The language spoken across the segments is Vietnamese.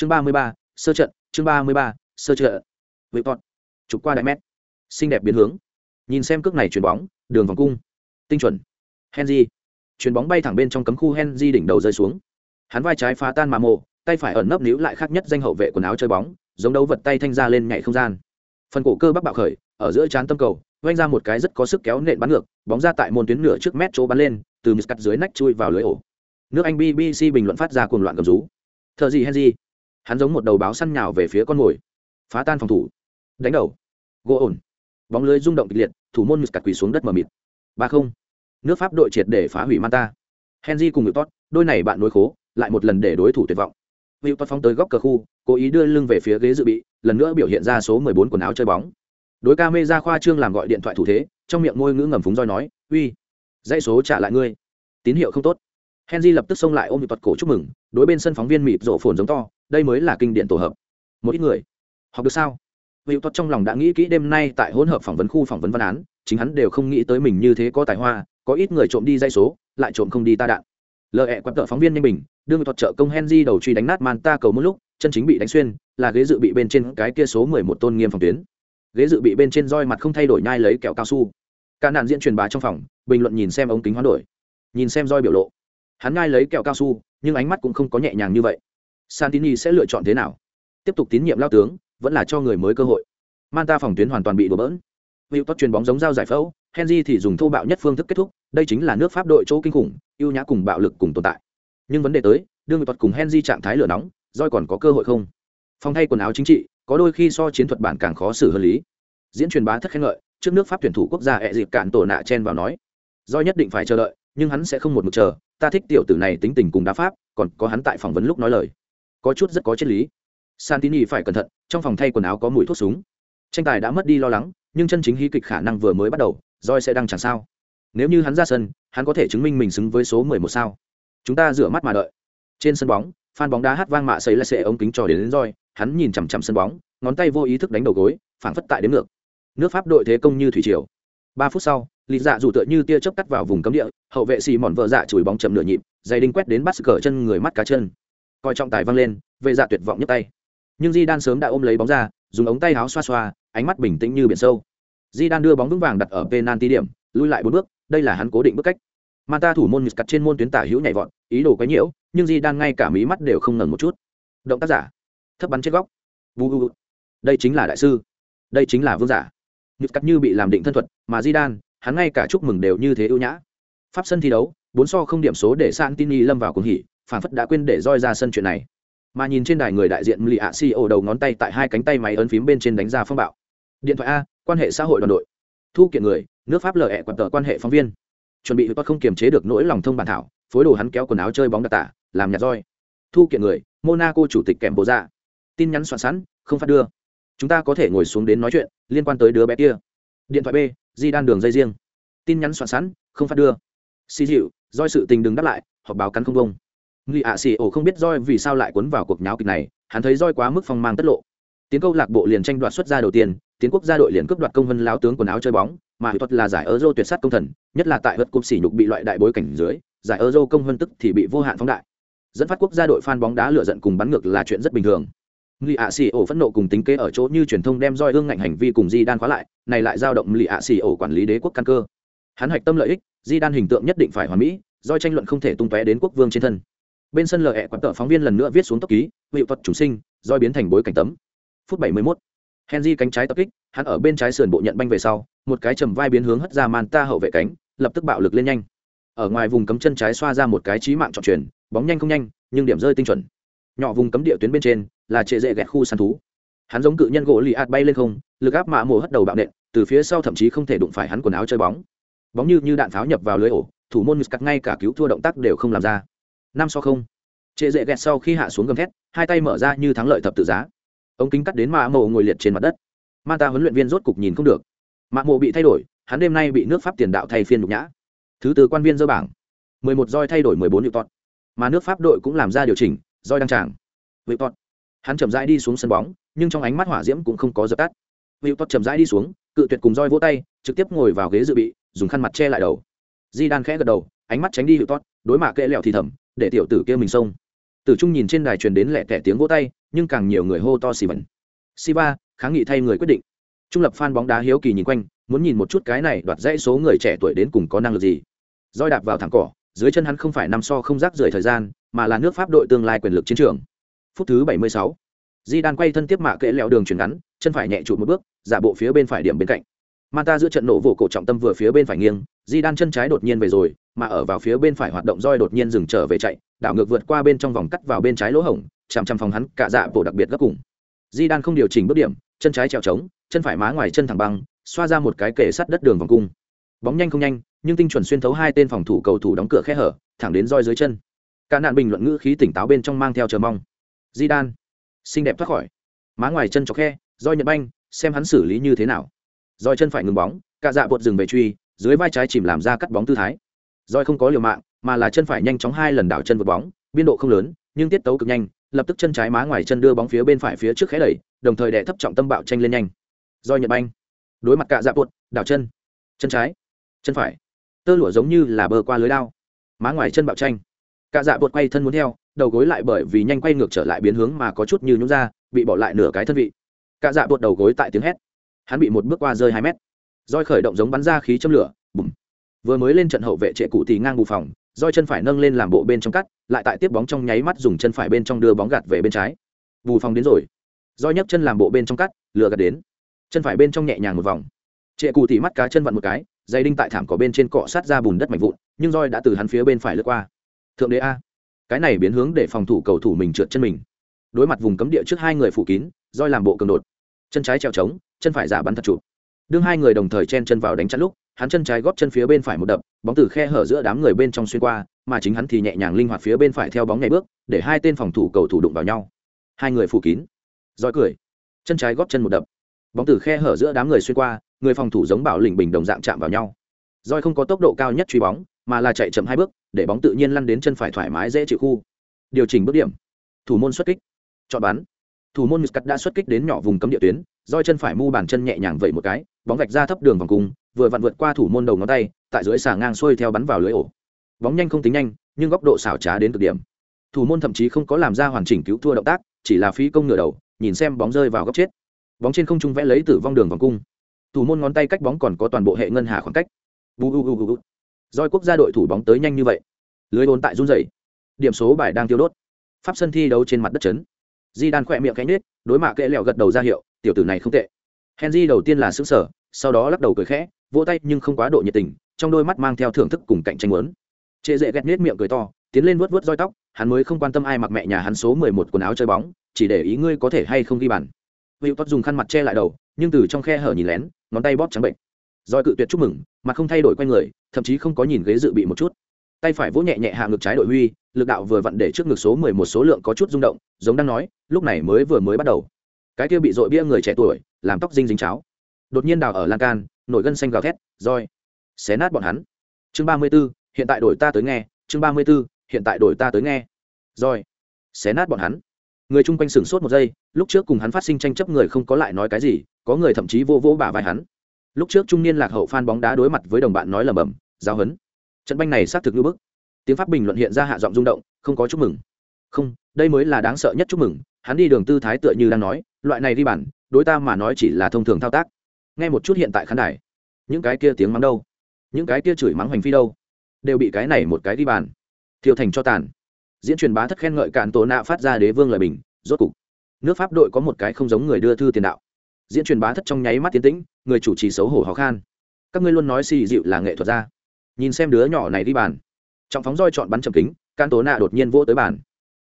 chương ba mươi ba, sơ trận, chương ba mươi ba, sơ trận. Vị pot chụp qua đại mét. Xinh đẹp biến hướng. Nhìn xem cước này chuyền bóng, đường vòng cung. Tinh chuẩn. Henry. Chuyền bóng bay thẳng bên trong cấm khu henry đỉnh đầu rơi xuống. Hắn vai trái phá tan mà mộ tay phải ẩn nấp níu lại khác nhất danh hậu vệ quần áo chơi bóng, giống đấu vật tay thanh ra lên nhảy không gian. Phần cổ cơ bắc bạo khởi, ở giữa trán tâm cầu oanh ra một cái rất có sức kéo nện bắn ngược, bóng ra tại môn tuyến nửa trước mét chỗ bắn lên, từ mít cắt dưới nách chui vào lưới ổ. Nước anh bbc bình luận phát ra cuồng loạn cầm rú. Thợ gì henry? Hắn giống một đầu báo săn nhào về phía con mồi. Phá tan phòng thủ. Đánh đầu. Gỗ ổn. Bóng lưới rung động kịch liệt, thủ môn mực cặt quỳ xuống đất mờ mịt. Ba không. Nước pháp đội triệt để phá hủy manta. Henry cùng ngự tốt đôi này bạn nối khố, lại một lần để đối thủ tuyệt vọng. Hữu tốt phóng tới góc cờ khu, cố ý đưa lưng về phía ghế dự bị, lần nữa biểu hiện ra số 14 quần áo chơi bóng. Đối ca mê ra khoa trương làm gọi điện thoại thủ thế, trong miệng ngôi ngữ ngầm phúng roi nói, uy, dãy số trả lại ngươi. Tín hiệu không tốt henry lập tức xông lại ôm bị tuật cổ chúc mừng, đối bên sân phóng viên mịt rộ phồn giống to, đây mới là kinh điển tổ hợp. Một ít người. Học được sao? Hữu tốt trong lòng đã nghĩ kỹ đêm nay tại hỗn hợp phỏng vấn khu phỏng vấn văn án, chính hắn đều không nghĩ tới mình như thế có tài hoa, có ít người trộm đi dây số, lại trộm không đi ta đạn. Lơ ẹ quặn tợ phóng viên nhanh bình đương thuật trợ công henry đầu truy đánh nát manta cầu một lúc, chân chính bị đánh xuyên, là ghế dự bị bên trên cái kia số mười một tôn nghiêm phòng tuyến. Ghế dự bị bên trên roi mặt không thay đổi nhai lấy kẹo cao su. Cả nạn diễn truyền bá trong phòng, bình luận nhìn xem ống kính hoán đổi. Nhìn xem roi biểu lộ hắn ngai lấy kẹo cao su, nhưng ánh mắt cũng không có nhẹ nhàng như vậy. Santini sẽ lựa chọn thế nào? Tiếp tục tín nhiệm lao tướng, vẫn là cho người mới cơ hội. Manta phòng tuyến hoàn toàn bị đổ bỡn. Hữu tốt chuyền bóng giống dao giải phẫu, henry thì dùng thô bạo nhất phương thức kết thúc, đây chính là nước pháp đội chỗ kinh khủng, ưu nhã cùng bạo lực cùng tồn tại. Nhưng vấn đề tới, đương người tuật cùng henry trạng thái lửa nóng, roi còn có cơ hội không? Phong thay quần áo chính trị, có đôi khi so chiến thuật bản càng khó xử hơn lý. Diễn truyền bá thất khen ngợi, trước nước pháp tuyển thủ quốc gia ẹ dịp cạn tổ nạ chen vào nói Doi nhất định phải chờ đợi nhưng hắn sẽ không một mực chờ ta thích tiểu tử này tính tình cùng đá pháp còn có hắn tại phỏng vấn lúc nói lời. Có chút rất có triết lý. Santini phải cẩn thận trong phòng thay quần áo có mùi thuốc súng. Tranh tài đã mất đi lo lắng nhưng chân chính hí kịch khả năng vừa mới bắt đầu roi sẽ đăng chẳng sao. Nếu như hắn ra sân hắn có thể chứng minh mình xứng với số mười một sao. Chúng ta rửa mắt mà đợi. Trên sân bóng phan bóng đá hát vang mạ xấy lại xệ ống kính trò đến, đến roi hắn nhìn chằm chằm sân bóng ngón tay vô ý thức đánh đầu gối phảng phất tại đến ngược. Nước pháp đội thế công như thủy triều. Ba phút sau lì dạ dù tựa như tia chớp cắt vào vùng cấm địa hậu vệ xì mòn vợ dạ chùi bóng chậm nửa nhịp giày đinh quét đến bắt cờ chân người mắt cá chân coi trọng tài văng lên vệ dạ tuyệt vọng nhấc tay nhưng di đan sớm đã ôm lấy bóng ra dùng ống tay áo xoa xoa ánh mắt bình tĩnh như biển sâu di đan đưa bóng vững vàng đặt ở penalty điểm lui lại bốn bước đây là hắn cố định bước cách Manta thủ môn cắt trên môn tuyến tả hữu nhảy vọt, ý đồ quấy nhiễu, nhưng Di đan ngay cả mí mắt đều không ngẩng một chút. Động tác giả, thấp bắn chết góc. Bu. Đây chính là đại sư, đây chính là vương giả. nhịp cắt như bị làm định thân thuật, mà Di đan, hắn ngay cả chúc mừng đều như thế ưu nhã. Pháp sân thi đấu, bốn so không điểm số để Santini lâm vào cuồng hỉ, phản phất đã quên để roi ra sân chuyện này. Mà nhìn trên đài người đại diện Mli Asio đầu ngón tay tại hai cánh tay máy ấn phím bên trên đánh ra phong bạo. Điện thoại a, quan hệ xã hội đoàn đội. Thu kiện người, nước Pháp lờ ẹ quạt tờ quan hệ phóng viên chuẩn bị tốt không kiềm chế được nỗi lòng thông bản thảo phối đồ hắn kéo quần áo chơi bóng đặc tả làm nhạt roi thu kiện người monaco chủ tịch kèm bộ ra tin nhắn soạn sẵn không phát đưa chúng ta có thể ngồi xuống đến nói chuyện liên quan tới đứa bé kia điện thoại b di đan đường dây riêng. Tin nhắn soạn sẵn, không phát đưa. Xì dịu doi sự tình đừng đáp lại, họp báo cắn không bông người ạ xì ổ không biết roi vì sao lại cuốn vào cuộc nháo kịch này, hắn thấy roi quá mức phong mang tất lộ. Tiến câu lạc bộ liền tranh đoạt xuất ra đầu tiên, tiến quốc gia đội liền cướp đoạt công vân lao tướng quần áo chơi bóng, mà thuật là giải euro tuyệt sát công thần, nhất là tại vật cúp sỉ nhục bị loại đại bối cảnh dưới, giải euro công vân tức thì bị vô hạn phóng đại. Dẫn phát quốc gia đội fan bóng đá lựa giận cùng bắn ngược là chuyện rất bình thường lì ạ xì ổ phẫn nộ cùng tính kế ở chỗ như truyền thông đem roi hương ngạnh hành vi cùng di đan khóa lại này lại giao động lì ạ xì ổ quản lý đế quốc căn cơ hắn hạch tâm lợi ích di đan hình tượng nhất định phải hoàn mỹ roi tranh luận không thể tung tóe đến quốc vương trên thân bên sân lợi ẹ quặn tờ phóng viên lần nữa viết xuống tốc ký vị thuật chủ sinh roi biến thành bối cảnh tấm phút 71. Henry cánh trái tập kích, hắn ở bên trái sườn bộ nhận banh về sau, một cái trầm vai biến hướng hất ra Manta hậu vệ cánh, lập tức bạo lực lên nhanh. Ở ngoài vùng cấm chân trái xoa ra một cái chí mạng trọng truyền, bóng nhanh không nhanh, nhưng điểm rơi tinh chuẩn. Nhỏ vùng cấm địa tuyến bên trên, là trệ dễ gẹt khu săn thú. Hắn giống cự nhân gỗ lì ạt bay lên không, lực áp mạ mồ hất đầu bạo nện, từ phía sau thậm chí không thể đụng phải hắn quần áo chơi bóng. Bóng như như đạn pháo nhập vào lưới ổ, thủ môn cắt ngay cả cứu thua động tác đều không làm ra. Năm so không. Trệ dễ gẹt sau khi hạ xuống gầm thét, hai tay mở ra như thắng lợi thập tự giá ống kính cắt đến mạ mổ ngồi liệt trên mặt đất ma ta huấn luyện viên rốt cục nhìn không được mạ mổ bị thay đổi hắn đêm nay bị nước pháp tiền đạo thay phiên nhục nhã thứ tư quan viên dơ bảng mười một roi thay đổi mười bốn hiệu tọt mà nước pháp đội cũng làm ra điều chỉnh roi đăng tràng. Hiệu tọt. Hắn chậm rãi đi xuống sân bóng, nhưng trong ánh mắt hỏa diễm cũng không có dập tắt. Hiệu tọt chậm rãi đi xuống, cự tuyệt cùng roi vỗ tay, trực tiếp ngồi vào ghế dự bị, dùng khăn mặt che lại đầu. Di đan khẽ gật đầu, ánh mắt tránh đi hiệu tọt, đối mạ kệ lẹo thì thầm, để tiểu tử kia mình xông. Tử trung nhìn trên đài truyền đến lẹ tẻ tiếng vỗ tay, nhưng càng nhiều người hô to xì vẩn. Si Ba kháng nghị thay người quyết định. Trung lập fan bóng đá hiếu kỳ nhìn quanh, muốn nhìn một chút cái này đoạt dãy số người trẻ tuổi đến cùng có năng lực gì. Roi đạp vào thẳng cỏ, dưới chân hắn không phải nằm so không rác rưởi thời gian mà là nước pháp đội tương lai quyền lực chiến trường. Phút thứ 76. di đan quay thân tiếp mạ kệ lẹo đường chuyển ngắn, chân phải nhẹ trụ một bước, giả bộ phía bên phải điểm bên cạnh. Manta giữa trận nổ vụ cổ trọng tâm vừa phía bên phải nghiêng di đan chân trái đột nhiên về rồi, mà ở vào phía bên phải hoạt động roi đột nhiên dừng trở về chạy, đảo ngược vượt qua bên trong vòng cắt vào bên trái lỗ hổng, chằm chằm phòng hắn, cả dạ bộ đặc biệt gấp cùng. Di đan không điều chỉnh bước điểm, chân trái trèo trống, chân phải má ngoài chân thẳng băng, xoa ra một cái kể sắt đất đường vòng cung. Bóng nhanh không nhanh, nhưng tinh chuẩn xuyên thấu hai tên phòng thủ cầu thủ đóng cửa khe hở, thẳng đến roi dưới chân cả nạn bình luận ngữ khí tỉnh táo bên trong mang theo chờ mong. Di đan xinh đẹp thoát khỏi. Má ngoài chân chọc khe, roi nhận banh, xem hắn xử lý như thế nào. Roi chân phải ngừng bóng, cả dạ bột dừng về truy, dưới vai trái chìm làm ra cắt bóng tư thái. Roi không có liều mạng, mà là chân phải nhanh chóng hai lần đảo chân vượt bóng, biên độ không lớn, nhưng tiết tấu cực nhanh, lập tức chân trái má ngoài chân đưa bóng phía bên phải phía trước khé đẩy, đồng thời đè thấp trọng tâm bạo tranh lên nhanh. Roi nhận banh. Đối mặt cả dạ bột đảo chân. Chân trái. Chân phải. Tơ lụa giống như là bờ qua lưới đao. Má ngoài chân bạo tranh cả dạ bột quay thân muốn theo, đầu gối lại bởi vì nhanh quay ngược trở lại biến hướng mà có chút như nhúng ra, bị bỏ lại nửa cái thân vị. Cả dạ bột đầu gối tại tiếng hét. Hắn bị một bước qua rơi hai mét. Roi khởi động giống bắn ra khí châm lửa, bùm. Vừa mới lên trận hậu vệ trệ cụ thì ngang bù phòng, roi chân phải nâng lên làm bộ bên trong cắt, lại tại tiếp bóng trong nháy mắt dùng chân phải bên trong đưa bóng gạt về bên trái. Bù phòng đến rồi. Roi nhấc chân làm bộ bên trong cắt lừa gạt đến. Chân phải bên trong nhẹ nhàng một vòng. Trệ cụ thì mắt cá chân vặn một cái, dây đinh tại thảm cỏ bên trên cọ sát ra bùn đất mạnh vụn, nhưng roi đã từ hắn phía bên phải lướt qua thượng đế a. Cái này biến hướng để phòng thủ cầu thủ mình trượt chân mình. Đối mặt vùng cấm địa trước hai người phủ kín, roi làm bộ cường đột. Chân trái treo trống, chân phải giả bắn thật chụp. Đương hai người đồng thời chen chân vào đánh chắn lúc, hắn chân trái góp chân phía bên phải một đập, bóng từ khe hở giữa đám người bên trong xuyên qua, mà chính hắn thì nhẹ nhàng linh hoạt phía bên phải theo bóng nhảy bước, để hai tên phòng thủ cầu thủ đụng vào nhau. Hai người phủ kín. Roi cười. Chân trái góp chân một đập. Bóng từ khe hở giữa đám người xuyên qua, người phòng thủ giống bảo lình bình đồng dạng chạm vào nhau. Roi không có tốc độ cao nhất truy bóng mà là chạy chậm hai bước, để bóng tự nhiên lăn đến chân phải thoải mái dễ chịu khu. Điều chỉnh bước điểm. Thủ môn xuất kích. Chọn bắn. Thủ môn Muscat đã xuất kích đến nhỏ vùng cấm địa tuyến, roi chân phải mu bàn chân nhẹ nhàng vẩy một cái, bóng vạch ra thấp đường vòng cung, vừa vặn vượt qua thủ môn đầu ngón tay, tại dưới xà ngang xuôi theo bắn vào lưới ổ. Bóng nhanh không tính nhanh, nhưng góc độ xảo trá đến cực điểm. Thủ môn thậm chí không có làm ra hoàn chỉnh cứu thua động tác, chỉ là phí công ngửa đầu, nhìn xem bóng rơi vào góc chết. Bóng trên không trung vẽ lấy tử vong đường vòng cung. Thủ môn ngón tay cách bóng còn có toàn bộ hệ ngân hà khoảng cách. Bu u u u doi quốc gia đội thủ bóng tới nhanh như vậy. Lưới bốn tại run rẩy. Điểm số bài đang tiêu đốt. Pháp sân thi đấu trên mặt đất trấn di đan khỏe miệng cánh nết, đối mạ kệ lẹo gật đầu ra hiệu, tiểu tử này không tệ. Henry đầu tiên là sững sở sau đó lắc đầu cười khẽ, vỗ tay nhưng không quá độ nhiệt tình, trong đôi mắt mang theo thưởng thức cùng cạnh tranh muốn. Trệ Dệ ghét nết miệng cười to, tiến lên vuốt vuốt roi tóc, hắn mới không quan tâm ai mặc mẹ nhà hắn số mười một quần áo chơi bóng, chỉ để ý ngươi có thể hay không ghi bàn. Hữu tốt dùng khăn mặt che lại đầu, nhưng từ trong khe hở nhìn lén, ngón tay bóp trắng bệnh. Rồi cự tuyệt chúc mừng mặt không thay đổi quay người thậm chí không có nhìn ghế dự bị một chút. Tay phải vỗ nhẹ nhẹ hạ ngực trái đội huy lực đạo vừa vặn để trước ngực số mười một số lượng có chút rung động giống đang nói lúc này mới vừa mới bắt đầu. Cái kia bị dội bia người trẻ tuổi làm tóc dinh dính cháo. Đột nhiên đào ở lan can nổi gân xanh gào thét roi. Xé nát bọn hắn. Chương ba mươi 34, hiện tại đổi ta tới nghe. Chương ba mươi 34, hiện tại đổi ta tới nghe. Roi. Xé nát bọn hắn. Người chung quanh sửng sốt một giây lúc trước cùng hắn phát sinh tranh chấp người không có lại nói cái gì có người thậm chí vô vỗ bả vai hắn lúc trước trung niên lạc hậu phan bóng đá đối mặt với đồng bạn nói lầm bầm giáo hấn trận banh này xác thực như bức. Tiếng pháp bình luận hiện ra hạ giọng rung động, không có chúc mừng. Không, đây mới là đáng sợ nhất chúc mừng. Hắn đi đường tư thái tựa như đang nói, loại này đi bản, đối ta mà nói chỉ là thông thường thao tác. Nghe một chút hiện tại khán đài, những cái kia tiếng mắng đâu? Những cái kia chửi mắng hành phi đâu? Đều bị cái này một cái đi bàn thiêu thành cho tàn. Diễn truyền bá thất khen ngợi cạn tổ nạ phát ra đế vương lời bình, rốt cục, nước pháp đội có một cái không giống người đưa thư tiền đạo diễn truyền bá thất trong nháy mắt tiến tĩnh, người chủ trì xấu hổ khó khăn các ngươi luôn nói xì dịu là nghệ thuật ra. Nhìn xem đứa nhỏ này đi bàn. Trọng phóng roi chọn bắn chậm kính, can tố nạ đột nhiên vỗ tới bàn.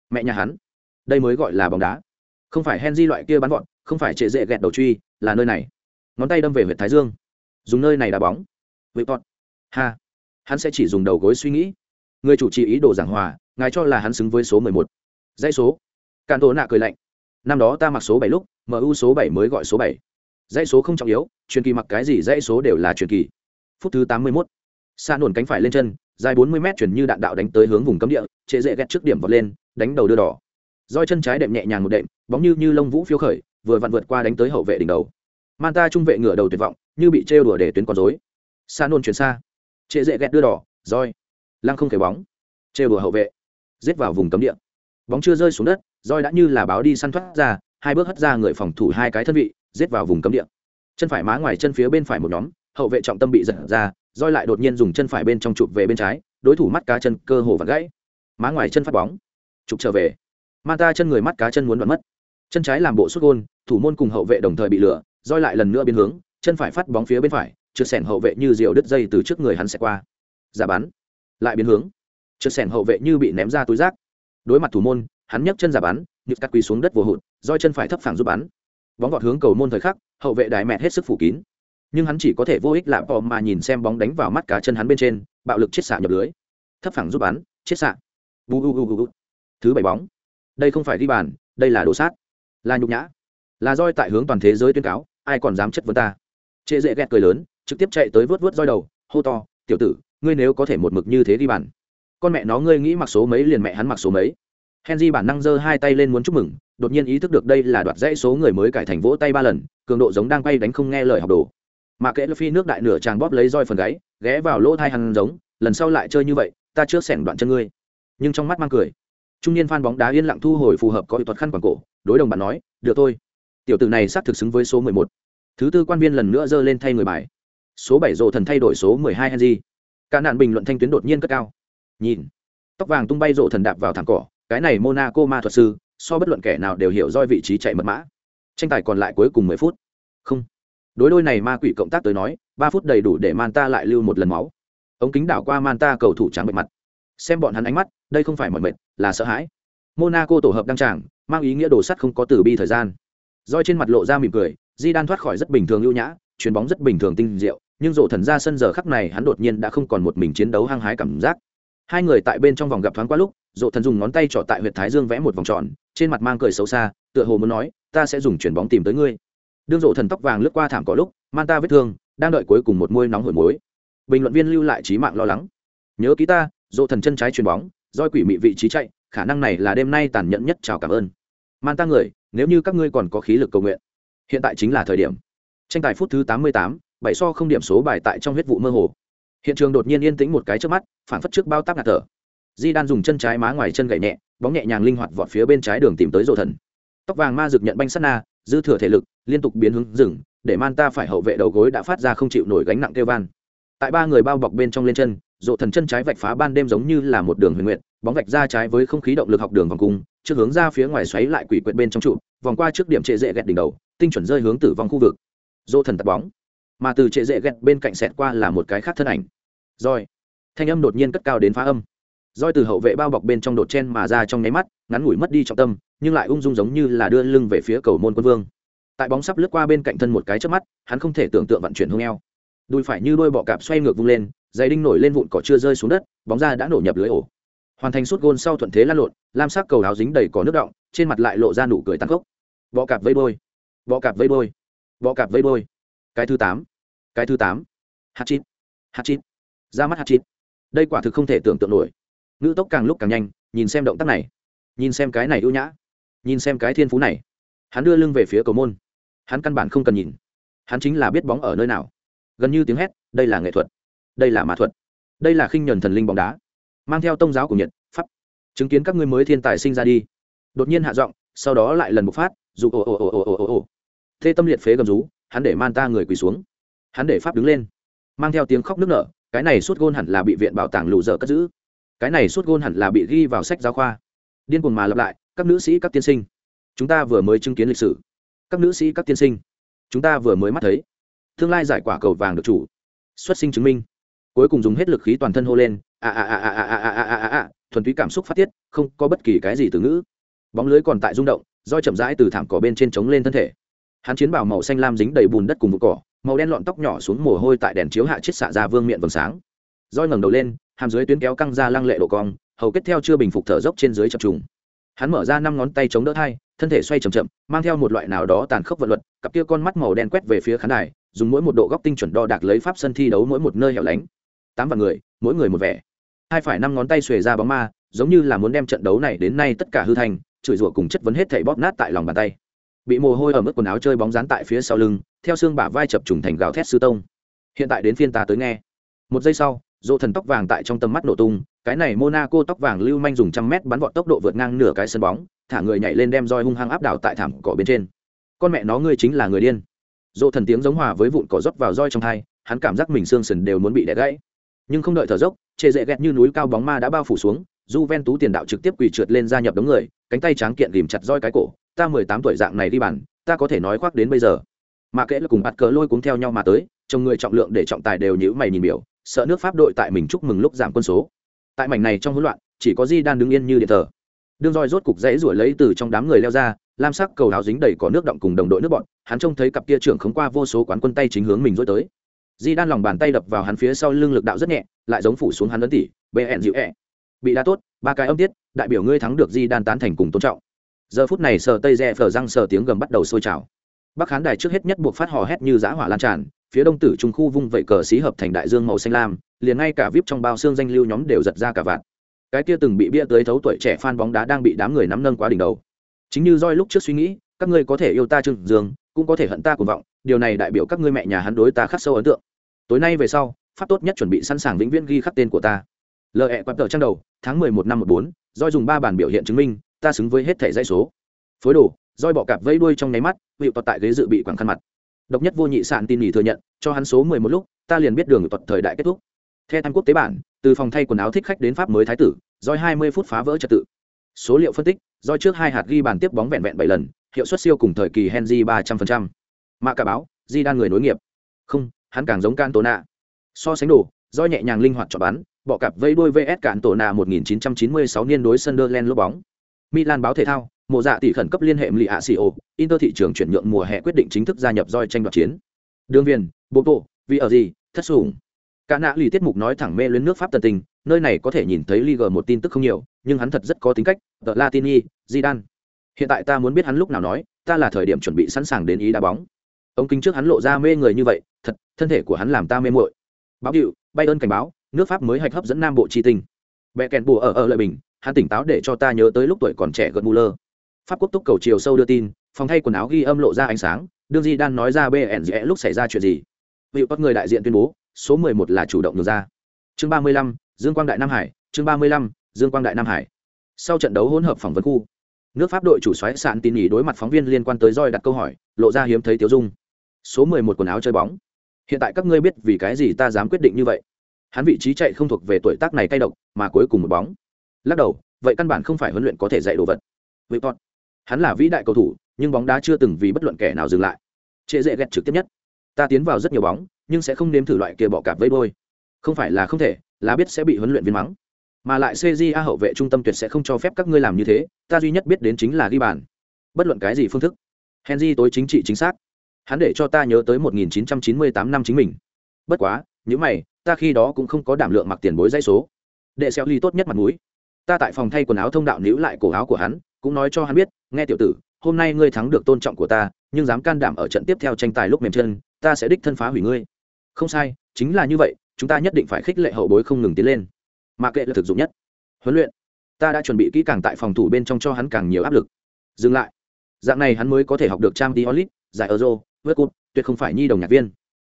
Mẹ nhà hắn. Đây mới gọi là bóng đá. Không phải henry loại kia bắn gọn không phải trệ dễ ghẹt đầu truy, là nơi này. Ngón tay đâm về huyện thái dương. Dùng nơi này đá bóng. Vậy bọn ha. Hắn sẽ chỉ dùng đầu gối suy nghĩ. Người chủ trì ý đồ giảng hòa, ngài cho là hắn xứng với số mười một. Dãy số. Can tố nạ cười lạnh. Năm đó ta mặc số bảy lúc mu số bảy mới gọi số bảy. Dãy số không trọng yếu, truyền kỳ mặc cái gì dãy số đều là truyền kỳ. Phút thứ tám mươi nổn cánh phải lên chân, dài bốn mươi mét chuyển như đạn đạo đánh tới hướng vùng cấm địa chế dễ ghét trước điểm vọt lên, đánh đầu đưa đỏ. Roi chân trái đệm nhẹ nhàng một đệm, bóng như như lông vũ phiêu khởi, vừa vặn vượt qua đánh tới hậu vệ đỉnh đầu. Manta trung vệ ngửa đầu tuyệt vọng, như bị trêu đùa để tuyến con rối. Sa nôn chuyển xa. Chế dễ ghét đưa đỏ, roi. Lăng không thể bóng. Trêu đùa hậu vệ. Giết vào vùng cấm địa. Bóng chưa rơi xuống đất, roi đã như là báo đi săn thoát ra hai bước hất ra người phòng thủ hai cái thân vị, giết vào vùng cấm địa. Chân phải má ngoài chân phía bên phải một nhóm, hậu vệ trọng tâm bị giật ra, roi lại đột nhiên dùng chân phải bên trong chụp về bên trái, đối thủ mắt cá chân cơ hồ vặn gãy. Má ngoài chân phát bóng, chụp trở về. Manta chân người mắt cá chân muốn đoạn mất. Chân trái làm bộ xuất gôn, thủ môn cùng hậu vệ đồng thời bị lửa, roi lại lần nữa biến hướng, chân phải phát bóng phía bên phải, trượt sẻn hậu vệ như diều đứt dây từ trước người hắn sẽ qua. Giả bắn, lại biến hướng. Trượt sẻn hậu vệ như bị ném ra túi rác. Đối mặt thủ môn, hắn nhấc chân giả bắn nhịp cắt quỳ xuống đất vô hụt, roi chân phải thấp phẳng giúp bắn. Bóng vọt hướng cầu môn thời khắc, hậu vệ đài mẹt hết sức phủ kín. Nhưng hắn chỉ có thể vô ích lạm bò mà nhìn xem bóng đánh vào mắt cá chân hắn bên trên, bạo lực chiết xạ nhập lưới. Thấp phẳng giúp bắn chiết xạ. Bu bu bu bu thứ bảy bóng. Đây không phải ghi bàn, đây là đồ sát. Là nhục nhã. Là roi tại hướng toàn thế giới tuyên cáo, ai còn dám chất vấn ta? Trệ dễ ghét cười lớn, trực tiếp chạy tới vớt vớt roi đầu, hô to, tiểu tử, ngươi nếu có thể một mực như thế ghi bàn, con mẹ nó ngươi nghĩ mặc số mấy liền mẹ hắn mặc số mấy henry bản năng giơ hai tay lên muốn chúc mừng, đột nhiên ý thức được đây là đoạt dãy số người mới cải thành vỗ tay ba lần, cường độ giống đang bay đánh không nghe lời học đồ. Mà kệ phi nước đại nửa chàng bóp lấy roi phần gáy, ghé vào lỗ thai hằn giống, lần sau lại chơi như vậy, ta chưa xẻng đoạn chân ngươi. Nhưng trong mắt mang cười. Trung niên phan bóng đá yên lặng thu hồi phù hợp có kỹ thuật khăn quảng cổ, đối đồng bạn nói, được thôi. Tiểu tử này xác thực xứng với số mười một. Thứ tư quan viên lần nữa giơ lên thay người bài. Số bảy rộ thần thay đổi số mười hai henry. Cả nạn bình luận thanh tuyến đột nhiên cất cao. Nhìn. Tóc vàng tung bay rộ thần đạp vào thẳng cỏ cái này monaco ma thuật sư, so bất luận kẻ nào đều hiểu roi vị trí chạy mật mã. Tranh tài còn lại cuối cùng mười phút. Không. Đối đôi này ma quỷ cộng tác tới nói, ba phút đầy đủ để manta lại lưu một lần máu. Ống kính đảo qua manta cầu thủ trắng bệ mặt. Xem bọn hắn ánh mắt, đây không phải mọi mệt, là sợ hãi. Monaco tổ hợp đăng tràng, mang ý nghĩa đồ sắt không có từ bi thời gian. Roi trên mặt lộ ra mỉm cười di đan thoát khỏi rất bình thường ưu nhã, chuyền bóng rất bình thường tinh diệu, nhưng rổ thần ra sân giờ khắc này hắn đột nhiên đã không còn một mình chiến đấu hăng hái cảm giác hai người tại bên trong vòng gặp thoáng qua lúc rổ thần dùng ngón tay trỏ tại huyệt thái dương vẽ một vòng tròn, trên mặt mang cười xấu xa, tựa hồ muốn nói, ta sẽ dùng chuyền bóng tìm tới ngươi. Đương rổ thần tóc vàng lướt qua thảm cỏ lúc, man ta vết thương, đang đợi cuối cùng một môi nóng hổi muối. Bình luận viên lưu lại trí mạng lo lắng. Nhớ ký ta rổ thần chân trái chuyền bóng, roi quỷ mị vị trí chạy, khả năng này là đêm nay tàn nhẫn nhất, chào cảm ơn. Man ta người, nếu như các ngươi còn có khí lực cầu nguyện, hiện tại chính là thời điểm. Tranh tài phút thứ tám mươi tám, bảy so không điểm số bài tại trong huyết vụ mơ hồ hiện trường đột nhiên yên tĩnh một cái trước mắt phản phất trước bao táp ngạt thở. Di đan dùng chân trái má ngoài chân gậy nhẹ, bóng nhẹ nhàng linh hoạt vọt phía bên trái đường tìm tới rộ thần. Tóc vàng ma rực nhận banh sắt na, dư thừa thể lực, liên tục biến hướng rừng, để man ta phải hậu vệ đầu gối đã phát ra không chịu nổi gánh nặng kêu van. Tại ba người bao bọc bên trong lên chân rộ thần chân trái vạch phá ban đêm giống như là một đường huyền nguyện bóng vạch ra trái với không khí động lực học đường vòng cung, trước hướng ra phía ngoài xoáy lại quỷ quyệt bên trong trụ, vòng qua trước điểm trệ dễ ghẹt đỉnh đầu, tinh chuẩn rơi hướng tử vong khu vực. Rộ thần tạt bóng. Mà từ trệ dễ ghẹt bên cạnh xẹt qua là một cái khác thân ảnh roi. Thanh âm đột nhiên cất cao đến phá âm. Roi từ hậu vệ bao bọc bên trong đột chen mà ra trong nháy mắt, ngắn ngủi mất đi trọng tâm, nhưng lại ung dung giống như là đưa lưng về phía cầu môn quân vương. Tại bóng sắp lướt qua bên cạnh thân một cái trước mắt, hắn không thể tưởng tượng vận chuyển hông eo. Đùi phải như đôi bọ cạp xoay ngược vung lên, giày đinh nổi lên vụn cỏ chưa rơi xuống đất, bóng ra đã nổ nhập lưới ổ. Hoàn thành suốt gôn sau thuận thế lăn lộn, lam sắc cầu áo dính đầy có nước động, trên mặt lại lộ ra nụ cười tăng cốc. bọ cạp vây bôi, bọ cạp vây bôi, bọ cạp vây bôi. Cái thứ tám, cái thứ tám. Hạt chít hạt chít ra mắt hạt chít. Đây quả thực không thể tưởng tượng nổi. Ngữ tốc càng lúc càng nhanh, nhìn xem động tác này, nhìn xem cái này ưu nhã, nhìn xem cái thiên phú này, hắn đưa lưng về phía cầu môn. Hắn căn bản không cần nhìn. Hắn chính là biết bóng ở nơi nào. Gần như tiếng hét, đây là nghệ thuật, đây là mã thuật, đây là khinh nhuần thần linh bóng đá. Mang theo tông giáo của nhật, pháp, chứng kiến các ngươi mới thiên tài sinh ra đi. Đột nhiên hạ giọng, sau đó lại lần bộc phát, dù ồ ồ ồ ồ ồ ồ ồ. Thê tâm liệt phế gầm rú, hắn để man ta người quỳ xuống. Hắn để pháp đứng lên, mang theo tiếng khóc nức nở cái này suốt gôn hẳn là bị viện bảo tàng lù dở cất giữ. Cái này suốt gôn hẳn là bị ghi vào sách giáo khoa. Điên cuồng mà lặp lại, các nữ sĩ, các tiên sinh. Chúng ta vừa mới chứng kiến lịch sử. Các nữ sĩ, các tiên sinh. Chúng ta vừa mới mắt thấy. Tương lai giải quả cầu vàng được chủ. Xuất sinh chứng minh. Cuối cùng dùng hết lực khí toàn thân hô lên, a a a a a a a a a a. Thuần túy cảm xúc phát tiết, không có bất kỳ cái gì từ ngữ. Bóng lưới còn tại rung động, roi chậm rãi từ thảm cỏ bên trên trống lên thân thể. Hắn chiến bảo màu xanh lam dính đầy bùn đất cùng một cỏ màu đen lọn tóc nhỏ xuống mồ hôi tại đèn chiếu hạ chiết xạ ra vương miệng vầng sáng. Roi ngẩng đầu lên, hàm dưới tuyến kéo căng ra lăng lệ độ cong, hầu kết theo chưa bình phục thở dốc trên dưới chập trùng. Hắn mở ra năm ngón tay chống đỡ thai, thân thể xoay chậm chậm, mang theo một loại nào đó tàn khốc vật luật, cặp kia con mắt màu đen quét về phía khán đài, dùng mỗi một độ góc tinh chuẩn đo đạc lấy pháp sân thi đấu mỗi một nơi hẻo lánh. Tám vạn người, mỗi người một vẻ. Hai phải năm ngón tay xuề ra bóng ma, giống như là muốn đem trận đấu này đến nay tất cả hư thành, chửi rủa cùng chất vấn hết thảy bóp nát tại lòng bàn tay bị mồ hôi ở mức quần áo chơi bóng dán tại phía sau lưng, theo xương bả vai chập trùng thành gào thét sư tông. Hiện tại đến phiên ta tới nghe. Một giây sau, dỗ thần tóc vàng tại trong tầm mắt nổ tung, cái này monaco tóc vàng lưu manh dùng trăm mét bắn vọt tốc độ vượt ngang nửa cái sân bóng, thả người nhảy lên đem roi hung hăng áp đảo tại thảm cỏ bên trên. Con mẹ nó ngươi chính là người điên. Dỗ thần tiếng giống hòa với vụn cỏ rót vào roi trong thai, hắn cảm giác mình xương sần đều muốn bị đẻ gãy. Nhưng không đợi thở dốc, chê dễ ghét như núi cao bóng ma đã bao phủ xuống j ven tú tiền đạo trực tiếp quỳ trượt lên gia nhập đống người, cánh tay tráng kiện ghìm chặt roi cái cổ ta mười tám tuổi dạng này đi bàn, ta có thể nói khoác đến bây giờ. Mà kệ là cùng bắt cờ lôi cuốn theo nhau mà tới, chồng người trọng lượng để trọng tài đều nhữ mày nhìn biểu, sợ nước pháp đội tại mình chúc mừng lúc giảm quân số. Tại mảnh này trong hỗn loạn, chỉ có di đang đứng yên như điện thờ. Đương roi rốt cục dãy ruổi lấy từ trong đám người leo ra, lam sắc cầu áo dính đầy có nước động cùng đồng đội nước bọn, hắn trông thấy cặp kia trưởng khống qua vô số quán quân tay chính hướng mình dối tới. Di đan lòng bàn tay đập vào hắn phía sau lưng lực đạo rất nhẹ, lại giống phủ xuống hắn ấn tỉ bê dịu hẹ bị đá tốt, ba cái âm tiết, đại biểu ngươi thắng được di đan tán thành cùng tôn trọng giờ phút này sờ tây rẽ phở răng sờ tiếng gầm bắt đầu sôi trào. Bắc khán đài trước hết nhất buộc phát hò hét như giã hỏa lan tràn, phía đông tử trung khu vung vẩy cờ xí hợp thành đại dương màu xanh lam, liền ngay cả vip trong bao xương danh lưu nhóm đều giật ra cả vạn. Cái kia từng bị bia tới thấu tuổi trẻ fan bóng đá đang bị đám người nắm nâng quá đỉnh đầu. Chính như roi lúc trước suy nghĩ, các ngươi có thể yêu ta trương dương, cũng có thể hận ta cuồng vọng, điều này đại biểu các ngươi mẹ nhà hắn đối ta khắc sâu ấn tượng. Tối nay về sau pháp tốt nhất chuẩn bị sẵn sàng vĩnh viễn ghi khắc tên của ta. Lệ ẹ quặp tờ trang đầu, tháng mười một năm một bốn, roi dùng ba bản biểu hiện chứng minh ta xứng với hết thẻ dãy số. Phối đồ, roi bọ cạp vây đuôi trong nháy mắt hiệu tọt tại ghế dự bị quảng khăn mặt. Độc nhất vô nhị sạn tin nhì thừa nhận, cho hắn số mười một lúc, ta liền biết đường tọt thời đại kết thúc. Theo tham quốc tế bản, từ phòng thay quần áo thích khách đến pháp mới thái tử, roi hai mươi phút phá vỡ trật tự. Số liệu phân tích, roi trước hai hạt ghi bàn tiếp bóng vẹn vẹn bảy lần, hiệu suất siêu cùng thời kỳ henry ba trăm phần trăm. Mạ cả báo, di đan người nối nghiệp. Không, hắn càng giống can tổ nạ. So sánh đồ do nhẹ nhàng linh hoạt chọn bắn, bọ cặp vây đuôi vs cạn tổ nạ 1996 niên đối Sunderland lốp bóng. Milan báo thể thao mùa dạ tỷ khẩn cấp liên hệ Lì Asio, Inter thị trường chuyển nhượng mùa hè quyết định chính thức gia nhập roi tranh đoạt chiến. Đường viên, bộ bộ, vì ở gì, thất sủng. Cả nạ lì tiết mục nói thẳng mê luyến nước Pháp tần tình, nơi này có thể nhìn thấy Liga một tin tức không nhiều, nhưng hắn thật rất có tính cách, The Latini, Zidane. Hiện tại ta muốn biết hắn lúc nào nói, ta là thời điểm chuẩn bị sẵn sàng đến ý đá bóng. Ông kính trước hắn lộ ra mê người như vậy, thật, thân thể của hắn làm ta mê muội. Báo hiệu, Bayern cảnh báo, nước Pháp mới hạch hấp dẫn Nam Bộ chi tình. Bẻ kèn bùa ở ở lợi bình, hắn tỉnh táo để cho ta nhớ tới lúc tuổi còn trẻ gần Muller pháp quốc túc cầu chiều sâu đưa tin phòng thay quần áo ghi âm lộ ra ánh sáng đương di đang nói ra bnze lúc xảy ra chuyện gì. Vị các người đại diện tuyên bố số 11 là chủ động được ra. Chương 35, dương quang đại nam hải chương 35, dương quang đại nam hải. Sau trận đấu hỗn hợp phỏng vấn khu nước pháp đội chủ xoáy sạn tin nghỉ đối mặt phóng viên liên quan tới roi đặt câu hỏi lộ ra hiếm thấy tiêu dung. Số 11 quần áo chơi bóng. Hiện tại các ngươi biết vì cái gì ta dám quyết định như vậy? Hắn vị trí chạy không thuộc về tuổi tác này cay độc mà cuối cùng một bóng lắc đầu vậy căn bản không phải huấn luyện có thể dạy đồ vật vậy tốt Hắn là vĩ đại cầu thủ, nhưng bóng đá chưa từng vì bất luận kẻ nào dừng lại. Trệ dễ ghét trực tiếp nhất. Ta tiến vào rất nhiều bóng, nhưng sẽ không nếm thử loại kia bỏ cạp với đôi. Không phải là không thể, là biết sẽ bị huấn luyện viên mắng. Mà lại A hậu vệ trung tâm tuyệt sẽ không cho phép các ngươi làm như thế, ta duy nhất biết đến chính là ghi bàn. Bất luận cái gì phương thức. Henry tối chính trị chính xác. Hắn để cho ta nhớ tới 1998 năm chính mình. Bất quá, những mày, ta khi đó cũng không có đảm lượng mặc tiền bối dãy số. Đệ xéo ly tốt nhất mặt mũi. Ta tại phòng thay quần áo thông đạo níu lại cổ áo của hắn, cũng nói cho hắn biết nghe tiểu tử hôm nay ngươi thắng được tôn trọng của ta nhưng dám can đảm ở trận tiếp theo tranh tài lúc mềm chân ta sẽ đích thân phá hủy ngươi. Không sai chính là như vậy chúng ta nhất định phải khích lệ hậu bối không ngừng tiến lên. Mà kệ là thực dụng nhất. Huấn luyện ta đã chuẩn bị kỹ càng tại phòng thủ bên trong cho hắn càng nhiều áp lực. Dừng lại. Dạng này hắn mới có thể học được trang t olit giải euro vớt cút, tuyệt không phải nhi đồng nhạc viên.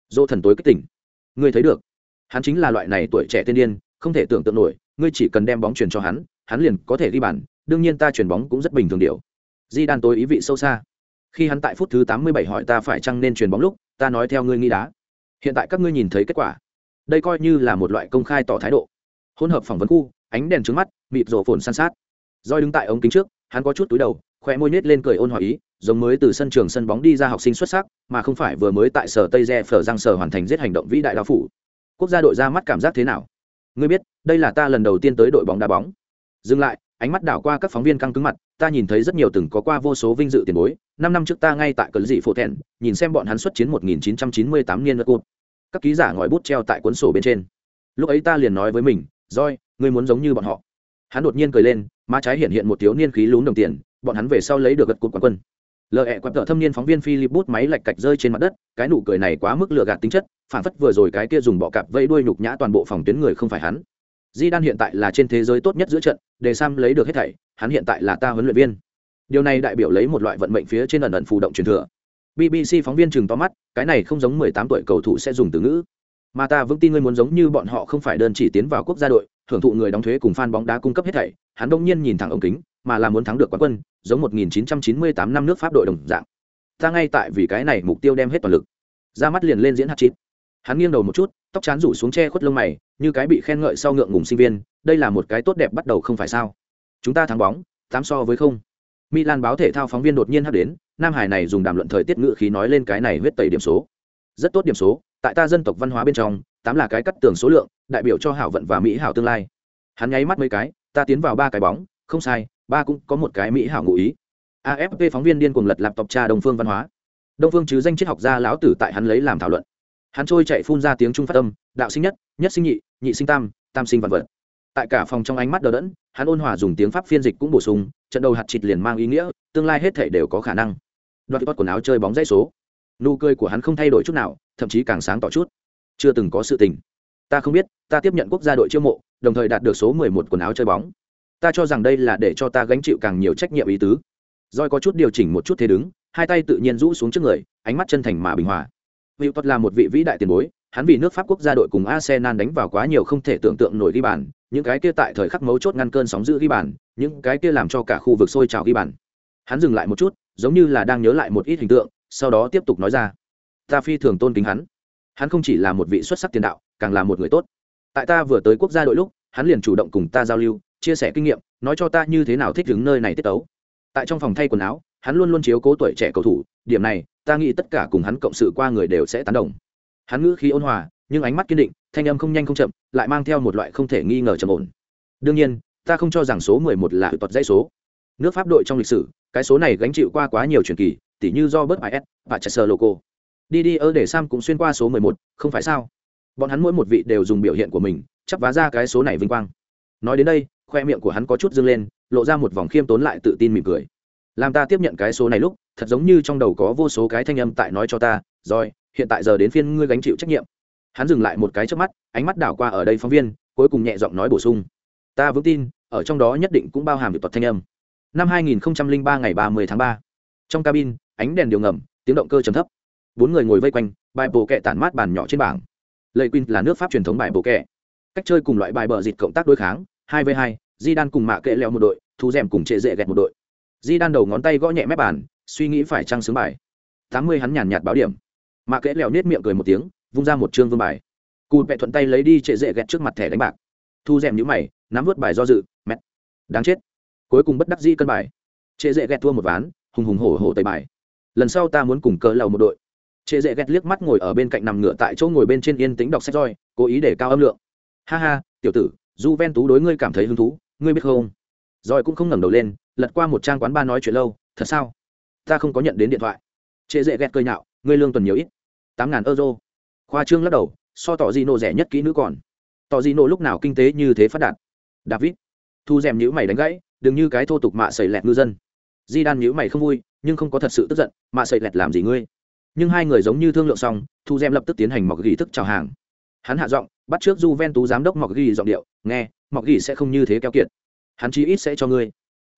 Dô thần tối kích tỉnh. Ngươi thấy được hắn chính là loại này tuổi trẻ tiên điên không thể tưởng tượng nổi ngươi chỉ cần đem bóng truyền cho hắn hắn liền có thể ghi bàn, đương nhiên ta chuyển bóng cũng rất bình thường điều. Di đan tối ý vị sâu xa. Khi hắn tại phút thứ tám mươi bảy hỏi ta phải chăng nên chuyển bóng lúc, ta nói theo ngươi nghĩ đá. Hiện tại các ngươi nhìn thấy kết quả. Đây coi như là một loại công khai tỏ thái độ. Hỗn hợp phỏng vấn khu, ánh đèn trước mắt, mịt rồ phồn san sát. Doi đứng tại ống kính trước, hắn có chút túi đầu khoe môi nhếch lên cười ôn hòa ý, giống mới từ sân trường sân bóng đi ra học sinh xuất sắc, mà không phải vừa mới tại sở tây Je phở giang sở hoàn thành giết hành động vĩ đại đạo phủ. Quốc gia đội ra mắt cảm giác thế nào? Ngươi biết đây là ta lần đầu tiên tới đội bóng đá bóng. Dừng lại, ánh mắt đảo qua các phóng viên căng cứng mặt, ta nhìn thấy rất nhiều từng có qua vô số vinh dự tiền bối, năm năm trước ta ngay tại cấn dị phổ thẹn, nhìn xem bọn hắn xuất chiến 1998 niên lượt cụt các ký giả ngòi bút treo tại cuốn sổ bên trên. Lúc ấy ta liền nói với mình roi ngươi muốn giống như bọn họ. Hắn đột nhiên cười lên, má trái hiện hiện một thiếu niên khí lún đồng tiền, bọn hắn về sau lấy được gật cụt quán quân. Lờ hẹ quẹp tợ thâm niên phóng viên philip bút máy lạch cạch rơi trên mặt đất, cái nụ cười này quá mức lừa gạt tính chất, phản phất vừa rồi cái kia dùng bọ cạp vây đuôi nhục nhã toàn bộ phòng tuyến người không phải hắn di đan hiện tại là trên thế giới tốt nhất giữa trận, để sam lấy được hết thảy, hắn hiện tại là ta huấn luyện viên. Điều này đại biểu lấy một loại vận mệnh phía trên ẩn ẩn phù động truyền thừa. Bbc phóng viên chừng to mắt, cái này không giống mười tám tuổi cầu thủ sẽ dùng từ ngữ. Mà ta vững tin ngươi muốn giống như bọn họ không phải đơn chỉ tiến vào quốc gia đội, thưởng thụ người đóng thuế cùng fan bóng đá cung cấp hết thảy, hắn đông nhiên nhìn thẳng ống kính, mà là muốn thắng được quán quân, giống 1998 năm nước pháp đội đồng dạng. Ta ngay tại vì cái này mục tiêu đem hết toàn lực. Ra mắt liền lên diễn hạt chít. Hắn nghiêng đầu một chút tóc chán rủ xuống che khuất lông mày, như cái bị khen ngợi sau ngượng ngùng sinh viên, đây là một cái tốt đẹp bắt đầu không phải sao? Chúng ta thắng bóng, tám so với không. Milan báo thể thao phóng viên đột nhiên hấp đến, nam hải này dùng đàm luận thời tiết ngự khí nói lên cái này huyết tẩy điểm số. Rất tốt điểm số, tại ta dân tộc văn hóa bên trong, tám là cái cắt tường số lượng, đại biểu cho hảo vận và mỹ hảo tương lai. Hắn nháy mắt mấy cái, ta tiến vào ba cái bóng, không sai, ba cũng có một cái mỹ hảo ngụ ý. Afp phóng viên điên cuồng lật lạp tộc cha đồng phương văn hóa. Đông phương chứ danh triết học gia lão tử tại hắn lấy làm thảo luận hắn trôi chạy phun ra tiếng trung phát âm, đạo sinh nhất nhất sinh nhị nhị sinh tam tam sinh vạn vật. Tại cả phòng trong ánh mắt đờ đẫn, hắn ôn hòa dùng tiếng pháp phiên dịch cũng bổ sung, trận đầu hạt chịt liền mang ý nghĩa, tương lai hết thể đều có khả năng. Đoạt tốt quần áo chơi bóng dãy số. Nụ cười của hắn không thay đổi chút nào, thậm chí càng sáng tỏ chút. Chưa từng có sự tình. Ta không biết, ta tiếp nhận quốc gia đội chiêu mộ, đồng thời đạt được số mười một quần áo chơi bóng. Ta cho rằng đây là để cho ta gánh chịu càng nhiều trách nhiệm ý tứ. Doi có chút điều chỉnh một chút thế đứng, hai tay tự nhiên rũ xuống trước người, ánh mắt chân thành mà bình hòa. Hữu Tuật là một vị vĩ đại tiền bối, hắn vì nước Pháp quốc gia đội cùng Arsenal đánh vào quá nhiều không thể tưởng tượng nổi ghi bàn, những cái kia tại thời khắc mấu chốt ngăn cơn sóng dữ ghi bàn, những cái kia làm cho cả khu vực sôi trào ghi bàn. Hắn dừng lại một chút, giống như là đang nhớ lại một ít hình tượng, sau đó tiếp tục nói ra: "Ta phi thường tôn kính hắn. Hắn không chỉ là một vị xuất sắc tiền đạo, càng là một người tốt. Tại ta vừa tới quốc gia đội lúc, hắn liền chủ động cùng ta giao lưu, chia sẻ kinh nghiệm, nói cho ta như thế nào thích ứng nơi này tiết tấu. Tại trong phòng thay quần áo, hắn luôn luôn chiếu cố tuổi trẻ cầu thủ, điểm này, ta nghĩ tất cả cùng hắn cộng sự qua người đều sẽ tán đồng. Hắn ngữ khí ôn hòa, nhưng ánh mắt kiên định, thanh âm không nhanh không chậm, lại mang theo một loại không thể nghi ngờ trầm ổn. Đương nhiên, ta không cho rằng số mười một là tuật dãy số. Nước pháp đội trong lịch sử, cái số này gánh chịu qua quá nhiều truyền kỳ, tỉ như do bớt is và chester loco đi đi, ơ để sam cũng xuyên qua số mười một, không phải sao? Bọn hắn mỗi một vị đều dùng biểu hiện của mình, chắp vá ra cái số này vinh quang. Nói đến đây, khoe miệng của hắn có chút dâng lên, lộ ra một vòng khiêm tốn lại tự tin mỉm cười làm ta tiếp nhận cái số này lúc, thật giống như trong đầu có vô số cái thanh âm tại nói cho ta, rồi, hiện tại giờ đến phiên ngươi gánh chịu trách nhiệm. Hắn dừng lại một cái trước mắt, ánh mắt đảo qua ở đây phóng viên, cuối cùng nhẹ giọng nói bổ sung. Ta vững tin, ở trong đó nhất định cũng bao hàm việc thuật thanh âm. Năm 2003 ngày 30 tháng 3. trong cabin, ánh đèn điều ngầm, tiếng động cơ trầm thấp. Bốn người ngồi vây quanh, bài bộ kẹ tản mát bàn nhỏ trên bảng. Lệ quyên là nước pháp truyền thống bài bộ kẹ. Cách chơi cùng loại bài bờ dịt cộng tác đối kháng, hai v hai di đan cùng mạ kệ leo một đội, thu rèm cùng trệ dễ gẹt một đội di đan đầu ngón tay gõ nhẹ mép bàn, suy nghĩ phải trăng sướng bài. Tám mươi hắn nhàn nhạt báo điểm. Mạ Kẽ lèo nết miệng cười một tiếng, vung ra một chương vương bài. Cù vẹ thuận tay lấy đi trệ dễ gẹt trước mặt thẻ đánh bạc. Thu rèm nhũ mày, nắm vớt bài do dự mẹ đáng chết. Cuối cùng bất đắc dĩ cân bài. Trệ dễ ghét thua một ván, hùng hùng hổ hổ tẩy bài. Lần sau ta muốn cùng cờ lầu một đội. Trệ dễ ghét liếc mắt ngồi ở bên cạnh nằm ngựa tại chỗ ngồi bên trên yên tĩnh đọc sách roi, cố ý để cao âm lượng. Ha ha, tiểu tử du ven tú đối ngươi cảm thấy hứng thú, ngươi biết không? Roi cũng không ngẩng đầu lên lật qua một trang quán ba nói chuyện lâu, thật sao? Ta không có nhận đến điện thoại. Trệ dễ ghét cơi nhạo, ngươi lương tuần nhiều ít, tám ngàn euro. Khoa trương lắc đầu, so tỏ di nô rẻ nhất kỹ nữ còn. Tỏ di nô lúc nào kinh tế như thế phát đạt? David, thu rèm nhữ mày đánh gãy, đừng như cái thô tục mạ sẩy lẹt ngư dân. Di đan nhữ mày không vui, nhưng không có thật sự tức giận, mạ sẩy lẹt làm gì ngươi? Nhưng hai người giống như thương lượng xong, thu rèm lập tức tiến hành mọc ghi thức chào hàng. Hắn hạ giọng, bắt trước du ven tú giám đốc mọc ghi giọng điệu, nghe, mọc ghi sẽ không như thế keo kiệt. Hắn chí ít sẽ cho ngươi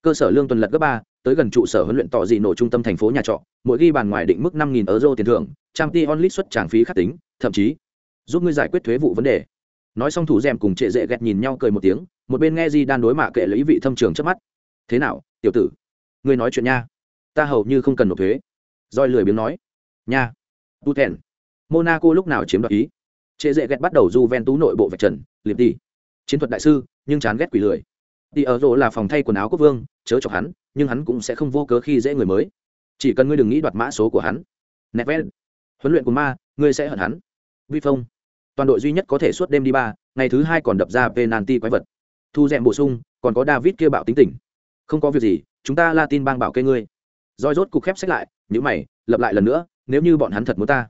cơ sở lương tuần lật gấp ba, tới gần trụ sở huấn luyện tỏ dị nổ trung tâm thành phố nhà trọ, mỗi ghi bàn ngoài định mức năm nghìn euro tiền thưởng, trang t onlit xuất tràng phí khắc tính, thậm chí giúp ngươi giải quyết thuế vụ vấn đề. Nói xong thủ rèm cùng trệ dễ ghét nhìn nhau cười một tiếng, một bên nghe di đan đối mạ kệ lấy vị thâm trường trước mắt. Thế nào, tiểu tử? Ngươi nói chuyện nha. Ta hầu như không cần nộp thuế. Roi lười biếng nói. Nha. Tu thèn. Monaco lúc nào chiếm đoạt ý? Trệ dễ ghét bắt đầu du ven tú nội bộ vạch trần, liệp đi chiến thuật đại sư, nhưng chán ghét quỷ lười. Đi ở rộ là phòng thay quần áo quốc vương chớ chọc hắn nhưng hắn cũng sẽ không vô cớ khi dễ người mới. Chỉ cần ngươi đừng nghĩ đoạt mã số của hắn. Neven, vét huấn luyện của ma ngươi sẽ hận hắn. Vi phong. Toàn đội duy nhất có thể suốt đêm đi ba ngày thứ hai còn đập ra penalty quái vật. Thu dẹm bổ sung còn có david kia bảo tính tỉnh không có việc gì chúng ta latin bang bảo kê ngươi. Roi rốt cục khép sách lại nhữ mày lập lại lần nữa nếu như bọn hắn thật muốn ta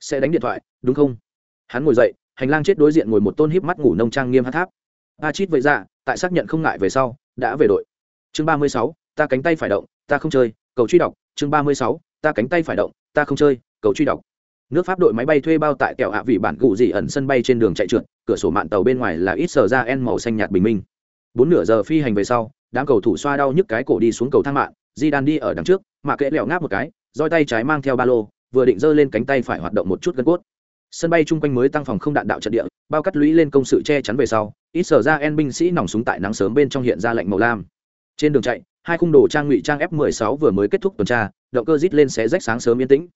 sẽ đánh điện thoại đúng không? Hắn ngồi dậy hành lang chết đối diện ngồi một tôn híp mắt ngủ nông trang nghiêm hát tháp. A chít vậy ra tại xác nhận không ngại về sau đã về đội chương ba mươi sáu, ta cánh tay phải động, ta không chơi, cầu truy đọc, chương ba mươi sáu, ta cánh tay phải động, ta không chơi, cầu truy đọc. Nước pháp đội máy bay thuê bao tại kẹo hạ vị bản cụ dị ẩn sân bay trên đường chạy trượt, cửa sổ mạn tàu bên ngoài là ít sờ ra en màu xanh nhạt bình minh. Bốn nửa giờ phi hành về sau, đám cầu thủ xoa đau nhức cái cổ đi xuống cầu thang mạng di đan đi ở đằng trước, mà kệ lẹo ngáp một cái, roi tay trái mang theo ba lô, vừa định giơ lên cánh tay phải hoạt động một chút gân cốt. Sân bay chung quanh mới tăng phòng không đạn đạo trận địa, bao cắt lũy lên công sự che chắn về sau, ít sở ra en binh sĩ nòng súng tại nắng sớm bên trong hiện ra lệnh màu lam trên đường chạy hai khung đồ trang ngụy trang f 16 vừa mới kết thúc tuần tra động cơ rít lên xé rách sáng sớm yên tĩnh.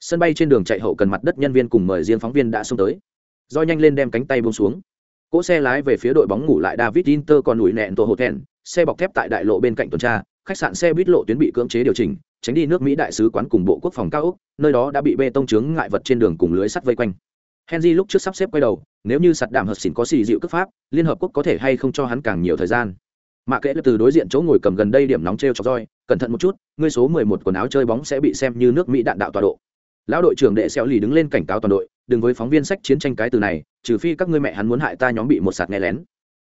Sân bay trên đường chạy hậu cần mặt đất nhân viên cùng mời riêng phóng viên đã xông tới. Do nhanh lên đem cánh tay buông xuống. Cỗ xe lái về phía đội bóng ngủ lại david inter còn ủi nẹn tổ hột thẹn xe bọc thép tại đại lộ bên cạnh tuần tra khách sạn xe buýt lộ tuyến bị cưỡng chế điều chỉnh tránh đi nước mỹ đại sứ quán cùng bộ quốc phòng cao úc, nơi đó đã bị bê tông chướng ngại vật trên đường cùng lưới sắt vây quanh. Henry lúc trước sắp xếp quay đầu nếu như sạt đảm hợp xỉn có xì dịu cấp pháp liên hợp quốc có thể hay không cho hắn càng nhiều thời gian mạ kệ từ đối diện chỗ ngồi cầm gần đây điểm nóng t r e o chọc roi, cẩn thận một chút, ngươi số mười một quần áo chơi bóng sẽ bị xem như nước mỹ đạn đạo tọa độ. Lão đội trưởng đệ xeo lì đứng lên cảnh cáo toàn đội, đừng với phóng viên sách chiến tranh cái từ này, trừ phi các ngươi mẹ hắn muốn hại ta nhóm bị một sạt nghe lén.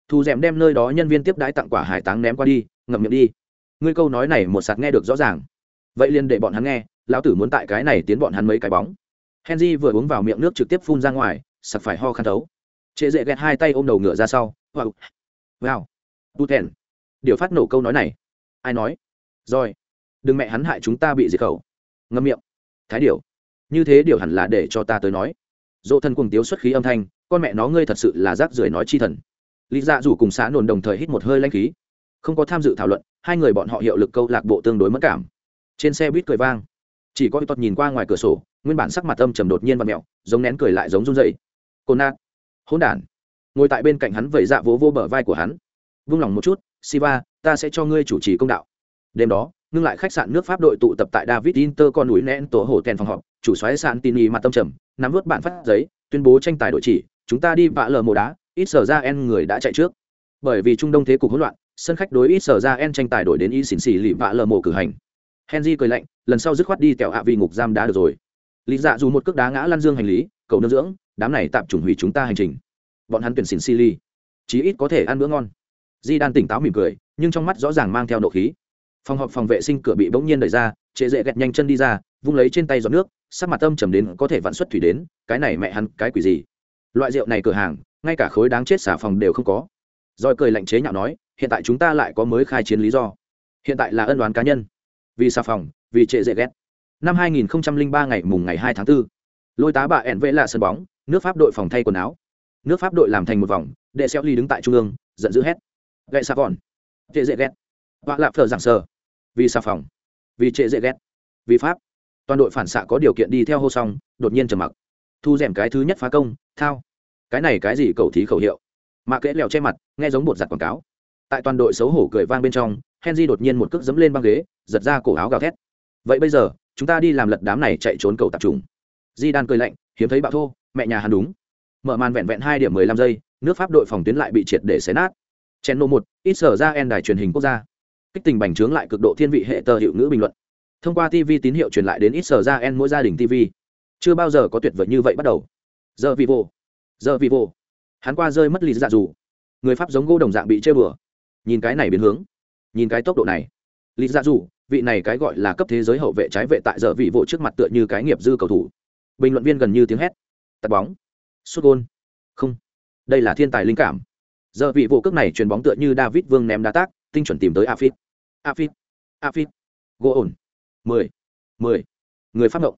Thu d đem nơi đó nhân viên tiếp đãi tặng quả hải táng ném qua đi, ngậm miệng đi. Ngươi câu nói này một sạt nghe được rõ ràng. Vậy liền để bọn hắn nghe, lão tử muốn tại cái này tiến bọn hắn mấy cái bóng. Henry vừa uống vào miệng nước trực tiếp phun ra ngoài, sặc phải ho khăn thấu. Trệ dễ ghét hai tay ôm đầu ngựa ra sau. Wow. Wow. Tu thèn điều phát nổ câu nói này. Ai nói? Rồi. Đừng mẹ hắn hại chúng ta bị diệt khẩu. Ngâm miệng. Thái điều. Như thế điều hẳn là để cho ta tới nói. Dỗ thân cùng tiếu xuất khí âm thanh, con mẹ nó ngươi thật sự là rác rưởi nói chi thần. Lý dạ dù cùng xã nồn đồng thời hít một hơi lanh khí. Không có tham dự thảo luận, hai người bọn họ hiệu lực câu lạc bộ tương đối mất cảm. Trên xe buýt cười vang. Chỉ có tọt nhìn qua ngoài cửa sổ, nguyên bản sắc mặt âm trầm đột nhiên và mẹo, giống nén cười lại giống run dậy cô nát. Hỗn đản. Ngồi tại bên cạnh hắn vẩy dạ vỗ vô bờ vai của hắn. Vung lòng một chút siva ta sẽ cho ngươi chủ trì công đạo. Đêm đó, ngưng lại khách sạn nước pháp đội tụ tập tại david inter con núi nén tổ hồ tèn phòng họp, chủ xoáy sạn tin y mặt tâm trầm, nắm vớt bạn phát giấy, tuyên bố tranh tài đội chỉ, chúng ta đi vạ lờ mồ đá, ít sở ra en người đã chạy trước. Bởi vì trung đông thế cục hỗn loạn, sân khách đối ít sở ra en tranh tài đổi đến y xỉn xỉ lì vạ lờ mồ cử hành. Henry cười lạnh, lần sau dứt khoát đi kẹo hạ vì ngục giam đá được rồi. Lý dạ dù một cước đá ngã lăn dương hành lý, cầu nương dưỡng, đám này tạm chủng hủy chúng ta hành trình. Bọn hắn tuyển xỉn xì ly chí ít có thể ăn bữa ngon di đan tỉnh táo mỉm cười nhưng trong mắt rõ ràng mang theo nộ khí. Phòng họp phòng vệ sinh cửa bị bỗng nhiên đẩy ra trệ dễ gẹt nhanh chân đi ra vung lấy trên tay giọt nước sắc mặt âm trầm đến có thể vặn xuất thủy đến cái này mẹ hắn cái quỷ gì? Loại rượu này cửa hàng ngay cả khối đáng chết xả phòng đều không có. Rồi cười lạnh chế nhạo nói hiện tại chúng ta lại có mới khai chiến lý do. Hiện tại là ân đoán cá nhân. Vì xà phòng vì trệ dễ ghét năm 2003 ngày mùng ngày 2 tháng 4, lôi tá bà ẻn vệ là sân bóng nước pháp đội phòng thay quần áo. Nước pháp đội làm thành một vòng đệ xeo ly đứng tại trung ương giận dữ hét gậy xà vòn. Trệ dễ ghét. Họa lạp phở giảng sờ. Vì xà phòng. Vì trệ dễ ghét. Vì pháp. Toàn đội phản xạ có điều kiện đi theo hô xong, đột nhiên trầm mặc. Thu rèm cái thứ nhất phá công, thao. Cái này cái gì cầu thí khẩu hiệu? Mạ kẽ lèo che mặt, nghe giống bột giặt quảng cáo. Tại toàn đội xấu hổ cười vang bên trong, henry đột nhiên một cước dẫm lên băng ghế, giật ra cổ áo gào thét. Vậy bây giờ, chúng ta đi làm lật đám này chạy trốn cầu tập trung di đan cười lạnh, hiếm thấy bạo thô, mẹ nhà hắn đúng. Mở màn vẹn vẹn hai điểm mười lăm giây, nước pháp đội phòng tuyến lại bị triệt để xé nát chen nô một, ít sở ra en đài truyền hình quốc gia. Kích tình bành trướng lại cực độ thiên vị hệ tờ hiệu ngữ bình luận. Thông qua tv tín hiệu truyền lại đến ít sở ra en mỗi gia đình tv chưa bao giờ có tuyệt vời như vậy bắt đầu. Giờ vì vô giờ vì vô hắn qua rơi mất lì dạ dù. Người pháp giống gỗ đồng dạng bị chơi bừa nhìn cái này biến hướng. Nhìn cái tốc độ này. Lì dạ dù, vị này cái gọi là cấp thế giới hậu vệ trái vệ tại giờ vị vô trước mặt tựa như cái nghiệp dư cầu thủ. Bình luận viên gần như tiếng hét. Tạt bóng. Sút gôn. Không. Đây là thiên tài linh cảm giờ vị vụ cước này truyền bóng tựa như david vương ném đá tác tinh chuẩn tìm tới afit afit afit gỗ ổn. Mười mười. Người phát động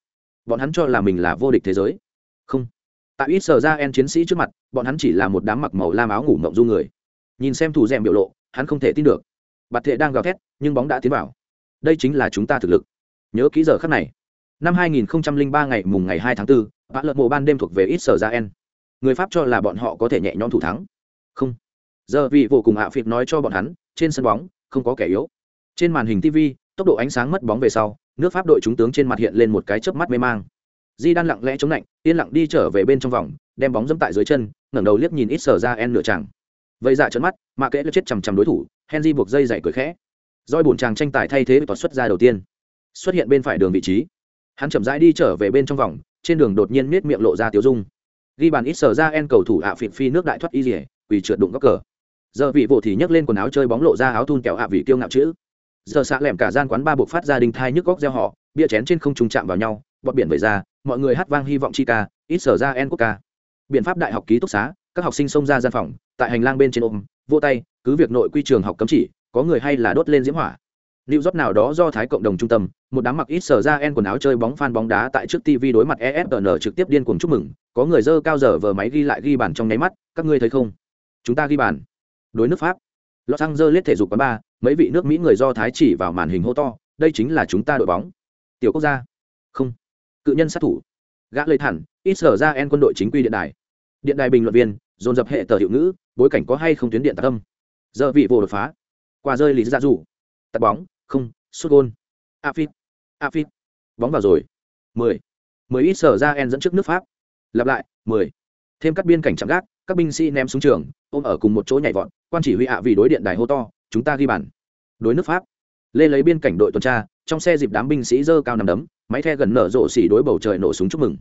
bọn hắn cho là mình là vô địch thế giới. Không. Tại ít sở ra en chiến sĩ trước mặt bọn hắn chỉ là một đám mặc màu lam áo ngủ mộng du người. Nhìn xem thủ rèm biểu lộ hắn không thể tin được. Bạt thệ đang gào thét nhưng bóng đã tiến vào. Đây chính là chúng ta thực lực. Nhớ kỹ giờ khắc này. Năm 2003 ngày mùng ngày 2 tháng 4, bã lợn mộ ban đêm thuộc về ít sở ra en. Người pháp cho là bọn họ có thể nhẹ nhõm thủ thắng. Không giờ vì vô cùng hạ phịt nói cho bọn hắn, trên sân bóng, không có kẻ yếu. Trên màn hình tv tốc độ ánh sáng mất bóng về sau, nước pháp đội chúng tướng trên mặt hiện lên một cái chớp mắt mê mang. Di đang lặng lẽ chống lạnh, yên lặng đi trở về bên trong vòng, đem bóng dẫm tại dưới chân, ngẩng đầu liếc nhìn ít sở ra en nửa chàng vậy dạ trấn mắt, mà kẽ chết chằm chằm đối thủ, henry buộc dây dày cười khẽ. Roi bùn chàng tranh tài thay thế toàn xuất ra đầu tiên. Xuất hiện bên phải đường vị trí. Hắn chậm rãi đi trở về bên trong vòng, trên đường đột nhiên miết miệng lộ ra tiếu dung. Ghi bàn ít sở ra en cầu thủ ạ à phi nước đại thoát y rỉa quỳ trượt đụng góc cờ giờ vị vỗ thì nhấc lên quần áo chơi bóng lộ ra áo thun kẹo hạ vị kiêu ngạo chữ giờ xạ lẻm cả gian quán ba buộc phát ra đình thai nhức góc gieo họ bia chén trên không trùng chạm vào nhau bọt biển vẩy ra mọi người hát vang hy vọng chi ca ít sở ra en quốc ca biện pháp đại học ký túc xá các học sinh xông ra gian phòng tại hành lang bên trên ôm vô tay cứ việc nội quy trường học cấm chỉ có người hay là đốt lên diễm hỏa Lưu York nào đó do Thái cộng đồng trung tâm, một đám mặc ít sở ra en quần áo chơi bóng fan bóng đá tại trước TV đối mặt ESPN trực tiếp điên cuồng chúc mừng, có người dơ cao giờ vờ máy ghi lại ghi bàn trong nháy mắt, các ngươi thấy không? Chúng ta ghi bàn. Đối nước Pháp. Los Angeles thể dục quán ba, mấy vị nước Mỹ người do Thái chỉ vào màn hình hô to, đây chính là chúng ta đội bóng. Tiểu quốc gia. Không. Cự nhân sát thủ. Gã lời thẳng, ít sở ra en quân đội chính quy điện đài. Điện đài bình luận viên, dồn dập hệ tờ hiệu ngữ, bối cảnh có hay không tuyến điện tạc âm. Giờ vị vô đột phá. Qua rơi lý ra rủ. Tạt bóng, không, sút gôn. Afit. Afit. Bóng vào rồi. 10. 10 ít sở ra en dẫn trước nước Pháp. Lặp lại, 10. Thêm các biên cảnh chạm gác, các binh sĩ ném xuống trường, ôm ở cùng một chỗ nhảy vọt, quan chỉ huy ạ vì đối điện đài hô to, chúng ta ghi bàn. Đối nước Pháp. Lê lấy biên cảnh đội tuần tra, trong xe dịp đám binh sĩ dơ cao nằm đấm, máy the gần nở rộ xỉ đối bầu trời nổ súng chúc mừng.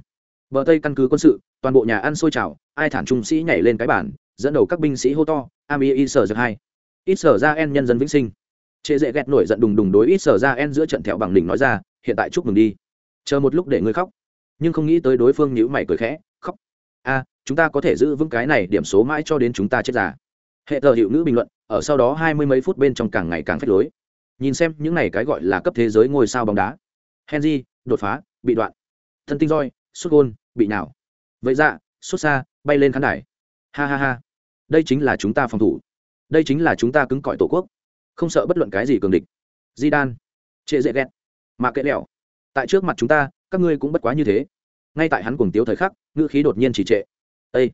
Bờ Tây căn cứ quân sự, toàn bộ nhà ăn sôi trào, ai thản trung sĩ nhảy lên cái bàn, dẫn đầu các binh sĩ hô to, Ami y sở giật hai. Ít sở ra en nhân dân vĩnh sinh trệ dễ ghét nổi giận đùng đùng đối ít sở ra en giữa trận thẹo bằng đỉnh nói ra hiện tại chúc mừng đi chờ một lúc để ngươi khóc nhưng không nghĩ tới đối phương nhữ mày cười khẽ khóc a chúng ta có thể giữ vững cái này điểm số mãi cho đến chúng ta chết già. Hệ thờ hiệu nữ bình luận, ở sau đó hai mươi mấy phút bên trong càng ngày càng phép lối. Nhìn xem những này cái gọi là cấp thế giới ngôi sao bóng đá. Henry, đột phá, bị đoạn. Thân tinh roi xuất gôn, bị nào vậy dạ xuất xa, bay lên khán đài. Ha ha ha. Đây chính là chúng ta phòng thủ. Đây chính là chúng ta cứng cỏi tổ quốc. Không sợ bất luận cái gì cường địch. Di đan trệ dễ ghét. Mà kệ lẹo. Tại trước mặt chúng ta, các ngươi cũng bất quá như thế. Ngay tại hắn cùng tiếu thời khắc, ngữ khí đột nhiên chỉ trệ. Ê!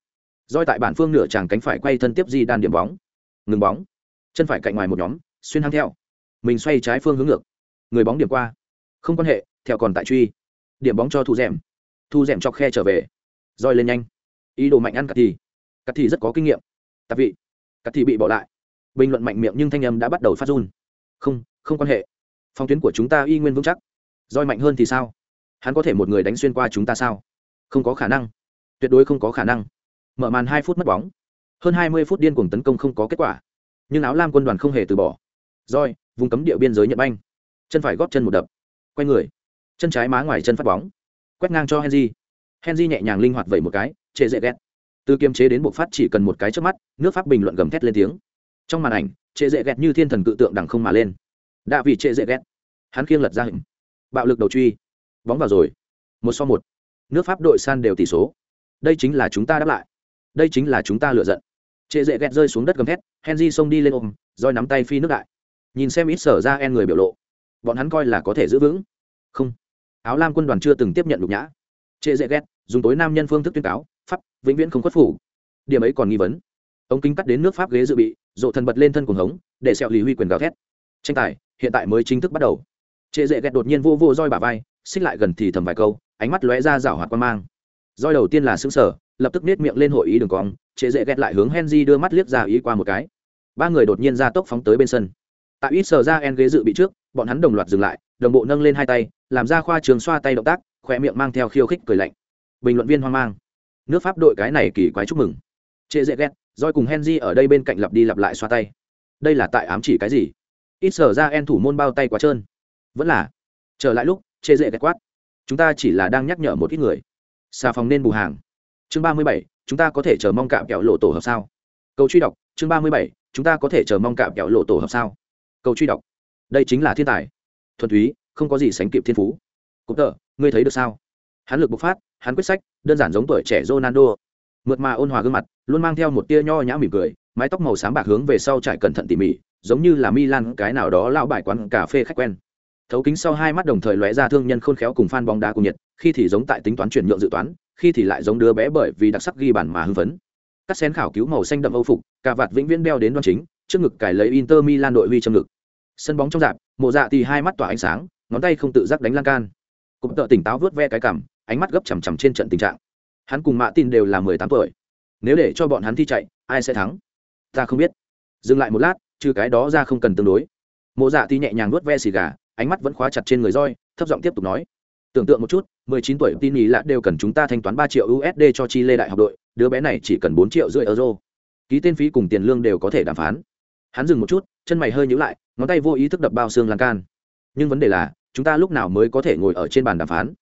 roi tại bản phương nửa chàng cánh phải quay thân tiếp di đan điểm bóng. Ngừng bóng. Chân phải cạnh ngoài một nhóm, xuyên hang theo. Mình xoay trái phương hướng ngược. Người bóng điểm qua. Không quan hệ, theo còn tại truy. Điểm bóng cho thu rèm thu rèm cho khe trở về. Roi lên nhanh. Ý đồ mạnh ăn cắt thì. Cắt thì rất có kinh nghiệm. Tạp vị. Cắt thì bị bỏ lại. Bình luận mạnh miệng nhưng thanh âm đã bắt đầu phát run. Không không quan hệ. Phong tuyến của chúng ta y nguyên vững chắc. Roi mạnh hơn thì sao? Hắn có thể một người đánh xuyên qua chúng ta sao? Không có khả năng tuyệt đối không có khả năng. Mở màn hai phút mất bóng. Hơn hai mươi phút điên cuồng tấn công không có kết quả. Nhưng áo lam quân đoàn không hề từ bỏ. Roi vùng cấm địa biên giới nhận banh. Chân phải góp chân một đập. Quay người. Chân trái má ngoài chân phát bóng. Quét ngang cho henry. Henry nhẹ nhàng linh hoạt vẩy một cái trệ dễ ghét. Từ kiềm chế đến buộc phát chỉ cần một cái trước mắt, nước pháp bình luận gầm thét lên tiếng. Trong màn ảnh trệ dễ ghét như thiên thần cự tượng đằng không mà lên. Đã vì trệ dễ ghét. Hắn khiêng lật ra hình. Bạo lực đầu truy. Bóng vào rồi. Một so một. Nước pháp đội san đều tỷ số đây chính là chúng ta đáp lại. Đây chính là chúng ta lựa giận. Trệ dễ ghét rơi xuống đất gầm thét, henry xông đi lên ôm, roi nắm tay phi nước đại. Nhìn xem ít sở ra en người biểu lộ, bọn hắn coi là có thể giữ vững. Không. Áo lam quân đoàn chưa từng tiếp nhận nhục nhã. Trệ dễ ghét, dùng tối nam nhân phương thức tuyên cáo, pháp, vĩnh viễn không khuất phủ điểm ấy còn nghi vấn. Ống kính cắt đến nước pháp ghế dự bị dộ thần bật lên thân cuồng hống, để sẹo lì huy quyền gào thét. Tranh tài, hiện tại mới chính thức bắt đầu. Trệ dễ ghét đột nhiên vô vô roi bà vai, xích lại gần thì thầm vài câu, ánh mắt lóe ra rảo hoạt quan mang roi đầu tiên là xứng sở lập tức nết miệng lên hội ý đường cong trệ dễ ghét lại hướng henry đưa mắt liếc ra ý qua một cái. Ba người đột nhiên ra tốc phóng tới bên sân. Tại ít sờ ra en ghế dự bị trước, bọn hắn đồng loạt dừng lại, đồng bộ nâng lên hai tay, làm ra khoa trường xoa tay động tác khỏe miệng mang theo khiêu khích cười lạnh. Bình luận viên hoang mang. Nước pháp đội cái này kỳ quái chúc mừng. Trệ dễ ghét, roi cùng henry ở đây bên cạnh lặp đi lặp lại xoa tay. Đây là tại ám chỉ cái gì? Ít sở ra en thủ môn bao tay quá trơn. Vẫn là. Trở lại lúc chê dễ ghét quát. Chúng ta chỉ là đang nhắc nhở một ít người xà phòng nên bù hàng. Chương ba mươi bảy, chúng ta có thể chờ mong cạm kẹo lộ tổ hợp sao? Câu truy đọc, chương ba mươi bảy, chúng ta có thể chờ mong cạm kẹo lộ tổ hợp sao? Câu truy đọc. Đây chính là thiên tài. Thuần túy, không có gì sánh kịp thiên phú. Cũng tờ, ngươi thấy được sao? Hắn lực bộc phát, hắn quyết sách, đơn giản giống tuổi trẻ ronaldo. Mượt mà ôn hòa gương mặt, luôn mang theo một tia nho nhã mỉm cười, mái tóc màu xám bạc hướng về sau trải cẩn thận tỉ mỉ, giống như là milan cái nào đó lao bài quán cà phê khách quen thấu kính sau hai mắt đồng thời lóe ra thương nhân khôn khéo cùng fan bóng đá cùng nhiệt khi thì giống tại tính toán chuyển nhượng dự toán, khi thì lại giống đứa bé bởi vì đặc sắc ghi bản mà hưng phấn. Các xén khảo cứu màu xanh đậm âu phục, cà vạt vĩnh viễn đeo đến đoan chính, trước ngực cải lấy inter milan đội huy trong ngực. Sân bóng trong dạp, mộ dạ thì hai mắt tỏa ánh sáng, ngón tay không tự giác đánh lan can. Cũng tợ tỉnh táo vớt ve cái cảm ánh mắt gấp chằm chằm trên trận tình trạng. Hắn cùng mạ tin đều là mười tám tuổi. Nếu để cho bọn hắn thi chạy, ai sẽ thắng? Ta không biết. Dừng lại một lát, trừ cái đó ra không cần tương đối. Mộ dạ thì nhẹ nhàng nuốt ve xì gà ánh mắt vẫn khóa chặt trên người roi, thấp giọng tiếp tục nói. Tưởng tượng một chút, mười chín tuổi tin ý lạ đều cần chúng ta thanh toán ba triệu usd cho chi lê đại học đội, đứa bé này chỉ cần bốn triệu rưỡi euro. Ký tên phí cùng tiền lương đều có thể đàm phán. Hắn dừng một chút, chân mày hơi nhíu lại, ngón tay vô ý thức đập bao xương lan can. Nhưng vấn đề là, chúng ta lúc nào mới có thể ngồi ở trên bàn đàm phán?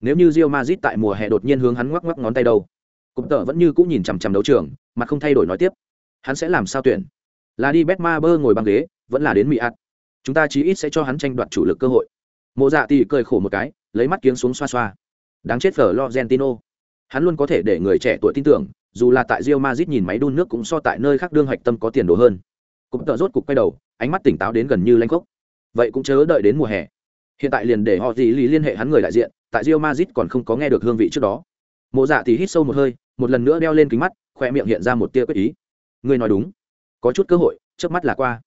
Nếu như Real Madrid tại mùa hè đột nhiên hướng hắn ngoắc ngoắc ngón tay đâu, cụm tợ vẫn như cũng nhìn chằm chằm đấu trường mặt không thay đổi nói tiếp. Hắn sẽ làm sao tuyển? Là đi Betmaber ngồi băng ghế, vẫn là đến mỹ ạt chúng ta chí ít sẽ cho hắn tranh đoạt chủ lực cơ hội. Mộ dạ tỷ cười khổ một cái, lấy mắt kiếng xuống xoa xoa. Đáng chết phở lorentino. Hắn luôn có thể để người trẻ tuổi tin tưởng, dù là tại rio mazit nhìn máy đun nước cũng so tại nơi khác đương hạch tâm có tiền đồ hơn. Cũng tợ rốt cục quay đầu, ánh mắt tỉnh táo đến gần như lanh khốc. Vậy cũng chớ đợi đến mùa hè. Hiện tại liền để họ gì lý liên hệ hắn người đại diện, tại rio mazit còn không có nghe được hương vị trước đó. Mộ dạ thì hít sâu một hơi, một lần nữa đeo lên kính mắt, khoe miệng hiện ra một tia quyết ý. Ngươi nói đúng. Có chút cơ hội trước mắt là qua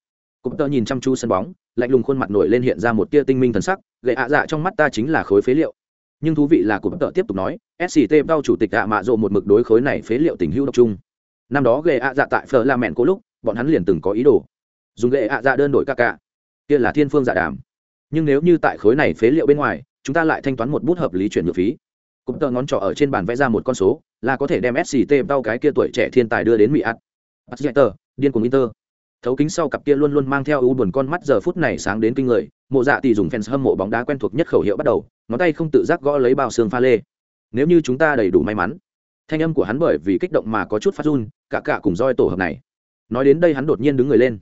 cụm tơ nhìn chăm chú sân bóng lạnh lùng khuôn mặt nổi lên hiện ra một tia tinh minh thần sắc lệ ạ dạ trong mắt ta chính là khối phế liệu. Nhưng thú vị là cụm tợ tiếp tục nói sct đau chủ tịch ạ mạ rộ một mực đối khối này phế liệu tình hữu độc trung năm đó lệ ạ dạ tại phở la mẹn cố lúc bọn hắn liền từng có ý đồ. Dùng lệ ạ dạ đơn đổi ca ca. Kia là thiên phương dạ đàm. Nhưng nếu như tại khối này phế liệu bên ngoài chúng ta lại thanh toán một bút hợp lý chuyển nhượng phí. Cụm tợ ngón trỏ ở trên bàn vẽ ra một con số là có thể đem sct đau cái kia tuổi trẻ thiên tài đưa đến mỹ ạt Atjeter, điên cuồng Inter. Thấu kính sau cặp kia luôn luôn mang theo u buồn con mắt giờ phút này sáng đến kinh người, Mộ Dạ tỷ dùng fans hâm mộ bóng đá quen thuộc nhất khẩu hiệu bắt đầu, ngón tay không tự giác gõ lấy bao xương pha lê. Nếu như chúng ta đầy đủ may mắn. Thanh âm của hắn bởi vì kích động mà có chút phát run, cả cả cùng roi tổ hợp này. Nói đến đây hắn đột nhiên đứng người lên.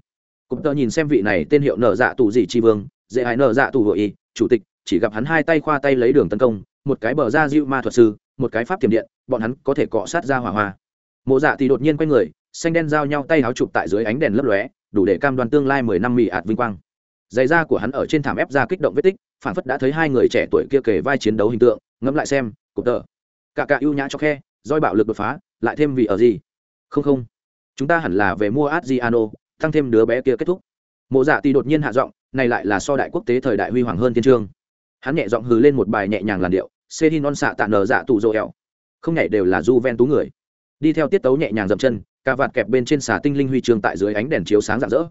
Cụm tờ nhìn xem vị này tên hiệu nở dạ tù gì chi vương, dễ hại nở dạ tù hội y, chủ tịch, chỉ gặp hắn hai tay khoa tay lấy đường tấn công, một cái bờ ra diệu ma thuật sư, một cái pháp tiềm điện, bọn hắn có thể cọ sát ra hỏa hoa. Mộ Dạ tỷ đột nhiên quay người, xanh đen giao nhau tay áo chụp tại dưới ánh đèn lấp lóe, đủ để cam đoan tương lai mười năm mì ạt vinh quang. Giày da của hắn ở trên thảm ép ra kích động vết tích, phản phất đã thấy hai người trẻ tuổi kia kề vai chiến đấu hình tượng, ngẫm lại xem cụp tờ. Cả cả ưu nhã cho khe, roi bạo lực đột phá, lại thêm vì ở gì? Không không. Chúng ta hẳn là về mua adriano, tăng thêm đứa bé kia kết thúc. Mộ dạ thì đột nhiên hạ giọng, này lại là so đại quốc tế thời đại huy hoàng hơn thiên trương hắn nhẹ giọng hừ lên một bài nhẹ nhàng làn điệu xê hi xạ tạ nở dạ tụ rộ ẹo không nhảy đều là du ven tú người đi theo tiết tấu nhẹ nhàng dậm chân, cà vạt kẹp bên trên xà tinh linh huy chương tại dưới ánh đèn chiếu sáng rạng rỡ.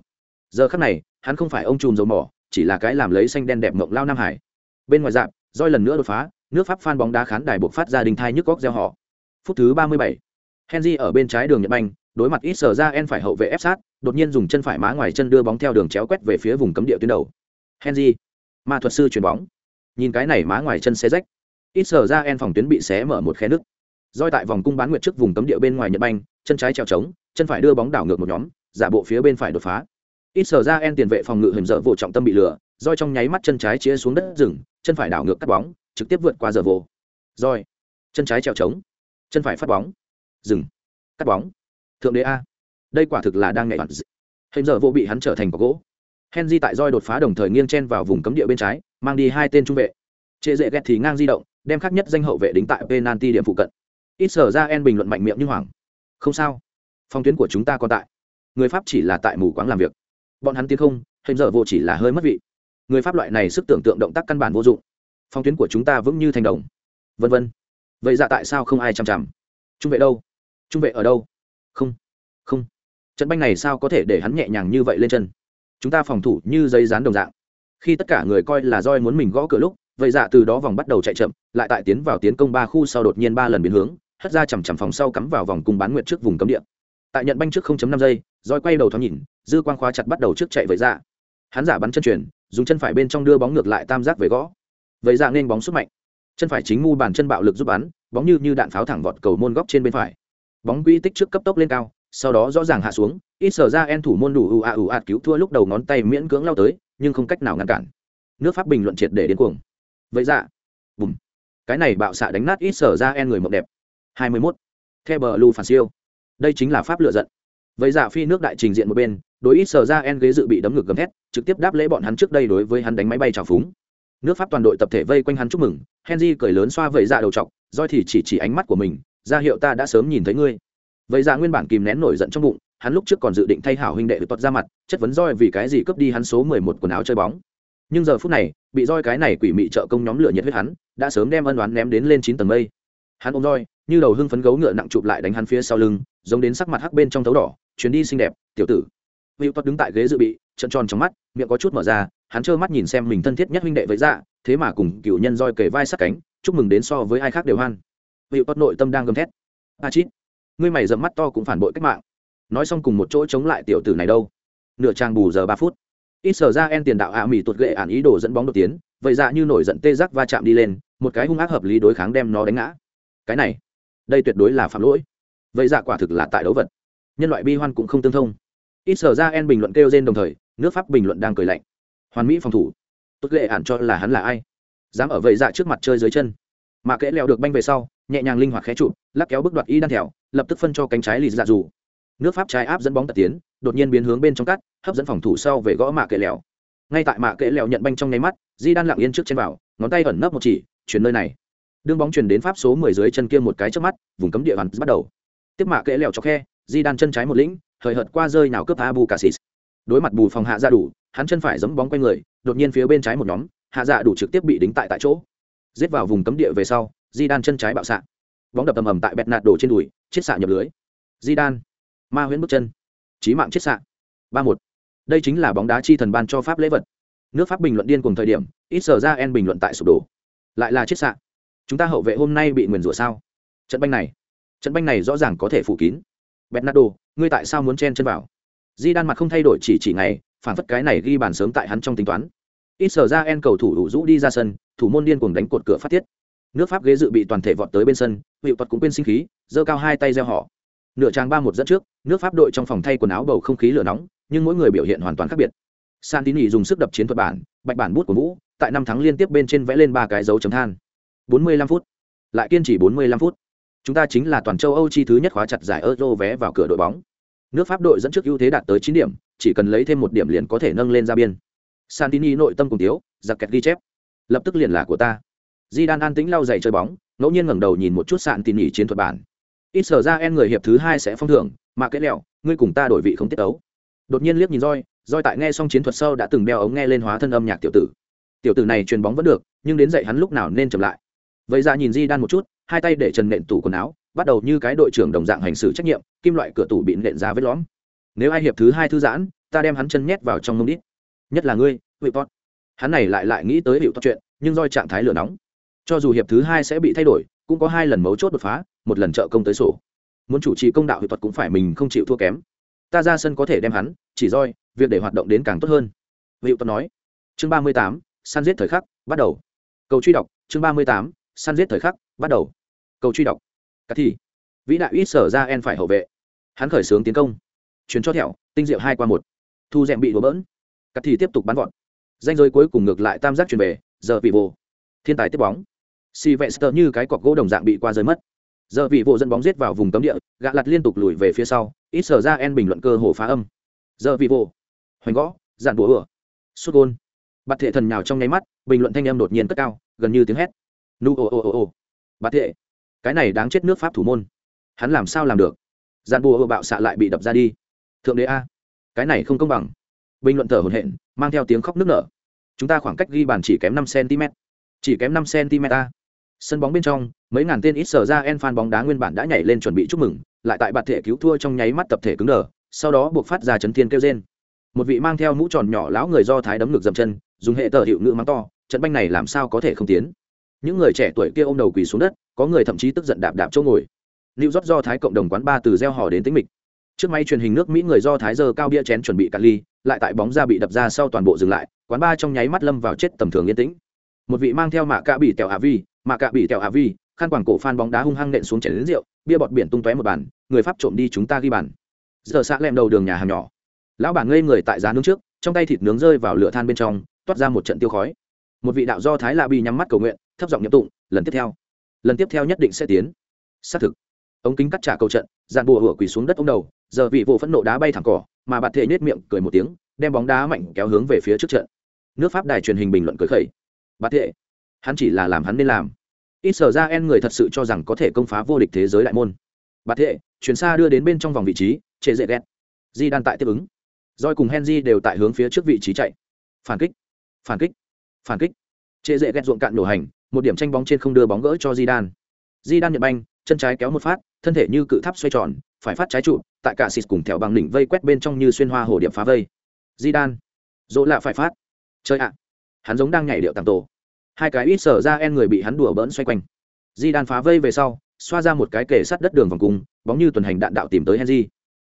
Giờ khắc này, hắn không phải ông trùm dầu mỏ, chỉ là cái làm lấy xanh đen đẹp mộng lao nam hải. Bên ngoài dạp roi lần nữa đột phá, nước pháp phan bóng đá khán đài buộc phát ra đình thai nhức góc gieo họ. Phút thứ ba mươi bảy, henry ở bên trái đường nhật banh, đối mặt ít sở ra en phải hậu vệ ép sát, đột nhiên dùng chân phải má ngoài chân đưa bóng theo đường chéo quét về phía vùng cấm địa tuyến đầu. Henry, ma thuật sư chuyền bóng. Nhìn cái này má ngoài chân xé rách, ít sở ra en phòng tuyến bị xé mở một khe nứt roi tại vòng cung bán nguyệt trước vùng cấm địa bên ngoài nhật banh, chân trái treo trống, chân phải đưa bóng đảo ngược một nhóm, giả bộ phía bên phải đột phá. Ít sở ra en tiền vệ phòng ngự hình dở vụ trọng tâm bị lửa roi trong nháy mắt chân trái chia xuống đất rừng, chân phải đảo ngược cắt bóng, trực tiếp vượt qua giờ vô roi, chân trái treo trống, chân phải phát bóng dừng cắt bóng. Thượng đế a, đây quả thực là đang nhảy vặt hình dở vô bị hắn trở thành có gỗ. Henry tại roi đột phá đồng thời nghiêng chen vào vùng cấm địa bên trái, mang đi hai tên trung vệ. Trệ dễ ghét thì ngang di động, đem khác nhất danh hậu vệ đính tại penalty điểm phụ cận ít sở ra en bình luận mạnh miệng như hoàng không sao. Phong tuyến của chúng ta còn tại. Người pháp chỉ là tại mù quáng làm việc. Bọn hắn tiến không, hình giờ vô chỉ là hơi mất vị. Người pháp loại này sức tưởng tượng động tác căn bản vô dụng. Phong tuyến của chúng ta vững như thành đồng. Vân vân. Vậy ra tại sao không ai chằm chằm trung vệ đâu? Trung vệ ở đâu? Không. Không. Trận banh này sao có thể để hắn nhẹ nhàng như vậy lên chân? Chúng ta phòng thủ như dây dán đồng dạng. Khi tất cả người coi là roi muốn mình gõ cửa lúc vậy dạ từ đó vòng bắt đầu chạy chậm, lại tại tiến vào tiến công ba khu sau đột nhiên ba lần biến hướng, hất ra chằm chằm phòng sau cắm vào vòng cung bán nguyện trước vùng cấm địa. Tại nhận banh trước 0.5 giây roi quay đầu thoáng nhìn, dư quang khóa chặt bắt đầu trước chạy vậy dạ. Hắn giả bắn chân chuyển, dùng chân phải bên trong đưa bóng ngược lại tam giác về gõ. Vậy dạ nên bóng xuất mạnh. Chân phải chính ngu bàn chân bạo lực giúp bắn, bóng như như đạn pháo thẳng vọt cầu môn góc trên bên phải. Bóng quỹ tích trước cấp tốc lên cao, sau đó rõ ràng hạ xuống, ít sở ra en thủ môn đủ ù a ù ạt cứu thua lúc đầu ngón tay miễn cưỡng lao tới, nhưng không cách nào ngăn cản. Nước pháp bình luận triệt để đến cuồng vậy dạ. Bùm. Cái này bạo xạ đánh nát ít sở ra en người mộng đẹp. 21. theo bờ lu phản siêu. Đây chính là pháp lựa giận. Vậy dạ phi nước đại trình diện một bên, đối ít sở ra en ghế dự bị đấm ngực gầm thét, trực tiếp đáp lễ bọn hắn trước đây đối với hắn đánh máy bay trào phúng. Nước pháp toàn đội tập thể vây quanh hắn chúc mừng, henry cười lớn xoa vẩy dạ đầu trọc, roi thì chỉ chỉ ánh mắt của mình ra hiệu ta đã sớm nhìn thấy ngươi. Vậy dạ nguyên bản kìm nén nổi giận trong bụng, hắn lúc trước còn dự định thay hảo huynh đệ được tuật ra mặt, chất vấn roi vì cái gì cướp đi hắn số 11 quần áo chơi bóng nhưng giờ phút này, bị roi cái này quỷ mị trợ công nhóm lửa nhiệt huyết hắn, đã sớm đem ân đoán ném đến lên chín tầng mây. Hắn ôm roi, như đầu hưng phấn gấu ngựa nặng chụp lại đánh hắn phía sau lưng, giống đến sắc mặt hắc bên trong thấu đỏ, chuyến đi xinh đẹp, tiểu tử. Hữu tuất đứng tại ghế dự bị trận tròn trong mắt, miệng có chút mở ra, hắn trơ mắt nhìn xem mình thân thiết nhất huynh đệ với dạ thế mà cùng cựu nhân roi kề vai sát cánh, chúc mừng đến so với ai khác đều hoan. Hữu tuất nội tâm đang gầm thét. A chít, ngươi mày dầm mắt to cũng phản bội cách mạng. Nói xong cùng một chỗ chống lại tiểu tử này đâu. Nửa trang bù giờ ba phút ít sở ra en tiền đạo ạ mỹ tuột gệ ản ý đồ dẫn bóng đột tiến, vậy dạ như nổi giận tê giác va chạm đi lên, một cái hung ác hợp lý đối kháng đem nó đánh ngã. Cái này, đây tuyệt đối là phạm lỗi. Vậy dạ quả thực là tại đấu vật. Nhân loại bi hoan cũng không tương thông. Ít sở ra en bình luận kêu trên đồng thời, nước pháp bình luận đang cười lạnh. Hoàn mỹ phòng thủ. Tuột lệ ản cho là hắn là ai? Dám ở vậy dạ trước mặt chơi dưới chân. Mà kẽ leo được banh về sau, nhẹ nhàng linh hoạt khé trụ lắc kéo bước đoạt y đan thẻo lập tức phân cho cánh trái lì dạ dù nước pháp trái áp dẫn bóng tật tiến, đột nhiên biến hướng bên trong cắt, hấp dẫn phòng thủ sau về gõ mạ kệ lẹo. ngay tại mạ kệ lẹo nhận banh trong nháy mắt di đan lặng yên trước trên vào, ngón tay ẩn nấp một chỉ, chuyển nơi này. Đương bóng chuyển đến pháp số mười dưới chân kia một cái trước mắt, vùng cấm địa bàn bắt đầu. Tiếp mạ kệ lẹo cho khe di đan chân trái một lĩnh, hời hợt qua rơi nào cướp abu cassis đối mặt bù phòng hạ ra đủ, hắn chân phải giấm bóng quanh người, đột nhiên phía bên trái một nhóm, hạ dạ đủ trực tiếp bị đính tại tại chỗ. Giết vào vùng cấm địa về sau di đan chân trái bạo xạ. Bóng đập tầm ầm tại bẹt nạt đổ trên đùi chiết xạ nhập lưới. Di đan ma huyễn bước chân. Trí mạng chiết xạ. Ba một. Đây chính là bóng đá chi thần ban cho pháp lễ vật. Nước pháp bình luận điên cùng thời điểm, ít sở ra en bình luận tại sụp đổ. Lại là chiết xạ. Chúng ta hậu vệ hôm nay bị nguyền rủa sao? Trận banh này. Trận banh này rõ ràng có thể phủ kín. Bernardo, ngươi tại sao muốn chen chân vào? Di đan mặt không thay đổi chỉ chỉ ngày, phản phất cái này ghi bàn sớm tại hắn trong tính toán. Ít sở ra en cầu thủ đủ rũ đi ra sân, thủ môn điên cuồng đánh cột cửa phát tiết. Nước pháp ghế dự bị toàn thể vọt tới bên sân, hiệu thuật cũng quên sinh khí, giơ cao hai tay gieo họ nửa trang ba một dẫn trước, nước pháp đội trong phòng thay quần áo bầu không khí lửa nóng, nhưng mỗi người biểu hiện hoàn toàn khác biệt. Santini dùng sức đập chiến thuật bản, bạch bản bút của vũ, tại năm tháng liên tiếp bên trên vẽ lên ba cái dấu chấm than. 45 phút. Lại kiên trì 45 phút. Chúng ta chính là toàn châu âu chi thứ nhất khóa chặt giải euro vé vào cửa đội bóng. Nước pháp đội dẫn trước ưu thế đạt tới chín điểm, chỉ cần lấy thêm một điểm liền có thể nâng lên ra biên. Santini nội tâm cùng tiếu giặc kẹt ghi chép. Lập tức liền là của ta. Di đan an tĩnh lau giày chơi bóng, ngẫu nhiên ngẩng đầu nhìn một chút sạn tỉ nỉ chiến thuật bản ít sở ra en người hiệp thứ hai sẽ phong thưởng, mà kết lẹo, ngươi cùng ta đổi vị không tiết tấu. đột nhiên liếc nhìn roi roi tại nghe xong chiến thuật sau đã từng đeo ống nghe lên hóa thân âm nhạc tiểu tử. Tiểu tử này truyền bóng vẫn được, nhưng đến dậy hắn lúc nào nên chậm lại. Vậy ra nhìn di đan một chút, hai tay để trần nện tủ quần áo, bắt đầu như cái đội trưởng đồng dạng hành xử trách nhiệm, kim loại cửa tủ bị nện ra vết lõm. Nếu ai hiệp thứ hai thư giãn, ta đem hắn chân nhét vào trong mông đít. Nhất là ngươi vị pot hắn này lại lại nghĩ tới hiệu tốt chuyện, nhưng do trạng thái lửa nóng. Cho dù hiệp thứ hai sẽ bị thay đổi, cũng có hai lần mấu chốt đột phá một lần trợ công tới sổ. Muốn chủ trì công đạo hiệu thuật cũng phải mình không chịu thua kém. Ta ra sân có thể đem hắn, chỉ roi, việc để hoạt động đến càng tốt hơn. Hiệu thuật nói. Chương ba mươi tám, săn giết thời khắc, bắt đầu. Cầu truy đọc, chương ba mươi tám, săn giết thời khắc, bắt đầu. Cầu truy đọc. Cả thì vĩ đại ít sở ra en phải hậu vệ. Hắn khởi xướng tiến công. Chuyến cho thẹo, tinh diệu hai qua một. Thu d bị đổ bỡn. Cả thì tiếp tục bắn gọn danh giới cuối cùng ngược lại tam giác chuyển về, giờ vị vô. Thiên tài tiếp bóng. Si vẹn sờ như cái cọc gỗ đồng dạng bị qua rơi mất giờ vị vô dẫn bóng giết vào vùng cấm địa gạ lặt liên tục lùi về phía sau, ít sở ra en bình luận cơ hồ phá âm. Giờ vị vô. Hoành gõ, dạn búa ửa. Sút gôn. Bạt thệ thần nhào trong nháy mắt, bình luận thanh âm đột nhiên cất cao, gần như tiếng hét. Nu ồ ồ ồ ồ bạt thệ. Cái này đáng chết nước pháp thủ môn. Hắn làm sao làm được? Dạn bùa bạo xạ lại bị đập ra đi. Thượng đế a. Cái này không công bằng. Bình luận thở hồn hện mang theo tiếng khóc nức nở. Chúng ta khoảng cách ghi bàn chỉ kém năm cm chỉ kém năm cm a sân bóng bên trong, mấy ngàn tên ít sở ra en fan bóng đá nguyên bản đã nhảy lên chuẩn bị chúc mừng, lại tại bạt thể cứu thua trong nháy mắt tập thể cứng đờ, sau đó buộc phát ra chấn thiên kêu trên một vị mang theo mũ tròn nhỏ lão người do thái đấm ngực dậm chân, dùng hệ tờ hiệu ngữ mắng to, trận banh này làm sao có thể không tiến? Những người trẻ tuổi kia ôm đầu quỳ xuống đất, có người thậm chí tức giận đạp đạp chỗ ngồi. Lưu rót do thái cộng đồng quán ba từ gieo hò đến tính mịch. Trước máy truyền hình nước mỹ người do thái giờ cao bia chén chuẩn bị cạn ly, lại tại bóng ra bị đập ra sau toàn bộ dừng lại, quán ba trong nháy mắt lâm vào chết tầm thường yên tĩnh một vị mang theo mạ cạ bị tèo hạ vi, mạ cạ bị tèo hạ vi, khăn quảng cổ phan bóng đá hung hăng nện xuống chảy đến rượu, bia bọt biển tung tóe một bàn, người pháp trộm đi chúng ta ghi bàn. Giờ xạ lem đầu đường nhà hàng nhỏ. Lão bản ngây người tại giá nướng trước, trong tay thịt nướng rơi vào lửa than bên trong, toát ra một trận tiêu khói. Một vị đạo do thái lạ bi nhắm mắt cầu nguyện, thấp giọng nhậm tụng, lần tiếp theo, lần tiếp theo nhất định sẽ tiến. Xác thực, ống kính cắt trả cầu trận dàn bùa hửa quỳ xuống đất ông đầu, giờ vị vụ phẫn nộ đá bay thẳng cỏ, mà bạt thệ nết miệng cười một tiếng, đem bóng đá mạnh kéo hướng về phía trước trận. Nước pháp đài truyền hình bình luận cười khẩy bát thệ. Hắn chỉ là làm hắn nên làm. Ít sở ra en người thật sự cho rằng có thể công phá vô địch thế giới đại môn. Bát thệ, chuyển xa đưa đến bên trong vòng vị trí trệ dễ ghét. Di đan tại tiếp ứng. Roi cùng henry đều tại hướng phía trước vị trí chạy. Phản kích phản kích phản kích. Trệ dễ ghét ruộng cạn nổ hành, một điểm tranh bóng trên không đưa bóng gỡ cho di đan. Di đan nhận banh, chân trái kéo một phát, thân thể như cự tháp xoay tròn, phải phát trái trụ, tại cả xịt cùng thẹo bằng đỉnh vây quét bên trong như xuyên hoa hồ điệp phá vây. Di đan, dỗ lạ phải phát. Chơi ạ, hắn giống đang nhảy điệu tàng tổ hai cái ít sở ra en người bị hắn đùa bỡn xoay quanh. Di đan phá vây về sau, xoa ra một cái kề sắt đất đường vòng cung, bóng như tuần hành đạn đạo tìm tới henry.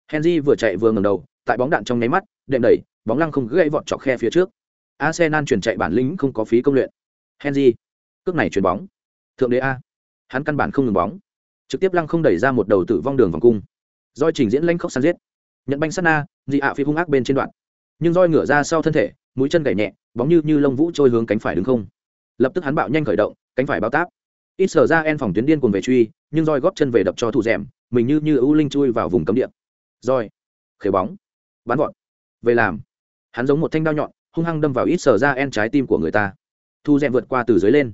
Henry vừa chạy vừa ngầm đầu, tại bóng đạn trong nháy mắt, đệm đẩy, bóng lăng không gãy vọt chọc khe phía trước. Arsenal chuyển chạy bản lĩnh không có phí công luyện. Henry, cước này chuyền bóng. Thượng đế a. Hắn căn bản không ngừng bóng. Trực tiếp lăng không đẩy ra một đầu tử vong đường vòng cung. Doi trình diễn lanh khóc săn giết. Nhận banh sát na dị ạ phi hung ác bên trên đoạn. Nhưng roi ngửa ra sau thân thể, mũi chân gảy nhẹ, bóng như như lông vũ trôi hướng cánh phải đứng không lập tức hắn bạo nhanh khởi động cánh phải bao táp ít sở ra en phòng tuyến điên cuồng về truy nhưng roi góp chân về đập cho thủ rèm mình như như ưu linh chui vào vùng cấm địa roi khều bóng bắn gọn về làm hắn giống một thanh đao nhọn hung hăng đâm vào ít sở ra en trái tim của người ta thu rèm vượt qua từ dưới lên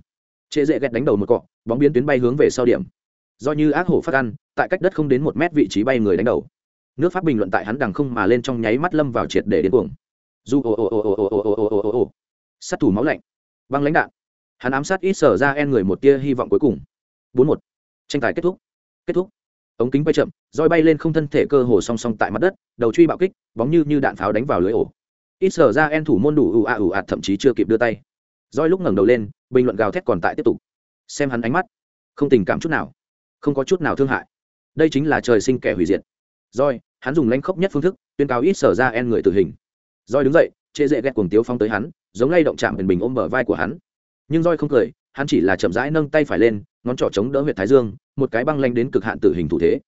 trệ dễ ghét đánh đầu một cọ bóng biến tuyến bay hướng về sau điểm do như ác hổ phát ăn tại cách đất không đến một mét vị trí bay người đánh đầu nước pháp bình luận tại hắn đằng không mà lên trong nháy mắt lâm vào triệt để đến cuồng du ồ ồ ồ ồ ồ ồ ồ ồ ồ ồ sát thủ máu lạnh băng lãnh đạn hắn ám sát ít sở ra en người một tia hy vọng cuối cùng. Bốn một. Tranh tài kết thúc. Kết thúc. Ống kính bay chậm, roi bay lên không thân thể cơ hồ song song tại mặt đất, đầu truy bạo kích, bóng như như đạn pháo đánh vào lưới ổ. Ít sở ra en thủ môn đủ ù a ù ạt thậm chí chưa kịp đưa tay. Roi lúc ngẩng đầu lên, bình luận gào thét còn tại tiếp tục. Xem hắn ánh mắt. Không tình cảm chút nào. Không có chút nào thương hại. Đây chính là trời sinh kẻ hủy diệt. Roi, hắn dùng lãnh khốc nhất phương thức, tuyên cáo ít sở ra en người tử hình. Roi đứng dậy chê dễ ghét cuồng tiếu phong tới hắn, giống lay động chạm bình bình ôm bờ vai của hắn nhưng roi không cười, hắn chỉ là chậm rãi nâng tay phải lên, ngón trỏ chống đỡ huyệt thái dương, một cái băng lanh đến cực hạn tử hình thủ thế.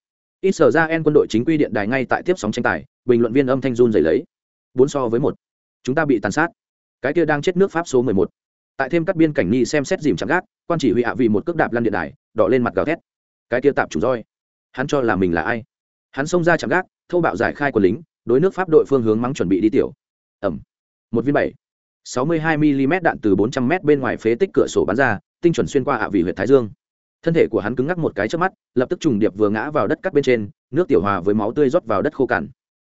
Ít sở ra en quân đội chính quy điện đài ngay tại tiếp sóng tranh tài, bình luận viên âm thanh run dày lấy. Bốn so với một. Chúng ta bị tàn sát. Cái kia đang chết nước pháp số mười một. Tại thêm các biên cảnh nghi xem xét dìm chẳng gác, quan chỉ huy hạ vì một cước đạp lăn điện đài, đỏ lên mặt gào thét. Cái kia tạp chủ roi. Hắn cho là mình là ai? Hắn xông ra chẳng gác, thâu bạo giải khai của lính, đối nước pháp đội phương hướng mắng chuẩn bị đi tiểu. Ẩm. Một viên bảy sáu mươi hai mm đạn từ bốn trăm m bên ngoài phế tích cửa sổ bắn ra, tinh chuẩn xuyên qua hạ vị huyệt thái dương. Thân thể của hắn cứng ngắc một cái chớp mắt, lập tức trùng điệp vừa ngã vào đất cắt bên trên, nước tiểu hòa với máu tươi rót vào đất khô cằn.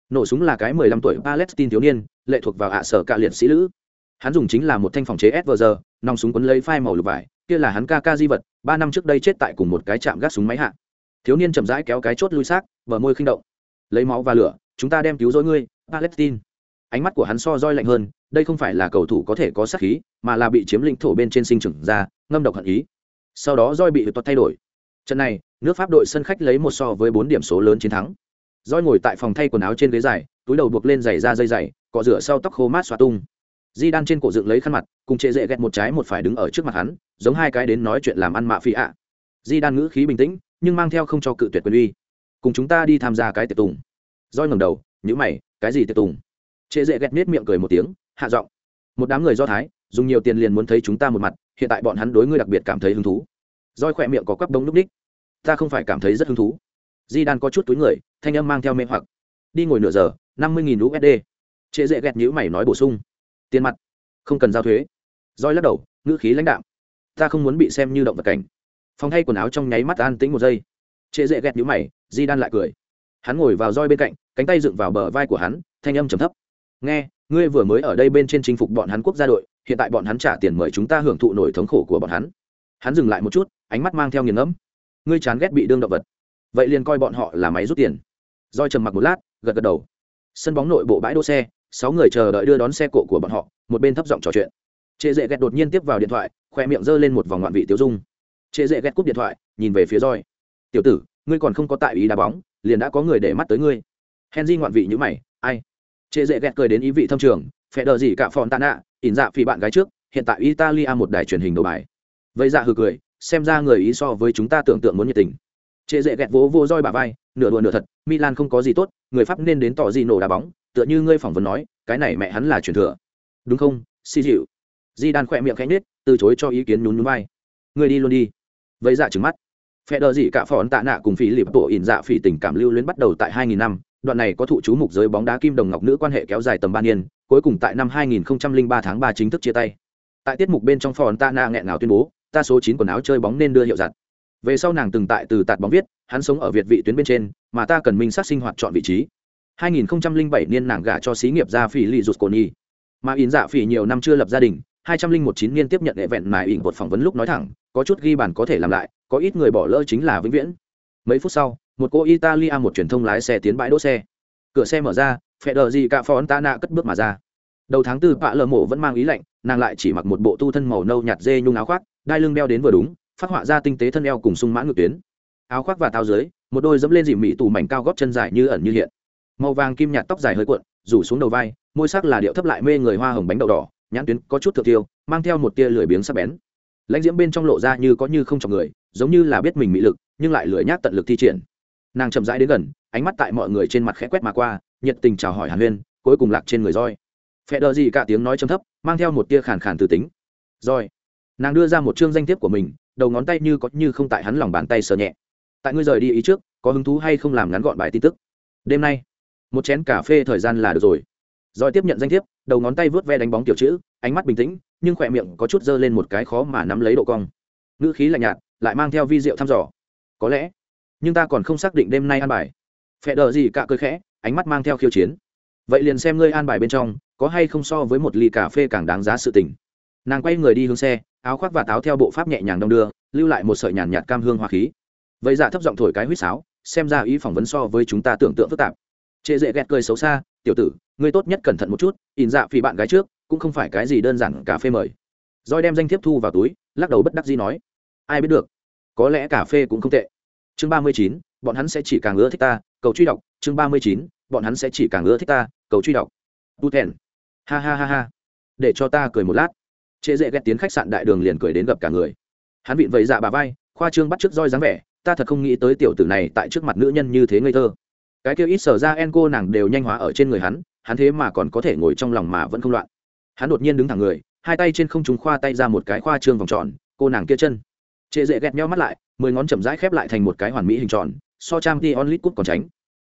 Nổ súng là cái mười lăm tuổi palestine thiếu niên, lệ thuộc vào hạ sở cả liệt sĩ lữ. Hắn dùng chính là một thanh phòng chế svg nòng súng quấn lấy phai màu lục vải, kia là hắn ca ca di vật, ba năm trước đây chết tại cùng một cái chạm gác súng máy hạ. Thiếu niên chậm rãi kéo cái chốt lui xác, bờ môi khinh động. Lấy máu và lửa, chúng ta đem cứu rỗi ngươi, palestine ánh mắt của hắn so roi lạnh hơn, đây không phải là cầu thủ có thể có sát khí, mà là bị chiếm lĩnh thổ bên trên sinh trưởng ra, ngâm độc hận ý. Sau đó roi bị tuột thay đổi. Trận này, nước pháp đội sân khách lấy một so với bốn điểm số lớn chiến thắng. Roi ngồi tại phòng thay quần áo trên ghế dài, túi đầu buộc lên giày ra dây dày, cọ rửa sau tóc khô mát xoa tung. Di đan trên cổ dựng lấy khăn mặt, cùng trệ dễ ghét một trái một phải đứng ở trước mặt hắn, giống hai cái đến nói chuyện làm ăn mạ phi ạ. Di đan ngữ khí bình tĩnh, nhưng mang theo không cho cự tuyệt quyền uy. Cùng chúng ta đi tham gia cái tiệc tùng. Roi ngầm đầu nhữ mày, cái gì tiệc tùng? Trệ dễ Gẹt nết miệng cười một tiếng, hạ giọng, một đám người do thái, dùng nhiều tiền liền muốn thấy chúng ta một mặt, hiện tại bọn hắn đối ngươi đặc biệt cảm thấy hứng thú. Roi khỏe miệng có quắp đống lúc đích ta không phải cảm thấy rất hứng thú. Di đan có chút túi người, thanh âm mang theo mê hoặc, đi ngồi nửa giờ, năm mươi nghìn usd trệ dễ Gẹt nhíu mày nói bổ sung, tiền mặt, không cần giao thuế. Roi lắc đầu, ngữ khí lãnh đạm, ta không muốn bị xem như động vật cảnh. Phòng thay quần áo trong nháy mắt an tĩnh một giây. Trệ dễ Gẹt nhíu mày di đan lại cười. Hắn ngồi vào roi bên cạnh, cánh tay dựng vào bờ vai của hắn, thanh âm trầm thấp nghe, ngươi vừa mới ở đây bên trên chinh phục bọn hắn quốc gia đội, hiện tại bọn hắn trả tiền mời chúng ta hưởng thụ nổi thống khổ của bọn hắn. Hắn dừng lại một chút, ánh mắt mang theo nghiền ngẫm. Ngươi chán ghét bị đương động vật. Vậy liền coi bọn họ là máy rút tiền. Roi trầm mặc một lát, gật gật đầu. Sân bóng nội bộ bãi đỗ xe, sáu người chờ đợi đưa đón xe cộ của bọn họ, một bên thấp giọng trò chuyện. Trệ dễ ghét đột nhiên tiếp vào điện thoại, khoe miệng giơ lên một vòng ngoạn vị tiêu dung. Trệ dễ ghét cúp điện thoại, nhìn về phía roi tiểu tử, ngươi còn không có tại ý đá bóng, liền đã có người để mắt tới ngươi. Henry ngoạn vị như mày, ai? Trệ dễ ghét cười đến ý vị thâm trường phệ đờ gì cả phòn tạ nạ ỉn dạ phỉ bạn gái trước hiện tại italia một đài truyền hình đầu bài. Vậy dạ hừ cười xem ra người ý so với chúng ta tưởng tượng muốn nhiệt tình. Trệ dễ ghét vỗ vỗ roi bà vai nửa đùa nửa thật milan không có gì tốt người pháp nên đến tỏ gì nổ đá bóng tựa như ngươi phỏng vấn nói cái này mẹ hắn là truyền thừa. Đúng không si dịu di đan khỏe miệng khẽ nhếch, từ chối cho ý kiến nhún nhún vai. Ngươi đi luôn đi. Vậy dạ trừng mắt. Phệ đờ gì cả phòn tạ nạ cùng phí lịp tổ ỉn dạ phỉ tình cảm lưu luyến bắt đầu tại 2000 năm đoạn này có thụ chú mục giới bóng đá kim đồng ngọc nữ quan hệ kéo dài tầm ba niên, cuối cùng tại năm 2003 tháng 3 chính thức chia tay. Tại tiết mục bên trong phòn ta nạ nghẹn ngào tuyên bố, ta số 9 quần áo chơi bóng nên đưa hiệu giặt. Về sau nàng từng tại từ tạt bóng viết, hắn sống ở việt vị tuyến bên trên, mà ta cần minh sát sinh hoạt chọn vị trí. 2007 niên nàng gả cho xí nghiệp gia phỉ lì rụt cồn mà in dạ phỉ nhiều năm chưa lập gia đình 2019 niên tiếp nhận hệ vẹn mài ỉn một phỏng vấn lúc nói thẳng, có chút ghi bản có thể làm lại, có ít người bỏ lỡ chính là vĩnh viễn. Mấy phút sau một cô italia một truyền thông lái xe tiến bãi đỗ xe. Cửa xe mở ra, phe đờ gì cả phó ta nạ cất bước mà ra. Đầu tháng tư, pạ lờ mộ vẫn mang ý lạnh, nàng lại chỉ mặc một bộ tu thân màu nâu nhạt dê nhung áo khoác, đai lưng đeo đến vừa đúng, phát họa ra tinh tế thân eo cùng sung mãn ngược tuyến. Áo khoác và tao dưới, một đôi dẫm lên dìm mỹ tù mảnh cao góp chân dài như ẩn như hiện. Màu vàng kim nhạt tóc dài hơi cuộn, rủ xuống đầu vai, môi sắc là điệu thấp lại mê người hoa hồng bánh đậu đỏ, nhãn tuyến có chút thượng tiêu, mang theo một tia lười biếng sắc bén. Lãnh diễm bên trong lộ ra như có như không chọc người, giống như là biết mình mỹ lực, nhưng lại lười nhác tận lực thi triển nàng chậm rãi đến gần, ánh mắt tại mọi người trên mặt khẽ quét mà qua, nhiệt tình chào hỏi hàn huyên, cuối cùng lạc trên người roi phe đờ gì cả tiếng nói chấm thấp, mang theo một tia khàn khàn từ tính. Rồi nàng đưa ra một chương danh thiếp của mình, đầu ngón tay như có như không tại hắn lòng bàn tay sờ nhẹ. Tại ngươi rời đi ý trước, có hứng thú hay không làm ngắn gọn bài tin tức? Đêm nay, một chén cà phê thời gian là được rồi. Rồi tiếp nhận danh thiếp, đầu ngón tay vớt ve đánh bóng kiểu chữ, ánh mắt bình tĩnh, nhưng khỏe miệng có chút dơ lên một cái khó mà nắm lấy độ cong. Ngữ khí lạnh nhạt, lại mang theo vi rượu thăm dò. Có lẽ nhưng ta còn không xác định đêm nay ăn bài. Phe đờ gì cả cười khẽ, ánh mắt mang theo khiêu chiến. Vậy liền xem ngươi an bài bên trong, có hay không so với một ly cà phê càng đáng giá sự tình. Nàng quay người đi hướng xe, áo khoác và táo theo bộ pháp nhẹ nhàng đong đưa, lưu lại một sợi nhàn nhạt cam hương hoa khí. Vậy dạ thấp giọng thổi cái huýt sáo, xem ra ý phỏng vấn so với chúng ta tưởng tượng phức tạp. Trệ dễ ghét cười xấu xa, tiểu tử, ngươi tốt nhất cẩn thận một chút in dạ vì bạn gái trước, cũng không phải cái gì đơn giản cà phê mời. Roi đem danh thiếp thu vào túi, lắc đầu bất đắc dĩ nói, ai biết được, có lẽ cà phê cũng không tệ chương ba mươi chín, bọn hắn sẽ chỉ càng ưa thích ta, cầu truy đọc, chương ba mươi chín, bọn hắn sẽ chỉ càng ưa thích ta, cầu truy đọc. Tu thèn ha ha ha ha. Để cho ta cười một lát. Trễ dễ ghét tiến khách sạn đại đường liền cười đến gặp cả người. Hắn vịn vẫy dạ bà vai, khoa trương bắt t r ư ớ c roi dáng vẻ, ta thật không nghĩ tới tiểu tử này tại trước mặt nữ nhân như thế ngây thơ. Cái kêu ít sở ra en cô nàng đều nhanh hóa ở trên người hắn hắn thế mà còn có thể ngồi trong lòng mà vẫn không loạn. Hắn đột nhiên đứng thẳng người, hai tay trên không chúng khoa tay ra một cái khoa trương vòng tròn, cô nàng kia chân trệ dễ gẹt nhau mắt lại, mười ngón chậm rãi khép lại thành một cái hoàn mỹ hình tròn, so trang t onlit cút còn tránh.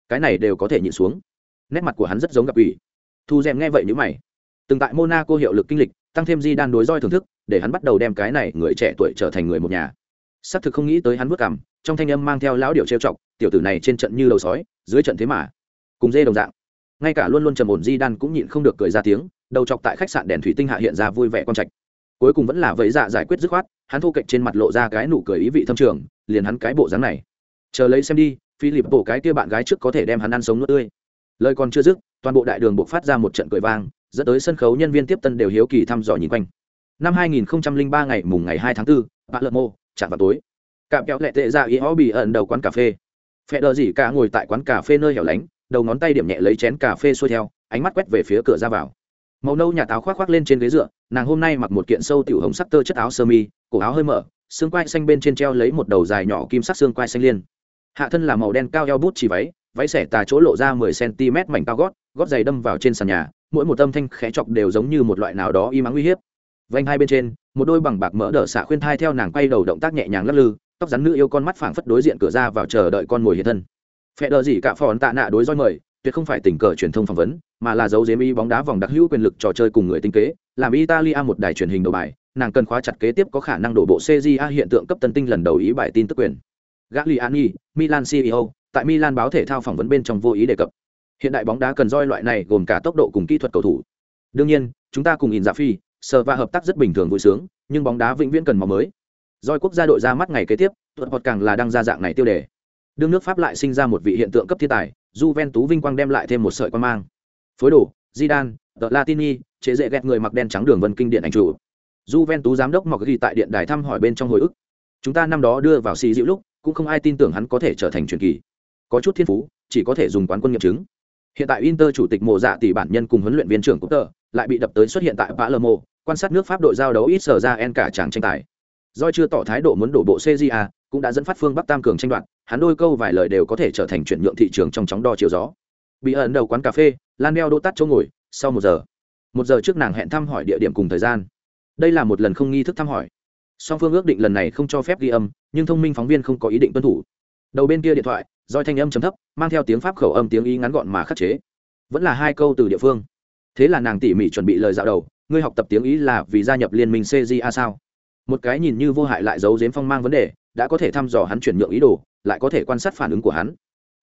Cái này đều có thể nhịn xuống. Nét mặt của hắn rất giống gặp ủy. Thu rèm nghe vậy như mày. Từng tại monaco hiệu lực kinh lịch, tăng thêm di đan đối roi thưởng thức, để hắn bắt đầu đem cái này người trẻ tuổi trở thành người một nhà. Xác thực không nghĩ tới hắn vất cảm trong thanh âm mang theo lão điệu trêu chọc, tiểu tử này trên trận như đầu sói, dưới trận thế mà. Cùng dê đồng dạng. Ngay cả luôn luôn trầm ổn di đan cũng nhịn không được cười ra tiếng, đầu chọc tại khách sạn đèn thủy tinh hạ hiện ra vui vẻ con trạch. Cuối cùng vẫn là vẫy dạ giải quyết dứt khoát hắn thu cạnh trên mặt lộ ra cái nụ cười ý vị thâm trường liền hắn cái bộ dáng này. Chờ lấy xem đi philip bộ cái kia bạn gái trước có thể đem hắn ăn sống nuốt tươi. Lời còn chưa dứt toàn bộ đại đường buộc phát ra một trận cười vang dẫn tới sân khấu nhân viên tiếp tân đều hiếu kỳ thăm dò nhìn quanh. Năm 2003 ngày mùng ngày 2 tháng 4, bạn lợn mô chạm vào tối. Cạm kéo lệ tệ ra ý ó bị ẩn đầu quán cà phê. Phe đờ gì cả ngồi tại quán cà phê nơi hẻo lánh đầu ngón tay điểm nhẹ lấy chén cà phê xuôi theo ánh mắt quét về phía cửa ra vào. Màu nâu nhà táo khoác khoác lên trên ghế dựa nàng hôm nay mặc một kiện sâu tiểu hồng sắc tơ chất áo sơ mi, cổ áo hơi mở, xương quai xanh bên trên treo lấy một đầu dài nhỏ kim sắc xương quai xanh liên. Hạ thân là màu đen cao eo bút chỉ váy váy xẻ tà chỗ lộ ra mười cm mảnh cao gót gót giày đâm vào trên sàn nhà, mỗi một âm thanh khẽ chọc đều giống như một loại nào đó y mắng uy hiếp. Vanh hai bên trên, một đôi bằng bạc mỡ đỡ xạ khuyên thai theo nàng quay đầu động tác nhẹ nhàng lắc lư, tóc rắn nữ yêu con mắt phảng phất đối diện cửa ra vào chờ đợi con mồi hiện thân. Phe đờ gì cả phòn tạ nạ đối roi mời tuyệt không phải tình cờ truyền thông phỏng vấn, mà là dấu giếm y bóng đá vòng đặc hữu quyền lực trò chơi cùng người tinh kế, làm italia một đài truyền hình đầu bài, nàng cần khóa chặt kế tiếp có khả năng đổ bộ cja hiện tượng cấp tân tinh lần đầu ý bài tin tức quyền. Gagliani, milan ceo tại milan báo thể thao phỏng vấn bên trong vô ý đề cập. Hiện đại bóng đá cần roi loại này gồm cả tốc độ cùng kỹ thuật cầu thủ. Đương nhiên, chúng ta cùng in dạ phi sờ và hợp tác rất bình thường vui sướng, nhưng bóng đá vĩnh viễn cần màu mới. Roi quốc gia đội ra mắt ngày kế tiếp tuột hoặc càng là đang ra dạng này tiêu đề đương nước pháp lại sinh ra một vị hiện tượng cấp thiên tài j tú vinh quang đem lại thêm một sợi quan mang. Phối đồ, zidane The latini, chế dễ ghét người mặc đen trắng đường vân kinh điện ảnh chủ. Juventus giám đốc mọc ghi tại điện đài thăm hỏi bên trong hồi ức. Chúng ta năm đó đưa vào xì dịu lúc, cũng không ai tin tưởng hắn có thể trở thành truyền kỳ. Có chút thiên phú, chỉ có thể dùng quán quân nghiệm chứng. Hiện tại inter chủ tịch mộ dạ tỷ bản nhân cùng huấn luyện viên trưởng của tờ lại bị đập tới xuất hiện tại palermo, quan sát nước pháp đội giao đấu ít sở ra en cả chàng tranh tài. Do chưa tỏ thái độ muốn đổ bộ cja cũng đã dẫn phát phương bắc tam cường tranh đoạt, hắn đôi câu vài lời đều có thể trở thành chuyển nhượng thị trường trong chóng đo chiều gió. Bị ẩn đầu quán cà phê, lan đeo đỗ tắt chỗ ngồi, sau một giờ. Một giờ trước nàng hẹn thăm hỏi địa điểm cùng thời gian. Đây là một lần không nghi thức thăm hỏi. Song phương ước định lần này không cho phép ghi âm, nhưng thông minh phóng viên không có ý định tuân thủ. Đầu bên kia điện thoại doi thanh âm chấm thấp, mang theo tiếng pháp khẩu âm tiếng ý ngắn gọn mà khắc chế. Vẫn là hai câu từ địa phương. Thế là nàng tỉ mỉ chuẩn bị lời dạo đầu, ngươi học tập tiếng ý là vì gia nhập liên minh cja sao? Một cái nhìn như vô hại lại giấu giếm phong mang vấn đề đã có thể thăm dò hắn chuyển nhượng ý đồ, lại có thể quan sát phản ứng của hắn.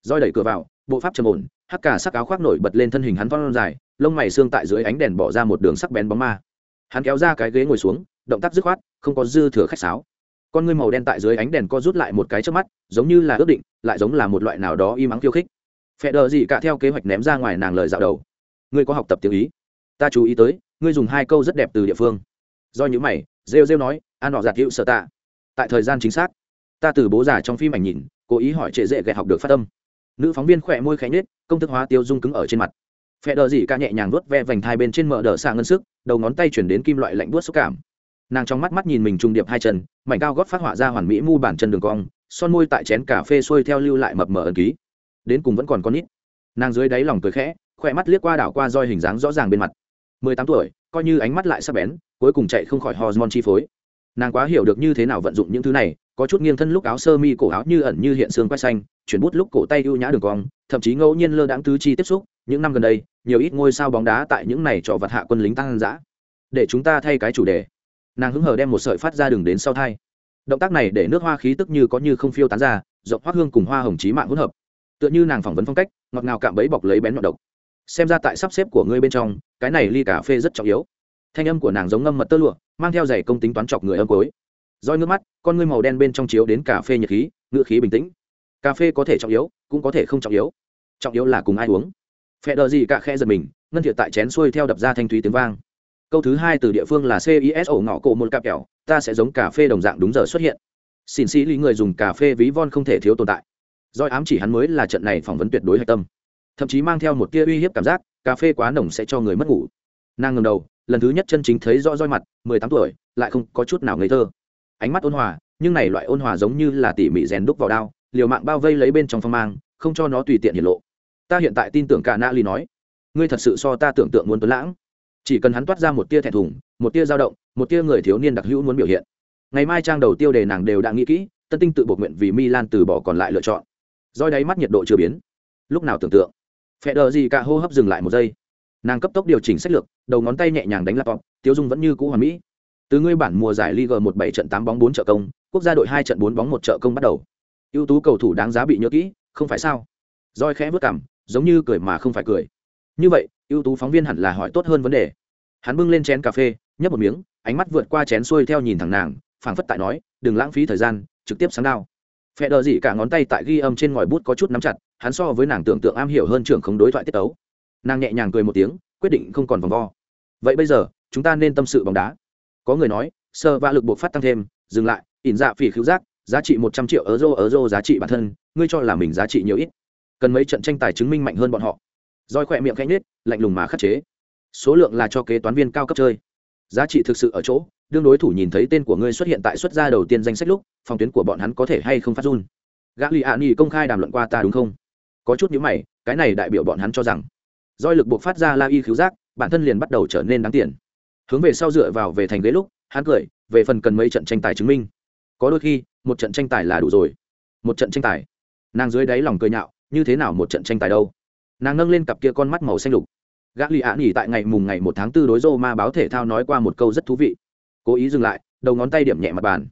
Roi đẩy cửa vào, bộ pháp trầm ổn, hắc cả sắc áo khoác nổi bật lên thân hình hắn phong dài, lông mày xương tại dưới ánh đèn bỏ ra một đường sắc bén bóng ma. Hắn kéo ra cái ghế ngồi xuống, động tác dứt khoát, không có dư thừa khách sáo. Con ngươi màu đen tại dưới ánh đèn co rút lại một cái trước mắt, giống như là ước định, lại giống là một loại nào đó im ắng khiêu khích. Phẹ đờ gì cả theo kế hoạch ném ra ngoài nàng lời dạo đầu. Ngươi có học tập tiếng ý? Ta chú ý tới, ngươi dùng hai câu rất đẹp từ địa phương. Do những mày, rêu rêu nói, an họ giạt hữu sợ tạ tại thời gian chính xác. Ta từ bố già trong phim ảnh nhìn, cố ý hỏi trệ dễ ghẹ học được phát âm. Nữ phóng viên khỏe môi khẽ nết công thức hóa tiêu dung cứng ở trên mặt. Phe đờ dị ca nhẹ nhàng vuốt ve vành thai bên trên mở đờ xạ ngân sức, đầu ngón tay chuyển đến kim loại lạnh buốt xúc cảm. Nàng trong mắt mắt nhìn mình trung điệp hai chân, mảnh cao gót phát họa ra hoàn mỹ mu bản chân đường cong, son môi tại chén cà phê xuôi theo lưu lại mập mờ ẩn ký. Đến cùng vẫn còn con nít. Nàng dưới đáy lòng cười khẽ, khỏe mắt liếc qua đảo qua roi hình dáng rõ ràng bên mặt. Mười tám tuổi, coi như ánh mắt lại sắp bén, cuối cùng chạy không khỏi hormone chi phối nàng quá hiểu được như thế nào vận dụng những thứ này, có chút nghiêng thân lúc áo sơ mi cổ áo như ẩn như hiện xương quay xanh, chuyển bút lúc cổ tay ưu nhã đường cong, thậm chí ngẫu nhiên lơ đãng tứ chi tiếp xúc, những năm gần đây, nhiều ít ngôi sao bóng đá tại những này trò vật hạ quân lính tăng dã. Để chúng ta thay cái chủ đề. Nàng hứng hờ đem một sợi phát ra đường đến sau thai. Động tác này để nước hoa khí tức như có như không phiêu tán ra, rộng hoa hương cùng hoa hồng trí mạng hỗn hợp. Tựa như nàng phỏng vấn phong cách, ngọt ngào cạm bẫy bọc lấy bén nhọn độc. Xem ra tại sắp xếp của ngươi bên trong, cái này ly cà phê rất trọng yếu. Thanh âm của nàng giống ngâm mật tơ lụa mang theo giày công tính toán chọc người âm cối. Roi nước mắt, con ngươi màu đen bên trong chiếu đến cà phê nhiệt khí ngựa khí bình tĩnh. Cà phê có thể trọng yếu, cũng có thể không trọng yếu. Trọng yếu là cùng ai uống. Phe đờ gì cả khe giật mình, ngân thiệt tại chén xuôi theo đập ra thanh thúy tiếng vang. Câu thứ hai từ địa phương là cis ổ ngõ cổ một cặp kẹo, ta sẽ giống cà phê đồng dạng đúng giờ xuất hiện. Xin sĩ lý người dùng cà phê ví von không thể thiếu tồn tại. Doi ám chỉ hắn mới là trận này phỏng vấn tuyệt đối hạch tâm. Thậm chí mang theo một tia uy hiếp cảm giác, cà phê quá nồng sẽ cho người mất ngủ. Nàng ngầm đầu lần thứ nhất chân chính thấy rõ roi mặt, mười tám tuổi, lại không có chút nào ngây thơ. Ánh mắt ôn hòa, nhưng này loại ôn hòa giống như là tỉ mỉ rèn đúc vào đao, liều mạng bao vây lấy bên trong phong mang, không cho nó tùy tiện hiển lộ. Ta hiện tại tin tưởng cả na ly nói, ngươi thật sự so ta tưởng tượng muốn tuấn lãng. Chỉ cần hắn toát ra một tia thẹn thùng, một tia dao động, một tia người thiếu niên đặc hữu muốn biểu hiện. Ngày mai trang đầu tiêu đề nàng đều đã nghĩ kỹ, tân tinh tự buộc nguyện vì milan từ bỏ còn lại lựa chọn. Roi đáy mắt nhiệt độ chưa biến. Lúc nào tưởng tượng? Phe đờ gì cả hô hấp dừng lại một giây nàng cấp tốc điều chỉnh sách lược, đầu ngón tay nhẹ nhàng đánh laptop tiêu dung vẫn như cũ hoàn mỹ. Từ ngươi bản mùa giải Liga một bảy trận tám bóng bốn trợ công, quốc gia đội hai trận bốn bóng một trợ công bắt đầu. Ưu tú cầu thủ đáng giá bị nhớ kỹ, không phải sao? Roi khẽ vớt cảm giống như cười mà không phải cười. Như vậy, ưu tú phóng viên hẳn là hỏi tốt hơn vấn đề. Hắn bưng lên chén cà phê, nhấp một miếng, ánh mắt vượt qua chén xuôi theo nhìn thẳng nàng, phảng phất tại nói, đừng lãng phí thời gian, trực tiếp sáng đao. Phe đờ dị cả ngón tay tại ghi âm trên ngòi bút có chút nắm chặt, hắn so với nàng tưởng tượng am hiểu hơn trưởng không đối thoại tiết tấu nàng nhẹ nhàng cười một tiếng, quyết định không còn vòng vo. Vậy bây giờ, chúng ta nên tâm sự bóng đá. Có người nói sơ vã lực buộc phát tăng thêm, dừng lại, ỉn dạ phỉ khứu giác, giá trị một trăm triệu euro euro giá trị bản thân, ngươi cho là mình giá trị nhiều ít. Cần mấy trận tranh tài chứng minh mạnh hơn bọn họ. Roi khỏe miệng cánh nết lạnh lùng mà khắc chế. Số lượng là cho kế toán viên cao cấp chơi. Giá trị thực sự ở chỗ, đương đối thủ nhìn thấy tên của ngươi xuất hiện tại xuất gia đầu tiên danh sách lúc, phòng tuyến của bọn hắn có thể hay không phát run. Gã lì ạ nghi công khai đàm luận qua ta đúng không? Có chút nhữ mày, cái này đại biểu bọn hắn cho rằng doi lực buộc phát ra la y khiếu giác, bản thân liền bắt đầu trở nên đáng tiền. Hướng về sau dựa vào về thành ghế lúc, hắn cười, về phần cần mấy trận tranh tài chứng minh. Có đôi khi, một trận tranh tài là đủ rồi. Một trận tranh tài. Nàng dưới đáy lòng cười nhạo, như thế nào một trận tranh tài đâu? Nàng nâng lên cặp kia con mắt màu xanh lục. Gã lì ạ nghỉ tại ngày mùng ngày một tháng tư đối rô ma báo thể thao nói qua một câu rất thú vị. Cố ý dừng lại, đầu ngón tay điểm nhẹ mặt bàn.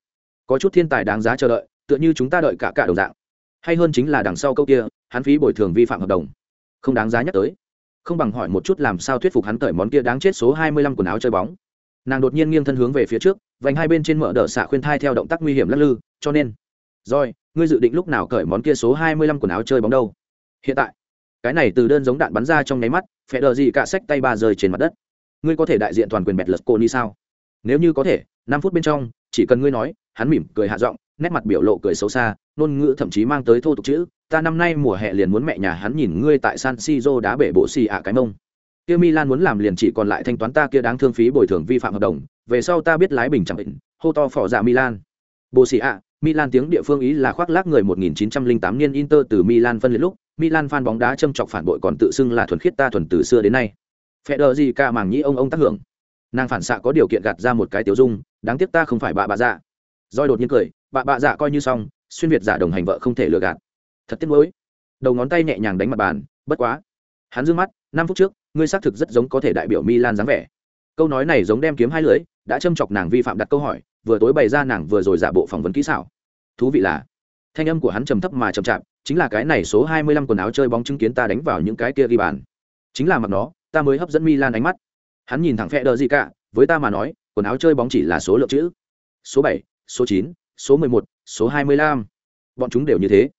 Có chút thiên tài đáng giá chờ đợi, tựa như chúng ta đợi cả cả đồng dạng. Hay hơn chính là đằng sau câu kia, hắn phí bồi thường vi phạm hợp đồng. Không đáng giá nhắc tới không bằng hỏi một chút làm sao thuyết phục hắn cởi món kia đáng chết số hai mươi lăm quần áo chơi bóng. Nàng đột nhiên nghiêng thân hướng về phía trước, vành hai bên trên mở đỡ xạ khuyên thai theo động tác nguy hiểm lắc lư, cho nên, rồi, ngươi dự định lúc nào cởi món kia số hai mươi lăm quần áo chơi bóng đâu? Hiện tại. Cái này từ đơn giống đạn bắn ra trong nháy mắt, phe đờ gì cả sách tay ba rơi trên mặt đất. Ngươi có thể đại diện toàn quyền bẹt lật cô ni sao? Nếu như có thể, năm phút bên trong, chỉ cần ngươi nói. Hắn mỉm cười hạ giọng, nét mặt biểu lộ cười xấu xa, ngôn ngữ thậm chí mang tới thô tục chữ ta năm nay mùa hè liền muốn mẹ nhà hắn nhìn ngươi tại san siro đá bể bộ xì ạ cái mông. Kia milan muốn làm liền chỉ còn lại thanh toán ta kia đáng thương phí bồi thường vi phạm hợp đồng, về sau ta biết lái bình chẳng định, hô to phỏ dạ milan. Bộ xì ạ, milan tiếng địa phương ý là khoác lác người 1908 niên inter từ milan phân liệt lúc, milan fan bóng đá châm chọc phản bội còn tự xưng là thuần khiết ta thuần từ xưa đến nay. Phệ đờ gì cả màng nhĩ ông ông tác hưởng. Nàng phản xạ có điều kiện gạt ra một cái tiểu dung, đáng tiếc ta không phải bà bà dạ. Rồi đột nhiên cười, bà bà dạ coi như xong, xuyên việt giả đồng hành vợ không thể lừa gạt thật tiếc nuối. Đầu ngón tay nhẹ nhàng đánh mặt bàn, bất quá. Hắn dương mắt, năm phút trước, ngươi xác thực rất giống có thể đại biểu milan dáng vẻ. Câu nói này giống đem kiếm hai lưỡi, đã châm chọc nàng vi phạm đặt câu hỏi, vừa tối bày ra nàng vừa rồi giả bộ phỏng vấn kỹ xảo. Thú vị là, thanh âm của hắn trầm thấp mà trầm chạp, chính là cái này số hai mươi lăm quần áo chơi bóng chứng kiến ta đánh vào những cái kia ghi bàn. Chính là mặt nó, ta mới hấp dẫn milan ánh mắt. Hắn nhìn thẳng phe đỡ gì cả với ta mà nói, quần áo chơi bóng chỉ là số lượng chữ. Số bảy, số chín, số mười một, số hai mươi lăm. Bọn chúng đều như thế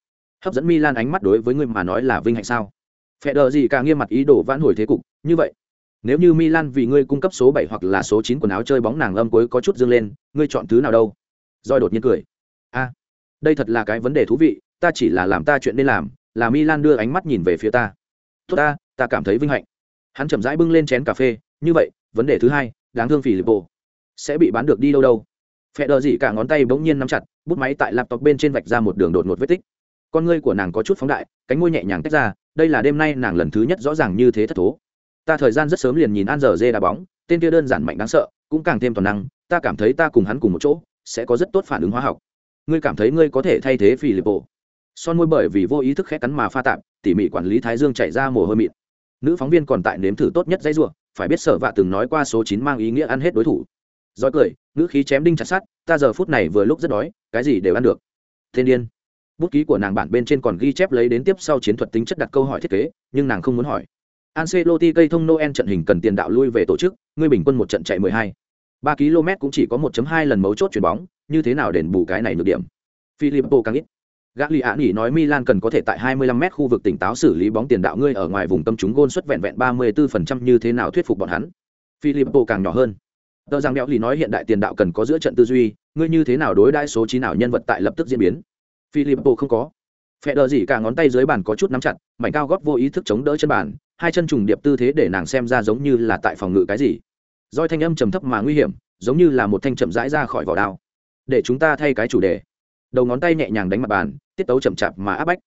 hấp dẫn milan ánh mắt đối với người mà nói là vinh hạnh sao? Phe gì cả nghiêm mặt ý đồ vãn hồi thế cục, như vậy. Nếu như milan vì ngươi cung cấp số bảy hoặc là số chín quần áo chơi bóng nàng âm cuối có chút dương lên, ngươi chọn thứ nào đâu? Rồi đột nhiên cười. A, đây thật là cái vấn đề thú vị, ta chỉ là làm ta chuyện nên làm, là milan đưa ánh mắt nhìn về phía ta. Tốt ta ta cảm thấy vinh hạnh. Hắn chậm rãi bưng lên chén cà phê, như vậy, vấn đề thứ hai, đáng thương philippo sẽ bị bán được đi đâu đâu? Phe gì cả ngón tay bỗng nhiên nắm chặt, bút máy tại laptop bên trên vạch ra một đường đột ngột vết tích con ngươi của nàng có chút phóng đại, cánh môi nhẹ nhàng tách ra, đây là đêm nay nàng lần thứ nhất rõ ràng như thế thất thố. Ta thời gian rất sớm liền nhìn an giờ dê đá bóng, tên kia đơn giản mạnh đáng sợ, cũng càng thêm toàn năng, ta cảm thấy ta cùng hắn cùng một chỗ, sẽ có rất tốt phản ứng hóa học. Ngươi cảm thấy ngươi có thể thay thế philippo. Son môi bởi vì vô ý thức khẽ cắn mà pha tạp, tỉ mỉ quản lý thái dương chạy ra mồ hôi mịn. Nữ phóng viên còn tại nếm thử tốt nhất dãy ruộng phải biết sở vạ từng nói qua số chín mang ý nghĩa ăn hết đối thủ. Giỏi cười nữ khí chém đinh chặt sát ta giờ phút này vừa lúc rất đói, cái gì đều ăn được. Thiên điên bút ký của nàng bản bên trên còn ghi chép lấy đến tiếp sau chiến thuật tính chất đặt câu hỏi thiết kế nhưng nàng không muốn hỏi Ancelotti cây thông Noel trận hình cần tiền đạo lui về tổ chức, ngươi bình quân một trận chạy 12. 3 km cũng chỉ có 1.2 lần mấu chốt chuyển bóng, như thế nào đền bù cái này nhược điểm. Filippo càng ít. Gagliani nói Milan cần có thể tại 25m khu vực tỉnh táo xử lý bóng tiền đạo ngươi ở ngoài vùng tâm chúng gôn suất vẹn vẹn 34% như thế nào thuyết phục bọn hắn. Filippo càng nhỏ hơn. Tờ rằng Béo lì nói hiện đại tiền đạo cần có giữa trận tư duy, ngươi như thế nào đối đãi số trí nào nhân vật tại lập tức diễn biến. Filippo không có. Phệ đờ gì cả ngón tay dưới bàn có chút nắm chặt, mảnh cao gót vô ý thức chống đỡ chân bàn, hai chân trùng điệp tư thế để nàng xem ra giống như là tại phòng ngự cái gì. Doi thanh âm trầm thấp mà nguy hiểm, giống như là một thanh chậm rãi ra khỏi vỏ đao. Để chúng ta thay cái chủ đề. Đầu ngón tay nhẹ nhàng đánh mặt bàn, tiết tấu chậm chạp mà áp bách.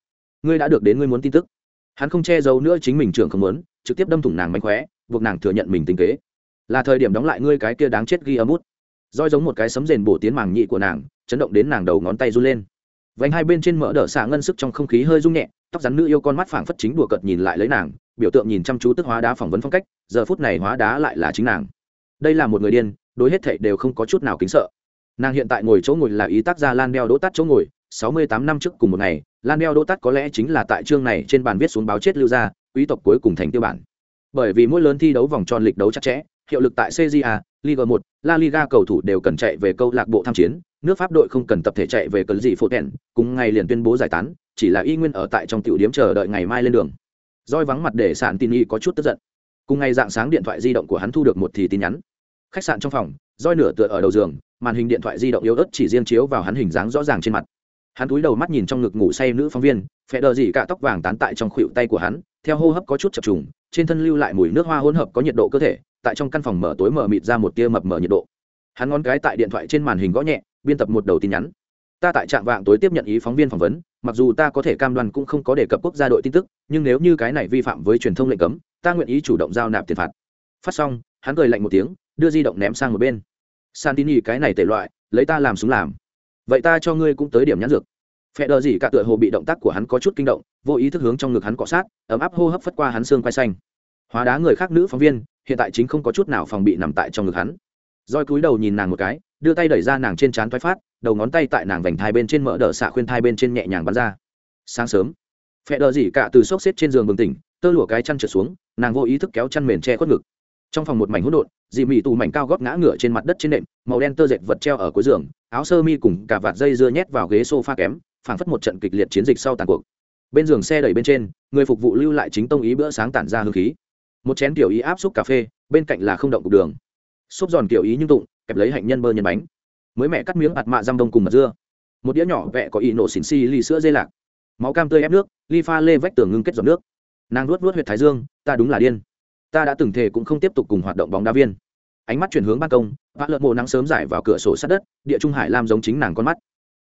Ngươi đã được đến ngươi muốn tin tức. Hắn không che giấu nữa chính mình trưởng không muốn, trực tiếp đâm thủng nàng mánh khóe, buộc nàng thừa nhận mình tính kế là thời điểm đóng lại ngươi cái kia đáng chết ghi âm út roi giống một cái sấm rền bổ tiến màng nhị của nàng chấn động đến nàng đầu ngón tay run lên vành hai bên trên mở đỡ xạ ngân sức trong không khí hơi rung nhẹ, tóc rắn nữ yêu con mắt phảng phất chính đùa cợt nhìn lại lấy nàng, biểu tượng nhìn chăm chú tức hóa đá phỏng vấn phong cách, giờ phút này hóa đá lại là chính nàng. Đây là một người điên, đối hết thảy đều không có chút nào kính sợ. Nàng hiện tại ngồi chỗ ngồi là ý tác gia lan đeo đỗ tắt chỗ ngồi, sáu mươi tám năm trước cùng một ngày, lan đeo đỗ tắt có lẽ chính là tại chương này trên bàn viết xuống báo chết lưu ra quý tộc cuối cùng thành tiêu bản. Bởi vì mỗi lớn thi đấu vòng tròn lịch đấu chặt chẽ hiệu lực tại CJA, Liga 1, La Liga cầu thủ đều cần chạy về câu lạc bộ tham chiến, nước Pháp đội không cần tập thể chạy về cấn gì phụ tẹn, cùng ngày liền tuyên bố giải tán, chỉ là y nguyên ở tại trong tiểu điểm chờ đợi ngày mai lên đường. Doi vắng mặt để sạn tin y có chút tức giận. Cùng ngày dạng sáng điện thoại di động của hắn thu được một thì tin nhắn. Khách sạn trong phòng, Doi nửa tựa ở đầu giường, màn hình điện thoại di động yếu ớt chỉ riêng chiếu vào hắn hình dáng rõ ràng trên mặt. Hắn cúi đầu mắt nhìn trong ngực ngủ say nữ phóng viên, phệ đờ gì cả tóc vàng tán tại trong khuỷu tay của hắn, theo hô hấp có chút chập trùng, trên thân lưu lại mùi nước hoa hỗn hợp có nhiệt độ cơ thể, tại trong căn phòng mở tối mở mịt ra một tia mập mờ nhiệt độ. Hắn ngón cái tại điện thoại trên màn hình gõ nhẹ, biên tập một đầu tin nhắn. Ta tại trạm vạng tối tiếp nhận ý phóng viên phỏng vấn, mặc dù ta có thể cam đoan cũng không có đề cập quốc gia đội tin tức, nhưng nếu như cái này vi phạm với truyền thông lệnh cấm, ta nguyện ý chủ động giao nạp tiền phạt. Phát xong, hắn cười lạnh một tiếng, đưa di động ném sang một bên. Santini, cái này tệ loại, lấy ta làm súng làm. Vậy ta cho ngươi cũng tới điểm nhãn dược. Phe đờ gì cả tựa hồ bị động tác của hắn có chút kinh động, vô ý thức hướng trong ngực hắn cọ sát, ấm áp hô hấp phất qua hắn xương quay xanh. Hóa đá người khác nữ phóng viên hiện tại chính không có chút nào phòng bị nằm tại trong ngực hắn. Roi cúi đầu nhìn nàng một cái, đưa tay đẩy ra nàng trên trán thoái phát, đầu ngón tay tại nàng vành thai bên trên mỡ đỡ xạ khuyên thai bên trên nhẹ nhàng bắn ra. Sáng sớm phe đỡ dỉ cả từ xốc xếp trên giường bừng tỉnh, tơ lụa cái chăn trượt xuống, nàng vô ý thức kéo chăn mền che khuất ngực. Trong phòng một mảnh hỗn độn, dì mị tù mảnh cao góp ngã ngửa trên mặt đất trên nệm, màu đen tơ dệt vật treo ở cuối giường, áo sơ mi cùng cả vạt dây dưa nhét vào ghế sofa kém, phảng phất một trận kịch liệt chiến dịch sau tàn cuộc. Bên giường xe đẩy bên trên, người phục vụ lưu lại chính tông ý bữa sáng tản ra hương khí một chén tiểu ý áp xúc cà phê, bên cạnh là không động cục đường. Xúc giòn tiểu ý nhưng tụng, kẹp lấy hạnh nhân bơ nhân bánh. Mới mẹ cắt miếng ạt mạ răm đông cùng mật dưa. Một đĩa nhỏ vẹ có ý nổ xỉn xi ly sữa dây lạc. Máu cam tươi ép nước, ly pha lê vách tường ngưng kết giọt nước. Nàng luốt luốt huyệt thái dương, ta đúng là điên. Ta đã từng thề cũng không tiếp tục cùng hoạt động bóng đá viên. Ánh mắt chuyển hướng ban công vã lợn mộ nắng sớm giải vào cửa sổ sát đất, địa trung hải lam giống chính nàng con mắt.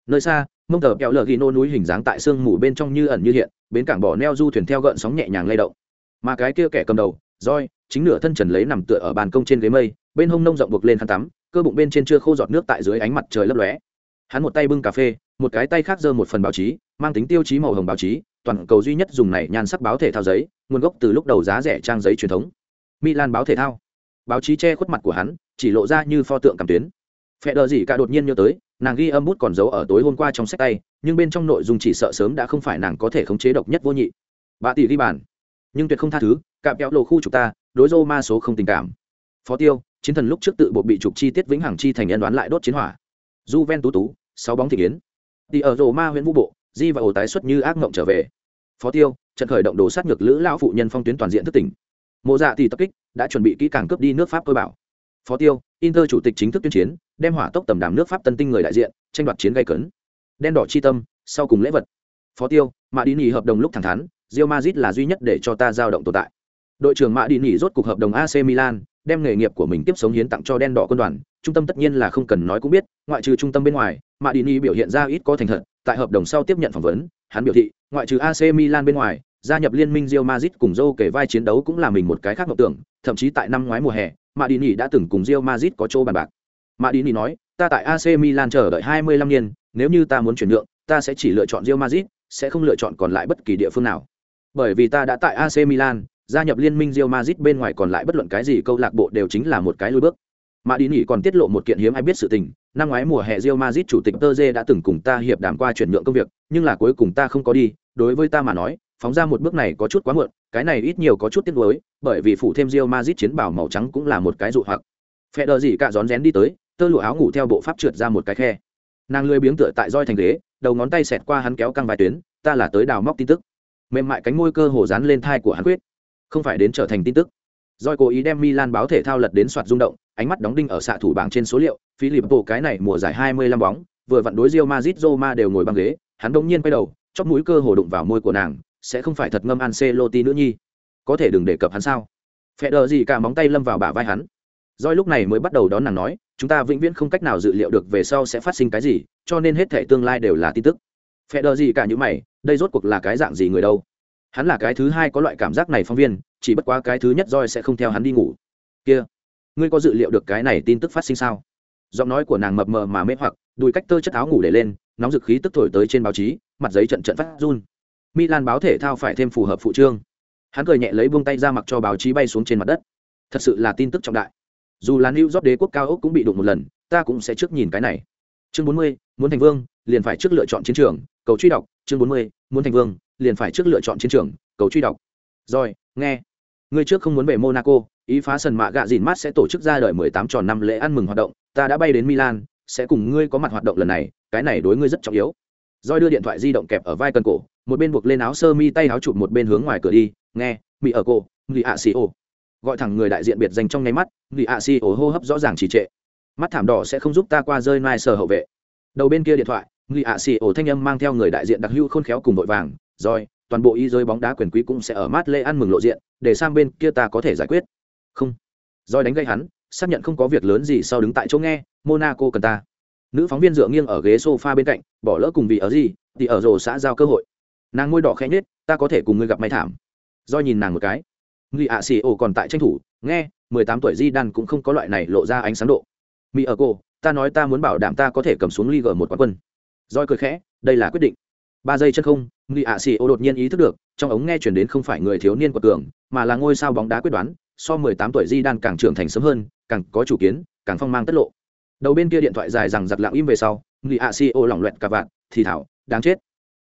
Nơi xa, mông tờ kẹo lờ ghi nô núi hình dáng tại sương mù bên trong như ẩn như hiện, bến cảng bỏ neo du thuyền theo gợn sóng nhẹ nhàng lay động. Mà cái kia kẻ cầm đầu roi, chính nửa thân trần lấy nằm tựa ở bàn công trên ghế mây, bên hông nông rộng buộc lên khăn tắm, cơ bụng bên trên chưa khô giọt nước tại dưới ánh mặt trời lấp lóe. Hắn một tay bưng cà phê, một cái tay khác giơ một phần báo chí, mang tính tiêu chí màu hồng báo chí, toàn cầu duy nhất dùng này nhan sắc báo thể thao giấy, nguồn gốc từ lúc đầu giá rẻ trang giấy truyền thống. Milan báo thể thao. Báo chí che khuất mặt của hắn, chỉ lộ ra như pho tượng cảm tuyến. Phe đờ gì cả đột nhiên nhớ tới, nàng ghi âm bút còn giấu ở tối hôm qua trong sách tay, nhưng bên trong nội dung chỉ sợ sớm đã không phải nàng có thể khống chế độc nhất vô nhị. Bà tỷ ghi bàn. Nhưng tuyệt không tha thứ cạm kéo lộ khu trục ta, đối rô ma số không tình cảm. Phó tiêu, chiến thần lúc trước tự bộ bị trục chi tiết vĩnh hằng chi thành nhân đoán lại đốt chiến hỏa. Du ven tú tú, sáu bóng thị kiến. Thì ở rô ma huyện vũ bộ, di và ổ tái xuất như ác mộng trở về. Phó tiêu, trận khởi động đồ sát ngược lữ lão phụ nhân phong tuyến toàn diện thức tỉnh. Mộ dạ thì tập kích, đã chuẩn bị kỹ càng cướp đi nước pháp tôi bảo. Phó tiêu, inter chủ tịch chính thức tuyên chiến, đem hỏa tốc tầm đàm nước pháp tân tinh người đại diện, tranh đoạt chiến gây cấn. Đen đỏ chi tâm, sau cùng lễ vật. Phó tiêu mà đi nghỉ hợp đồng lúc thẳng thắn rio mazit là duy nhất để cho ta dao động tồn tại đội trưởng mạ đi nỉ rốt cuộc hợp đồng ac milan đem nghề nghiệp của mình tiếp sống hiến tặng cho đen đỏ quân đoàn trung tâm tất nhiên là không cần nói cũng biết ngoại trừ trung tâm bên ngoài mạ đi nỉ biểu hiện ra ít có thành thật tại hợp đồng sau tiếp nhận phỏng vấn hắn biểu thị ngoại trừ ac milan bên ngoài gia nhập liên minh Real Madrid cùng Zô kể vai chiến đấu cũng là mình một cái khác mộng tưởng, thậm chí tại năm ngoái mùa hè, Madini đã từng cùng Real Madrid có chỗ bàn bạc. Madini nói, ta tại AC Milan chờ đợi 25 niên, nếu như ta muốn chuyển nhượng, ta sẽ chỉ lựa chọn Real Madrid, sẽ không lựa chọn còn lại bất kỳ địa phương nào. Bởi vì ta đã tại AC Milan, gia nhập liên minh Real Madrid bên ngoài còn lại bất luận cái gì câu lạc bộ đều chính là một cái lùi bước. Mà đi nghỉ còn tiết lộ một kiện hiếm ai biết sự tình, năm ngoái mùa hè Real Madrid chủ tịch Terje đã từng cùng ta hiệp đàm qua chuyển nhượng công việc, nhưng là cuối cùng ta không có đi, đối với ta mà nói, phóng ra một bước này có chút quá muộn, cái này ít nhiều có chút tiếc nuối, bởi vì phụ thêm Real Madrid chiến bào màu trắng cũng là một cái dụ hoặc. phe đờ gì cả gión rén đi tới, tơ lụa áo ngủ theo bộ pháp trượt ra một cái khe. Nàng lười biếng tựa tại roi thành ghế, đầu ngón tay xẹt qua hắn kéo căng vài tuyến, ta là tới đào móc tin tức. Mềm mại cánh môi cơ hồ dán lên thai của hắn quyết, không phải đến trở thành tin tức. Doi cố ý đem Milan báo thể thao lật đến soạt rung động, ánh mắt đóng đinh ở xạ thủ bảng trên số liệu, Filippo cái này mùa giải 25 bóng, vừa vặn đối Real Madrid Roma đều ngồi băng ghế, hắn đột nhiên quay đầu, chóp mũi cơ hồ đụng vào môi của nàng, sẽ không phải thật ngâm Ancelotti nữa nhi. Có thể đừng đề cập hắn sao? Phệ gì cả móng tay lâm vào bả vai hắn. Rồi lúc này mới bắt đầu đón nàng nói, chúng ta vĩnh viễn không cách nào dự liệu được về sau sẽ phát sinh cái gì, cho nên hết thảy tương lai đều là tin tức. Phệ gì cả những mày, đây rốt cuộc là cái dạng gì người đâu? Hắn là cái thứ hai có loại cảm giác này phóng viên, chỉ bất quá cái thứ nhất roi sẽ không theo hắn đi ngủ. Kia, ngươi có dự liệu được cái này tin tức phát sinh sao? Giọng nói của nàng mập mờ mà mê hoặc, đùi cách tơ chất áo ngủ để lên, nóng dực khí tức thổi tới trên báo chí, mặt giấy trận trận phát run. Milan báo thể thao phải thêm phù hợp phụ trương. Hắn cười nhẹ lấy buông tay ra mặc cho báo chí bay xuống trên mặt đất. Thật sự là tin tức trọng đại. Dù là New job đế quốc cao ốc cũng bị đụng một lần, ta cũng sẽ trước nhìn cái này. Chương 40, muốn thành vương, liền phải trước lựa chọn chiến trường, cầu truy đọc, chương 40, muốn thành vương, liền phải trước lựa chọn chiến trường, cầu truy đọc. Rồi, nghe. Ngươi trước không muốn về Monaco, ý phá sân mạ gạ dìn mát sẽ tổ chức ra đời 18 tròn năm lễ ăn mừng hoạt động, ta đã bay đến Milan, sẽ cùng ngươi có mặt hoạt động lần này, cái này đối ngươi rất trọng yếu. Rồi đưa điện thoại di động kẹp ở vai cần cổ, một bên buộc lên áo sơ mi tay áo chụp một bên hướng ngoài cửa đi nghe mỹ ở cô mỹ ạ xì ô gọi thẳng người đại diện biệt danh trong nháy mắt mỹ ạ xì ô hô hấp rõ ràng trì trệ mắt thảm đỏ sẽ không giúp ta qua rơi mai sờ hậu vệ đầu bên kia điện thoại mỹ ạ xì ô thanh âm mang theo người đại diện đặc hữu khôn khéo cùng vội vàng rồi, toàn bộ y rơi bóng đá quyền quý cũng sẽ ở mát lê ăn mừng lộ diện, để sang bên kia ta có thể giải quyết. Không. Rồi đánh gây hắn, xác nhận không có việc lớn gì sau đứng tại chỗ nghe, monaco cần ta. Nữ phóng viên dựa nghiêng ở ghế sofa bên cạnh, bỏ lỡ cùng vì ở gì, thì ở rồ xã giao cơ hội. Nàng ngôi đỏ khẽ nhết ta có thể cùng ngươi gặp may thảm. Do nhìn nàng một cái. Người ạ xì ồ còn tại tranh thủ, nghe, mười tám tuổi di đan cũng không có loại này lộ ra ánh sáng độ. Mỹ ở cô ta nói ta muốn bảo đảm ta có thể cầm xuống ly gờ một quán quân. Roi cười khẽ, đây là quyết định ba giây chân không người ạ xì ô đột nhiên ý thức được trong ống nghe chuyển đến không phải người thiếu niên của cường mà là ngôi sao bóng đá quyết đoán so mười tám tuổi di đan càng trưởng thành sớm hơn càng có chủ kiến càng phong mang tất lộ đầu bên kia điện thoại dài rằng giặc lặng im về sau người ạ xì ô lỏng loẹt cả vạn thì thảo đáng chết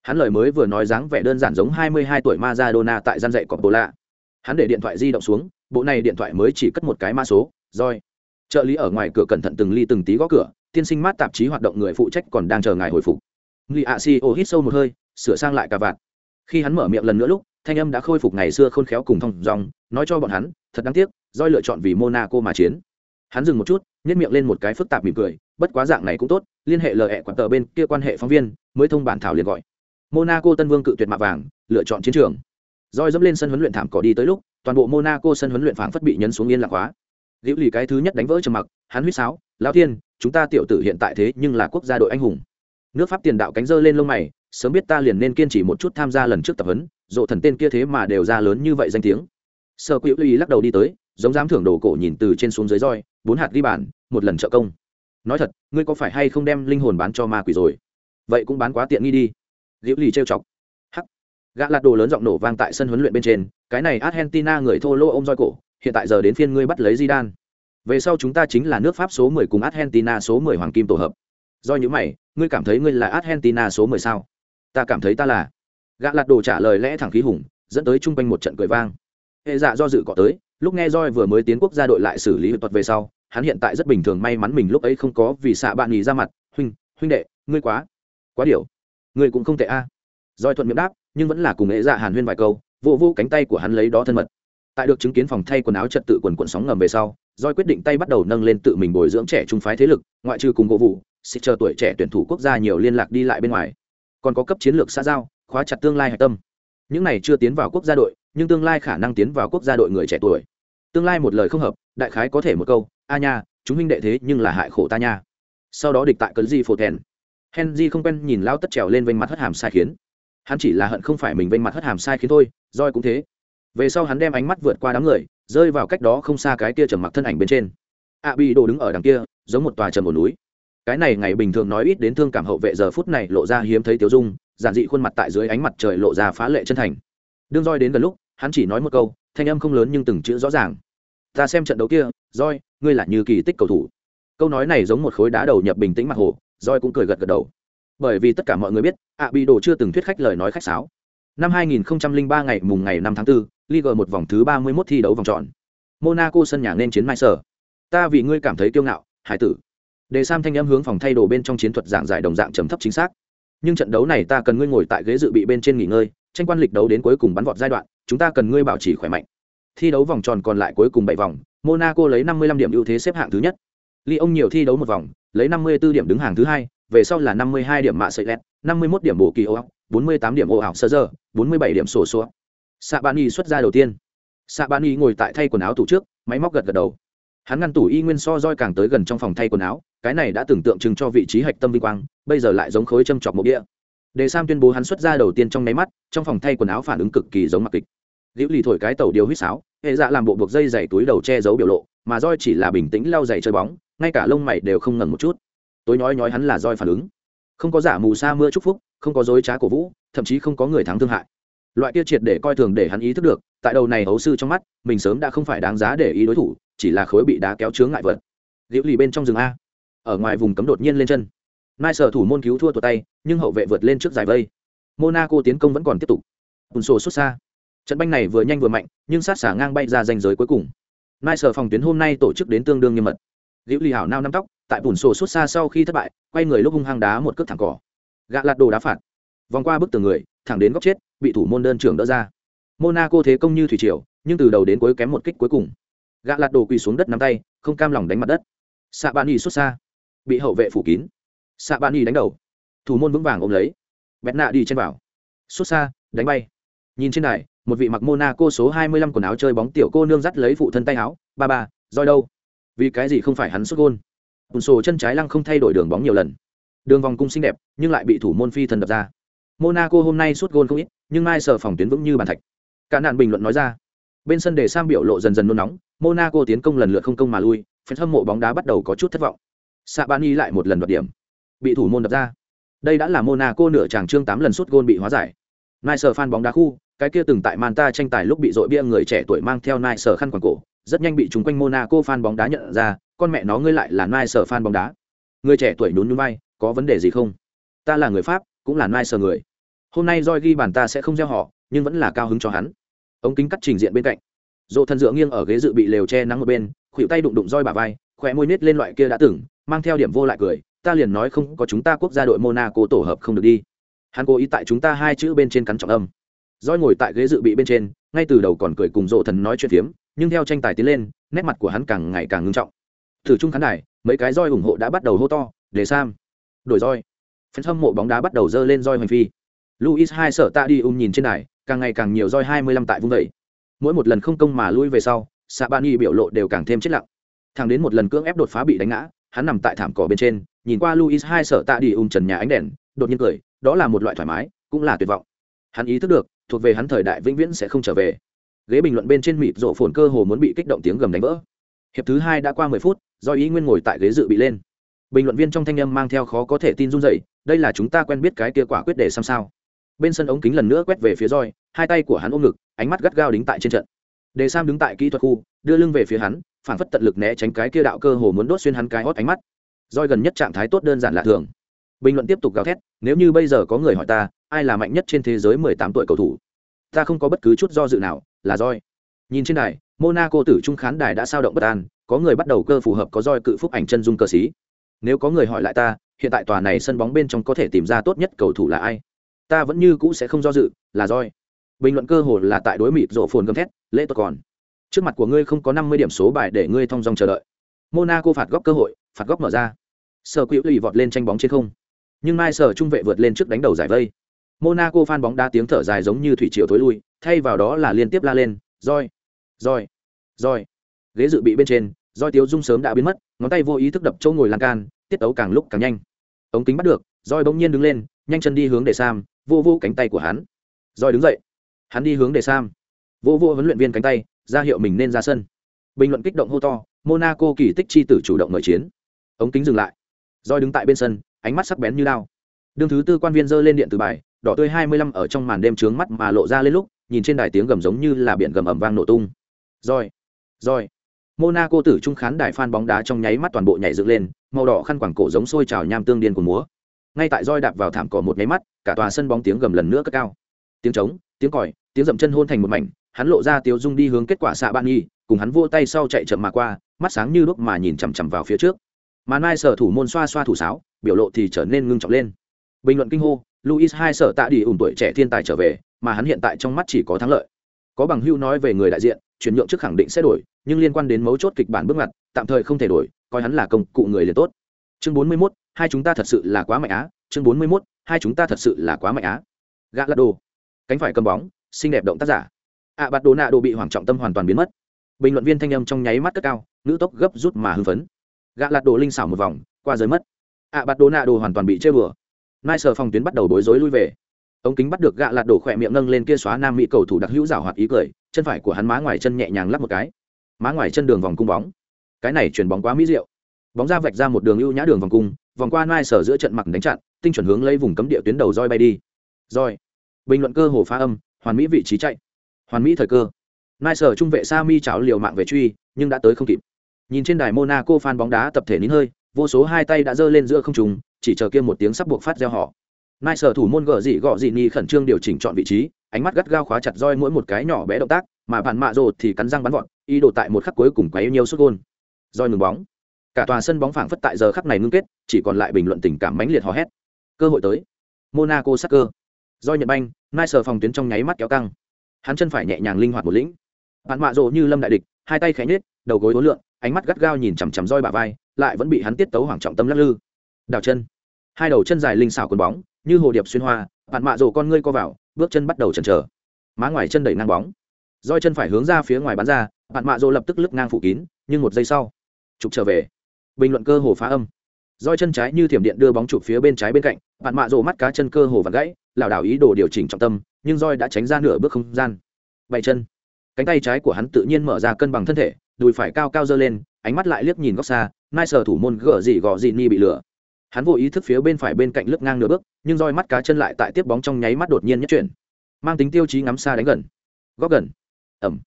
Hắn lời mới vừa nói dáng vẻ đơn giản giống 22 tuổi Maradona tại gian dạy cọp lạ. Hắn để điện thoại di động xuống, bộ này điện thoại mới chỉ cất một cái mã số, roi. Trợ lý ở ngoài cửa cẩn thận từng ly từng tí gõ cửa, tiên sinh mát tạp chí hoạt động người phụ trách còn đang chờ ngài hồi phục. Lý Asio hít sâu một hơi, sửa sang lại cả vạt. Khi hắn mở miệng lần nữa lúc, thanh âm đã khôi phục ngày xưa khôn khéo cùng thông dòng, nói cho bọn hắn, thật đáng tiếc, Doi lựa chọn vì Monaco mà chiến. Hắn dừng một chút, nhếch miệng lên một cái phức tạp mỉm cười, bất quá dạng này cũng tốt, liên hệ lời ẹ quản tờ bên kia quan hệ phóng viên, mới thông bản thảo liền gọi. Monaco Tân Vương cự tuyệt mạ vàng, lựa chọn chiến trường. Rồi dẫm lên sân huấn luyện thảm cỏ đi tới lúc, toàn bộ Monaco sân huấn luyện phảng phất bị nhấn xuống yên lặng hóa. Liễu Lì cái thứ nhất đánh vỡ trầm mặc, hắn huýt sáo, "Lão thiên, chúng ta tiểu tử hiện tại thế nhưng là quốc gia đội anh hùng." Nước Pháp tiền đạo cánh dơ lên lông mày, sớm biết ta liền nên kiên trì một chút tham gia lần trước tập huấn, dỗ thần tên kia thế mà đều ra lớn như vậy danh tiếng. sơ quỹ uy lắc đầu đi tới, giống dám thưởng đồ cổ nhìn từ trên xuống dưới roi, bốn hạt ghi bàn, một lần trợ công. Nói thật, ngươi có phải hay không đem linh hồn bán cho ma quỷ rồi? Vậy cũng bán quá tiện nghi đi liễu lì trêu chọc hắc gã lạt đồ lớn giọng nổ vang tại sân huấn luyện bên trên cái này argentina người thô lỗ ôm roi cổ hiện tại giờ đến phiên ngươi bắt lấy di đan về sau chúng ta chính là nước pháp số 10 cùng argentina số 10 hoàng kim tổ hợp do những mày, ngươi cảm thấy ngươi là argentina số 10 sao? Ta cảm thấy ta là. Gã lạt đồ trả lời lẽ thẳng khí hùng, dẫn tới chung quanh một trận cười vang. Hệ dạ do dự cọ tới, lúc nghe roi vừa mới tiến quốc gia đội lại xử lý thuật về sau, hắn hiện tại rất bình thường may mắn mình lúc ấy không có vì xạ bạn nghỉ ra mặt. Huynh huynh đệ, ngươi quá quá điều ngươi cũng không tệ a. À. roi thuận miệng đáp, nhưng vẫn là cùng hệ dạ hàn huyên vài câu, vô vô cánh tay của hắn lấy đó thân mật. Tại được chứng kiến phòng thay quần áo trật tự quần quần sóng ngầm về sau roi quyết định tay bắt đầu nâng lên tự mình bồi dưỡng trẻ trung phái thế lực, ngoại trừ cùng gỗ vụ xịt chờ tuổi trẻ tuyển thủ quốc gia nhiều liên lạc đi lại bên ngoài. Còn có cấp chiến lược xã giao, khóa chặt tương lai hạch tâm. Những này chưa tiến vào quốc gia đội, nhưng tương lai khả năng tiến vào quốc gia đội người trẻ tuổi. Tương lai một lời không hợp, đại khái có thể một câu, a nha, chúng huynh đệ thế nhưng là hại khổ ta nha. Sau đó địch tại cấn di phổ thèn. Henry không quen nhìn lao tất trèo lên vênh mặt hất hàm sai khiến. Hắn chỉ là hận không phải mình vênh mặt hất hàm sai khiến thôi, roi cũng thế. Về sau hắn đem ánh mắt vượt qua đám người, rơi vào cách đó không xa cái kia trầm mặc thân ảnh bên trên. A bị đồ đứng ở đằng kia, giống một tòa trầm một núi cái này ngày bình thường nói ít đến thương cảm hậu vệ giờ phút này lộ ra hiếm thấy tiêu dung giản dị khuôn mặt tại dưới ánh mặt trời lộ ra phá lệ chân thành đương roi đến gần lúc hắn chỉ nói một câu thanh âm không lớn nhưng từng chữ rõ ràng ta xem trận đấu kia roi ngươi là như kỳ tích cầu thủ câu nói này giống một khối đá đầu nhập bình tĩnh mặt hồ roi cũng cười gật gật đầu bởi vì tất cả mọi người biết ạ bị đồ chưa từng thuyết khách lời nói khách sáo năm 2003 ngày mùng ngày 5 tháng 4, Ligue một vòng thứ 31 thi đấu vòng tròn. Monaco sân nhà nên chiến mai sở. Ta vì ngươi cảm thấy kiêu ngạo, hải tử. Đề Sam thanh âm hướng phòng thay đồ bên trong chiến thuật dạng giải đồng dạng trầm thấp chính xác. Nhưng trận đấu này ta cần ngươi ngồi tại ghế dự bị bên trên nghỉ ngơi, tranh quan lịch đấu đến cuối cùng bắn vọt giai đoạn, chúng ta cần ngươi bảo trì khỏe mạnh. Thi đấu vòng tròn còn lại cuối cùng bảy vòng, Monaco lấy 55 điểm ưu thế xếp hạng thứ nhất. Lyon nhiều thi đấu một vòng, lấy 54 điểm đứng hàng thứ hai, về sau là 52 điểm mạ sợi lẹt, 51 điểm bổ kỳ ô, 48 điểm ô ảo sơ giờ, 47 điểm sổ số. Sạ Bạn Y xuất ra đầu tiên. Sạ Bạn Y ngồi tại thay quần áo tủ trước, máy móc gật gật đầu. Hắn ngăn tủ y nguyên so roi càng tới gần trong phòng thay quần áo, cái này đã tưởng tượng chừng cho vị trí hạch tâm vinh quang, bây giờ lại giống khối châm chọc một địa. Đề Sam tuyên bố hắn xuất ra đầu tiên trong nháy mắt, trong phòng thay quần áo phản ứng cực kỳ giống mặc kịch. Liễu Lì thổi cái tàu điều huýt sáo, hệ dạ làm bộ buộc dây dày túi đầu che giấu biểu lộ, mà roi chỉ là bình tĩnh lau giày chơi bóng, ngay cả lông mày đều không ngần một chút. Tối nói nói hắn là roi phản ứng. Không có giả mù sa mưa chúc phúc, không có dối trá cổ vũ, thậm chí không có người thắng thương hại loại kia triệt để coi thường để hắn ý thức được tại đầu này hấu sư trong mắt mình sớm đã không phải đáng giá để ý đối thủ chỉ là khối bị đá kéo chướng ngại vật. Liễu lì bên trong rừng a. Ở ngoài vùng cấm đột nhiên lên chân. Mai sở thủ môn cứu thua tuột tay, nhưng hậu vệ vượt lên trước giải vây. Monaco tiến công vẫn còn tiếp tục. Ùn sổ xuất xa. Trận banh này vừa nhanh vừa mạnh, nhưng sát xả ngang bay ra danh giới cuối cùng. Mai sở phòng tuyến hôm nay tổ chức đến tương đương nghiêm mật. Liễu lì hảo nao năm tóc, tại bùn sổ xuất xa sau khi thất bại, quay người lúc hung hăng đá một cước thẳng cỏ. Gạ lạt đồ đá phạt. Vòng qua bức tường người, thẳng đến góc chết, bị thủ môn đơn trưởng đỡ ra. Monaco thế công như thủy triều, nhưng từ đầu đến cuối kém một kích cuối cùng gạ lạt đồ quỳ xuống đất nắm tay, không cam lòng đánh mặt đất. Xạ bạn y xuất xa, bị hậu vệ phủ kín. Xạ bạn y đánh đầu, thủ môn vững vàng ôm lấy. Bẹt nạ đi trên vào xuất xa, đánh bay. Nhìn trên này một vị mặc monaco số 25 quần áo chơi bóng tiểu cô nương dắt lấy phụ thân tay áo. Ba ba, roi đâu? Vì cái gì không phải hắn xuất gôn? Bùn sổ chân trái lăng không thay đổi đường bóng nhiều lần. Đường vòng cung xinh đẹp, nhưng lại bị thủ môn phi thần đập ra. Monaco hôm nay xuất gôn không ít, nhưng mai sở phòng tuyến vững như bàn thạch. Cả nạn bình luận nói ra. Bên sân để sang biểu lộ dần dần nôn nóng monaco tiến công lần lượt không công mà lui phần hâm mộ bóng đá bắt đầu có chút thất vọng. Sabani lại một lần đoạt điểm. Bị thủ môn đập ra. Đây đã là monaco nửa chàng trương tám lần sút gôn bị hóa giải. Nice fan phan bóng đá khu, cái kia từng tại manta tranh tài lúc bị dội bia người trẻ tuổi mang theo Nice khăn quàng cổ, rất nhanh bị chúng quanh monaco fan bóng đá nhận ra, con mẹ nó ngươi lại là Nice fan bóng đá. Người trẻ tuổi nhún nhún vai, có vấn đề gì không? Ta là người pháp, cũng là Nice người. Hôm nay roi ghi bàn ta sẽ không gieo họ, nhưng vẫn là cao hứng cho hắn. Ống kính cắt trình diện bên cạnh dỗ thần dựa nghiêng ở ghế dự bị lều che nắng một bên khuỷu tay đụng đụng roi bà vai khỏe môi nết lên loại kia đã từng mang theo điểm vô lại cười ta liền nói không có chúng ta quốc gia đội monaco tổ hợp không được đi. Hắn cố ý tại chúng ta hai chữ bên trên cắn trọng âm. Roi ngồi tại ghế dự bị bên trên ngay từ đầu còn cười cùng dỗ thần nói chuyện phiếm nhưng theo tranh tài tiến lên nét mặt của hắn càng ngày càng ngưng trọng. Thử chung khán đài mấy cái roi ủng hộ đã bắt đầu hô to để sam đổi roi. Phần hâm mộ bóng đá bắt đầu dơ lên roi hoành phi. Luis hai sợ ta đi um nhìn trên đài, càng ngày càng nhiều roi hai mươi lăm tại vung vẩy mỗi một lần không công mà lui về sau xạ ban y biểu lộ đều càng thêm chết lặng. Thằng đến một lần cưỡng ép đột phá bị đánh ngã, hắn nằm tại thảm cỏ bên trên, nhìn qua luis hai sợ tạ đi um trần nhà ánh đèn, đột nhiên cười, đó là một loại thoải mái, cũng là tuyệt vọng. Hắn ý thức được, thuộc về hắn thời đại vĩnh viễn sẽ không trở về. Ghế bình luận bên trên mịt rộ phồn cơ hồ muốn bị kích động tiếng gầm đánh vỡ. Hiệp thứ hai đã qua mười phút, do ý nguyên ngồi tại ghế dự bị lên. Bình luận viên trong thanh âm mang theo khó có thể tin run dậy đây là chúng ta quen biết cái kia quả quyết để xăm sao bên sân ống kính lần nữa quét về phía roi, hai tay của hắn ôm ngực, ánh mắt gắt gao đính tại trên trận. Đề sam đứng tại kỹ thuật khu, đưa lưng về phía hắn, phản phất tận lực né tránh cái kia đạo cơ hồ muốn đốt xuyên hắn cái hót ánh mắt. Roi gần nhất trạng thái tốt đơn giản lạ thường. Bình luận tiếp tục gào thét, nếu như bây giờ có người hỏi ta, ai là mạnh nhất trên thế giới mười tám tuổi cầu thủ? Ta không có bất cứ chút do dự nào, là roi. Nhìn trên đài, monaco tử trung khán đài đã sao động bất an, có người bắt đầu cơ phù hợp có roi cự phúc ảnh chân dung cơ sĩ nếu có người hỏi lại ta, hiện tại tòa này sân bóng bên trong có thể tìm ra tốt nhất cầu thủ là ai? Ta vẫn như cũ sẽ không do dự, là roi. Bình luận cơ hồ là tại đối mịt rộ phồn gầm thét, lễ tốt còn. Trước mặt của ngươi không có năm mươi điểm số bài để ngươi thong dong chờ đợi. Monaco phạt góc cơ hội, phạt góc mở ra. Sở quỹ lì vọt lên tranh bóng trên không. Nhưng mai sở trung vệ vượt lên trước đánh đầu giải vây. Monaco phan bóng đá tiếng thở dài giống như thủy triều thối lui, thay vào đó là liên tiếp la lên, roi roi roi. Ghế dự bị bên trên, roi tiếu dung sớm đã biến mất, ngón tay vô ý thức đập chỗ ngồi lan can, tiết tấu càng lúc càng nhanh. Ống kính bắt được, roi bỗng nhiên đứng lên, nhanh chân đi hướng để sam vô vô cánh tay của hắn. Roi đứng dậy. Hắn đi hướng đề sam. Vô vô huấn luyện viên cánh tay, ra hiệu mình nên ra sân. Bình luận kích động hô to, monaco kỳ tích chi tử chủ động nội chiến. Ống kính dừng lại. Roi đứng tại bên sân, ánh mắt sắc bén như lao. Đương thứ tư quan viên giơ lên điện từ bài, đỏ tươi hai mươi lăm ở trong màn đêm trướng mắt mà lộ ra lên lúc, nhìn trên đài tiếng gầm giống như là biển gầm ầm vang nổ tung. Roi roi monaco tử trung khán đài phan bóng đá trong nháy mắt toàn bộ nhảy dựng lên, màu đỏ khăn quảng cổ giống sôi trào nham tương điên của múa ngay tại roi đạp vào thảm cỏ một nháy mắt cả tòa sân bóng tiếng gầm lần nữa cất cao. Tiếng trống tiếng còi tiếng dậm chân hôn thành một mảnh hắn lộ ra tiêu dung đi hướng kết quả xạ bạn nghi cùng hắn vô tay sau chạy chậm mà qua mắt sáng như đuốc mà nhìn chằm chằm vào phía trước. Mà nai sở thủ môn xoa xoa thủ sáo biểu lộ thì trở nên ngưng trọng lên. Bình luận kinh hô luis hai sở tạ đi ủng tuổi trẻ thiên tài trở về mà hắn hiện tại trong mắt chỉ có thắng lợi. Có bằng hưu nói về người đại diện chuyển nhượng trước khẳng định sẽ đổi nhưng liên quan đến mấu chốt kịch bản bước ngoặt tạm thời không thể đổi coi hắn là công cụ người liền tốt. Chương bốn mươi 41, hai chúng ta thật sự là quá mạnh á chương bốn mươi mốt hai chúng ta thật sự là quá mạnh á. Gã lạt đồ. Cánh phải cầm bóng xinh đẹp động tác giả. Ạ à, bạt đồ nạ đồ bị hoàng trọng tâm hoàn toàn biến mất. Bình luận viên thanh âm trong nháy mắt cất cao nữ tốc gấp rút mà hưng phấn. Gã lạt đồ linh xảo một vòng qua giới mất. Ạ à, bạt đồ nạ đồ hoàn toàn bị chơi bừa. Nai sờ phòng tuyến bắt đầu bối rối lui về. Ống kính bắt được gạ lạt đổ khỏe miệng nâng lên kia xóa nam mỹ cầu thủ đặc hữu rào hoạt ý cười chân phải của hắn má ngoài chân nhẹ nhàng lắp một cái. Má ngoài chân đường vòng cung bóng. Cái này chuyển bóng quá mỹ diệu. Bóng ra vạch ra một đường ưu nhã đường vòng cung vòng qua nai sở giữa trận mặc đánh chặn, tinh chuẩn hướng lấy vùng cấm địa tuyến đầu roi bay đi. Roi bình luận cơ hồ phá âm, hoàn mỹ vị trí chạy. Hoàn mỹ thời cơ. Nai sở trung vệ sa mi chảo liều mạng về truy, nhưng đã tới không kịp. Nhìn trên đài monaco phan bóng đá tập thể nín hơi, vô số hai tay đã giơ lên giữa không trùng chỉ chờ kia một tiếng sắp buộc phát gieo họ. Nai sở thủ môn gờ dị gọ dị ni khẩn trương điều chỉnh chọn vị trí, ánh mắt gắt gao khóa chặt roi mỗi một cái nhỏ bé động tác, mà bạn mạ rồ thì cắn răng bắn vọt, ý đồ tại một khắc cuối cùng quấy nhiều sút gôn. Roi ngừng bóng cả tòa sân bóng phảng phất tại giờ khắc này ngưng kết, chỉ còn lại bình luận tình cảm mãnh liệt hò hét. Cơ hội tới. Monaco sắc cơ. Do nhận banh nai sờ phòng tuyến trong nháy mắt kéo căng. Hắn chân phải nhẹ nhàng linh hoạt một lĩnh. Bạn mạ rộ như lâm đại địch, hai tay khẽ nhết đầu gối hối lượng ánh mắt gắt gao nhìn chằm chằm roi bà vai, lại vẫn bị hắn tiết tấu hoảng trọng tâm lắc lư. Đào chân. Hai đầu chân dài linh xảo quần bóng, như hồ điệp xuyên hoa, bạn mạ rộ con ngươi co vào, bước chân bắt đầu chần chờ. Má ngoài chân đẩy ngang bóng. Roi chân phải hướng ra phía ngoài bán ra, bạn mạ rộ lập tức lướt ngang phủ kín, nhưng một giây sau, trục trở về bình luận cơ hồ phá âm. Roi chân trái như thiểm điện đưa bóng chụp phía bên trái bên cạnh, bạn mạ rổ mắt cá chân cơ hồ vặn gãy, lảo đảo ý đồ điều chỉnh trọng tâm, nhưng roi đã tránh ra nửa bước không gian. Bảy chân. Cánh tay trái của hắn tự nhiên mở ra cân bằng thân thể, đùi phải cao cao dơ lên, ánh mắt lại liếc nhìn góc xa, nai sờ thủ môn gỡ gì gò gì ni bị lửa hắn vô ý thức phía bên phải bên cạnh lướt ngang nửa bước, nhưng roi mắt cá chân lại tại tiếp bóng trong nháy mắt đột nhiên nhất chuyển. Mang tính tiêu chí ngắm xa đánh gần. Góc gần. Ẩm.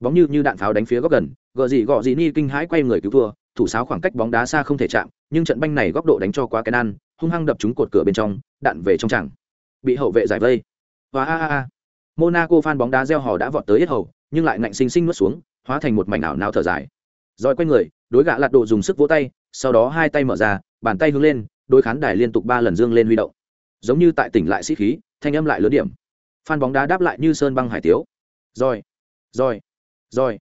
Bóng như như đạn pháo đánh phía góc gần gờ gì gọ gì ni kinh hãi quay người cứu thua thủ sáo khoảng cách bóng đá xa không thể chạm, nhưng trận banh này góc độ đánh cho quá cái nan hung hăng đập trúng cột cửa bên trong, đạn về trong chẳng bị hậu vệ giải vây. Và a a a. Monaco fan bóng đá gieo hò đã vọt tới yết hầu, nhưng lại ngạnh sinh sinh nuốt xuống, hóa thành một mảnh ảo nào thở dài. Rồi quay người, đối gã lạt độ dùng sức vỗ tay, sau đó hai tay mở ra, bàn tay hướng lên, đối khán đài liên tục ba lần dương lên huy động. Giống như tại tỉnh lại sĩ khí, thanh âm lại lớn điểm. Phan bóng đá đáp lại như sơn băng hải tiếu. Rồi rồi rồi.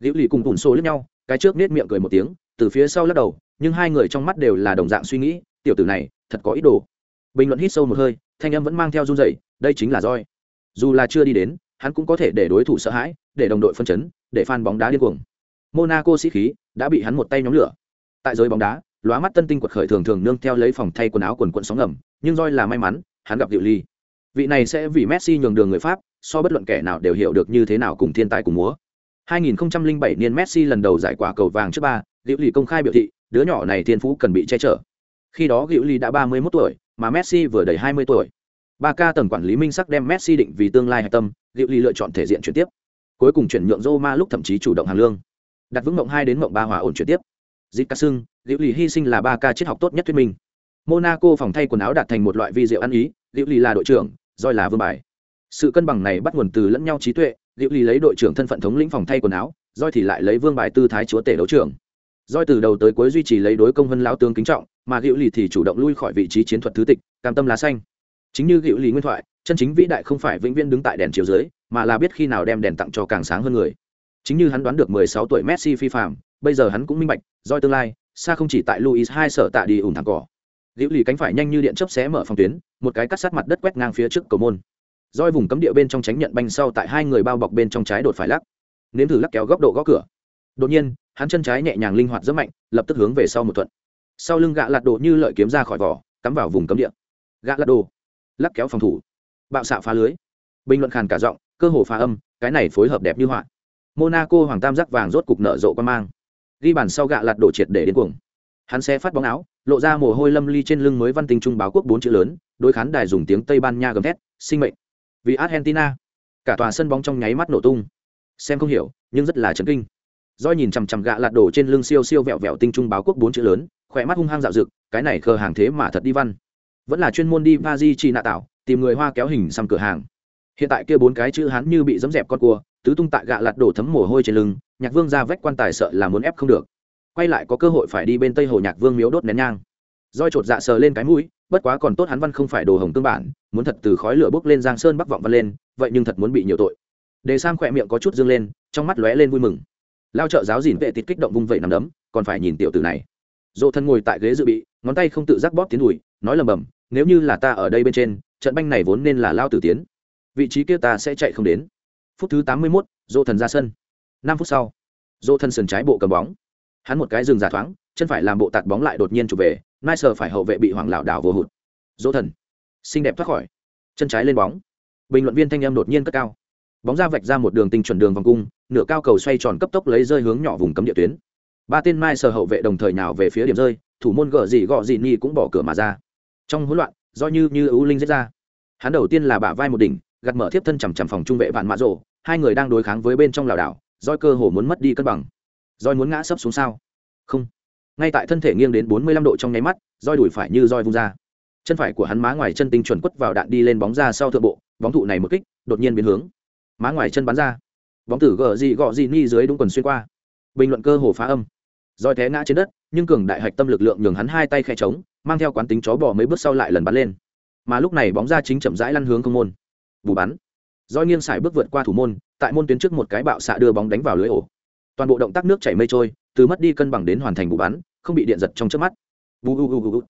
Liễu lì cùng tủn xô lướt nhau, cái trước nết miệng cười một tiếng từ phía sau lắc đầu, nhưng hai người trong mắt đều là đồng dạng suy nghĩ, tiểu tử này, thật có ý đồ. Bình luận hít sâu một hơi, thanh âm vẫn mang theo run dậy đây chính là roi. Dù là chưa đi đến, hắn cũng có thể để đối thủ sợ hãi, để đồng đội phân chấn, để phan bóng đá điên cuồng. Monaco sĩ khí đã bị hắn một tay nhóm lửa. Tại giới bóng đá, lóa mắt tân tinh quật khởi thường thường nương theo lấy phòng thay quần áo quần quận sóng ngầm, nhưng roi là may mắn, hắn gặp diệu ly. Vị này sẽ vì messi nhường đường người pháp, so bất luận kẻ nào đều hiểu được như thế nào cùng thiên tài cùng múa. 2007 niên messi lần đầu giải quả cầu vàng trước ba diệu ly công khai biểu thị, đứa nhỏ này thiên phú cần bị che chở. Khi đó diệu ly đã 31 tuổi, mà messi vừa đầy 20 tuổi. Ba ca tầng quản lý minh sắc đem messi định vì tương lai hạch tâm diệu ly lựa chọn thể diện chuyển tiếp. Cuối cùng chuyển nhượng Roma lúc thậm chí chủ động hàng lương. Đặt vững mộng hai đến mộng ba hòa ổn chuyển tiếp. Dịch ca sưng Diệu lì hy sinh là ba ca triết học tốt nhất thuyết minh. Monaco phòng thay quần áo đạt thành một loại vi diệu ăn ý Diệu lì là đội trưởng roi là vương bài. Sự cân bằng này bắt nguồn từ lẫn nhau trí tuệ Liệu Lý lấy đội trưởng thân phận thống lĩnh phòng thay quần áo Doi thì lại lấy vương bài tư thái chúa tể đấu trưởng Doi từ đầu tới cuối duy trì lấy đối công vân lão tướng kính trọng, mà Liệu Lý thì chủ động lui khỏi vị trí chiến thuật thứ tịch, cam tâm lá xanh. Chính như Liệu Lý nguyên thoại, chân chính vĩ đại không phải vĩnh viễn đứng tại đèn chiếu dưới, mà là biết khi nào đem đèn tặng cho càng sáng hơn người. Chính như hắn đoán được 16 tuổi Messi phi phạm, bây giờ hắn cũng minh bạch doi tương lai, xa không chỉ tại Luis hai sở tạ đi ủng thẳng cỏ. Liễu lì cánh phải nhanh như điện chớp xé mở phòng tuyến, một cái cắt sát mặt đất quét ngang phía trước cầu môn roi vùng cấm địa bên trong tránh nhận banh sau tại hai người bao bọc bên trong trái đột phải lắc. Nếm thử lắc kéo góc độ góc cửa. Đột nhiên, hắn chân trái nhẹ nhàng linh hoạt rất mạnh, lập tức hướng về sau một thuận. Sau lưng gạ lạt đồ như lợi kiếm ra khỏi vỏ, cắm vào vùng cấm địa. Gạ lạt đồ. Lắc kéo phòng thủ. Bạo xạ phá lưới. Bình luận khàn cả giọng, cơ hồ phá âm, cái này phối hợp đẹp như họa. Monaco hoàng tam giác vàng rốt cục nở rộ quan mang. Ghi bàn sau gạ lạt đổ triệt để đến cuồng. Hắn sẽ phát bóng áo, lộ ra mồ hôi lâm ly trên lưng mới văn tinh trung báo quốc bốn chữ lớn, đối khán đài dùng tiếng tây ban nha gầm thét, sinh mệnh vì argentina. Cả tòa sân bóng trong nháy mắt nổ tung. Xem không hiểu, nhưng rất là chấn kinh. Do nhìn chằm chằm gạ lạt đổ trên lưng siêu siêu vẹo vẹo tinh trung báo quốc bốn chữ lớn, khỏe mắt hung hăng dạo rực cái này khờ hàng thế mà thật đi văn. Vẫn là chuyên môn đi va di chi nạ tạo tìm người hoa kéo hình xăm cửa hàng. Hiện tại kia bốn cái chữ hắn như bị dấm dẹp con cua, tứ tung tại gạ lạt đổ thấm mồ hôi trên lưng, nhạc vương ra vách quan tài sợ là muốn ép không được. Quay lại có cơ hội phải đi bên tây hồ nhạc vương miếu đốt nén nhang roi chột dạ sờ lên cái mũi bất quá còn tốt hắn văn không phải đồ hồng tương bản muốn thật từ khói lửa bốc lên giang sơn bắc vọng văn lên vậy nhưng thật muốn bị nhiều tội. Đề sam khỏe miệng có chút dương lên trong mắt lóe lên vui mừng. Lao trợ giáo dìn vệ tịt kích động vung vẩy nằm đấm còn phải nhìn tiểu tử này. Dỗ thân ngồi tại ghế dự bị ngón tay không tự giác bóp tiến đùi nói lầm bầm nếu như là ta ở đây bên trên trận banh này vốn nên là lao tử tiến. Vị trí kia ta sẽ chạy không đến. Phút thứ tám mươi 81, dỗ thần ra sân. Năm phút sau dỗ thân sườn trái bộ cầm bóng hắn một cái dừng giả thoáng, chân phải làm bộ tạt bóng lại đột nhiên chụp về, nai sờ phải hậu vệ bị hoàng lảo đảo vô hụt. Dỗ thần. Xinh đẹp thoát khỏi. Chân trái lên bóng. Bình luận viên thanh em đột nhiên cất cao. Bóng ra vạch ra một đường tinh chuẩn đường vòng cung, nửa cao cầu xoay tròn cấp tốc lấy rơi hướng nhỏ vùng cấm địa tuyến. Ba tên mai sờ hậu vệ đồng thời nào về phía điểm rơi, thủ môn gờ gì gọ gì ni cũng bỏ cửa mà ra. Trong hỗn loạn, do như như ưu linh giết ra. Hắn đầu tiên là bả vai một đỉnh, gạt mở thiếp thân chằm chằm phòng trung vệ vạn mã rộ hai người đang đối kháng với bên trong lảo đảo doi cơ hồ muốn mất đi cân bằng roi muốn ngã sấp xuống sao? Không. Ngay tại thân thể nghiêng đến bốn mươi lăm độ trong nháy mắt, roi đùi phải như roi vung ra. Chân phải của hắn má ngoài chân tinh chuẩn quất vào đạn đi lên bóng ra sau thượng bộ, bóng thụ này một kích, đột nhiên biến hướng. Má ngoài chân bắn ra. Bóng tử gờ gì gọ gì ni dưới đúng quần xuyên qua. Bình luận cơ hồ phá âm. Roi té ngã trên đất, nhưng cường đại hạch tâm lực lượng nhường hắn hai tay khe trống, mang theo quán tính chó bò mấy bước sau lại lần bắn lên. Mà lúc này bóng ra chính chậm rãi lăn hướng không môn. Bù bắn. Roi nghiêng xài bước vượt qua thủ môn, tại môn tuyến trước một cái bạo xạ đưa bóng đánh vào lưới ổ toàn bộ động tác nước chảy mây trôi, từ mất đi cân bằng đến hoàn thành vụ bắn, không bị điện giật trong trước mắt. Bù bù bù bù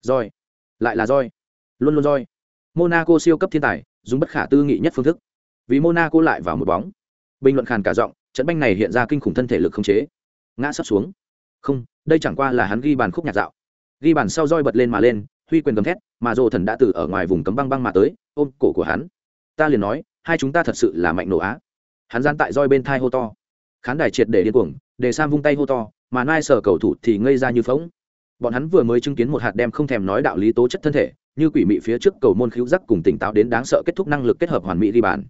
roi lại là roi. Luôn luôn roi. Monaco siêu cấp thiên tài, dùng bất khả tư nghị nhất phương thức. Vì monaco lại vào một bóng. Bình luận khàn cả giọng, trận banh này hiện ra kinh khủng thân thể lực không chế. Ngã sắp xuống. Không, đây chẳng qua là hắn ghi bàn khúc nhạc dạo. Ghi bàn sau roi bật lên mà lên, huy quyền gầm thét, mà dồ thần đã từ ở ngoài vùng cấm băng băng mà tới, ôm cổ của hắn. Ta liền nói, hai chúng ta thật sự là mạnh nổ á. Hắn gian tại roi bên thai hô to khán đài triệt để điên cuồng để sam vung tay hô to mà nai sở cầu thủ thì ngây ra như phóng bọn hắn vừa mới chứng kiến một hạt đem không thèm nói đạo lý tố chất thân thể như quỷ mị phía trước cầu môn khiếu giác cùng tỉnh táo đến đáng sợ kết thúc năng lực kết hợp hoàn mỹ ghi bàn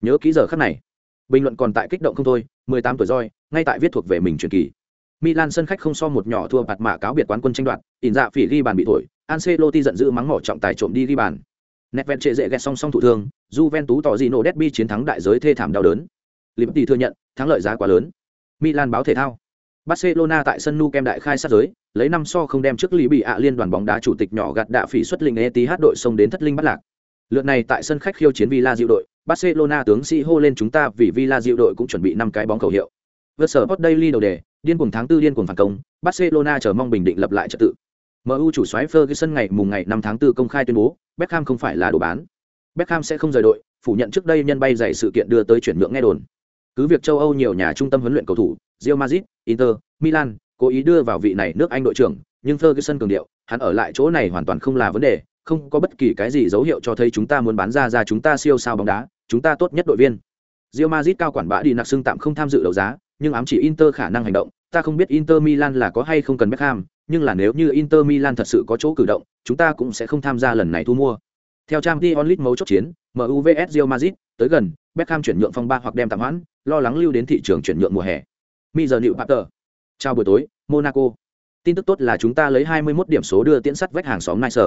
nhớ kỹ giờ khắc này bình luận còn tại kích động không thôi 18 tuổi roi ngay tại viết thuộc về mình truyền kỳ Milan sân khách không so một nhỏ thua bạt mạ cáo biệt quán quân tranh đoạt, ỉn dạ phỉ ghi bàn bị thổi, Ancelotti giận dữ mắng mỏ trọng tài trộm đi ghi bàn. Nét vẹn trệ dễ ghét song song thủ thương, Juventus tỏ gì nổ derby chiến thắng đại giới thê thảm đau đớn. Liverpool thừa nhận, thắng lợi giá quá lớn. Milan báo thể thao. Barcelona tại sân Nou Camp đại khai sát giới, lấy năm so không đem trước lý bị ạ liên đoàn bóng đá chủ tịch nhỏ gạt đạ phỉ xuất linh Etihad đội sông đến thất linh bắt lạc. Lượt này tại sân khách khiêu chiến Villa Diệu đội, Barcelona tướng sĩ hô lên chúng ta vì Villa Diệu đội cũng chuẩn bị năm cái bóng khẩu hiệu. Vượt sở Sport Daily đầu đề, điên cuồng tháng tư điên cuồng phản công, Barcelona chờ mong bình định lập lại trật tự. MU chủ soái Ferguson ngày mùng ngày 5 tháng 4 công khai tuyên bố, Beckham không phải là đồ bán. Beckham sẽ không rời đội, phủ nhận trước đây nhân bay dày sự kiện đưa tới chuyển nhượng nghe đồn. Cứ việc châu Âu nhiều nhà trung tâm huấn luyện cầu thủ, Real Madrid, Inter, Milan, cố ý đưa vào vị này nước Anh đội trưởng, nhưng Ferguson cường điệu, hắn ở lại chỗ này hoàn toàn không là vấn đề, không có bất kỳ cái gì dấu hiệu cho thấy chúng ta muốn bán ra ra chúng ta siêu sao bóng đá, chúng ta tốt nhất đội viên. Real Madrid cao quản bã đi nặc xưng tạm không tham dự đấu giá, nhưng ám chỉ Inter khả năng hành động, ta không biết Inter Milan là có hay không cần Beckham, nhưng là nếu như Inter Milan thật sự có chỗ cử động, chúng ta cũng sẽ không tham gia lần này thu mua. Theo trang Champions League mấu chốt chiến, MU vs Real Madrid, tới gần, Beckham chuyển nhượng phong ba hoặc đem tạm hoãn, lo lắng lưu đến thị trường chuyển nhượng mùa hè. Mi giờ nịu Papter. Chào buổi tối, Monaco. Tin tức tốt là chúng ta lấy 21 điểm số đưa tiễn sắt vách hàng xóm Nice.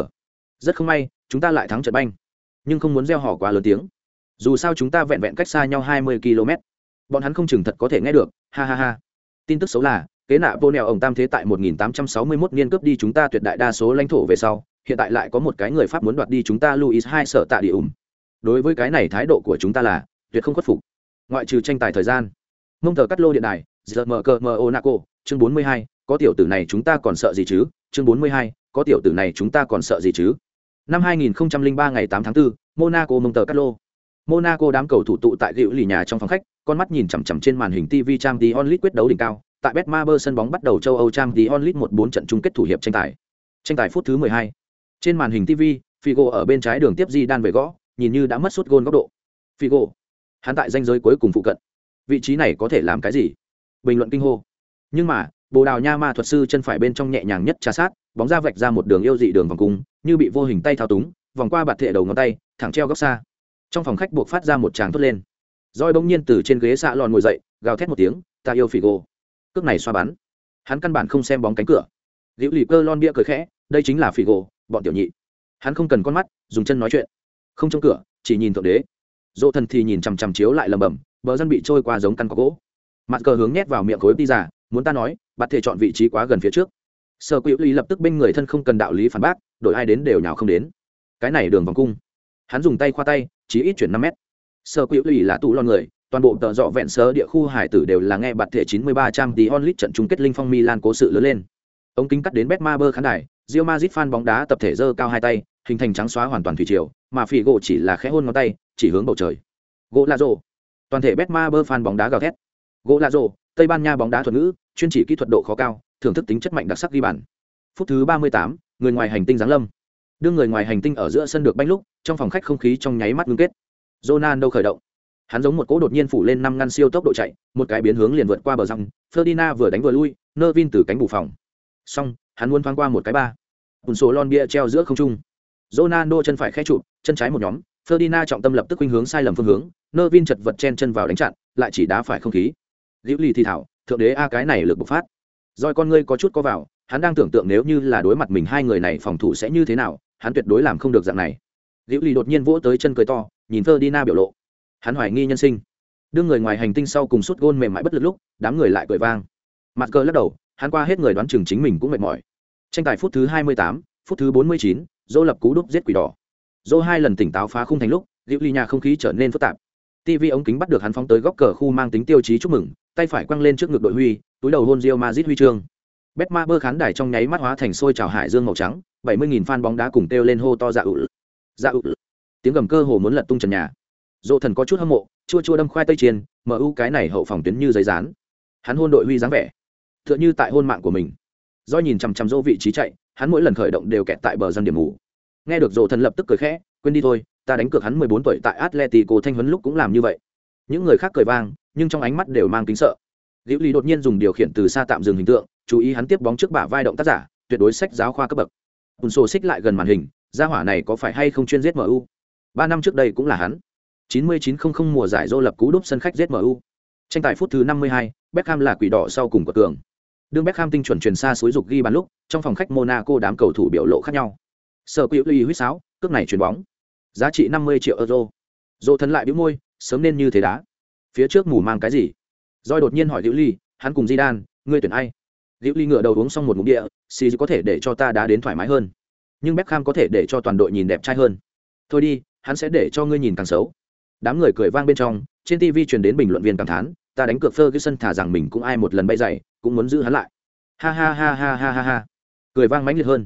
Rất không may, chúng ta lại thắng trận banh. Nhưng không muốn gieo họ quá lớn tiếng. Dù sao chúng ta vẹn vẹn cách xa nhau 20 km. Bọn hắn không chừng thật có thể nghe được, ha ha ha. Tin tức xấu là, kế nạ vô nèo ổng tam thế tại 1861 niên cướp đi chúng ta tuyệt đại đa số lãnh thổ về sau, hiện tại lại có một cái người Pháp muốn đoạt đi chúng ta Louis hai sở tạ địa ủng. Đối với cái này thái độ của chúng ta là tuyệt không khuất phục. Ngoại trừ tranh tài thời gian, mông thờ cắt lô điện đài, giờ mở cờ mờ Monaco, chương 42, có tiểu tử này chúng ta còn sợ gì chứ? Chương 42, có tiểu tử này chúng ta còn sợ gì chứ? Năm 2003 ngày 8 tháng 4, Monaco mông tờ cắt lô. Monaco đám cầu thủ tụ tại gịu lì nhà trong phòng khách, con mắt nhìn chằm chằm trên màn hình TV trang tí onlit quyết đấu đỉnh cao, tại Betmaber sân bóng bắt đầu châu Âu trang tí onlit một bốn trận chung kết thủ hiệp tranh tài. Tranh tài phút thứ 12. Trên màn hình TV, Figo ở bên trái đường tiếp Di đan về gõ, nhìn như đã mất suốt gôn góc độ. figo hắn tại danh giới cuối cùng phụ cận. Vị trí này có thể làm cái gì? Bình luận kinh hô. Nhưng mà, bồ đào nha ma thuật sư chân phải bên trong nhẹ nhàng nhất trà sát, bóng ra vạch ra một đường yêu dị đường vòng cung, như bị vô hình tay thao túng, vòng qua bạt thệ đầu ngón tay, thẳng treo góc xa. Trong phòng khách buộc phát ra một tràng thốt lên. Roi bỗng nhiên từ trên ghế xạ lòn ngồi dậy, gào thét một tiếng, ta yêu phỉ gô cước này xoa bắn. Hắn căn bản không xem bóng cánh cửa. Liễu lì cơ lon bia cười khẽ, đây chính là phỉ gô bọn tiểu nhị. Hắn không cần con mắt, dùng chân nói chuyện. Không trong cửa, chỉ nhìn thượng đế dỗ thần thì nhìn chằm chằm chiếu lại lầm bầm bờ dân bị trôi qua giống căn có gỗ. Mặt cờ hướng nhét vào miệng khối đi giả muốn ta nói bạn thể chọn vị trí quá gần phía trước. Sở quỹ lý lập tức bên người thân không cần đạo lý phản bác đổi ai đến đều nhào không đến. Cái này đường vòng cung. Hắn dùng tay khoa tay chỉ ít chuyển năm mét. Sở quỹ lý là tụ lo người toàn bộ tợ dọ vẹn sơ địa khu hải tử đều là nghe bạt thể 93 trăm tí onlit trận chung kết linh phong Milan cố sự lớn lên. Ông kính cắt đến Betmaber khán đài, Real Madrid fan bóng đá tập thể giơ cao hai tay, hình thành trắng xóa hoàn toàn thủy triều, mà phỉ gỗ chỉ là khẽ hôn ngón tay, chỉ hướng bầu trời. Gỗ La Rô. Toàn thể Betmaber fan bóng đá gào thét. Gỗ La Rô, Tây Ban Nha bóng đá thuật ngữ, chuyên chỉ kỹ thuật độ khó cao, thưởng thức tính chất mạnh đặc sắc ghi bàn. Phút thứ 38, người ngoài hành tinh giáng lâm. Đưa người ngoài hành tinh ở giữa sân được banh lúc, trong phòng khách không khí trong nháy mắt ngưng kết. Ronaldo khởi động hắn giống một cỗ đột nhiên phủ lên năm ngăn siêu tốc độ chạy một cái biến hướng liền vượt qua bờ răng ferdina vừa đánh vừa lui nơ vin từ cánh bù phòng xong hắn muốn thoáng qua một cái ba Bùn số lon bia treo giữa không trung ronaldo chân phải khẽ trụ chân trái một nhóm ferdinand trọng tâm lập tức khuynh hướng sai lầm phương hướng Nervin chật vật chen chân vào đánh chặn lại chỉ đá phải không khí. Liễu ly thì thảo thượng đế a cái này lực bộc phát. Rồi con ngươi có chút có vào hắn đang tưởng tượng nếu như là đối mặt mình hai người này phòng thủ sẽ như thế nào hắn tuyệt đối làm không được dạng này. Liễu ly đột nhiên vỗ tới chân cười to nhìn ferdinand biểu lộ. Hắn hoài nghi nhân sinh. Đưa người ngoài hành tinh sau cùng suốt gôn mềm mại bất lực lúc đám người lại cười vang. Mặt cờ lắc đầu hắn qua hết người đoán chừng chính mình cũng mệt mỏi. Tranh tài phút thứ hai mươi tám, phút thứ bốn mươi chín, lập cú đúp giết quỷ đỏ dỗ hai lần tỉnh táo phá khung thành lúc liệu ly nhà không khí trở nên phức tạp. Tv ống kính bắt được hắn phóng tới góc cờ khu mang tính tiêu chí chúc mừng, tay phải quăng lên trước ngực đội huy, túi đầu hôn rio mazit huy chương. Betma bơ khán đài trong nháy mắt hóa thành sôi trào hải dương màu trắng, bảy mươi nghìn fan bóng đá cùng kêu lên hô to dạ ụ dạ ụ tiếng gầm cơ hồ muốn lật tung trần nhà. Dỗ thần có chút hâm mộ, chua chua đâm khoai tây chiên mu cái này hậu phòng tuyến như giấy rán hắn hôn đội huy dáng vẻ t h ư ợ n h ư tại hôn mạng của mình. Do nhìn chằm chằm dỗ vị trí chạy, hắn mỗi lần khởi động đều kẹt tại bờ dân điểm ngủ nghe được rộ thần lập tức cười khẽ quên đi thôi ta đánh cược hắn mười bốn tuổi tại atletico thanh huấn lúc cũng làm như vậy những người khác cười vang nhưng trong ánh mắt đều mang kính sợ liễu lý đột nhiên dùng điều khiển từ xa tạm dừng hình tượng chú ý hắn tiếp bóng trước bả vai động tác giả tuyệt đối sách giáo khoa cấp bậc ùn sổ xích lại gần màn hình gia hỏa này có phải hay không chuyên giết mu ba năm trước đây cũng là hắn 9900 mùa giải Dô lập cú đúp sân khách giết MU. Tranh tài phút thứ 52, Beckham là quỷ đỏ sau cùng của tường. Đường Beckham tinh chuẩn truyền xa suối dục ghi bàn lúc, trong phòng khách Monaco đám cầu thủ biểu lộ khác nhau. Sở Quỷ Ly huýt sáo, cước này chuyền bóng. Giá trị 50 triệu euro. dỗ thần lại bĩu môi, sớm nên như thế đá. Phía trước mù mang cái gì? Rồi đột nhiên hỏi liễu Ly, hắn cùng Di Đan, ngươi tuyển ai? liễu Ly ngửa đầu uống xong một ngụm địa, xì có thể để cho ta đá đến thoải mái hơn. Nhưng Beckham có thể để cho toàn đội nhìn đẹp trai hơn. Thôi đi, hắn sẽ để cho ngươi nhìn càng xấu đám người cười vang bên trong trên tv truyền đến bình luận viên cảm thán ta đánh cược ferguson thả rằng mình cũng ai một lần bay dày cũng muốn giữ hắn lại ha ha ha ha ha ha ha cười vang mãnh liệt hơn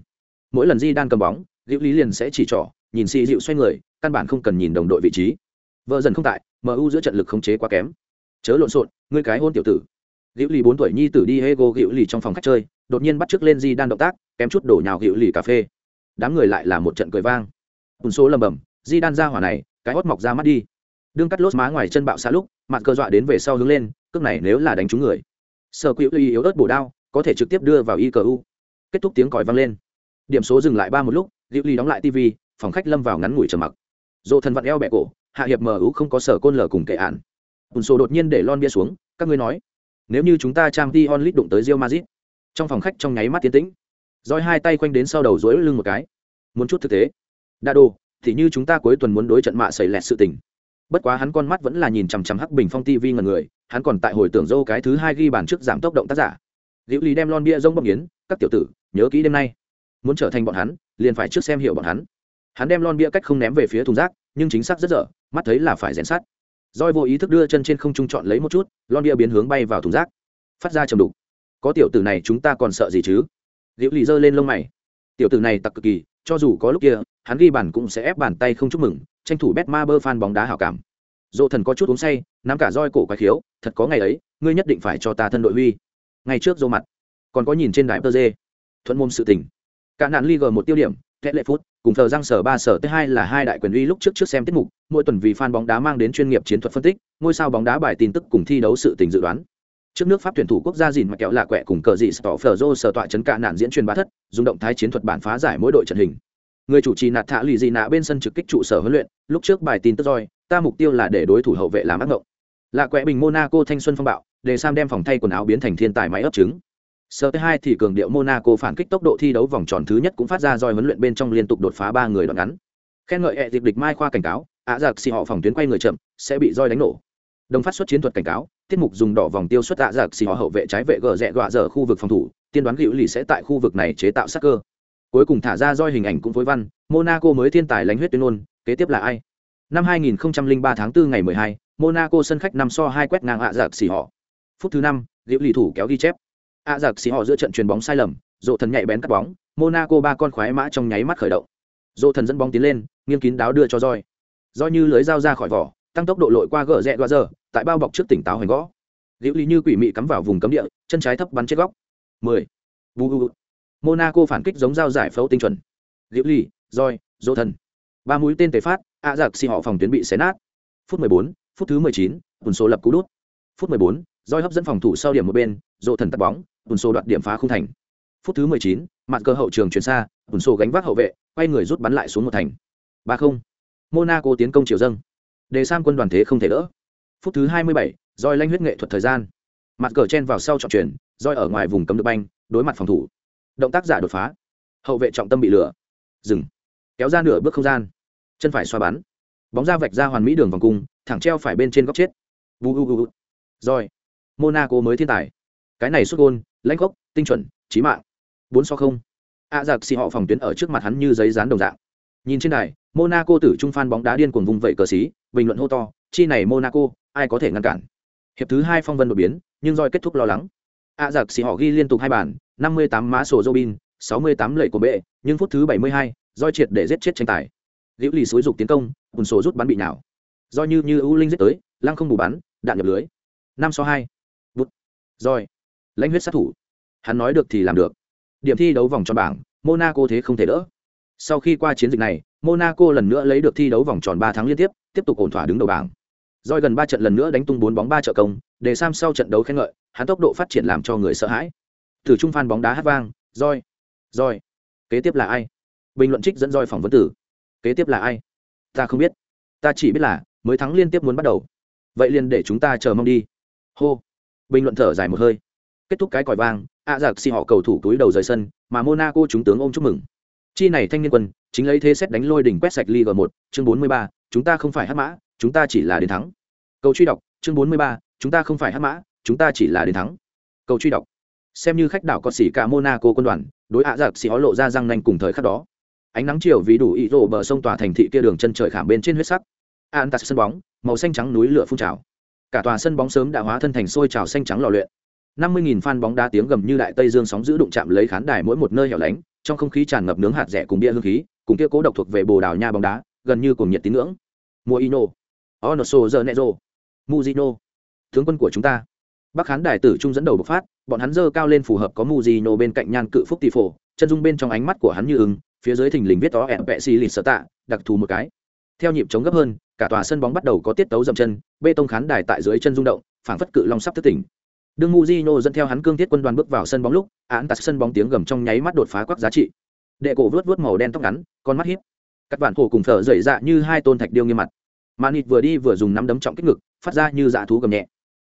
mỗi lần di đan cầm bóng, Diệu lý liền sẽ chỉ trỏ, nhìn xì dịu xoay người, căn bản không cần nhìn đồng đội vị trí. Vợ dần không tại mu giữa trận lực khống chế quá kém. Chớ lộn xộn, ngươi cái hôn tiểu tử. Diệu lý bốn tuổi nhi tử đi hego liễu lì trong phòng khách chơi, đột nhiên bắt trước lên di đan động tác, kém chút đổ nhào hiệu lì cà phê. Đám người lại là một trận cười vang. Ùn số lầm bầm, di đan ra hỏa này, cái hót mọc ra mắt đi. Đương cắt lốt má ngoài chân bạo xa lúc, mặt cơ dọa đến về sau hướng lên, cước này nếu là đánh trúng người. Sở quỹ yếu ớt bổ đao, có thể trực tiếp đưa vào y cờ u. Kết thúc tiếng còi vang lên điểm số dừng lại ba một lúc liệu ly đóng lại tv phòng khách lâm vào ngắn ngủi trầm mặc. Dỗ thần vặn eo bẹ cổ, hạ hiệp mu không có sở côn lở cùng kệ ạn ùn sổ đột nhiên để lon bia xuống, các ngươi nói, nếu như chúng ta trang t onlit đụng tới rio mazit trong phòng khách trong nháy mắt tiến tĩnh. Roi hai tay quanh đến sau đầu dối lưng một cái. Muốn chút thực tế. Đa đô thì như chúng ta cuối tuần muốn đối trận mạ xảy lẹt sự tình. Bất quá hắn con mắt vẫn là nhìn chằm chằm hắc bình phong tv ngần người, hắn còn tại hồi tưởng dâu cái thứ hai ghi bàn trước giảm tốc động tác giả. Liễu lý đem lon bia rông bọc yến các tiểu tử, nhớ kỹ đêm nay muốn trở thành bọn hắn, liền phải trước xem hiểu bọn hắn. Hắn đem lon bia cách không ném về phía thùng rác, nhưng chính xác rất dở, mắt thấy là phải rèn sát roi vô ý thức đưa chân trên không trung chọn lấy một chút, lon bia biến hướng bay vào thùng rác. Phát ra trầm đục. Có tiểu tử này chúng ta còn sợ gì chứ? Liễu lì giơ lên lông mày. Tiểu tử này tặc cực kỳ, cho dù có lúc kia, hắn ghi bàn cũng sẽ ép bàn tay không chúc mừng, tranh thủ bet ma bơ fan bóng đá hảo cảm. Dỗ thần có chút uống say, nắm cả roi cổ quái khiếu, thật có ngày ấy, ngươi nhất định phải cho ta thân đội huy. Ngay trước dô mặt, còn có nhìn trên đài tơ dê. Thuận môn sự tình cả nạn ly một tiêu điểm kẽ lệ phút, cùng thờ răng sở ba sở tới hai là hai đại quyền uy lúc trước trước xem tiết mục, mỗi tuần vì fan bóng đá mang đến chuyên nghiệp chiến thuật phân tích, ngôi sao bóng đá bài tin tức cùng thi đấu sự tình dự đoán. Trước nước Pháp tuyển thủ quốc gia dìn mà kẹo lạ quẹ cùng cờ dị Stofferzo sở tọa chấn cả nạn diễn truyền bá thất, dùng động thái chiến thuật bản phá giải mỗi đội trận hình. Người chủ trì nạt thạ lì gì nạ bên sân trực kích trụ sở huấn luyện, lúc trước bài tin tức roi, ta mục tiêu là để đối thủ hậu vệ làm ác ngộng. Lạ quẹ bình Monaco thanh xuân phong bạo, để Sam đem phòng thay quần áo biến thành thiên tài máy ấp trứng Sơ thứ hai thì cường điệu Monaco phản kích tốc độ thi đấu vòng tròn thứ nhất cũng phát ra roi huấn luyện bên trong liên tục đột phá ba người đoạn ngắn. Khen ngợi hệ dịch địch Mai khoa cảnh cáo, ạ giặc xì họ phòng tuyến quay người chậm, sẽ bị roi đánh nổ. Đồng phát xuất chiến thuật cảnh cáo, tiết mục dùng đỏ vòng tiêu xuất ạ giặc xì họ hậu vệ trái vệ gờ rẹ gọa dở khu vực phòng thủ, tiên đoán hữu lì sẽ tại khu vực này chế tạo sát cơ. Cuối cùng thả ra roi hình ảnh cũng phối văn, Monaco mới thiên tài lãnh huyết tuyên ngôn, kế tiếp là ai? Năm 2003 tháng 4 ngày 12, Monaco sân khách năm so hai quét ngang ạ giặc xì họ. Phút thứ 5, Liễu lì thủ kéo ghi chép a giặc xì họ giữa trận chuyền bóng sai lầm dỗ thần nhạy bén cắt bóng monaco ba con khoái mã trong nháy mắt khởi động. Dỗ thần dẫn bóng tiến lên nghiêng kín đáo đưa cho roi roi như lưới dao ra khỏi vỏ tăng tốc độ lội qua gờ rẽ đoa giờ tại bao bọc trước tỉnh táo hoành gõ. Liễu lý như quỷ mị cắm vào vùng cấm địa chân trái thấp bắn chết góc. 10. bu bu monaco phản kích giống dao giải phẫu tinh chuẩn. Liễu lý roi dỗ thần. Ba mũi tên tề phát a giặc xì họ phòng tuyến bị xé nát. Phút 14, phút thứ 19, quần số lập cú đút. Phút 14, roi hấp dẫn phòng thủ sau điểm một bên dỗ thần tắt bóng bùn sô đoạt điểm phá không thành. Phút thứ mười chín mặt cơ hậu trường chuyển xa bùn sô gánh vác hậu vệ, quay người rút bắn lại xuống một thành. Ba không. Monaco tiến công chiều dâng. Đề sam quân đoàn thế không thể đỡ. Phút thứ hai mươi bảy, roi lanh huyết nghệ thuật thời gian. Mặt cờ chen vào sau trọng chuyển, roi ở ngoài vùng cấm được banh, đối mặt phòng thủ. Động tác giả đột phá. Hậu vệ trọng tâm bị lửa dừng. Kéo ra nửa bước không gian. Chân phải xoa bắn. Bóng ra vạch ra hoàn mỹ đường vòng cung, thẳng treo phải bên trên góc chết. Vu u u. roi. Monaco mới thiên tài cái này xuất gôn, lãnh gốc, tinh chuẩn trí mạng. Bốn so không. A giặc xì họ phòng tuyến ở trước mặt hắn như giấy dán đồng dạng. Nhìn trên này monaco tử trung phan bóng đá điên cuồng vùng vẫy cờ xí, bình luận hô to, chi này monaco, ai có thể ngăn cản? Hiệp thứ hai phong vân đột biến, nhưng roi kết thúc lo lắng. A giặc xì họ ghi liên tục hai bàn, năm mươi tám mã sổ robin, sáu mươi tám lệ của bệ, nhưng phút thứ bảy mươi hai, roi triệt để giết chết tranh tài. Liễu lì xúi dục tiến công bùn sổ rút bắn bị nào do như như ưu linh giết tới, lăng không bù bắn, đạn nhập lưới. năm so hai. Bút roi lãnh huyết sát thủ hắn nói được thì làm được điểm thi đấu vòng tròn bảng monaco thế không thể đỡ sau khi qua chiến dịch này monaco lần nữa lấy được thi đấu vòng tròn ba tháng liên tiếp tiếp tục ổn thỏa đứng đầu bảng Doi gần ba trận lần nữa đánh tung bốn bóng ba trợ công, để Sam sau trận đấu khen ngợi, hắn tốc độ phát triển làm cho người sợ hãi. Từ trung phan bóng đá hát vang, Roi, Roi, Kế tiếp là ai? Bình luận trích dẫn Roi phỏng vấn tử. Kế tiếp là ai? Ta không biết. Ta chỉ biết là mới thắng liên tiếp muốn bắt đầu. Vậy liền để chúng ta chờ mong đi. Hô. Bình luận thở dài một hơi kết thúc cái còi vang, ạ giặc xì họ cầu thủ túi đầu rời sân, mà monaco chúng tướng ôm chúc mừng. Chi này thanh niên quân, chính lấy thế xét đánh lôi đỉnh quét sạch league một, chương bốn mươi ba, chúng ta không phải hát mã, chúng ta chỉ là đến thắng. Cầu truy đọc, chương bốn mươi ba, chúng ta không phải hát mã, chúng ta chỉ là đến thắng. Cầu truy đọc. Xem như khách đảo có xỉ cả monaco quân đoàn, đối ạ giặc xì họ lộ ra răng nanh cùng thời khắc đó. Ánh nắng chiều vì đủ ý rộ bờ sông tòa thành thị kia đường chân trời khảm bên trên huyết sắc. An tạc sân bóng, màu xanh trắng núi lửa phun trào. Cả tòa sân bóng sớm đã hóa thân thành sôi trào xanh trắng lò luyện năm mươi nghìn fan bóng đá tiếng gầm như đại tây dương sóng giữ đụng chạm lấy khán đài mỗi một nơi hẻo lánh, trong không khí tràn ngập nướng hạt rẻ cùng bia hương khí, cùng kia cố độc thuộc về bồ đào nha bóng đá, gần như cùng nhiệt tín ngưỡng. Mùa ino onoso giờ muzino tướng quân của chúng ta. Bắc khán đài tử trung dẫn đầu bộc phát, bọn hắn dơ cao lên phù hợp có muzino bên cạnh nhan cự phúc tỷ phổ, chân dung bên trong ánh mắt của hắn như ứng phía dưới thình lình viết đó ẹn vẹ xì lịt sợ tạ, đặc thù một cái. Theo nhịp chống gấp hơn, cả tòa sân bóng bắt đầu có tiết tấu dậm chân, bê tông khán đài tại dưới chân rung động, phảng phất cự long sắp thức tỉnh đương muzino dẫn theo hắn cương thiết quân đoàn bước vào sân bóng lúc, án tạt sân bóng tiếng gầm trong nháy mắt đột phá quắc giá trị. Đệ cổ vớt vớt màu đen tóc ngắn, con mắt hiếp. Các bạn cổ cùng phở dậy dạ như hai tôn thạch điêu nghiêm mặt. Mà nịt vừa đi vừa dùng nắm đấm trọng kích ngực, phát ra như dạ thú gầm nhẹ.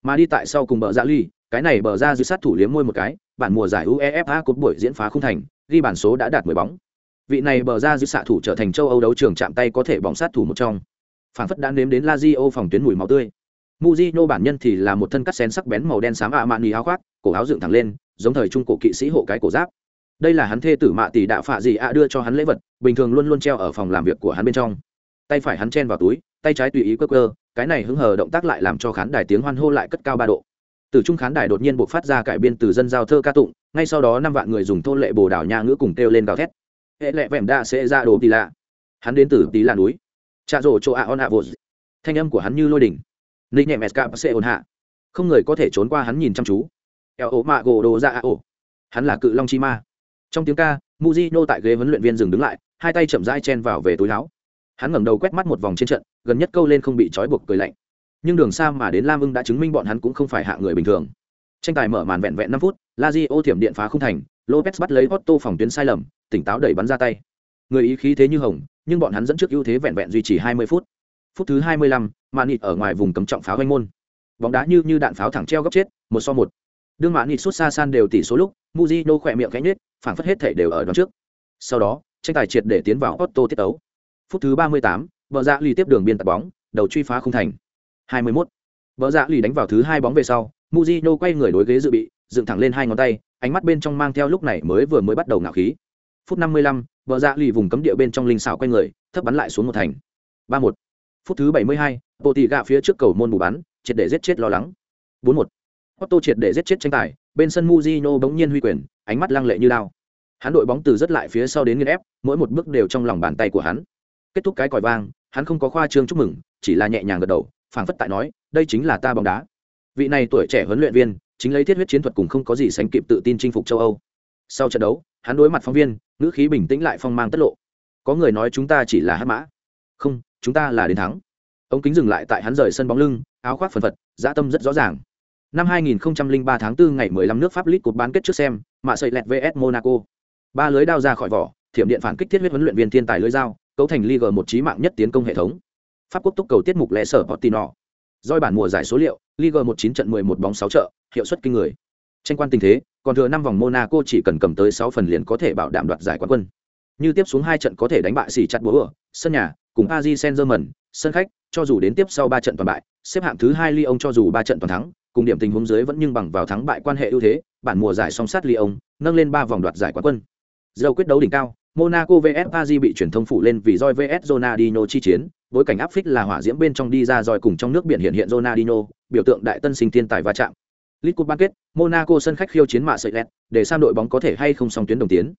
Mà đi tại sau cùng bờ dạ ly cái này bờ ra dưới sát thủ liếm môi một cái, bản mùa giải uefa cột buổi diễn phá không thành, ghi bản số đã đạt mười bóng. Vị này bờ ra dưới xạ thủ trở thành châu âu đấu trường chạm tay có thể bóng sát thủ một trong. Phản phất đã nếm đến la di ô phòng tuyến mùi máu tươi. Mujino bản nhân thì là một thân cắt xén sắc bén màu đen xám ạ mạn áo khoác, cổ áo dựng thẳng lên, giống thời trung cổ kỵ sĩ hộ cái cổ giáp. Đây là hắn thê tử mạ tỷ đạo phạ gì ạ đưa cho hắn lễ vật, bình thường luôn luôn treo ở phòng làm việc của hắn bên trong. Tay phải hắn chen vào túi, tay trái tùy ý quơ quơ, cái này hứng hờ động tác lại làm cho khán đài tiếng hoan hô lại cất cao ba độ. Từ trung khán đài đột nhiên buộc phát ra cải biên từ dân giao thơ ca tụng, ngay sau đó năm vạn người dùng thôn lệ bồ đảo nha ngữ cùng kêu lên gào thét. Hệ lệ vẻm đa sẽ ra đồ tỷ lạ. Hắn đến từ tí là núi. Cha rồ chỗ ạ on ạ vô. Thanh âm của hắn như lôi đỉnh nịnh nhẹ mẹt sẽ ổn hạ. Không người có thể trốn qua hắn nhìn chăm chú. Eo ổ mạ gồ đồ dạ ra a ổ. Hắn là cự long chi ma. Trong tiếng ca, muzino tại ghế huấn luyện viên dừng đứng lại, hai tay chậm rãi chen vào về túi áo hắn ngẩng đầu quét mắt một vòng trên trận, gần nhất câu lên không bị trói buộc cười lạnh. Nhưng đường xa mà đến lam ưng đã chứng minh bọn hắn cũng không phải hạ người bình thường. Tranh tài mở màn vẹn vẹn năm phút la di ô thiểm điện phá không thành, lopez bắt lấy otto phòng tuyến sai lầm, tỉnh táo đẩy bắn ra tay. Người ý khí thế như hồng, nhưng bọn hắn dẫn trước ưu thế vẹn vẹn duy trì 20 phút phút thứ 25, Mạn nịt ở ngoài vùng cấm trọng pháo vanh môn. Bóng đá như như đạn pháo thẳng treo góc chết một so một. Đương Mạn nịt sút xa san đều tỷ số lúc muzino khỏe miệng cánh nết phản phất hết thể đều ở đoạn trước. Sau đó tranh tài triệt để tiến vào otto tiết ấu phút thứ 38, Bờ dạ lì tiếp đường biên tạt bóng đầu truy phá không thành. 21. Bờ dạ lì đánh vào thứ hai bóng về sau muzino quay người đối ghế dự bị dựng thẳng lên hai ngón tay ánh mắt bên trong mang theo lúc này mới vừa mới bắt đầu ngạo khí. Phút 55, Bờ dạ lì vùng cấm địa bên trong linh xảo quay người thấp bắn lại xuống một thành. ba một phút thứ bảy mươi hai bộ tỷ gạ phía trước cầu môn bù bắn, triệt để giết chết lo lắng. bốn một. Otto triệt để giết chết tranh tài, bên sân Mujino bỗng nhiên huy quyền, ánh mắt lăng lệ như lao hắn đội bóng từ rất lại phía sau đến nghiền ép, mỗi một bước đều trong lòng bàn tay của hắn. Kết thúc cái còi vang, hắn không có khoa trương chúc mừng, chỉ là nhẹ nhàng gật đầu, phảng phất tại nói, đây chính là ta bóng đá. Vị này tuổi trẻ huấn luyện viên, chính lấy thiết huyết chiến thuật cùng không có gì sánh kịp tự tin chinh phục châu âu. Sau trận đấu, hắn đối mặt phóng viên, ngữ khí bình tĩnh lại phong mang tất lộ. Có người nói chúng ta chỉ là hát mã. Không chúng ta là đến thắng ống kính dừng lại tại hắn rời sân bóng lưng áo khoác phần phật dã tâm rất rõ ràng năm 2003 tháng 4 ngày 15 nước pháp lit cuộc bán kết trước xem mạ sợi lẹt vs monaco ba lưới đao ra khỏi vỏ thiểm điện phản kích thiết huyết huấn luyện viên thiên tài lưới dao cấu thành Ligue một trí mạng nhất tiến công hệ thống pháp quốc túc cầu tiết mục lẽ sở Portino. Doi bản mùa giải số liệu, Ligue 19 trận 11 bóng 6 trợ, hiệu suất kinh người. Tranh quan tình thế, còn thừa năm vòng Monaco chỉ cần cầm tới 6 phần liền có thể bảo đảm đoạt giải quán quân. Như tiếp xuống hai trận có thể đánh bại xỉ chặt búa, sân nhà, cùng Paris Saint-Germain, sân khách, cho dù đến tiếp sau 3 trận toàn bại, xếp hạng thứ 2 Lyon cho dù 3 trận toàn thắng, cùng điểm tình huống dưới vẫn nhưng bằng vào thắng bại quan hệ ưu thế, bản mùa giải song sát Lyon, nâng lên 3 vòng đoạt giải quán quân. Giờ quyết đấu đỉnh cao, Monaco vs Paris bị truyền thông phụ lên vì Joy vs Ronaldinho chi chiến, bối cảnh áp phích là hỏa diễm bên trong đi ra rồi cùng trong nước biển hiện hiện Ronaldinho, biểu tượng đại tân sinh thiên tài va chạm. League Cup kết, Monaco sân khách khiêu chiến mạ sợi lẹt, để sang đội bóng có thể hay không song tuyến đồng tiến.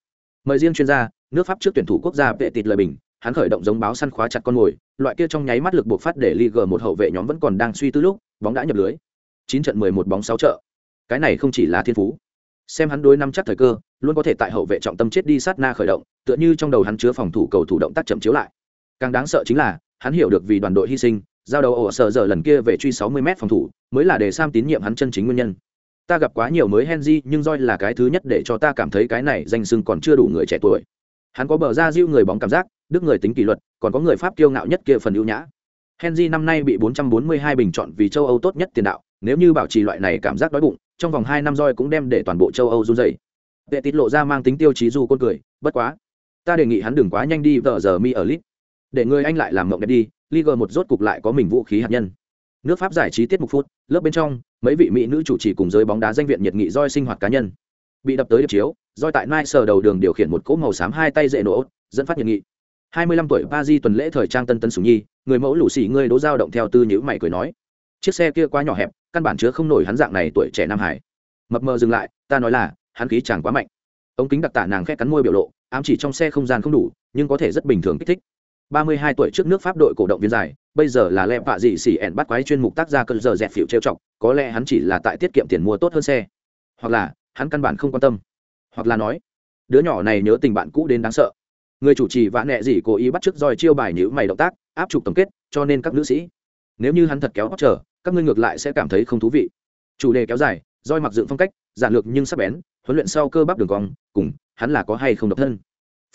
Mời riêng chuyên gia, nước Pháp trước tuyển thủ quốc gia vệ tịt lời bình, hắn khởi động giống báo săn khóa chặt con mồi, loại kia trong nháy mắt lực buộc phát để Liga một hậu vệ nhóm vẫn còn đang suy tư lúc, bóng đã nhập lưới. 9 trận 11 bóng 6 trợ. Cái này không chỉ là thiên phú. Xem hắn đối năm chắc thời cơ, luôn có thể tại hậu vệ trọng tâm chết đi sát na khởi động, tựa như trong đầu hắn chứa phòng thủ cầu thủ động tác chậm chiếu lại. Càng đáng sợ chính là, hắn hiểu được vì đoàn đội hy sinh, giao đầu ổ sở giờ lần kia về truy 60 m phòng thủ, mới là để Sam tín nhiệm hắn chân chính nguyên nhân. Ta gặp quá nhiều mới Henry, nhưng Joy là cái thứ nhất để cho ta cảm thấy cái này danh xưng còn chưa đủ người trẻ tuổi. Hắn có bờ ra diêu người bóng cảm giác, đức người tính kỷ luật, còn có người Pháp kiêu ngạo nhất kia phần ưu nhã. Henry năm nay bị 442 bình chọn vì châu Âu tốt nhất tiền đạo, nếu như bảo trì loại này cảm giác đói bụng, trong vòng 2 năm roi cũng đem để toàn bộ châu Âu run rẩy. Vệ tít lộ ra mang tính tiêu chí du côn cười, bất quá. Ta đề nghị hắn đừng quá nhanh đi vợ giờ mi ở lit. Để người anh lại làm mộng đẹp đi, Liga một rốt cục lại có mình vũ khí hạt nhân. Nước Pháp giải trí tiết mục phút, lớp bên trong, mấy vị mỹ nữ chủ trì cùng giới bóng đá danh viện nhiệt nghị roi sinh hoạt cá nhân. Bị đập tới điệp chiếu, roi tại Nai sờ đầu đường điều khiển một cỗ màu xám hai tay dễ nổ, dẫn phát nhiệt nghị. 25 tuổi Paris tuần lễ thời trang tân tân sủng nhi, người mẫu lũ xì ngươi đố dao động theo tư nhữ mày cười nói. Chiếc xe kia quá nhỏ hẹp, căn bản chứa không nổi hắn dạng này tuổi trẻ nam hải. Mập mờ dừng lại, ta nói là, hắn khí chàng quá mạnh. Ống kính đặc tả nàng khẽ cắn môi biểu lộ, ám chỉ trong xe không gian không đủ, nhưng có thể rất bình thường kích thích. 32 tuổi trước nước Pháp đội cổ động viên dài, bây giờ là lem vạ dị xỉ ẻn bắt quái chuyên mục tác gia cơn giờ dẹt phiểu trêu chọc, có lẽ hắn chỉ là tại tiết kiệm tiền mua tốt hơn xe, hoặc là hắn căn bản không quan tâm, hoặc là nói đứa nhỏ này nhớ tình bạn cũ đến đáng sợ. Người chủ trì vã nẹ gì cố ý bắt chước roi chiêu bài nhữ mày động tác, áp trục tổng kết, cho nên các nữ sĩ, nếu như hắn thật kéo hót trở các ngươi ngược lại sẽ cảm thấy không thú vị. Chủ đề kéo dài, roi mặc dựng phong cách, giản lược nhưng sắc bén, huấn luyện sau cơ bắp đường cong, cùng hắn là có hay không độc thân.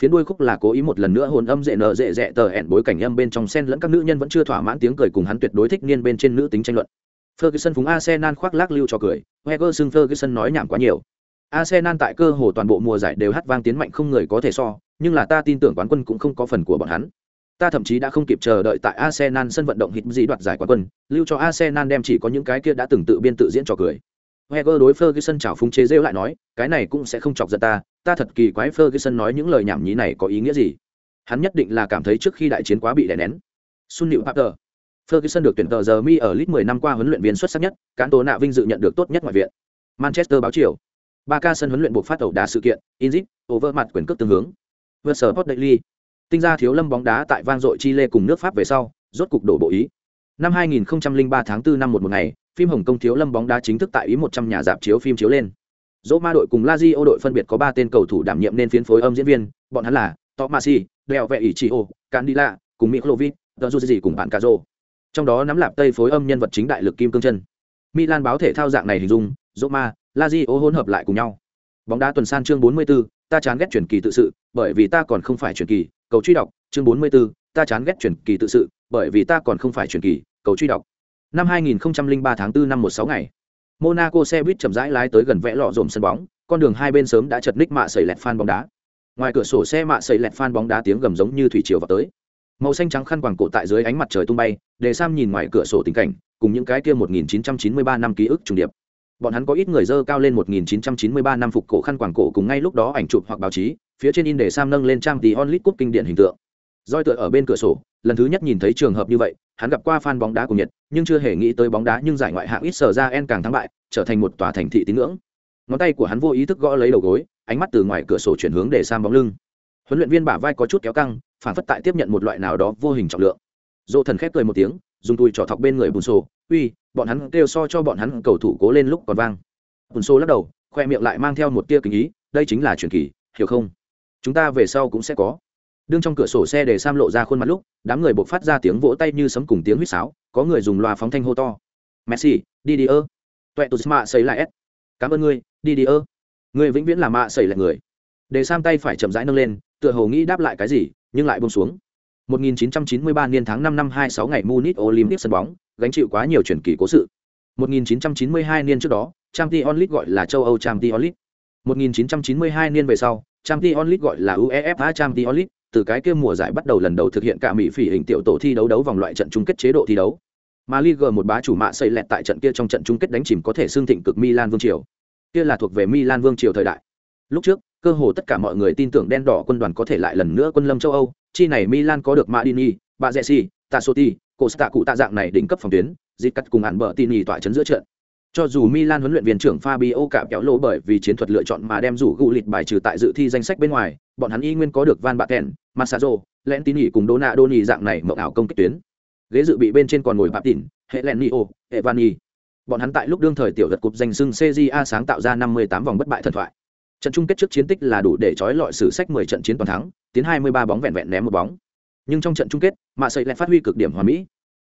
Phía đuôi khúc là cố ý một lần nữa hồn âm dễ nở dễ dẹ tờ ẹn bối cảnh âm bên trong sen lẫn các nữ nhân vẫn chưa thỏa mãn tiếng cười cùng hắn tuyệt đối thích niên bên trên nữ tính tranh luận. Ferguson phúng Arsenal khoác lác lưu cho cười heger xưng Ferguson nói nhảm quá nhiều. Arsenal tại cơ hồ toàn bộ mùa giải đều hát vang tiến mạnh không người có thể so nhưng là ta tin tưởng quán quân cũng không có phần của bọn hắn ta thậm chí đã không kịp chờ đợi tại Arsenal sân vận động hít gì đoạt giải quán quân lưu cho Arsenal đem chỉ có những cái kia đã từng tự biên tự diễn trò cười Wenger đối Ferguson chào phúng chế rêu lại nói, cái này cũng sẽ không chọc giận ta, ta thật kỳ quái Ferguson nói những lời nhảm nhí này có ý nghĩa gì? Hắn nhất định là cảm thấy trước khi đại chiến quá bị đè nén. Sun Liu Papter. Ferguson được tuyển tờ giờ mi ở lit 10 năm qua huấn luyện viên xuất sắc nhất, cán tố nạ vinh dự nhận được tốt nhất ngoại viện. Manchester báo chiều. Ba ca sân huấn luyện buộc phát ẩu đá sự kiện, Inzit, over mặt quyền cước tương hướng. Versport Daily. Tinh ra thiếu lâm bóng đá tại vang dội Chile cùng nước Pháp về sau, rốt cục đổ bộ ý. Năm 2003 tháng 4 năm một một ngày, phim Hồng Kông thiếu lâm bóng đá chính thức tại ý 100 nhà dạp chiếu phim chiếu lên. Dỗ Ma đội cùng Lazio đội phân biệt có 3 tên cầu thủ đảm nhiệm nên phiến phối âm diễn viên, bọn hắn là Tomasi, đèo Vệ ỷ chị ô cùng mỹ khlovit tờ du gì cùng bạn cà trong đó nắm lạp tây phối âm nhân vật chính đại lực kim cương chân milan báo thể thao dạng này hình dung roma lazio hỗn hợp lại cùng nhau bóng đá tuần san chương 44, ta chán ghét truyền kỳ tự sự bởi vì ta còn không phải truyền kỳ cầu truy đọc chương 44, ta chán ghét truyền kỳ tự sự bởi vì ta còn không phải truyền kỳ cầu truy đọc. Năm 2003 tháng 4 năm 16 ngày monaco xe buýt chậm rãi lái tới gần vẽ lọ rồm sân bóng con đường hai bên sớm đã chật ních mạ sẩy lẹt phan bóng đá. Ngoài cửa sổ xe mạ sẩy lẹt phan bóng đá tiếng gầm giống như thủy triều vào tới. Màu xanh trắng khăn quàng cổ tại dưới ánh mặt trời tung bay để sam nhìn ngoài cửa sổ tình cảnh cùng những cái kia 1993 năm ký ức trùng điệp bọn hắn có ít người dơ cao lên 1993 năm phục cổ khăn quàng cổ cùng ngay lúc đó ảnh chụp hoặc báo chí, phía trên in để sam nâng lên trang tí onlit cúp kinh điển hình tượng. Roi tựa ở bên cửa sổ, lần thứ nhất nhìn thấy trường hợp như vậy, hắn gặp qua fan bóng đá của nhật, nhưng chưa hề nghĩ tới bóng đá nhưng giải ngoại hạng ít sở ra en càng thắng bại, trở thành một tòa thành thị tín ngưỡng. Ngón tay của hắn vô ý thức gõ lấy đầu gối, ánh mắt từ ngoài cửa sổ chuyển hướng để Sam bóng lưng. Huấn luyện viên bả vai có chút kéo căng, phản phất tại tiếp nhận một loại nào đó vô hình trọng lượng. Dỗ thần khép cười một tiếng, dùng tùi trỏ thọc bên người bùn sổ uy, bọn hắn kêu so cho bọn hắn cầu thủ cố lên lúc còn vang. Bùn xô lắc đầu, khoe miệng lại mang theo một tia kinh ý, đây chính là truyền kỳ, hiểu không? Chúng ta về sau cũng sẽ có. Đương trong cửa sổ xe để sam lộ ra khuôn mặt lúc, đám người buộc phát ra tiếng vỗ tay như sấm cùng tiếng huýt sáo, có người dùng loa phóng thanh hô to. Messi, đi đi ơ. Tuệ tụt mạ xây lại s. Cảm ơn ngươi, đi đi ơ. Người vĩnh viễn là mạ xây lại người. Để sam tay phải chậm rãi nâng lên, tựa hồ nghĩ đáp lại cái gì, nhưng lại bông xuống. 1993 niên tháng 5 năm 26 ngày Munich Olympic sân bóng, gánh chịu quá nhiều chuyển kỳ cố sự. 1992 niên trước đó, Champions League gọi là châu Âu Champions League. 1992 niên về sau, Champions League gọi là UEFA Champions League, từ cái kia mùa giải bắt đầu lần đầu thực hiện cả mỹ phỉ hình tiểu tổ thi đấu đấu vòng loại trận chung kết chế độ thi đấu. Mà Ligue một bá chủ mạ xây lẹt tại trận kia trong trận chung kết đánh chìm có thể xương thịnh cực Milan vương triều. Kia là thuộc về Milan vương triều thời đại. Lúc trước, cơ hồ tất cả mọi người tin tưởng đen đỏ quân đoàn có thể lại lần nữa quân lâm châu Âu, chi này Milan có được Madini, Bazesi, Tassotti, Costa cụ tạ dạng này đỉnh cấp phòng tuyến, dịch cắt cùng hẳn bờ tin nhì tỏa chấn giữa trận. Cho dù Milan huấn luyện viên trưởng Fabio cạm kéo lỗ bởi vì chiến thuật lựa chọn mà đem rủ gụ lịch bài trừ tại dự thi danh sách bên ngoài, bọn hắn y nguyên có được Van Baten, Masazo, Lentini cùng Donadoni dạng này mộng ảo công kích tuyến. Ghế dự bị bên trên còn ngồi Bạp Tỉn, Helenio, Evani. Bọn hắn tại lúc đương thời tiểu giật cục danh xưng CJA sáng tạo ra 58 vòng bất bại thần thoại. Trận chung kết trước chiến tích là đủ để trói lọi sử sách 10 trận chiến toàn thắng, tiến 23 bóng vẹn vẹn ném một bóng. Nhưng trong trận chung kết, Mạ Sậy lại phát huy cực điểm hoàn mỹ.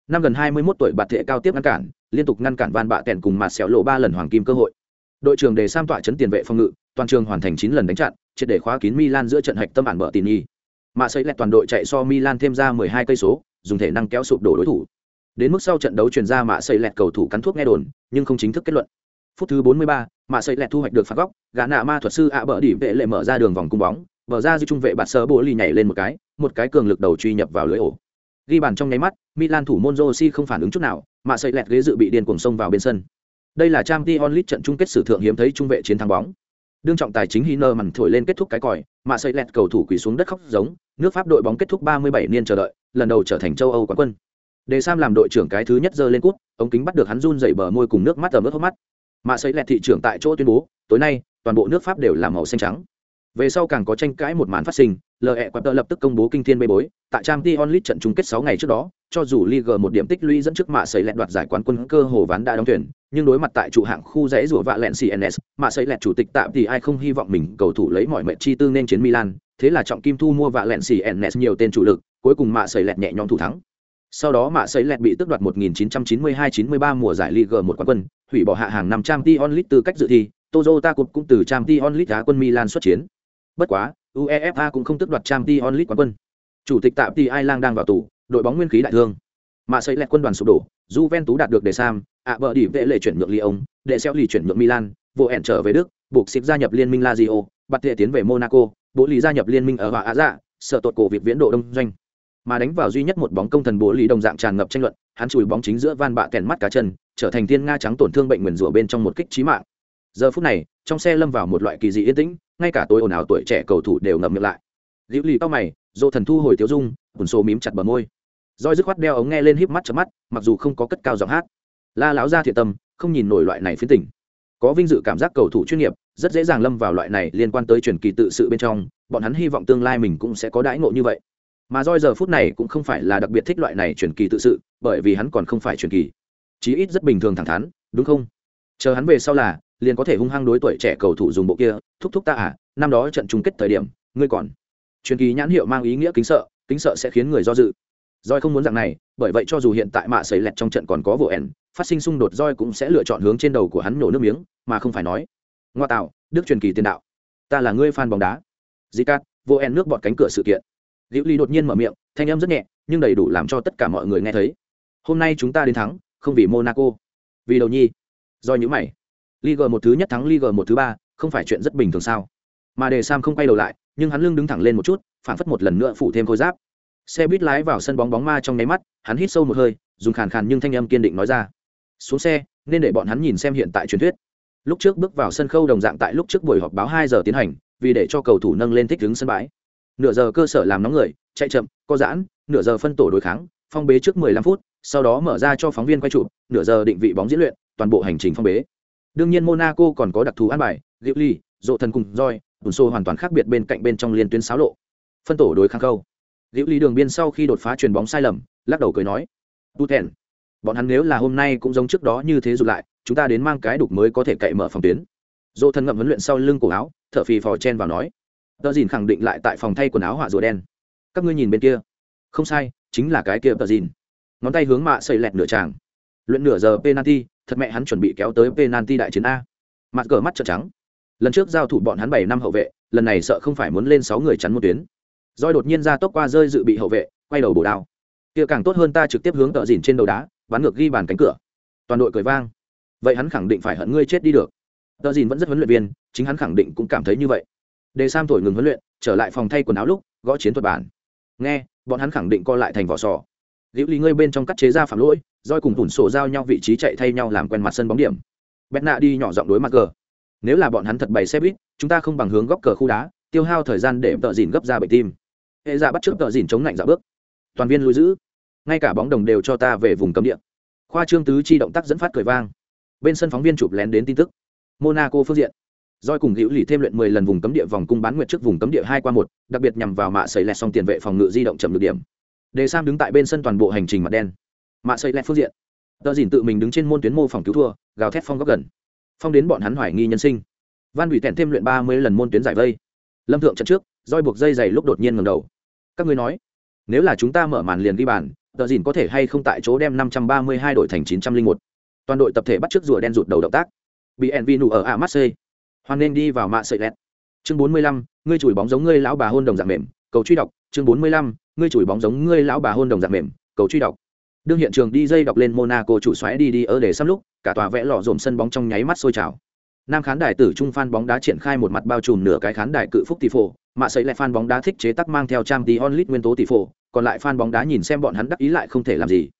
Năm gần 21 tuổi bạt thể cao tiếp ngăn cản, liên tục ngăn cản Van Bạ Tèn cùng Mạt sẹo lộ 3 lần hoàng kim cơ hội. Đội trưởng đề sam tọa chấn tiền vệ phòng ngự, toàn trường hoàn thành 9 lần đánh chặn, triệt để khóa kín Milan giữa trận hạch tâm bản bờ tỉ nhi. Mạ Sậy lại toàn đội chạy so Milan thêm ra 12 cây số, dùng thể năng kéo sụp đổ đối thủ. Đến mức sau trận đấu truyền ra Mạ Sậy lẹt cầu thủ cắn thuốc nghe đồn, nhưng không chính thức kết luận. Phút thứ 43, Mạ xây lẹt thu hoạch được phạt góc, gã nạ ma thuật sư ạ bờ đỉ vệ lệ mở ra đường vòng cung bóng, vở ra dư trung vệ bạt sơ bố ly nhảy lên một cái một cái cường lực đầu truy nhập vào lưới ổ. Ghi bàn trong nháy mắt milan thủ môn josi không phản ứng chút nào mà sợi lẹt ghế dự bị điên cuồng sông vào bên sân. Đây là trang t onlit trận chung kết sử thượng hiếm thấy trung vệ chiến thắng bóng. Đương trọng tài chính hiner mằn thổi lên kết thúc cái còi mà sợi lẹt cầu thủ quỳ xuống đất khóc giống nước pháp đội bóng kết thúc 37 niên chờ đợi lần đầu trở thành châu âu quán quân. Đề sam làm đội trưởng cái thứ nhất giơ lên cút ống kính bắt được hắn run dậy bờ môi cùng nước mắt ở mức hốc mắt mà sấy lẹt thị trưởng tại chỗ tuyên bố, tối nay, toàn bộ nước pháp đều là màu xanh trắng. Về sau càng có tranh cãi một màn phát sinh lờ hẹ quạt lập tức công bố kinh thiên bê bối, tại trang t onlit trận chung kết sáu ngày trước đó, cho dù Liga một điểm tích lũy dẫn trước mạ sấy lẹt đoạt giải quán quân cơ hồ ván đã đóng tuyển nhưng đối mặt tại trụ hạng khu rẽ rủa vạ lẹn cns mạ sấy lẹt chủ tịch tạm thì ai không hy vọng mình cầu thủ lấy mọi mệnh chi tư nên chiến milan, thế là trọng kim thu mua vạ lẹn cns nhiều tên chủ lực, cuối cùng mạ sấy lẹt nhẹ nhõm thủ thắng sau đó mạ sấy lẹt bị tước đoạt 1992-93 mùa giải Liga một quán quân hủy bỏ hạ hàng năm trang t từ tư cách dự thi Toyota Cup cũng từ trang t onlit đá quân Milan xuất chiến Bất quá, UEFA cũng không tước đoạt Champions League quán quân. Chủ tịch tạm thì Ai Lang đang vào tù, đội bóng nguyên khí đại thương. Mạ sấy lẹt quân đoàn sụp đổ, Juventus đạt được đề Sam, ạ vợ đi vệ lệ chuyển nhượng Lyon, để xeo lì chuyển nhượng Milan, vô hẹn trở về Đức, buộc xịp gia nhập liên minh Lazio, bắt tệ tiến về Monaco, bố lý gia nhập liên minh ở Hòa Á Dạ, sợ tột cổ việc viễn độ đông doanh. Mà đánh vào duy nhất một bóng công thần bố lý đồng dạng tràn ngập tranh luận, hắn chùi bóng chính giữa van bạ kèn mắt cá chân, trở thành thiên nga trắng tổn thương bệnh nguyền rủa bên trong một kích trí mạng. Giờ phút này, trong xe lâm vào một loại kỳ dị yên tĩnh, ngay cả tôi ồn ào tuổi trẻ cầu thủ đều ngậm miệng lại. Liễu lì tao mày dỗ thần thu hồi tiêu dung quần số mím chặt bờ môi. Roi dứt khoát đeo ống nghe lên híp mắt chớp mắt mặc dù không có cất cao giọng hát. La lão ra thiện tâm không nhìn nổi loại này phiến tỉnh có vinh dự cảm giác cầu thủ chuyên nghiệp rất dễ dàng lâm vào loại này liên quan tới truyền kỳ tự sự bên trong bọn hắn hy vọng tương lai mình cũng sẽ có đãi ngộ như vậy mà roi giờ phút này cũng không phải là đặc biệt thích loại này truyền kỳ tự sự, bởi vì hắn còn không phải truyền kỳ. Chí ít rất bình thường thẳng thắn, đúng không? Chờ hắn về sau là, liền có thể hung hăng đối tuổi trẻ cầu thủ dùng bộ kia, thúc thúc ta à năm đó trận chung kết thời điểm, ngươi còn. Truyền kỳ nhãn hiệu mang ý nghĩa kính sợ kính sợ sẽ khiến người do dự. Roi không muốn dạng này, bởi vậy cho dù hiện tại mạ sấy lẹt trong trận còn có vụ ẻn, phát sinh xung đột roi cũng sẽ lựa chọn hướng trên đầu của hắn nổ nước miếng, mà không phải nói. Ngoa tạo, đức truyền kỳ tiền đạo. Ta là ngươi fan bóng đá. Zicat vô en nước bọt cánh cửa sự kiện liễu ly đột nhiên mở miệng thanh âm rất nhẹ nhưng đầy đủ làm cho tất cả mọi người nghe thấy hôm nay chúng ta đến thắng không vì monaco vì đầu nhi do những mày Liga một thứ nhất thắng Liga một thứ ba, không phải chuyện rất bình thường sao? Mà Đề Sam không quay đầu lại, nhưng hắn lưng đứng thẳng lên một chút, phản phất một lần nữa phủ thêm khôi giáp. Xe buýt lái vào sân bóng bóng ma trong nháy mắt, hắn hít sâu một hơi, dùng khàn khàn nhưng thanh âm kiên định nói ra: "Xuống xe, nên để bọn hắn nhìn xem hiện tại truyền thuyết." Lúc trước bước vào sân khâu đồng dạng tại lúc trước buổi họp báo hai giờ tiến hành, vì để cho cầu thủ nâng lên thích ứng sân bãi. Nửa giờ cơ sở làm nóng người, chạy chậm, co giãn, nửa giờ phân tổ đối kháng, phong bế trước 15 phút, sau đó mở ra cho phóng viên quay chụp, nửa giờ định vị bóng diễn luyện, toàn bộ hành trình phong bế. Đương nhiên Monaco còn có đặc thù an bài, liệu Ly, dộ Thần cùng roi ủn xô hoàn toàn khác biệt bên cạnh bên trong liên tuyến xáo lộ. Phân tổ đối kháng câu. liệu Ly đường biên sau khi đột phá truyền bóng sai lầm, lắc đầu cười nói: "Tu thẹn, bọn hắn nếu là hôm nay cũng giống trước đó như thế rụt lại, chúng ta đến mang cái đục mới có thể cậy mở phòng tuyến." dộ Thần ngậm huấn luyện sau lưng cổ áo, thở phì phò chen vào nói: "Tờ Dìn khẳng định lại tại phòng thay quần áo họa rùa đen. Các ngươi nhìn bên kia." Không sai, chính là cái kia Tờ Dìn. Ngón tay hướng mạ xây lẹt nửa tràng. Luyện nửa giờ penalty, thật mẹ hắn chuẩn bị kéo tới penalty đại chiến a. Mặt cờ mắt trợn trắng. Lần trước giao thủ bọn hắn bảy năm hậu vệ, lần này sợ không phải muốn lên sáu người chắn một tuyến. roi đột nhiên ra tốc qua rơi dự bị hậu vệ, quay đầu bổ đao. Kia càng tốt hơn ta trực tiếp hướng tợ dìn trên đầu đá, bắn ngược ghi bàn cánh cửa. Toàn đội cười vang. Vậy hắn khẳng định phải hận ngươi chết đi được. Tợ dìn vẫn rất huấn luyện viên, chính hắn khẳng định cũng cảm thấy như vậy. Đề Sam thổi ngừng huấn luyện, trở lại phòng thay quần áo lúc, gõ chiến thuật bản. Nghe, bọn hắn khẳng định co lại thành vỏ sò. Liễu Ly ngươi bên trong cắt chế ra phạm lỗi, roi cùng tủn sổ giao nhau vị trí chạy thay nhau làm quen mặt sân bóng điểm. Bét nạ đi nhỏ giọng đối mặt cờ nếu là bọn hắn thật bày xe buýt chúng ta không bằng hướng góc cờ khu đá tiêu hao thời gian để tợ dìn gấp ra bệnh tim. Hệ ra bắt trước tợ dìn chống lạnh dạo bước. Toàn viên lùi giữ. Ngay cả bóng đồng đều cho ta về vùng cấm địa. Khoa trương tứ chi động tác dẫn phát cười vang. Bên sân phóng viên chụp lén đến tin tức. Monaco phương diện. Doi cùng hữu lì thêm luyện 10 lần vùng cấm địa vòng cung bán nguyệt trước vùng cấm địa 2 qua 1, đặc biệt nhằm vào mạ sấy lẹt xong tiền vệ phòng ngự di động chậm lực điểm. Đề Sam đứng tại bên sân toàn bộ hành trình mặt đen. Mạ xây lẹt phương diện. Tơ Dĩn tự mình đứng trên môn tuyến mô phòng cứu thua gào thét phong góc gần. Phong đến bọn hắn hoài nghi nhân sinh. Van Hủy tèn thêm luyện ba mươi lần môn tuyến giải vây. Lâm thượng trận trước Doi buộc dây giày lúc đột nhiên ngẩng đầu. Các ngươi nói nếu là chúng ta mở màn liền ghi bàn Tơ Dĩn có thể hay không tại chỗ đem năm trăm ba mươi hai đội thành chín trăm linh một? Toàn đội tập thể bắt trước rùa đen rụt đầu động tác. BNV nụ ở a hoan nên đi vào mạ sợi lẹt chương bốn mươi lăm, ngươi chùi bóng giống ngươi lão bà hôn đồng dạng mềm, cầu truy đọc. Chương bốn mươi lăm, ngươi chùi bóng giống ngươi lão bà hôn đồng dạng mềm, cầu truy đọc. Đương hiện trường đi dây đọc lên monaco chủ xoáy đi đi ở để xăm lúc, cả tòa vẽ lọ dồn sân bóng trong nháy mắt sôi trào. Nam khán đài tử trung phan bóng đá triển khai một mặt bao trùm nửa cái khán đài cự phúc tỷ phổ, mạ sấy lại phan bóng đá thích chế tắc mang theo trang tí onlit nguyên tố tỷ phổ, còn lại phan bóng đá nhìn xem bọn hắn đắc ý lại không thể làm gì.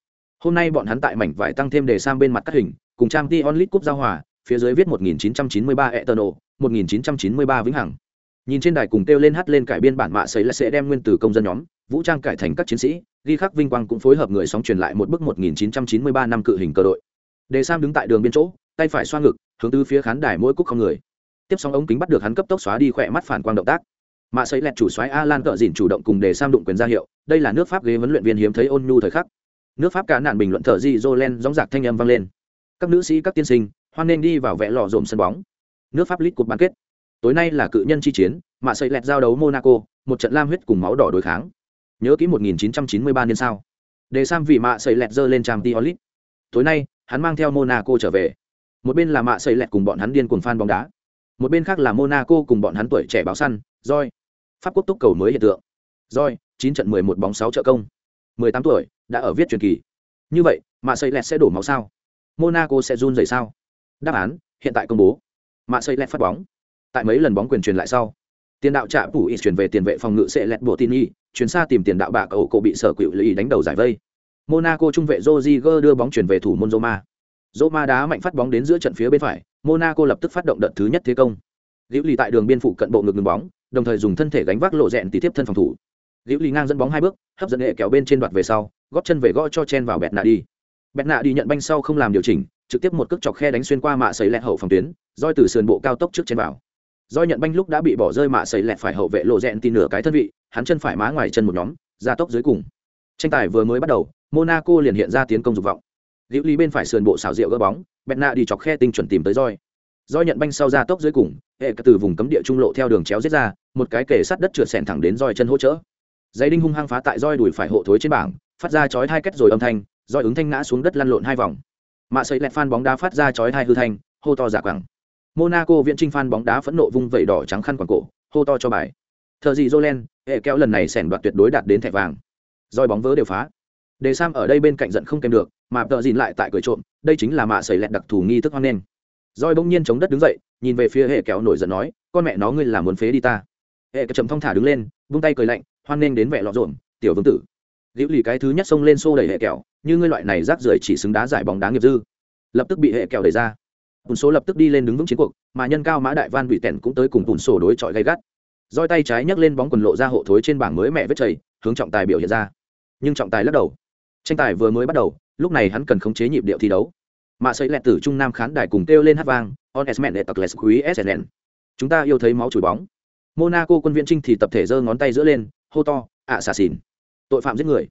Hôm nay bọn hắn tại mảnh vải tăng thêm để sang bên mặt cắt hình, cùng trang tí onlit cúp giao hòa phía dưới viết 1993 Eternal, 1993 vĩnh hằng. Nhìn trên đài cùng kêu lên hát lên cải biên bản mạ sấy là sẽ đem nguyên từ công dân nhóm vũ trang cải thành các chiến sĩ ghi khắc vinh quang cũng phối hợp người sóng truyền lại một bức 1993 năm cự hình cơ đội. Đề sam đứng tại đường biên chỗ tay phải xoa ngực hướng tứ phía khán đài mỗi cúc không người. Tiếp sóng ống kính bắt được hắn cấp tốc xóa đi khỏe mắt phản quang động tác. Mạ sấy lẹt chủ xoáy alan cỡ dỉn chủ động cùng đề sam đụng quyền ra hiệu đây là nước pháp ghế huấn luyện viên hiếm thấy ôn nhu thời khắc. Nước pháp cá nạn bình luận thở gì jolen gióng giạc thanh âm vang lên. Các nữ sĩ các tiên sinh hoan nên đi vào vẽ lò dồn sân bóng. Nước pháp lít cuộc bán kết. Tối nay là cự nhân chi chiến mạ xây lẹt giao đấu monaco, một trận lam huyết cùng máu đỏ đối kháng. Nhớ kỹ 1993 niên sao. Để sam vì mạ xây lẹt dơ lên trang tiolit tối nay, hắn mang theo monaco trở về. Một bên là mạ xây lẹt cùng bọn hắn điên cuồng fan bóng đá. Một bên khác là monaco cùng bọn hắn tuổi trẻ báo săn roi pháp quốc túc cầu mới hiện tượng. Roi chín trận 11 bóng 6 trợ công. 18 tuổi, đã ở viết truyền kỳ. Như vậy, mạ xây lẹt sẽ đổ máu sao? Monaco sẽ run rẩy sao? Đáp án, hiện tại công bố. Mạ xây lẹt phát bóng. Tại mấy lần bóng quyền truyền lại sau, tiền đạo trạ phủ ít chuyển về tiền vệ phòng ngự sẽ lẹt bộ tin y chuyển xa tìm tiền đạo bạc ẩu cổ bị sở cựu lì đánh đầu giải vây. Monaco trung vệ joziger đưa bóng chuyển về thủ môn roma. Roma đá mạnh phát bóng đến giữa trận phía bên phải, monaco lập tức phát động đợt thứ nhất thế công. Liễu lì tại đường biên phụ cận bộ ngực ngừng bóng, đồng thời dùng thân thể gánh vác lộ rẹn tí tiếp thân phòng thủ. Liễu lì ngang dẫn bóng hai bước, hấp dẫn hệ kéo bên trên đoạt về sau, góp chân về gõ cho chen vào bẹt nạ đi. Bẹt nạ đi nhận banh sau không làm điều chỉnh trực tiếp một cước chọc khe đánh xuyên qua mạ sấy lẹt hậu phòng tuyến, roi từ sườn bộ cao tốc trước trên vào. Roi nhận banh lúc đã bị bỏ rơi mạ sấy lẹt phải hậu vệ lộ rẽn tin nửa cái thân vị, hắn chân phải má ngoài chân một nhóm, ra tốc dưới cùng. Tranh tài vừa mới bắt đầu, monaco liền hiện ra tiến công dục vọng. Liễu lý bên phải sườn bộ xảo diệu gỡ bóng bẹn nạ đi chọc khe tinh chuẩn tìm tới roi. Roi nhận banh sau ra tốc dưới cùng, hệ từ vùng cấm địa trung lộ theo đường chéo giết ra, một cái kể sắt đất trượt sẹn thẳng đến roi chân hỗ trợ giấy đinh hung hăng phá tại roi đùi phải hộ thối trên bảng, phát ra chói hai kết rồi âm thanh, roi ứng thanh ngã xuống đất lăn lộn hai vòng mạ sấy lẹt phan bóng đá phát ra chói hai hư thanh, hô to giả quẳng. Monaco viện trinh phan bóng đá phẫn nộ vung vẩy đỏ trắng khăn quàng cổ, hô to cho bài. Thợ gì jolen hệ kéo lần này sẻn đoạt tuyệt đối đạt đến thẻ vàng. Roi bóng vỡ đều phá. Đề sam ở đây bên cạnh giận không kèm được, mà tợ dìn lại tại cười trộm, đây chính là mạ sấy lẹt đặc thù nghi thức hoang nên roi bỗng nhiên chống đất đứng dậy, nhìn về phía hệ kéo nổi giận nói, con mẹ nó ngươi là muốn phế đi ta. Hệ kéo trầm thong thả đứng lên, vung tay cười lạnh hoan nên đến vẻ lọ rộn tiểu vương tử liễu lì cái thứ nhất xông lên xô đẩy hệ kẹo, như ngươi loại này rác rưởi chỉ xứng đá giải bóng đá nghiệp dư. Lập tức bị hệ kẹo đẩy ra. Bùn số lập tức đi lên đứng vững chiến cuộc, mà nhân cao mã đại van bị tèn cũng tới cùng bùn sổ đối chọi gay gắt. Roi tay trái nhấc lên bóng quần lộ ra hộ thối trên bảng mới mẹ vết chảy hướng trọng tài biểu hiện ra. Nhưng trọng tài lắc đầu. Tranh tài vừa mới bắt đầu, lúc này hắn cần khống chế nhịp điệu thi đấu. Mạ xây lẹt tử trung nam khán đài cùng kêu lên hát vang, on esmen để tặc les quý sn chúng ta yêu thấy máu chùi bóng. Monaco quân viên trinh thì tập thể giơ ngón tay giữa lên, hô to ạ xà xỉn tội phạm giết người.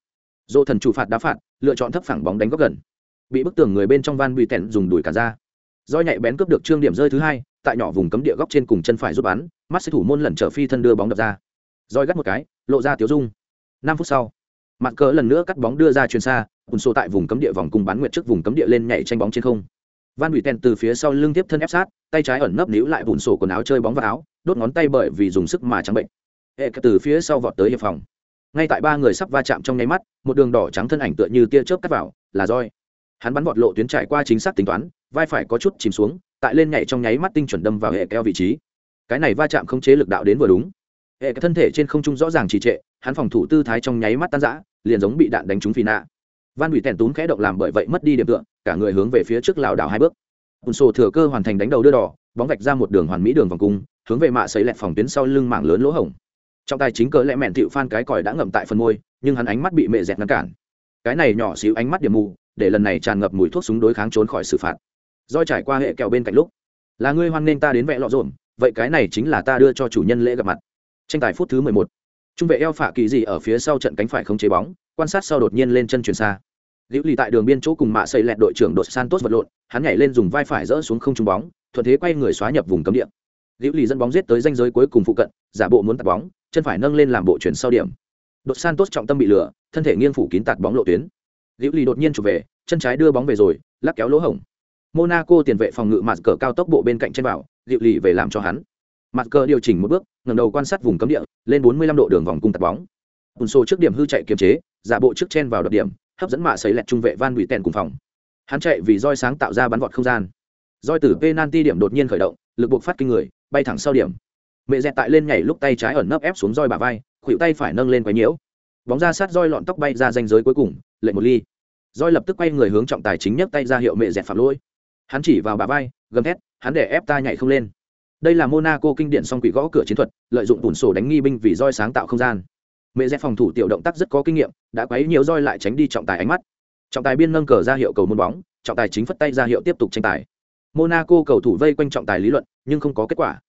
Dỗ thần chủ phạt đá phạt, lựa chọn thấp phẳng bóng đánh góc gần. Bị bức tường người bên trong van bị tẹn dùng đuổi cả ra. Do nhạy bén cướp được trương điểm rơi thứ hai, tại nhỏ vùng cấm địa góc trên cùng chân phải giúp bắn, mắt sẽ thủ môn lẩn trở phi thân đưa bóng đập ra. Roi gắt một cái, lộ ra tiếu dung. Năm phút sau mặt cỡ lần nữa cắt bóng đưa ra chuyền xa ùn xô tại vùng cấm địa vòng cung bán nguyện trước vùng cấm địa lên nhảy tranh bóng trên không. Van bị tèn từ phía sau lưng tiếp thân ép sát, tay trái ẩn nấp níu lại bùn sổ quần áo chơi bóng vào áo, đốt ngón tay bởi vì dùng sức mà trắng bệnh. Hệ từ phía sau vọt tới hiệp phòng ngay tại ba người sắp va chạm trong nháy mắt, một đường đỏ trắng thân ảnh tựa như tia chớp cắt vào, là roi. Hắn bắn vọt lộ tuyến trải qua chính xác tính toán, vai phải có chút chìm xuống, tại lên nhảy trong nháy mắt tinh chuẩn đâm vào hệ keo vị trí. Cái này va chạm không chế lực đạo đến vừa đúng. Hệ cái thân thể trên không trung rõ ràng trì trệ, hắn phòng thủ tư thái trong nháy mắt tan rã, liền giống bị đạn đánh trúng phi nạ. Van bị tèn tún khẽ động làm bởi vậy mất đi điểm tựa, cả người hướng về phía trước lảo đảo hai bước. Ùn sổ thừa cơ hoàn thành đánh đầu đưa đỏ, bóng vạch ra một đường hoàn mỹ đường vòng cung, hướng về mạ xấy lẹt phòng tuyến sau lưng mảng lớn lỗ hổng trong tài chính cỡ lẽ mẹn thiệu phan cái còi đã ngậm tại phần môi, nhưng hắn ánh mắt bị mẹ dẹt ngăn cản. Cái này nhỏ xíu ánh mắt điểm mù, để lần này tràn ngập mùi thuốc súng đối kháng trốn khỏi xử phạt. Do trải qua hệ kẹo bên cạnh lúc, là ngươi hoan nên ta đến vẽ lọ rộm, vậy cái này chính là ta đưa cho chủ nhân lễ gặp mặt. Tranh tài phút thứ mười một, trung vệ eo phả kỳ gì ở phía sau trận cánh phải không chế bóng, quan sát sau đột nhiên lên chân chuyển xa. Liễu lì tại đường biên chỗ cùng mạ xây lẹt đội trưởng đội santos vật lộn, hắn nhảy lên dùng vai phải dỡ xuống không trung bóng, thuận thế quay người xóa nhập vùng cấm địa liễu lì dẫn bóng giết tới danh giới cuối cùng phụ cận, giả bộ muốn tạt bóng, chân phải nâng lên làm bộ chuyển sau điểm. Đột santos trọng tâm bị lửa thân thể nghiêng phủ kín tạt bóng lộ tuyến. Liễu lì đột nhiên chụp về, chân trái đưa bóng về rồi, lắc kéo lỗ hổng. Monaco tiền vệ phòng ngự mặt cờ cao tốc bộ bên cạnh trên bảo liễu lì về làm cho hắn. Mặt cờ điều chỉnh một bước, ngẩng đầu quan sát vùng cấm địa, lên 45 độ đường vòng cung tạt bóng. Ùn xô trước điểm hư chạy kiềm chế, giả bộ trước chen vào đột điểm, hấp dẫn mạ sấy lẹt trung vệ van bị tèn cùng phòng. Hắn chạy vì roi sáng tạo ra bắn vọt không gian. Roi từ penalty điểm đột nhiên khởi động, lực buộc phát kinh người bay thẳng sau điểm. Mẹ dẹt tại lên nhảy lúc tay trái ẩn nấp ép xuống roi bà vai, khuỷu tay phải nâng lên quấy nhiễu. Bóng ra sát roi lọn tóc bay ra danh giới cuối cùng, lệ một ly. Roi lập tức quay người hướng trọng tài chính nhấc tay ra hiệu mẹ dẹt phạm lỗi. Hắn chỉ vào bà vai, gầm thét, hắn để ép ta nhảy không lên. Đây là monaco kinh điển song quỷ gõ cửa chiến thuật, lợi dụng bùn sổ đánh nghi binh vì roi sáng tạo không gian. Mẹ dẹt phòng thủ tiểu động tác rất có kinh nghiệm, đã quấy nhiều roi lại tránh đi trọng tài ánh mắt. Trọng tài biên nâng cờ ra hiệu cầu môn bóng, trọng tài chính phất tay ra hiệu tiếp tục tranh tài monaco cầu thủ vây quanh trọng tài lý luận nhưng không có kết quả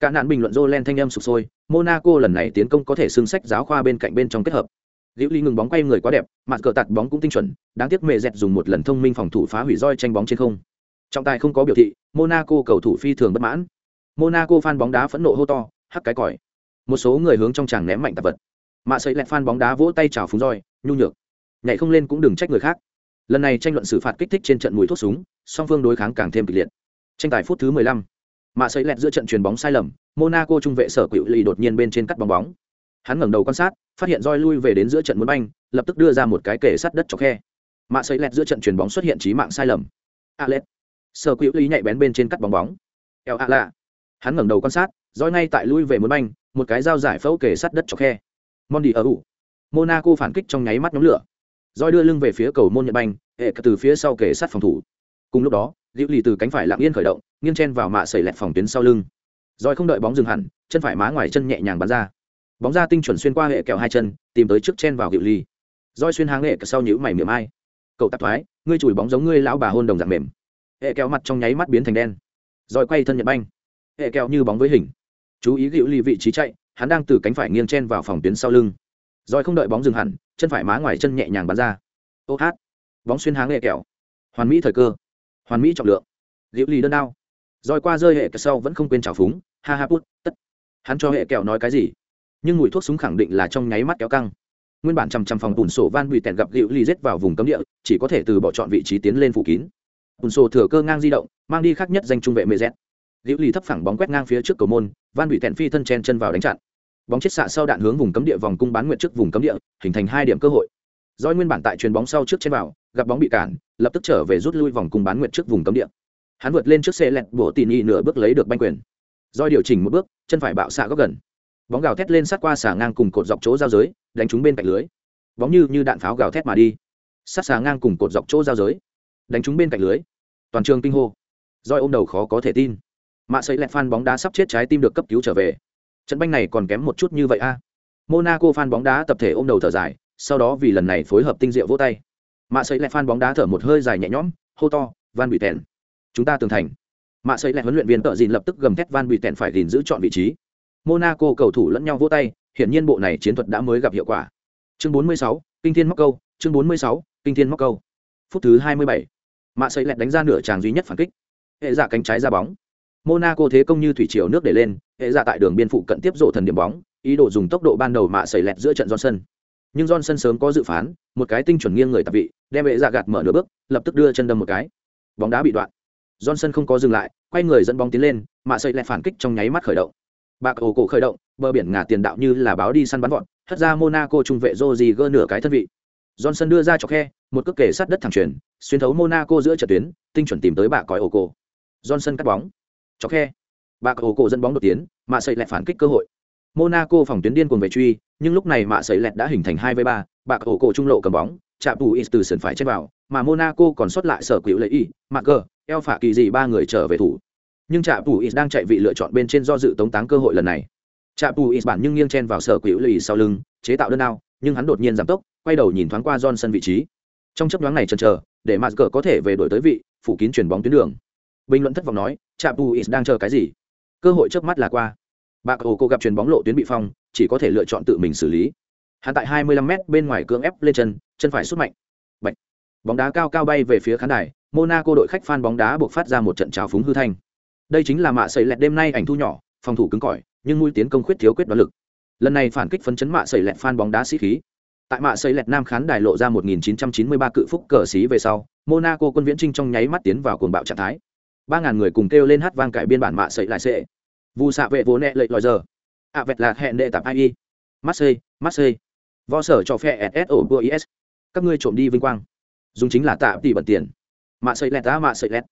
cả nạn bình luận Jolen thanh âm sụp sôi, Monaco lần này tiến công có thể xưng sách giáo khoa bên cạnh bên trong kết hợp. Liễu Ly ngừng bóng quay người quá đẹp, mặt cờ tạt bóng cũng tinh chuẩn, đáng tiếc mẹ dẹt dùng một lần thông minh phòng thủ phá hủy roi tranh bóng trên không. Trọng tài không có biểu thị, Monaco cầu thủ phi thường bất mãn. Monaco fan bóng đá phẫn nộ hô to, hắc cái còi. Một số người hướng trong tràng ném mạnh tạp vật. Mạ sấy lẹt fan bóng đá vỗ tay chào phúng roi, nhu nhược. Nhảy không lên cũng đừng trách người khác. Lần này tranh luận xử phạt kích thích trên trận mùi thuốc súng, song phương đối kháng càng thêm kịch liệt. Tranh tài phút thứ 15 mạ sấy lẹt giữa trận chuyền bóng sai lầm monaco trung vệ sở cựu lì đột nhiên bên trên cắt bóng bóng. Hắn ngẩng đầu quan sát phát hiện roi lui về đến giữa trận muốn banh lập tức đưa ra một cái kể sắt đất cho khe. Mạ sấy lẹt giữa trận chuyền bóng xuất hiện trí mạng sai lầm. Alet sở cựu lì nhạy bén bên trên cắt bóng bóng. Eo a lạ hắn ngẩng đầu quan sát roi ngay tại lui về muốn banh một cái dao giải phẫu kể sắt đất cho khe. Mondi ở ủ. Monaco phản kích trong nháy mắt nhóm lửa roi đưa lưng về phía cầu môn nhật banh, hệ từ phía sau kể sát phòng thủ. Cùng lúc đó liễu lì từ cánh phải lặng yên khởi động, nghiêng chen vào mạ sẩy lẹt phòng tuyến sau lưng. Roi không đợi bóng dừng hẳn, chân phải má ngoài chân nhẹ nhàng bắn ra. Bóng ra tinh chuẩn xuyên qua hệ kẹo hai chân, tìm tới trước chen vào liễu lì. Roi xuyên hàng hệ sau nhữ mày miệng ai cậu tạp thoái, ngươi chùi bóng giống ngươi lão bà hôn đồng dạng mềm. Hệ kẹo mặt trong nháy mắt biến thành đen. Roi quay thân nhật banh. Hệ kẹo như bóng với hình. Chú ý liễu lì vị trí chạy, hắn đang từ cánh phải nghiêng chen vào phòng tuyến sau lưng rồi không đợi bóng dừng hẳn, chân phải má ngoài chân nhẹ nhàng bắn ra. Ô hát. Bóng xuyên hàng hệ kẹo. Hoàn mỹ thời cơ. Hoàn mỹ trọng lượng. Liễu lì đơn đao. Rồi qua rơi hệ kẹo sau vẫn không quên trào phúng. Ha ha put tất. Hắn cho hệ kẹo nói cái gì? Nhưng mùi thuốc súng khẳng định là trong nháy mắt kéo căng. Nguyên bản chằm chằm phòng bùn sổ van bị tèn gặp hữu ly rết vào vùng cấm địa, chỉ có thể từ bỏ chọn vị trí tiến lên phủ kín. Bùn sổ thừa cơ ngang di động, mang đi khác nhất danh trung vệ mê z hữu ly thấp phẳng bóng quét ngang phía trước cầu môn, van bị tèn phi thân chen chân vào đánh chặn bóng chết xạ sau đạn hướng vùng cấm địa vòng cung bán nguyện trước vùng cấm địa, hình thành hai điểm cơ hội. Doi nguyên bản tại chuyền bóng sau trước trên vào, gặp bóng bị cản, lập tức trở về rút lui vòng cung bán nguyện trước vùng cấm địa. Hắn vượt lên trước xe lẹt, bổ tỉ nhị nửa bước lấy được banh quyền. Doi điều chỉnh một bước, chân phải bạo xạ góc gần. Bóng gào thét lên sát qua xả ngang cùng cột dọc chỗ giao giới, đánh trúng bên cạnh lưới. Bóng như như đạn pháo gào thét mà đi. Sát xả ngang cùng cột dọc chỗ giao giới, đánh trúng bên cạnh lưới. Toàn trường kinh hô. Roi ôm đầu khó có thể tin. Mạ sấy lẹt phan bóng đá sắp chết trái tim được cấp cứu trở về trận banh này còn kém một chút như vậy a. Monaco phan bóng đá tập thể ôm đầu thở dài sau đó vì lần này phối hợp tinh diệu vỗ tay. Mạ sấy lại phan bóng đá thở một hơi dài nhẹ nhõm hô to van bị tèn chúng ta tường thành. Mạ sấy lại huấn luyện viên tợ dìn lập tức gầm thét van bị tèn phải gìn giữ chọn vị trí. Monaco cầu thủ lẫn nhau vỗ tay hiển nhiên bộ này chiến thuật đã mới gặp hiệu quả. Chương 46, kinh thiên móc câu chương 46, kinh thiên móc câu. Phút thứ 27. mạ sấy lại đánh ra nửa tràng duy nhất phản kích. Hệ giả cánh trái ra bóng monaco thế công như thủy triều nước để lên, hệ giả tại đường biên phụ cận tiếp rộ thần điểm bóng, ý đồ dùng tốc độ ban đầu mạ sẩy lẹt giữa trận johnson. Nhưng johnson sớm có dự phán, một cái tinh chuẩn nghiêng người tạp vị, đem hệ giả gạt mở nửa bước, lập tức đưa chân đâm một cái. Bóng đá bị đoạn. Johnson không có dừng lại, quay người dẫn bóng tiến lên mạ sẩy lẹt phản kích trong nháy mắt khởi động. Bạc ổ cổ khởi động, bờ biển ngả tiền đạo như là báo đi săn bắn vọt, hất ra monaco trung vệ joji gơ nửa cái thân vị. Johnson đưa ra cho khe, một cước kề sát đất thẳng truyền xuyên thấu monaco giữa trận tuyến, tinh chuẩn tìm tới bạc cõi ổ cổ. Johnson cắt bóng cho khe. Bạc cầu cổ dẫn bóng đột tiến, mạ sậy lẹt phản kích cơ hội. Monaco phòng tuyến điên cuồng về truy, nhưng lúc này mạ sậy lẹt đã hình thành hai với ba bạc cầu cổ trung lộ cầm bóng, chạm bù is từ sân phải trên vào, mà monaco còn sót lại sở cựu lệ y, mạ cờ eo phả kỳ gì ba người trở về thủ. Nhưng chạm bù is đang chạy vị lựa chọn bên trên do dự tống táng cơ hội lần này. Chạm bù is bản nhưng nghiêng chen vào sở cựu lệ y sau lưng, chế tạo đơn ao, nhưng hắn đột nhiên giảm tốc, quay đầu nhìn thoáng qua johnson vị trí. Trong chấp nhoáng này chần chờ, để mạ cờ có thể về đổi tới vị, phủ kín chuyển bóng tuyến đường. Bình luận thất vọng nói chạm bù ít đang chờ cái gì? Cơ hội trước mắt là qua. Bạc ổ cô gặp chuyền bóng lộ tuyến bị phong, chỉ có thể lựa chọn tự mình xử lý. Hắn tại 25 m bên ngoài cưỡng ép lên chân chân phải sút mạnh. Bạch. bóng đá cao cao bay về phía khán đài, monaco đội khách fan bóng đá buộc phát ra một trận trào phúng hư thanh. Đây chính là mạ sầy lẹt đêm nay ảnh thu nhỏ, phòng thủ cứng cỏi, nhưng mũi tiến công khuyết thiếu quyết đoán lực. Lần này phản kích phấn chấn mạ sầy lẹt phan bóng đá sĩ khí. Tại mạ sầy lẹt nam khán đài lộ ra 1993 cự phúc cờ xí về sau, monaco quân viễn trinh trong nháy mắt tiến vào cuồng bạo trạng thái ba ngàn người cùng kêu lên hát vang cải biên bản mạ sầy lại sệ. Vu xạ vệ vốn nẹ lệ lòi giờ. Ạ vẹt lạc hẹn đệ tạp ai y. Marseille marseille vo sở cho phe sso is các ngươi trộm đi vinh quang. Dùng chính là tạ tỷ bẩn tiền. Mạ sầy lẹt đã mạ sầy lẹt.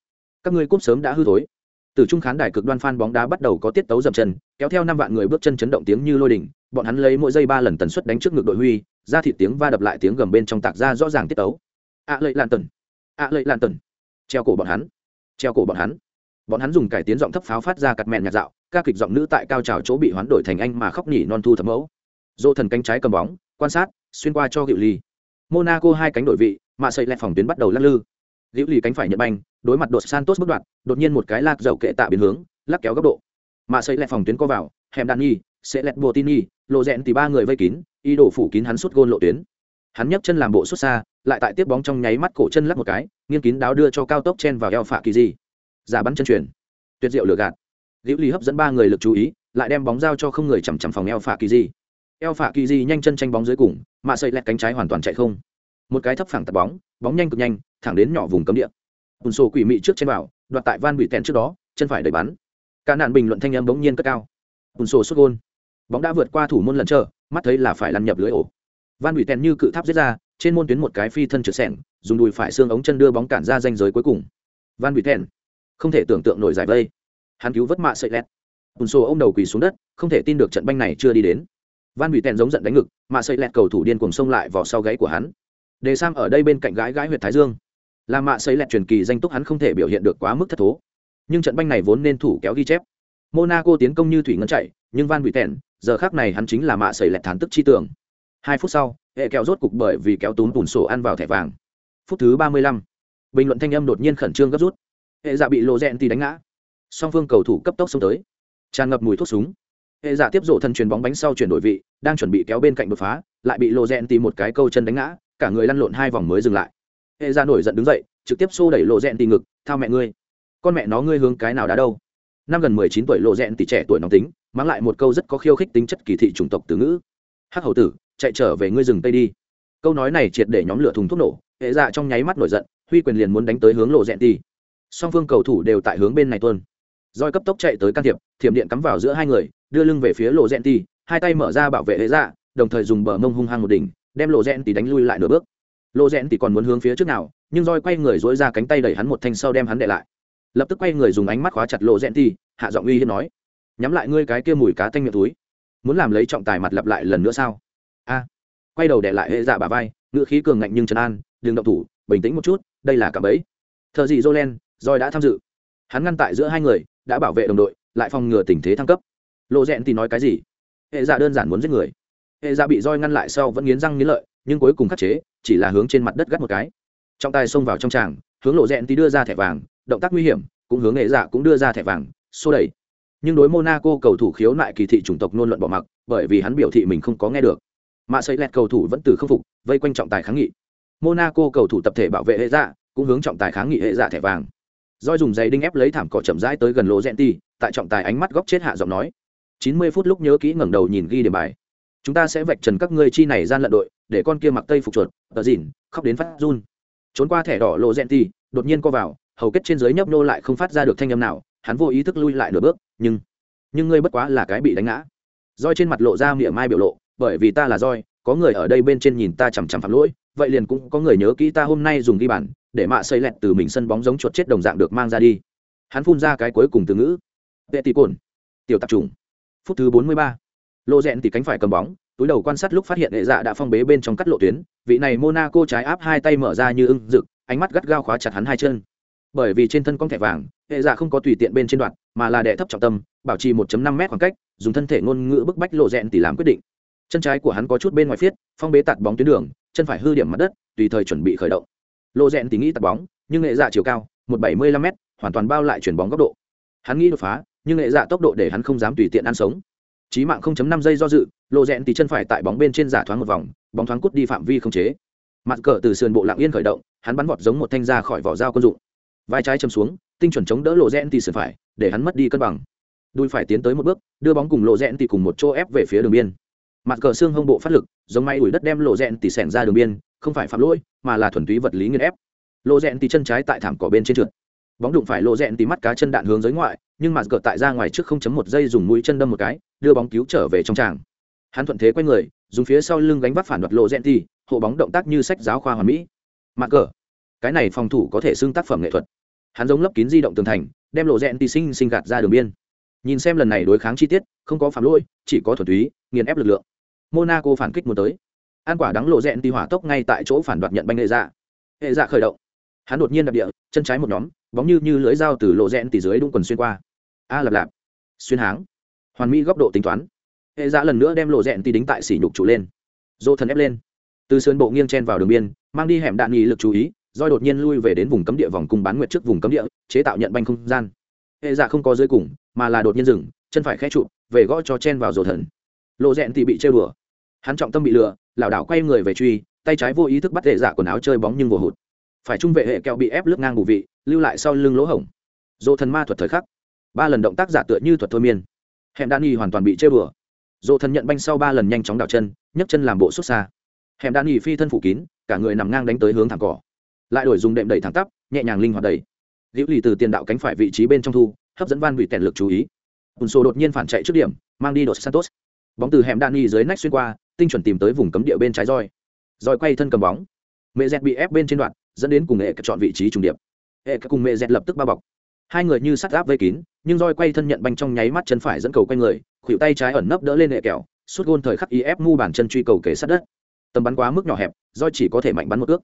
Các ngươi cúp sớm đã hư thối. Từ trung khán đài cực đoan phan bóng đá bắt đầu có tiết tấu dậm chân kéo theo năm vạn người bước chân chấn động tiếng như lôi đình, bọn hắn lấy mỗi giây ba lần tần suất đánh trước ngực đội huy ra thịt tiếng va đập lại tiếng gầm bên trong tạc ra rõ ràng tiết tấu. Ạ à lệ lan tần. Ạ à lệ lan tần. Treo cổ bọn hắn treo cổ bọn hắn. Bọn hắn dùng cải tiến giọng thấp pháo phát ra cặt mẹn nhạt dạo, ca kịch giọng nữ tại cao trào chỗ bị hoán đổi thành anh mà khóc nhỉ non thu thấm mẫu. Dỗ thần cánh trái cầm bóng, quan sát, xuyên qua cho hiệu ly monaco hai cánh đội vị, mạ xây lẹ phòng tuyến bắt đầu lắc lư. Liễu lì cánh phải nhận banh, đối mặt đột santos bất đoạn, đột nhiên một cái lạc dầu kệ tạ biến hướng, lắc kéo góc độ. Mạ xây lẹ phòng tuyến co vào, hẻm đan nhi sẽ lẹt botini, lộ rẽn thì ba người vây kín, ý đồ phủ kín hắn suốt gôn lộ tuyến hắn nhấc chân làm bộ xuất xa lại tại tiếp bóng trong nháy mắt cổ chân lắc một cái nghiên kín đáo đưa cho cao tốc chen vào eo phạ kỳ di. Giả bắn chân truyền. Tuyệt diệu lừa gạt. Liễu Ly hấp dẫn ba người lực chú ý lại đem bóng giao cho không người chằm chằm phòng eo phạ kỳ di. Eo phạ kỳ di nhanh chân tranh bóng dưới cùng mạ sợi lẹt cánh trái hoàn toàn chạy không. Một cái thấp phẳng tập bóng bóng nhanh cực nhanh thẳng đến nhỏ vùng cấm địa. Ùn sổ quỷ mị trước trên bảo, đoạt tại van bị tèn trước đó chân phải đẩy bắn. Cả nạn bình luận thanh âm bỗng nhiên cất cao. Ùn sổ xuất gôn. Bóng đã vượt qua thủ môn lần chờ mắt thấy là phải lăn nhập lưới ổ van bị tèn như cự tháp giết ra, trên môn tuyến một cái phi thân trượt sẻng dùng đùi phải xương ống chân đưa bóng cản ra danh giới cuối cùng. Van bị tèn không thể tưởng tượng nổi giải vây. Hắn cứu vất mạ sợi lẹt. Ùn sổ ô m đầu quỳ xuống đất, không thể tin được trận banh này chưa đi đến. Van bị tèn giống giận đánh ngực, mạ sợi lẹt cầu thủ điên cuồng xông lại vào sau gáy của hắn. Đề sam ở đây bên cạnh gái gái huyện thái dương. Là mạ sợi lẹt truyền kỳ danh túc hắn không thể biểu hiện được quá mức thất thố. Nhưng trận banh này vốn nên thủ kéo ghi chép. Monaco tiến công như thủy ngân chạy, nhưng van bị tèn giờ khác này hắn chính là mạ sợi lẹt thán tức chi tưởng hai phút sau, hệ kéo rốt cục bởi vì kéo túm bùn sổ ăn vào thẻ vàng. Phút thứ ba mươi lăm, bình luận thanh âm đột nhiên khẩn trương gấp rút. Hệ dạ bị lộ rẽn thì đánh ngã. Song phương cầu thủ cấp tốc xông tới. Tràn ngập mùi thuốc súng. Hệ dạ tiếp rộ thân chuyền bóng bánh sau chuyển đổi vị, đang chuẩn bị kéo bên cạnh đột phá, lại bị lộ rẽn tìm một cái câu chân đánh ngã, cả người lăn lộn hai vòng mới dừng lại. Hệ dạ nổi giận đứng dậy, trực tiếp xô đẩy lộ rẽn tì ngực, thao mẹ ngươi, con mẹ nó ngươi hướng cái nào đá đâu? Năm gần mười chín tuổi lộ rẽn tỷ trẻ tuổi nóng tính mang lại một câu rất có khiêu khích tính chất kỳ thị chủng tộc từ ngữ. Hắc hầu tử chạy trở về ngươi rừng tây đi. Câu nói này triệt để nhóm lửa thùng thuốc nổ, hệ dạ trong nháy mắt nổi giận, huy quyền liền muốn đánh tới hướng lộ rẽn ti song phương cầu thủ đều tại hướng bên này tuân roi cấp tốc chạy tới can thiệp, thiểm điện cắm vào giữa hai người, đưa lưng về phía lộ rẽn ti hai tay mở ra bảo vệ hệ dạ đồng thời dùng bờ mông hung hăng một đỉnh, đem lộ rẽn ti đánh lui lại nửa bước. Lộ rẽn ti còn muốn hướng phía trước nào, nhưng roi quay người dỗi ra cánh tay đẩy hắn một thanh sau đem hắn đệ lại. Lập tức quay người dùng ánh mắt khóa chặt lộ rẽn ti hạ giọng uy hiếp nói, nhắm lại ngươi cái kia mùi cá tanh miệng túi. Muốn làm lấy trọng tài mặt lặp lại lần nữa sao? A. Quay đầu để lại hệ dạ bà vai, ngữ khí cường ngạnh nhưng trấn an, đừng động thủ, bình tĩnh một chút, đây là cả bẫy. Thợ dị jolen roi đã tham dự. Hắn ngăn tại giữa hai người, đã bảo vệ đồng đội, lại phòng ngừa tình thế thăng cấp. Lộ rẽn thì nói cái gì? Hệ dạ đơn giản muốn giết người. Hệ dạ bị roi ngăn lại sau vẫn nghiến răng nghiến lợi, nhưng cuối cùng khắc chế, chỉ là hướng trên mặt đất gắt một cái. Trọng tài xông vào trong tràng, hướng lộ rẽn thì đưa ra thẻ vàng, động tác nguy hiểm, cũng hướng hệ dạ cũng đưa ra thẻ vàng, xô đẩy. Nhưng đối monaco cầu thủ khiếu nại kỳ thị chủng tộc nôn luận bỏ mặc, bởi vì hắn biểu thị mình không có nghe được mạ xây lẹt cầu thủ vẫn từ khâm phục vây quanh trọng tài kháng nghị monaco cầu thủ tập thể bảo vệ hệ dạ cũng hướng trọng tài kháng nghị hệ dạ thẻ vàng Doi dùng giày đinh ép lấy thảm cỏ chậm rãi tới gần lỗ rẽn ti, tại trọng tài ánh mắt góc chết hạ giọng nói. chín mươi phút lúc nhớ kỹ ngẩng đầu nhìn ghi điểm bài. Chúng ta sẽ vạch trần các ngươi chi này gian lận đội, để con kia mặc tây phục chuột, tờ dỉn, khóc đến phát run. Trốn qua thẻ đỏ lỗ rẽn ti, đột nhiên co vào, hầu kết trên dưới nhấp nô lại không phát ra được thanh âm nào, hắn vô ý thức lui lại nửa bước, nhưng nhưng ngươi bất quá là cái bị đánh ngã. Doi trên mặt lộ ra miệng mai biểu lộ, bởi vì ta là roi, có người ở đây bên trên nhìn ta chằm chằm phạm lỗi, vậy liền cũng có người nhớ kỹ ta hôm nay dùng ghi bàn, để mạ xây lẹt từ mình sân bóng giống chuột chết đồng dạng được mang ra đi. Hắn phun ra cái cuối cùng từ ngữ. Vệ tỷ cồn. Tiểu tạp trùng. Phút thứ bốn mươi ba. Lộ rẽn thì cánh phải cầm bóng túi đầu quan sát lúc phát hiện hệ dạ đã phong bế bên trong cắt lộ tuyến vị này monaco trái áp hai tay mở ra như ưng rực ánh mắt gắt gao khóa chặt hắn hai chân. Bởi vì trên thân con thẻ vàng hệ dạ không có tùy tiện bên trên đoạn mà là đệ thấp trọng tâm bảo trì 1 năm m khoảng cách dùng thân thể ngôn ngữ bức bách lộ rẽn tỷ làm quyết định chân trái của hắn có chút bên ngoài phiết phong bế tạt bóng tuyến đường chân phải hư điểm mặt đất tùy thời chuẩn bị khởi động lộ rẽn tỉ nghĩ tạt bóng nhưng nghệ dạ chiều cao một bảy mươi lăm m hoàn toàn bao lại chuyển bóng góc độ hắn nghĩ đột phá nhưng nghệ dạ tốc độ để hắn không dám tùy tiện ăn sống Chí mạng 0.5 giây do dự, lộ rẽn tỉ chân phải tại bóng bên trên giả thoáng một vòng, bóng thoáng cút đi phạm vi không chế. Mặt cờ từ sườn bộ lặng yên khởi động, hắn bắn vọt giống một thanh ra khỏi vỏ dao quân dụng. Vai trái châm xuống, tinh chuẩn chống đỡ lộ rẽn tỉ sườn phải, để hắn mất đi cân bằng. Đùi phải tiến tới một bước, đưa bóng cùng lộ rẽn tỉ cùng một chỗ ép về phía đường biên. Mặt cờ xương hông bộ phát lực, giống máy ủi đất đem lộ rẽn tỉ xẻng ra đường biên, không phải phạm lỗi mà là thuần túy vật lý nghiên ép. Lộ rẽn tỉ chân trái tại thảm cỏ bên trên trượt. Bóng đụng phải lộ rẽn tỉ mắt cá chân đạn hướng giới ngoại nhưng mặt cờ tại ra ngoài trước không chấm một giây dùng mũi chân đâm một cái đưa bóng cứu trở về trong tràng. Hắn thuận thế quay người dùng phía sau lưng gánh vác phản đoạt lộ rẽn tỉ hộ bóng động tác như sách giáo khoa hoàn mỹ. Mặt cờ. Cái này phòng thủ có thể xưng tác phẩm nghệ thuật. Hắn giống lấp kín di động tường thành đem lộ rẽn tỉ sinh sinh gạt ra đường biên. Nhìn xem lần này đối kháng chi tiết không có phạm lỗi chỉ có thuần túy nghiền ép lực lượng monaco phản kích muốn tới. An quả đắng lộ rẽn tì hỏa tốc ngay tại chỗ phản đoạt nhận banh hệ dạ. Hệ dạ khởi động. Hắn đột nhiên đạp địa, chân trái một nhóm, bóng như như lưỡi dao từ lộ rẽn tì dưới đung quần xuyên qua. A lạp lạp. Xuyên háng. Hoàn mỹ góc độ tính toán. Hệ dạ lần nữa đem lộ rẽn tì đính tại sỉ nhục trụ lên. Dỗ thần ép lên. Từ sườn bộ nghiêng chen vào đường biên, mang đi hẻm đạn nghi lực chú ý rồi đột nhiên lui về đến vùng cấm địa vòng cung bán nguyệt trước vùng cấm địa, chế tạo nhận banh không gian. Hệ dạ không có dưới cùng, mà là đột nhiên dừng, chân phải khẽ trụ, về gõ cho chen vào dỗ thần. Lộ rẽn tì bị trêu đùa hắn trọng tâm bị lừa, lảo đảo quay người về truy, tay trái vô ý thức bắt hệ giả quần áo chơi bóng nhưng vô hụt. Phải trung vệ hệ kẹo bị ép lướt ngang bù vị, lưu lại sau lưng lỗ hổng. Dỗ thần ma thuật thời khắc. Ba lần động tác giả tựa như thuật thôi miên. Hẻm đan y hoàn toàn bị chơi bừa. Dỗ thần nhận banh sau ba lần nhanh chóng đảo chân, nhấc chân làm bộ xuất xa. Hẻm đan y phi thân phủ kín, cả người nằm ngang đánh tới hướng thẳng cỏ. Lại đổi dùng đệm đẩy thẳng tắp, nhẹ nhàng linh hoạt đẩy. Liễu lì từ tiền đạo cánh phải vị trí bên trong thu, hấp dẫn van bị tèn lực chú ý. Ùn sô đột nhiên phản chạy trước điểm, mang đi đột santos. Bóng từ hẻm đan y dưới nách xuyên qua tinh chuẩn tìm tới vùng cấm địa bên trái roi. Roi quay thân cầm bóng. Mẹ dẹt bị ép bên trên đoạn, dẫn đến cùng nghệ chọn vị trí trùng điệp. Hệ cùng mẹ dẹt lập tức bao bọc. Hai người như sắt áp vây kín, nhưng roi quay thân nhận banh trong nháy mắt chân phải dẫn cầu quanh người, khuỷu tay trái ẩn nấp đỡ lên hệ kẹo, suốt gôn thời khắc y ép mu bàn chân truy cầu kề sát đất. Tầm bắn quá mức nhỏ hẹp, roi chỉ có thể mạnh bắn một ước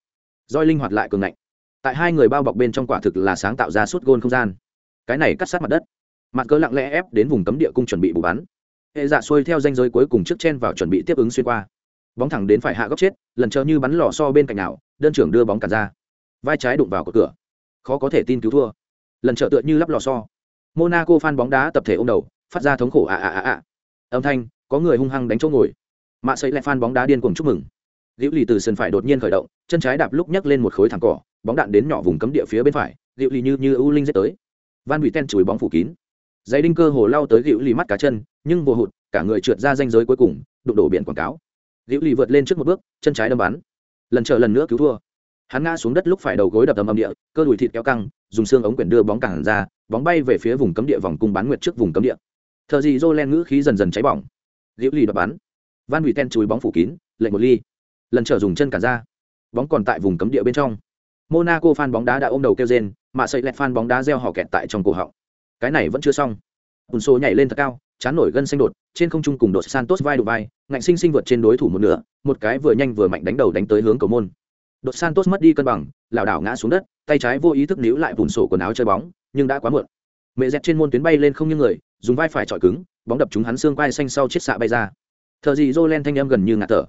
roi linh hoạt lại cường ngạnh. Tại hai người bao bọc bên trong quả thực là sáng tạo ra suốt gôn không gian. Cái này cắt sát mặt đất. Mặt cớ lặng lẽ ép đến vùng cấm địa cung chuẩn bị bù bắn hệ dạ xuôi theo danh giới cuối cùng trước chen vào chuẩn bị tiếp ứng xuyên qua. Bóng thẳng đến phải hạ góc chết, lần chờ như bắn lò so bên cạnh nào, đơn trưởng đưa bóng cản ra. Vai trái đụng vào cột cửa. Khó có thể tin cứu thua. Lần trợ tựa như lắp lò so monaco phan bóng đá tập thể ô m đầu, phát ra thống khổ ạ ạ ạ ạ âm thanh, có người hung hăng đánh chỗ ngồi. Mạ xây lại phan bóng đá điên cuồng chúc mừng. Liễu lì từ sân phải đột nhiên khởi động, chân trái đạp lúc nhấc lên một khối thẳng cỏ, bóng đạn đến nhỏ vùng cấm địa phía bên phải, liễu lì như như ưu linh dết tới. Van bị ten chùi bóng phủ kín dây đinh cơ hồ lao tới gịu lì mắt cá chân, nhưng vô hụt, cả người trượt ra danh giới cuối cùng, đụng đổ biển quảng cáo. Gịu lì vượt lên trước một bước, chân trái đâm bắn. Lần chờ lần nữa cứu thua. Hắn ngã xuống đất lúc phải đầu gối đập tầm âm địa, cơ đùi thịt kéo căng, dùng xương ống quyển đưa bóng cản ra, bóng bay về phía vùng cấm địa vòng cung bán nguyệt trước vùng cấm địa. Thợ dị dô len ngữ khí dần dần cháy bỏng. Liễu lì đập bắn. Van hủy ten chùi bóng phủ kín lệnh một ly. Lần trở dùng chân cản ra. Bóng còn tại vùng cấm địa bên trong. Monaco phan bóng đá đã ôm đầu kêu rên, mà sợi lẹt phan bóng đá gieo họ kẹt tại trong cổ họng cái này vẫn chưa xong. Ùn số nhảy lên thật cao, chán nổi gân xanh đột, trên không trung cùng đột santos vai đụng vai, ngạnh sinh sinh vượt trên đối thủ một nửa, một cái vừa nhanh vừa mạnh đánh đầu đánh tới hướng cầu môn. Đột santos mất đi cân bằng, lảo đảo ngã xuống đất, tay trái vô ý thức níu lại bùn sổ quần áo chơi bóng, nhưng đã quá muộn. Mẹ dẹt trên môn tuyến bay lên không như người, dùng vai phải chọi cứng, bóng đập trúng hắn xương quai xanh sau chiết xạ bay ra. Thợ dị dô len thanh em gần như ngạt thở.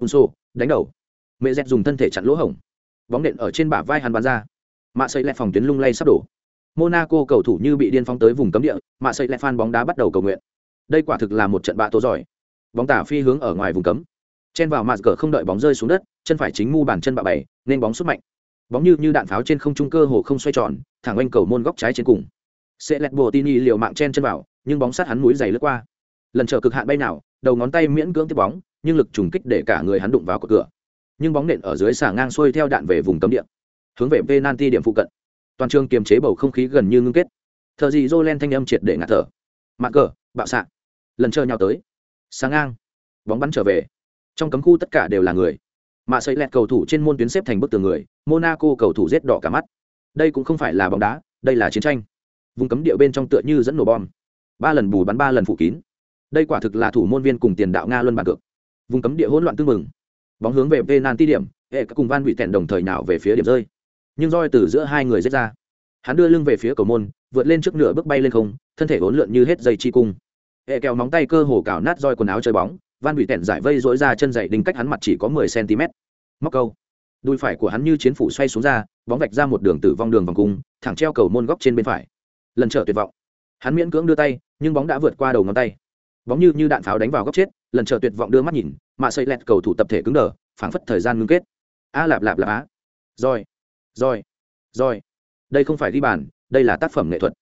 Bùn sổ, đánh đầu. Mẹ dẹt dùng thân thể chặn lỗ hổng. Bóng nện ở trên bả vai hắn bắn ra. Mạ xây lẹt phòng tuyến lung lay sắp đổ monaco cầu thủ như bị điên phóng tới vùng cấm địa, mà xây lại phan bóng đá bắt đầu cầu nguyện. Đây quả thực là một trận bạ tố giỏi. Bóng tả phi hướng ở ngoài vùng cấm. Chen vào mạt cờ không đợi bóng rơi xuống đất, chân phải chính mu bàn chân bạ bảy nên bóng xuất mạnh. Bóng như như đạn pháo trên không trung cơ hồ không xoay tròn, thẳng anh cầu môn góc trái trên cùng. Sẽ lẹt bồ tini liều mạng chen chân vào, nhưng bóng sát hắn mũi dày lướt qua. Lần trở cực hạn bay nào, đầu ngón tay miễn cưỡng tiếp bóng, nhưng lực trùng kích để cả người hắn đụng vào cột cửa. Nhưng bóng nện ở dưới xà ngang xuôi theo đạn về vùng cấm địa. Hướng về penalty điểm phụ cận toàn trường kiềm chế bầu không khí gần như ngưng kết. Thợ gì dô len thanh âm triệt để ngạt thở. Mạng cờ, bạo xạ. Lần chơi nhau tới. Sáng ngang. Bóng bắn trở về. Trong cấm khu tất cả đều là người. Mạ xây lẹt cầu thủ trên môn tuyến xếp thành bức tường người, monaco cầu thủ rết đỏ cả mắt. Đây cũng không phải là bóng đá, đây là chiến tranh. Vùng cấm địa bên trong tựa như dẫn nổ bom. Ba lần bù bắn, ba lần phủ kín. Đây quả thực là thủ môn viên cùng tiền đạo nga luân bàn cược. Vùng cấm địa hỗn loạn tương mừng bóng hướng về penalty điểm, hệ các cùng van bị tèn đồng thời nào về phía điểm rơi nhưng roi từ giữa hai người rết ra. Hắn đưa lưng về phía cầu môn, vượt lên trước nửa bước bay lên không, thân thể vốn lượn như hết dây chi cung. Hệ kèo móng tay cơ hồ cào nát roi quần áo chơi bóng, van bị tẹn giải vây dối ra chân dày đinh cách hắn mặt chỉ có mười cm. Móc câu. Đùi phải của hắn như chiến phủ xoay xuống ra, bóng vạch ra một đường tử vong đường vòng cung, thẳng treo cầu môn góc trên bên phải. Lần trở tuyệt vọng. Hắn miễn cưỡng đưa tay, nhưng bóng đã vượt qua đầu ngón tay. Bóng như như đạn pháo đánh vào góc chết, lần trở tuyệt vọng đưa mắt nhìn, mà xây lẹt cầu thủ tập thể cứng đờ, phảng phất thời gian ngưng kết. A lạp lạp lạp á. Rồi rồi. Rồi. Đây không phải ghi bàn, đây là tác phẩm nghệ thuật.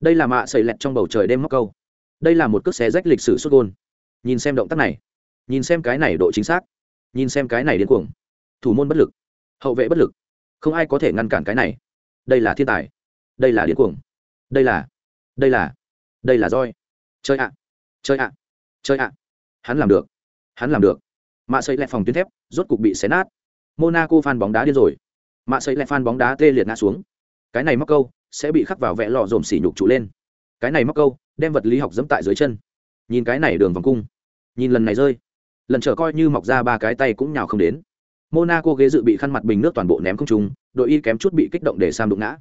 Đây là mạ xây lẹt trong bầu trời đêm móc câu. Đây là một cước xé rách lịch sử xuất gôn. Nhìn xem động tác này. Nhìn xem cái này độ chính xác. Nhìn xem cái này điên cuồng. Thủ môn bất lực. Hậu vệ bất lực. Không ai có thể ngăn cản cái này. Đây là thiên tài. Đây là điên cuồng. Đây là đây là đây là roi. Chơi ạ. Chơi ạ. Chơi ạ. Hắn làm được. Hắn làm được. Mạ xây lại phòng tuyến thép, rốt cục bị xé nát. Monaco fan bóng đá điên rồi mạ xây lại phan bóng đá tê liệt ngã xuống. Cái này móc câu sẽ bị khắc vào vẽ lò dồn xỉ nhục trụ lên. Cái này móc câu đem vật lý học dẫm tại dưới chân. Nhìn cái này đường vòng cung. Nhìn lần này rơi. Lần trở coi như mọc ra ba cái tay cũng nhào không đến. Monaco ghế dự bị khăn mặt bình nước toàn bộ ném không trúng. đội y kém chút bị kích động để sam đụng ngã.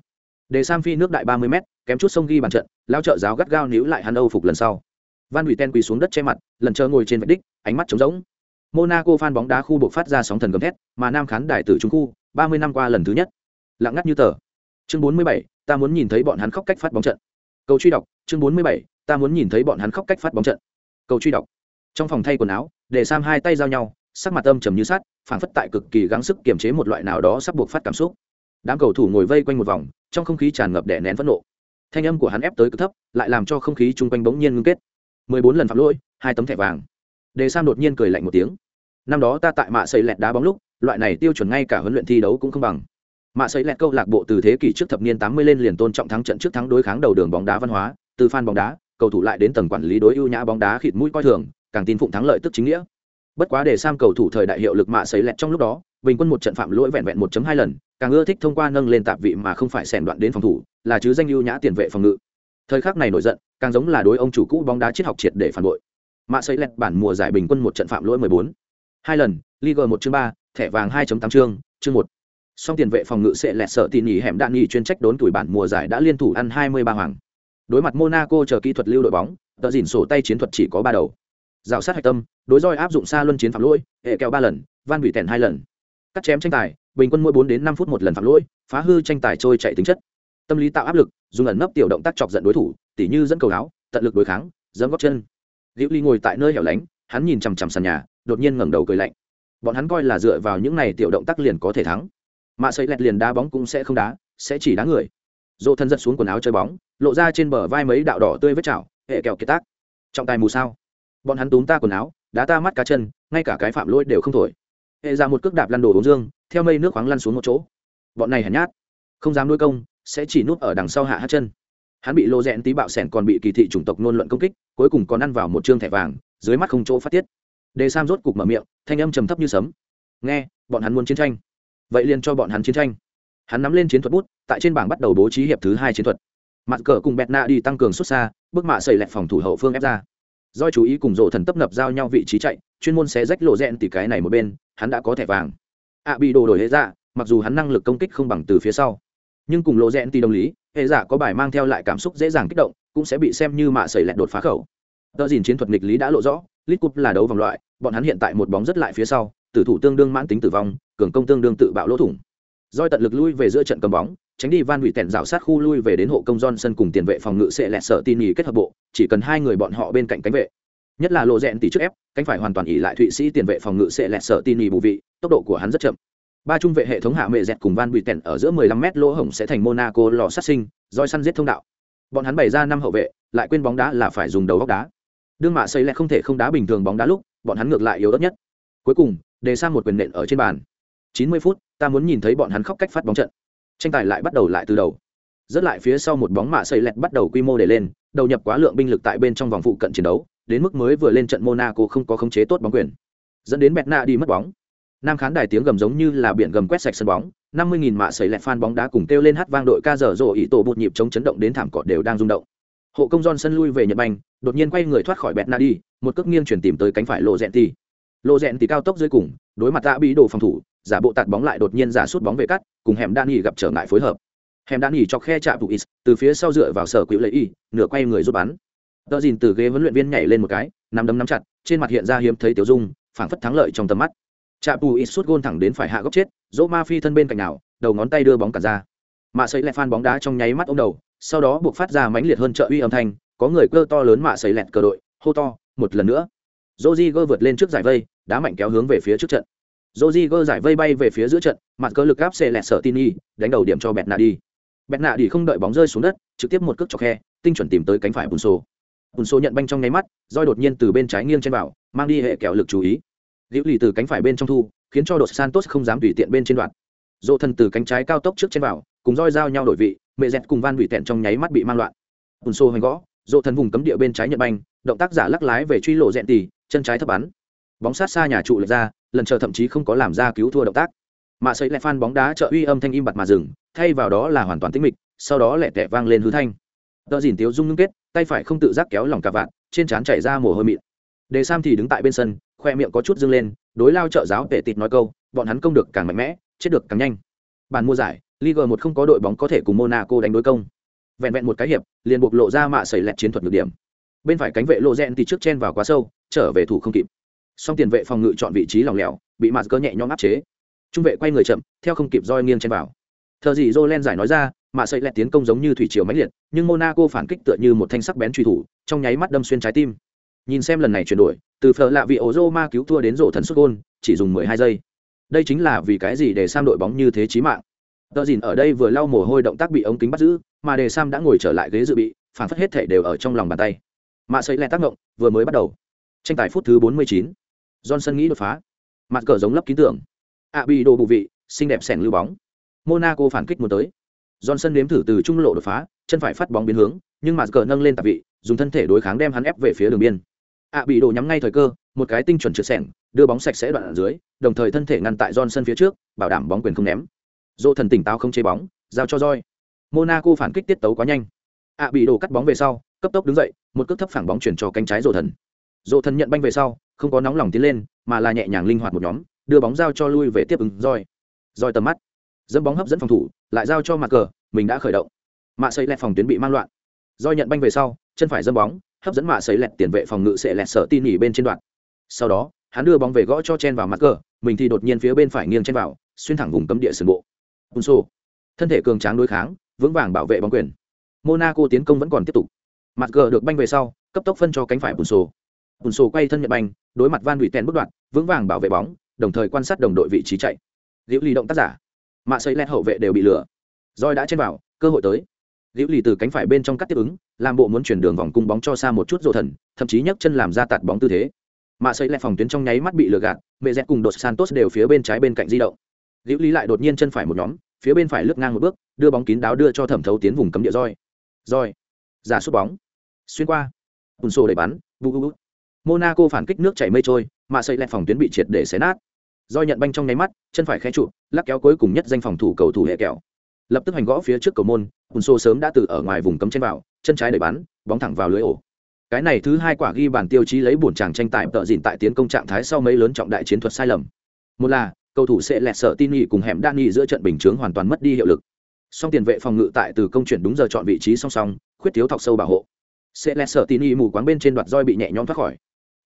Để sam phi nước đại ba mươi m kém chút sông ghi bàn trận, lao trợ giáo gắt gao níu lại hắn âu phục lần sau. Van hủy ten quỳ xuống đất che mặt, lần chờ ngồi trên vạch đích, ánh mắt trống rỗng. Monaco phan bóng đá khu buộc phát ra sóng thần gầm thét, mà nam khán đài tử trung khu ba mươi năm qua lần thứ nhất. Lặng ngắt như tờ. Chương bốn mươi bảy, ta muốn nhìn thấy bọn hắn khóc cách phát bóng trận. Câu truy đọc, chương bốn mươi bảy, ta muốn nhìn thấy bọn hắn khóc cách phát bóng trận. Câu truy đọc. Trong phòng thay quần áo, để sam hai tay giao nhau, sắc mặt âm trầm như sát phảng phất tại cực kỳ gắng sức kiềm chế một loại nào đó sắp buộc phát cảm xúc. Đám cầu thủ ngồi vây quanh một vòng, trong không khí tràn ngập đè nén phẫn nộ. Thanh âm của hắn ép tới cực thấp, lại làm cho không khí chung quanh bỗng nhiên ngưng kết. Mười bốn lần phạm lỗi, hai tấm thẻ vàng. Đề sam đột nhiên cười lạnh một tiếng năm đó ta tại mạ xây lẹt đá bóng lúc, loại này tiêu chuẩn ngay cả huấn luyện thi đấu cũng không bằng. Mạ xây lẹt câu lạc bộ từ thế kỷ trước thập niên tám mươi lên liền tôn trọng thắng trận trước thắng đối kháng đầu đường bóng đá văn hóa, từ fan bóng đá, cầu thủ lại đến tầng quản lý đối ưu nhã bóng đá khịt mũi coi thường, càng tin phụng thắng lợi tức chính nghĩa. Bất quá để sam cầu thủ thời đại hiệu lực mạ xây lẹt trong lúc đó, bình quân một trận phạm lỗi vẹn vẹn 1 hai lần, càng ưa thích thông qua nâng lên tạp vị mà không phải xẻn đoạn đến phòng thủ, là chứ danh ưu nhã tiền vệ phòng ngự. Thời khắc này nổi giận, càng giống là đối ông chủ cũ bóng đá triết học triệt để phản bội. Mạ xây lẹt bản mùa giải bình quân một trận phạm lỗi 14 hai lần, liga một chương ba, thẻ vàng 2.8 chương chương một. Song tiền vệ phòng ngự sẽ lẹt sợ tỉ nhỉ hẻm đạn nhì chuyên trách đốn tuổi bản mùa giải đã liên thủ ăn 23 hoàng. Đối mặt monaco chờ kỹ thuật lưu đội bóng, tờ dỉn sổ tay chiến thuật chỉ có ba đầu. Rào sát hạch tâm, đối roi áp dụng xa luân chiến phạm lỗi, hệ kẹo ba lần, van bị tèn hai lần. Cắt chém tranh tài, bình quân mỗi bốn đến năm phút một lần phạm lỗi, phá hư tranh tài trôi chạy tính chất. Tâm lý tạo áp lực, dùng ẩn nấp tiểu động tác chọc giận đối thủ, tỉ như dẫn cầu áo, tận lực đối kháng dẫm góc chân. Liễu ly ngồi tại nơi hẻo lánh, hắn nhìn chằm chằm sàn nhà đột nhiên ngẩng đầu cười lạnh. Bọn hắn coi là dựa vào những này tiểu động tác liền có thể thắng. Mạ xây lẹt liền đá bóng cũng sẽ không đá, sẽ chỉ đá người. Dỗ thân giật xuống quần áo chơi bóng, lộ ra trên bờ vai mấy đạo đỏ tươi vết chảo, hệ kẹo kiệt tác. Trọng tài mù sao? Bọn hắn túm ta quần áo, đá ta mắt cá chân, ngay cả cái phạm lỗi đều không thổi. Hệ ra một cước đạp lăn đổ uống dương, theo mây nước khoáng lăn xuống một chỗ. Bọn này hèn nhát. Không dám nuôi công, sẽ chỉ núp ở đằng sau hạ hát chân. Hắn bị lô rẽn tí bạo sẻn còn bị kỳ thị chủng tộc nôn luận công kích, cuối cùng còn ăn vào một chương thẻ vàng, dưới mắt không chỗ phát tiết đề sam rốt cục mở miệng, thanh âm trầm thấp như sấm. Nghe, bọn hắn muốn chiến tranh. Vậy liền cho bọn hắn chiến tranh. Hắn nắm lên chiến thuật bút, tại trên bảng bắt đầu bố trí hiệp thứ hai chiến thuật. Mặt cờ cùng bẹt nạ đi tăng cường xuất xa, bước mạ xây lẹt phòng thủ hậu phương ép ra. Do chú ý cùng rộ thần tấp nập giao nhau vị trí chạy, chuyên môn xé rách lộ rẽn tỉ cái này một bên, hắn đã có thẻ vàng. Ạ bị đồ đổi hệ dạ mặc dù hắn năng lực công kích không bằng từ phía sau. Nhưng cùng lộ rẽn tỉ đồng lý, hệ dạ có bài mang theo lại cảm xúc dễ dàng kích động, cũng sẽ bị xem như mạ xây lẹt đột phá khẩu. Tờ dìn chiến thuật nghịch lý đã lộ rõ lit cup là đấu vòng loại, bọn hắn hiện tại một bóng rất lại phía sau, tử thủ tương đương mãn tính tử vong, cường công tương đương tự bạo lỗ thủng. Doi tận lực lui về giữa trận cầm bóng, tránh đi van hủy tèn rào sát khu lui về đến hộ công sân cùng tiền vệ phòng ngự sẽ lẹt sợ tin nghỉ kết hợp bộ, chỉ cần hai người bọn họ bên cạnh cánh vệ. Nhất là lộ rẽn tỷ trước ép, cánh phải hoàn toàn ỉ lại thụy sĩ tiền vệ phòng ngự sẽ lẹt sợ tin nghỉ bù vị, tốc độ của hắn rất chậm. Ba trung vệ hệ thống hạ mệ dẹt cùng van hủy tèn ở giữa 15 mét lỗ hổng sẽ thành monaco lò sát sinh, roi săn giết thông đạo. Bọn hắn bày ra năm hậu vệ, lại quên bóng đá là phải dùng đầu góc đá đương mạ xây lại không thể không đá bình thường bóng đá lúc, bọn hắn ngược lại yếu ớt nhất. Cuối cùng, đề sang một quyền nện ở trên bàn. 90 phút, ta muốn nhìn thấy bọn hắn khóc cách phát bóng trận. Tranh tài lại bắt đầu lại từ đầu. Rất lại phía sau một bóng mạ xây lẹt bắt đầu quy mô để lên, đầu nhập quá lượng binh lực tại bên trong vòng phụ cận chiến đấu, đến mức mới vừa lên trận monaco không có khống chế tốt bóng quyền. Dẫn đến bẹt nạ đi mất bóng. Nam khán đài tiếng gầm giống như là biển gầm quét sạch sân bóng, năm mươi nghìn mạ xây lẹt phan bóng đá cùng kêu lên hát vang đội ca dở dộ ý tổ bụt nhịp chống chấn động đến thảm cỏ đều đang rung động hộ công John sân lui về nhật banh đột nhiên quay người thoát khỏi bẹt na đi, một cước nghiêng chuyển tìm tới cánh phải lộ rẽn tì. Lộ rẽn tì cao tốc dưới cùng, đối mặt tạ bị đổ phòng thủ, giả bộ tạt bóng lại đột nhiên giả sút bóng về cắt, cùng hẻm đan nghỉ gặp trở ngại phối hợp. Hẻm đan nghỉ cho khe chạm vụ is, từ phía sau dựa vào sở quỹ lấy y, nửa quay người rút bắn. Tờ dìn từ ghế huấn luyện viên nhảy lên một cái, nắm đấm nắm chặt, trên mặt hiện ra hiếm thấy tiểu dung, phảng phất thắng lợi trong tầm mắt. Chạm vụ is sút gôn thẳng đến phải hạ góc chết, dỗ ma phi thân bên cạnh nào, đầu ngón tay đưa bóng cả ra. Mạ sấy lại phan bóng đá trong nháy mắt ông đầu sau đó buộc phát ra mãnh liệt hơn trợ uy âm thanh có người cơ to lớn mạ sấy lẹt cờ đội hô to một lần nữa Joji gơ vượt lên trước giải vây, đá mạnh kéo hướng về phía trước trận. Rodrigo giải vây bay về phía giữa trận, mặt cơ lực áp xe lẹt sợ tin y, đánh đầu điểm cho bẹt nạ đi. Bẹt nạ đi không đợi bóng rơi xuống đất, trực tiếp một cước chọc khe, tinh chuẩn tìm tới cánh phải Bunso. Bunso nhận banh trong nháy mắt, roi đột nhiên từ bên trái nghiêng trên vào, mang đi hệ kéo lực chú ý. Liễu lì từ cánh phải bên trong thu, khiến cho đội Santos không dám tùy tiện bên trên đoạn. Dỗ thần từ cánh trái cao tốc trước trên vào, cùng roi giao nhau đổi vị, mẹ dẹt cùng van bị tẹn trong nháy mắt bị mang loạn. Bunso hoành gõ, rộ thần vùng cấm địa bên trái nhận banh, động tác giả lắc lái về truy lộ dẹn tỉ, chân trái thấp bắn. Bóng sát xa nhà trụ lật ra, lần chờ thậm chí không có làm ra cứu thua động tác mạ sấy lại phan bóng đá trợ uy âm thanh im bặt mà dừng thay vào đó là hoàn toàn tĩnh mịch sau đó lẹ tẻ vang lên hư thanh tờ dìn tiếu dung ngưng kết tay phải không tự giác kéo lòng cả vạn trên trán chảy ra mồ hôi mịn đề sam thì đứng tại bên sân khoe miệng có chút dâng lên đối lao trợ giáo tệ tịt nói câu bọn hắn công được càng mạnh mẽ chết được càng nhanh bàn mua giải Ligue một không có đội bóng có thể cùng Monaco đánh đối công. Vẹn vẹn một cái hiệp, liền buộc lộ ra mạ sẩy lẹt chiến thuật nhược điểm. Bên phải cánh vệ lộ rèn thì trước chen vào quá sâu, trở về thủ không kịp. Song tiền vệ phòng ngự chọn vị trí lỏng lẻo bị mạt cơ nhẹ nhõm áp chế. Trung vệ quay người chậm theo không kịp roi nghiêng chen vào. Thờ gì jolen giải nói ra mạ sợi lẹt tiến công giống như thủy triều máy liệt nhưng monaco phản kích tựa như một thanh sắc bén truy thủ trong nháy mắt đâm xuyên trái tim. Nhìn xem lần này chuyển đổi từ phở lạ vị Ozoma cứu thua đến rổ thần xuất gôn chỉ dùng mười hai giây. Đây chính là vì cái gì để sam đội bóng như thế chí mạng? Tờ dìn ở đây vừa lau mồ hôi động tác bị ống kính bắt giữ mà đề sam đã ngồi trở lại ghế dự bị phản phất hết thể đều ở trong lòng bàn tay mạ xây lẹ tác động vừa mới bắt đầu tranh tài phút thứ bốn mươi chín Johnson nghĩ đột phá. Mặt cờ giống lấp ký tưởng. ạ bị đồ bù vị, xinh đẹp sèn lưu bóng. Monaco phản kích một tới. Johnson nếm thử từ trung lộ đột phá, chân phải phát bóng biến hướng, nhưng mặt cờ nâng lên tạp vị, dùng thân thể đối kháng đem hắn ép về phía đường biên. ạ bị đồ nhắm ngay thời cơ, một cái tinh chuẩn trượt sẻng đưa bóng sạch sẽ đoạn ở dưới, đồng thời thân thể ngăn tại Johnson phía trước, bảo đảm bóng quyền không ném. Dỗ thần tỉnh táo không chế bóng, giao cho roi. Monaco phản kích tiết tấu quá nhanh. ạ bị đổ cắt bóng về sau, cấp tốc đứng dậy, một cước thấp phẳng bóng chuyển cho cánh trái Dỗ thần. Dỗ thần nhận banh về sau, không có nóng lòng tiến lên mà là nhẹ nhàng linh hoạt một nhóm đưa bóng giao cho lui về tiếp ứng roi roi tầm mắt dẫm bóng hấp dẫn phòng thủ lại giao cho mặt cờ mình đã khởi động mạ xây lẹt phòng tuyến bị mang loạn roi nhận banh về sau chân phải dâm bóng hấp dẫn mạ xây lẹt tiền vệ phòng ngự sẽ lẹt sợ tin nhỉ bên trên đoạn sau đó hắn đưa bóng về gõ cho chen vào mặt cờ mình thì đột nhiên phía bên phải nghiêng chen vào xuyên thẳng vùng cấm địa sườn bộ Punso. thân thể cường tráng đối kháng, vững vàng bảo vệ bóng quyền. Monaco tiến công vẫn còn tiếp tục. Mặt cờ được banh về sau, cấp tốc phân cho cánh phải Punso ùn sổ quay thân nhận banh, đối mặt van đùi tèn bất đoạn, vững vàng bảo vệ bóng, đồng thời quan sát đồng đội vị trí chạy. Liễu ly động tác giả. Mạ xây lét hậu vệ đều bị lừa. Roi đã trên vào, cơ hội tới. Liễu lì từ cánh phải bên trong cắt tiếp ứng, làm bộ muốn chuyển đường vòng cung bóng cho xa một chút rộ thần, thậm chí nhấc chân làm ra tạt bóng tư thế. Mạ xây lại phòng tuyến trong nháy mắt bị lừa gạt, mẹ dẹt cùng đột santos đều phía bên trái bên cạnh di động liễu lý lại đột nhiên chân phải một nhóm, phía bên phải lướt ngang một bước, đưa bóng kín đáo đưa cho thẩm thấu tiến vùng cấm địa roi. Roi. Giả sút bóng. Xuyên qua. Bùn sổ đẩy bắn. Bu bu monaco phản kích nước chảy mây trôi, mà xây lại phòng tuyến bị triệt để xé nát. Roi nhận banh trong nháy mắt, chân phải khé trụ, lắc kéo cuối cùng nhất danh phòng thủ cầu thủ hệ kẹo. Lập tức hành gõ phía trước cầu môn, bùn sổ sớm đã từ ở ngoài vùng cấm trên vào, chân trái đẩy bắn, bóng thẳng vào lưới ổ. Cái này thứ hai quả ghi bàn tiêu chí lấy bổn chàng tranh tài tợ dịn tại tiến công trạng thái sau mấy lớn trọng đại chiến thuật sai lầm. Một là cầu thủ sẽ lẹt sở tin nghỉ cùng hẻm đan nghỉ giữa trận bình chướng hoàn toàn mất đi hiệu lực. Song tiền vệ phòng ngự tại từ công chuyển đúng giờ chọn vị trí song song, khuyết thiếu thọc sâu bảo hộ. Sẽ lẹt sở tin nghỉ mù quáng bên trên đoạt roi bị nhẹ nhõm thoát khỏi.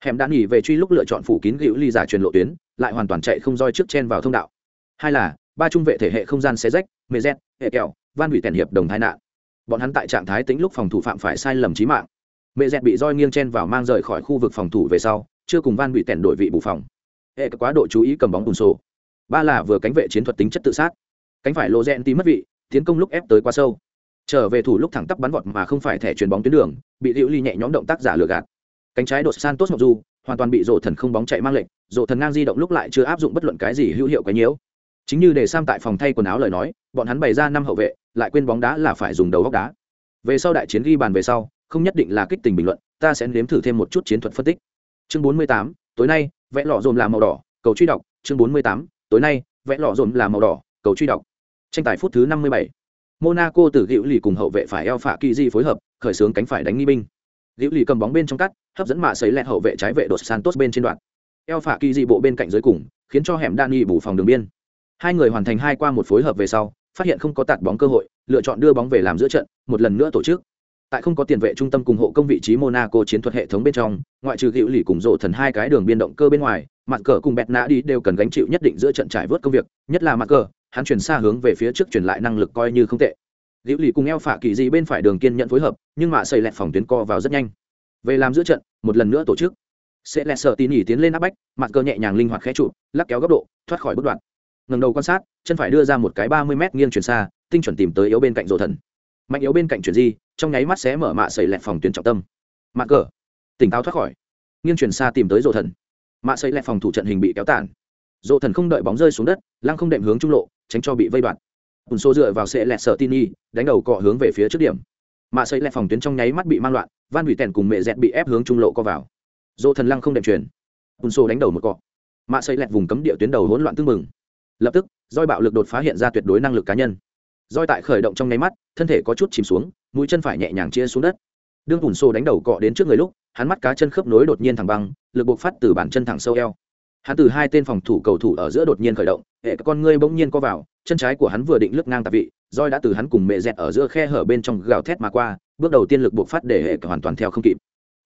Hẻm đan nghỉ về truy lúc lựa chọn phủ kín gữu ly giả truyền lộ tuyến, lại hoàn toàn chạy không roi trước chen vào thông đạo. Hai là, ba trung vệ thể hệ không gian xe rách, mê z hệ kẹo, van hủy tèn hiệp đồng tai nạn. Bọn hắn tại trạng thái tính lúc phòng thủ phạm phải sai lầm chí mạng. Mẹ dẹt bị roi nghiêng chen vào mang rời khỏi khu vực phòng thủ về sau, chưa cùng van bị tèn đổi vị bù phòng. Hệ quá độ chú ý cầm bóng bùn sổ ba là vừa cánh vệ chiến thuật tính chất tự sát. Cánh phải lộ rẽn tí mất vị tiến công lúc ép tới quá sâu. Trở về thủ lúc thẳng tắp bắn vọt mà không phải thẻ chuyền bóng tuyến đường bị liễu ly nhẹ nhõm động tác giả lừa gạt. Cánh trái đột san tốt ngọc du hoàn toàn bị rổ thần không bóng chạy mang lệnh rổ thần ngang di động lúc lại chưa áp dụng bất luận cái gì hữu hiệu cái nhiễu. Chính như để sam tại phòng thay quần áo lời nói bọn hắn bày ra năm hậu vệ lại quên bóng đá là phải dùng đầu góc đá. Về sau đại chiến ghi bàn về sau không nhất định là kích tình bình luận ta sẽ nếm thử thêm một chút chiến thuật phân tích. Chương 48, tối nay vẽ lọ dồn là màu đỏ cầu truy đọc chương 48, tối nay, vẽ lọ dồn là màu đỏ, cầu truy đọc. Tranh tài phút thứ 57. monaco từ hữu lì cùng hậu vệ phải eo phạ kỳ di phối hợp, khởi xướng cánh phải đánh nghi binh. Hữu lì cầm bóng bên trong cắt, hấp dẫn mạ sấy lẹt hậu vệ trái vệ đột santos bên trên đoạn. Eo phạ kỳ di bộ bên cạnh dưới cùng, khiến cho hẻm đan bù phòng đường biên. Hai người hoàn thành hai qua một phối hợp về sau, phát hiện không có tạt bóng cơ hội, lựa chọn đưa bóng về làm giữa trận, một lần nữa tổ chức tại không có tiền vệ trung tâm cùng hộ công vị trí monaco chiến thuật hệ thống bên trong, ngoại trừ hữu lì cùng rộ thần hai cái đường biên động cơ bên ngoài mặt cờ cùng bẹt nã đi đều cần gánh chịu nhất định giữa trận trải vớt công việc, nhất là mặt cờ, hắn chuyển xa hướng về phía trước chuyển lại năng lực coi như không tệ. Hữu lì cùng eo phả kỳ gì bên phải đường kiên nhận phối hợp, nhưng mạ xây lẹt phòng tuyến co vào rất nhanh. Về làm giữa trận, một lần nữa tổ chức. Sẽ lẹt sợ tỉ nhỉ tiến lên áp bách mặt cờ nhẹ nhàng linh hoạt khẽ trụ, lắc kéo góc độ, thoát khỏi bất đoạn. Ngầm đầu quan sát, chân phải đưa ra một cái ba mươi m nghiêng chuyển xa, tinh chuẩn tìm tới yếu bên cạnh rộ thần. Mạnh yếu bên cạnh chuyển di trong nháy mắt sẽ mở mạ sẩy lẹt phòng tuyến trọng tâm. Mạ cờ. Tỉnh táo thoát khỏi. Nghiêng chuyển xa tìm tới rộ thần. Mạ sẩy lẹt phòng thủ trận hình bị kéo tản rộ thần không đợi bóng rơi xuống đất, lăng không đệm hướng trung lộ, tránh cho bị vây đoạt ùn xô dựa vào sẽ lẹt sợ tin y, đánh đầu cọ hướng về phía trước điểm. Mạ sẩy lẹt phòng tuyến trong nháy mắt bị mang loạn, van hủy tèn cùng mẹ dẹt bị ép hướng trung lộ co vào. Rộ thần lăng không đệm truyền ùn xô đánh đầu một cọ. Mạ sẩy lẹt vùng cấm địa tuyến đầu hỗn loạn tương mừng lập tức doi bạo lực đột phá hiện ra tuyệt đối năng lực cá nhân roi tại khởi động trong nháy mắt, thân thể có chút chìm xuống, mũi chân phải nhẹ nhàng chia xuống đất. Đương bùn xô đánh đầu cọ đến trước người lúc, hắn mắt cá chân khớp nối đột nhiên thẳng băng, lực buộc phát từ bản chân thẳng sâu eo. Hắn từ hai tên phòng thủ cầu thủ ở giữa đột nhiên khởi động, hệ con ngươi bỗng nhiên co vào, chân trái của hắn vừa định lướt ngang tạp vị, roi đã từ hắn cùng mẹ dẹt ở giữa khe hở bên trong gào thét mà qua, bước đầu tiên lực buộc phát để hệ hoàn toàn theo không kịp.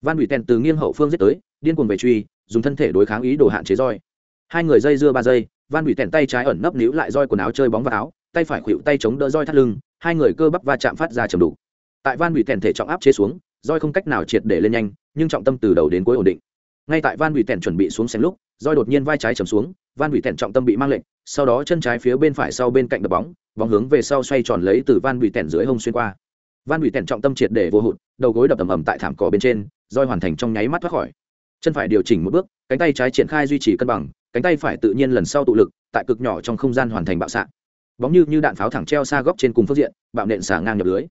Van bị tèn từ nghiêng hậu phương giết tới, điên cuồng về truy, dùng thân thể đối kháng ý đồ hạn chế roi. Hai người dây dưa ba giây, van bị tèn tay trái ẩn nấp níu lại roi quần áo chơi bóng vào áo tay phải khuỵu tay chống đỡ roi thắt lưng, hai người cơ bắp va chạm phát ra chầm đủ tại van bị tèn thể trọng áp chế xuống, roi không cách nào triệt để lên nhanh, nhưng trọng tâm từ đầu đến cuối ổn định. Ngay tại van bị tèn chuẩn bị xuống xem lúc, roi đột nhiên vai trái chầm xuống, van bị tèn trọng tâm bị mang lệnh sau đó chân trái phía bên phải sau bên cạnh đập bóng bóng hướng về sau xoay tròn lấy từ van bị tèn dưới hông xuyên qua. Van bị tèn trọng tâm triệt để vô hụt, đầu gối đập ầm ầm tại thảm cỏ bên trên, roi hoàn thành trong nháy mắt thoát khỏi. Chân phải điều chỉnh một bước, cánh tay trái triển khai duy trì cân bằng, cánh tay phải tự nhiên lần sau tụ lực, tại cực nhỏ trong không gian hoàn thành bạo sạc bóng như như đạn pháo thẳng treo xa góc trên cùng phương diện, bạo nện xả ngang nhập lưới.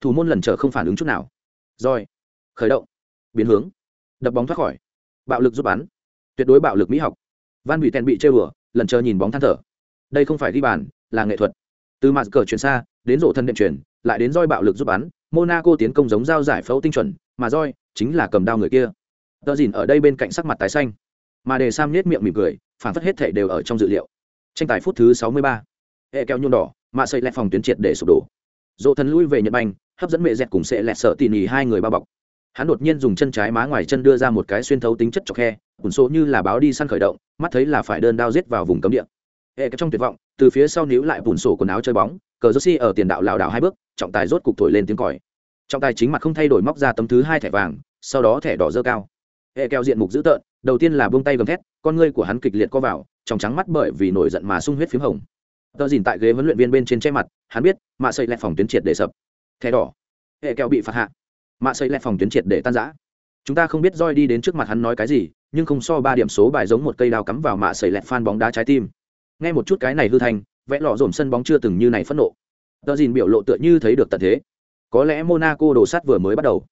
Thủ môn lần trở không phản ứng chút nào. Rồi, khởi động, biến hướng, đập bóng thoát khỏi, bạo lực giúp bắn, tuyệt đối bạo lực mỹ học. Van bị tèn bị chơi bừa lần chờ nhìn bóng than thở. Đây không phải ghi bàn, là nghệ thuật. Từ mặt cờ chuyển xa, đến rổ thân đệm chuyển, lại đến roi bạo lực giúp bắn, monaco tiến công giống dao giải phẫu tinh chuẩn, mà roi chính là cầm đao người kia. Tờ dìn ở đây bên cạnh sắc mặt tái xanh. Mà đề sam nhét miệng mỉm cười, phản phất hết thể đều ở trong dự liệu. Tranh tài phút thứ sáu mươi ba hệ keo nhuộm đỏ mạ xây lẹt phòng tuyến triệt để sụp đổ. Dỗ thần lui về nhật banh hấp dẫn mẹ dẹt cùng sẽ lẹt sợ tỉ nỉ hai người bao bọc. Hắn đột nhiên dùng chân trái má ngoài chân đưa ra một cái xuyên thấu tính chất chọc khe ủn số như là báo đi săn khởi động, mắt thấy là phải đơn đao giết vào vùng cấm địa. E hệ trong tuyệt vọng, từ phía sau níu lại bùn sổ quần áo chơi bóng, cờ josi ở tiền đạo lảo đảo hai bước, trọng tài rốt cục thổi lên tiếng còi. Trọng tài chính mặt không thay đổi móc ra tấm thứ hai thẻ vàng, sau đó thẻ đỏ dơ cao. Hệ keo diện mục dữ tợn, đầu tiên là buông tay gầm thét, con ngươi của hắn kịch liệt co vào, trong trắng mắt bởi vì nổi giận mà sung huyết p hồng tờ dìn tại ghế huấn luyện viên bên trên che mặt, hắn biết, mạ xây lại phòng tuyến triệt để sập. Thẻ đỏ. Hệ kẹo bị phạt hạ. Mạ xây lẹt phòng tuyến triệt để tan giã chúng ta không biết roi đi đến trước mặt hắn nói cái gì, nhưng không so ba điểm số bài giống một cây đao cắm vào mạ xây lẹt phan bóng đá trái tim. Nghe một chút cái này hư thành, vẽ lọ dồn sân bóng chưa từng như này phẫn nộ. Tờ dìn biểu lộ tựa như thấy được tận thế. Có lẽ monaco đồ sát vừa mới bắt đầu.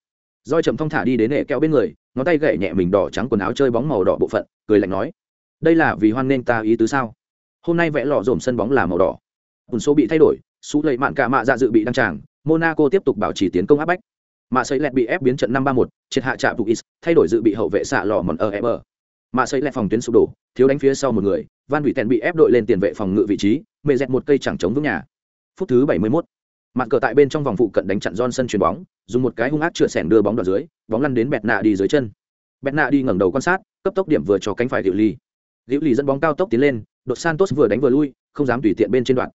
Roi chậm thong thả đi đến hệ kẹo bên người, ngón tay gậy nhẹ mình đỏ trắng quần áo chơi bóng màu đỏ bộ phận, cười lạnh nói, đây là vì hoan nghênh ta ý tứ sao? Hôm nay vẽ lọ dồn sân bóng là màu đỏ. Ùn số bị thay đổi, sú lầy mạn cả mạ dạ dự bị đăng tràng, monaco tiếp tục bảo trì tiến công áp bách. Mạ xây lẹt bị ép biến trận năm ba một, triệt hạ trạm is, thay đổi dự bị hậu vệ xạ lò mòn ở eber. Mạ xây lẹt phòng tuyến sụp đổ, thiếu đánh phía sau một người, van bị tèn bị ép đội lên tiền vệ phòng ngự vị trí mê dẹt một cây chẳng chống vững nhà. Phút thứ bảy mươi 71. mặt cờ tại bên trong vòng phụ cận đánh chặn Johnson chuyền bóng, dùng một cái hung ác chữa sẻn đưa bóng đoạn dưới, bóng lăn đến bẹt nạ đi dưới chân. Bẹt nạ đi ngẩng đầu quan sát, cấp tốc điểm vừa cho cánh phải diệu ly diệu ly dẫn bóng cao tốc tiến lên đột santos vừa đánh vừa lui, không dám tùy tiện bên trên đoạn.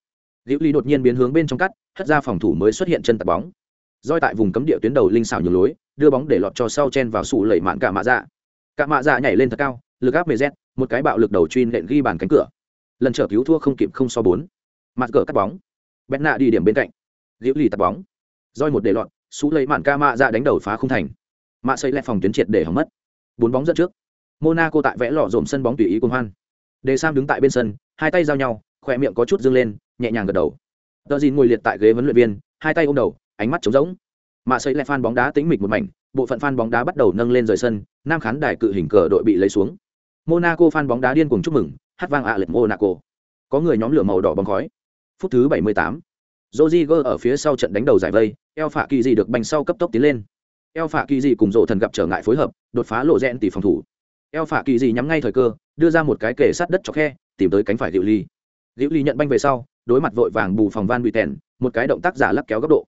Liễu ly đột nhiên biến hướng bên trong cắt, hất ra phòng thủ mới xuất hiện chân tạt bóng. Roi tại vùng cấm địa tuyến đầu linh xảo nhường lối, đưa bóng để lọt cho sau chen vào sụ lẩy mạn cả mạ dạ. Cả mạ dạ nhảy lên thật cao, lực áp mề z một cái bạo lực đầu truy nện ghi bàn cánh cửa. Lần trở cứu thua không kịp không so bốn. Mặt cờ cắt bóng. Bét nạ đi điểm bên cạnh. Liễu Ly tạt bóng. Roi một để lọt sụ lẩy mạn ca mạ dạ đánh đầu phá không thành. Mạ xây lẹ phòng tuyến triệt để hỏng mất. Bốn bóng dẫn trước. Monaco tại vẽ lọ dồn sân bóng tùy ý quân hoan đề sam đứng tại bên sân hai tay giao nhau khỏe miệng có chút dương lên nhẹ nhàng gật đầu tờ dìn ngồi liệt tại ghế huấn luyện viên hai tay ôm đầu ánh mắt trống rỗng mạ xây lại phan bóng đá tĩnh mịch một mảnh bộ phận phan bóng đá bắt đầu nâng lên rời sân nam khán đài cự hình cờ đội bị lấy xuống monaco phan bóng đá điên cuồng chúc mừng hát vang ạ à lệch monaco có người nhóm lửa màu đỏ bóng khói phút thứ 78. Rodriguez ở phía sau trận đánh đầu giải vây, El phạ kỳ gì được bành sau cấp tốc tiến lên. El phạ kỳ gì cùng Dỗ thần gặp trở ngại phối hợp, đột phá lộ rẽn tỷ phòng thủ. El phạ kỳ gì nhắm ngay thời cơ, đưa ra một cái kề sát đất cho khe, tìm tới cánh phải Diệu Ly. Diệu Ly nhận banh về sau, đối mặt vội vàng bù phòng van bị tèn, một cái động tác giả lắc kéo góc độ,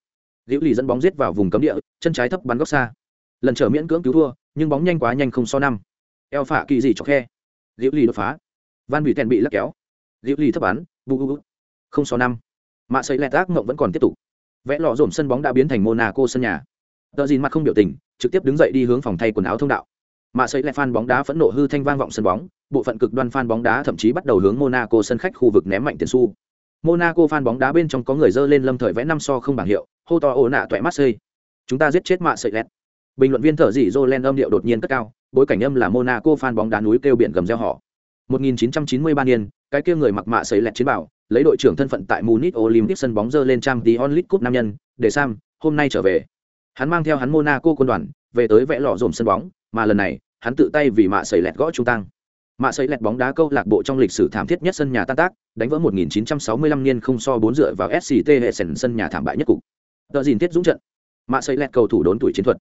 liễu ly dẫn bóng giết vào vùng cấm địa chân trái thấp bắn góc xa. Lần trở miễn cưỡng cứu thua nhưng bóng nhanh quá nhanh không so năm. Eo phạ kỳ gì cho khe. Liễu ly đột phá. Van bị tèn bị lắc kéo. Liễu ly thấp bắn bu bu không so năm. Mạ xây lẹt ác mộng vẫn còn tiếp tục. Vẽ lọ dồn sân bóng đã biến thành monaco sân nhà. Tờ dìn mặt không biểu tình trực tiếp đứng dậy đi hướng phòng thay quần áo thông đạo mạ xây lại phan bóng đá phẫn nộ hư thanh vang vọng sân bóng bộ phận cực đoan phan bóng đá thậm chí bắt đầu hướng monaco sân khách khu vực ném mạnh tiền su monaco phan bóng đá bên trong có người dơ lên lâm thời vẽ năm so không bảng hiệu hô to ồ nạ toẹ Marseille. Chúng ta giết chết mạ sấy lẹt. Bình luận viên thở dỉ Jolen âm điệu đột nhiên cất cao, bối cảnh âm là Monaco fan bóng đá núi kêu biển gầm reo họ. 1993 niên, cái kia người mặc mạ sấy lẹt chiến bảo, lấy đội trưởng thân phận tại Munich Olympic sân bóng dơ lên trang tí onlit cúp nam nhân, để Sam, hôm nay trở về. Hắn mang theo hắn Monaco quân đoàn, về tới vẽ lọ dồn sân bóng, mà lần này, hắn tự tay vì mạ sấy lẹt gõ trung tăng. Mạ sấy lẹt bóng đá câu lạc bộ trong lịch sử thảm thiết nhất sân nhà tan tác, đánh vỡ 1965 niên không so bốn dựa vào SCT hệ sân nhà thảm bại nhất cục. Tờ dìn tiết dũng trận. Mạ sấy lẹt cầu thủ đốn tuổi chiến thuật.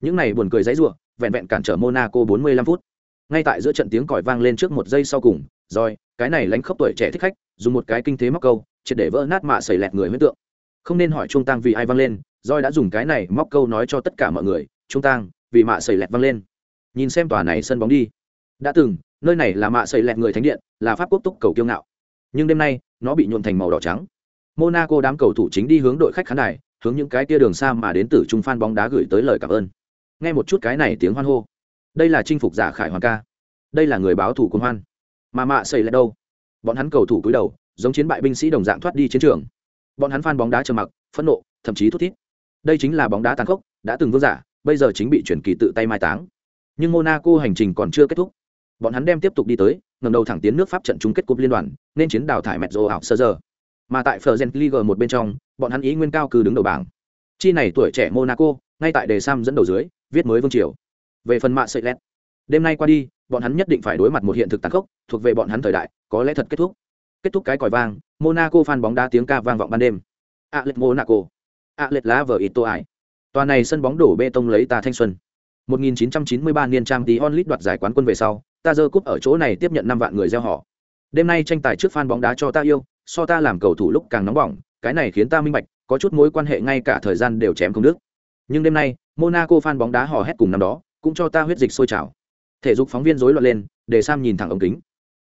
Những này buồn cười dãy rủa vẹn vẹn cản trở monaco 45 phút. Ngay tại giữa trận tiếng còi vang lên trước một giây sau cùng rồi cái này lánh khóc tuổi trẻ thích khách dùng một cái kinh thế móc câu triệt để vỡ nát mạ sấy lẹt người huyết tượng. Không nên hỏi trung tăng vì ai vang lên rồi đã dùng cái này móc câu nói cho tất cả mọi người trung tăng vì mạ sấy lẹt vang lên nhìn xem tòa này sân bóng đi. Đã từng, nơi này là mạ xây lẹt người thánh điện, là pháp quốc túc cầu kiêu ngạo. Nhưng đêm nay, nó bị nhuộn thành màu đỏ trắng. Monaco đám cầu thủ chính đi hướng đội khách khán đài, hướng những cái tia đường xa mà đến từ trung phan bóng đá gửi tới lời cảm ơn. Nghe một chút cái này tiếng hoan hô. Đây là chinh phục giả khải hoàng ca. Đây là người báo thủ quân hoan. Mà mạ xây lại đâu? Bọn hắn cầu thủ cúi đầu, giống chiến bại binh sĩ đồng dạng thoát đi chiến trường. Bọn hắn phan bóng đá trầm mặc, phẫn nộ, thậm chí thút thít. Đây chính là bóng đá tàn khốc, đã từng vương giả, bây giờ chính bị chuyển kỳ tự tay mai táng nhưng monaco hành trình còn chưa kết thúc bọn hắn đem tiếp tục đi tới ngầm đầu thẳng tiến nước pháp trận chung kết cúp liên đoàn nên chiến đào thải mẹt rồ ảo sơ giờ mà tại Fergen League một bên trong, bọn hắn ý nguyên cao cư đứng đầu bảng. Chi này tuổi trẻ Monaco, ngay tại đề Sam dẫn đầu dưới, viết mới vương triều. Về phần mạ sợi lẹt, đêm nay qua đi, bọn hắn nhất định phải đối mặt một hiện thực tàn khốc, thuộc về bọn hắn thời đại, có lẽ thật kết thúc. Kết thúc cái còi vang, Monaco fan bóng đá tiếng ca vang vọng ban đêm. Atlet Monaco, Atlet lá vở ít tô ải. Toàn này sân bóng đổ bê tông lấy ta thanh xuân. 1993 niên trang tí onlit đoạt giải quán quân về sau, ta giơ cúp ở chỗ này tiếp nhận 5 vạn người gieo họ. Đêm nay tranh tài trước fan bóng đá cho ta yêu, so ta làm cầu thủ lúc càng nóng bỏng cái này khiến ta minh bạch có chút mối quan hệ ngay cả thời gian đều chém không đứt. Nhưng đêm nay monaco fan bóng đá hò hét cùng năm đó cũng cho ta huyết dịch sôi trào. Thể dục phóng viên rối loạn lên để sam nhìn thẳng ống kính.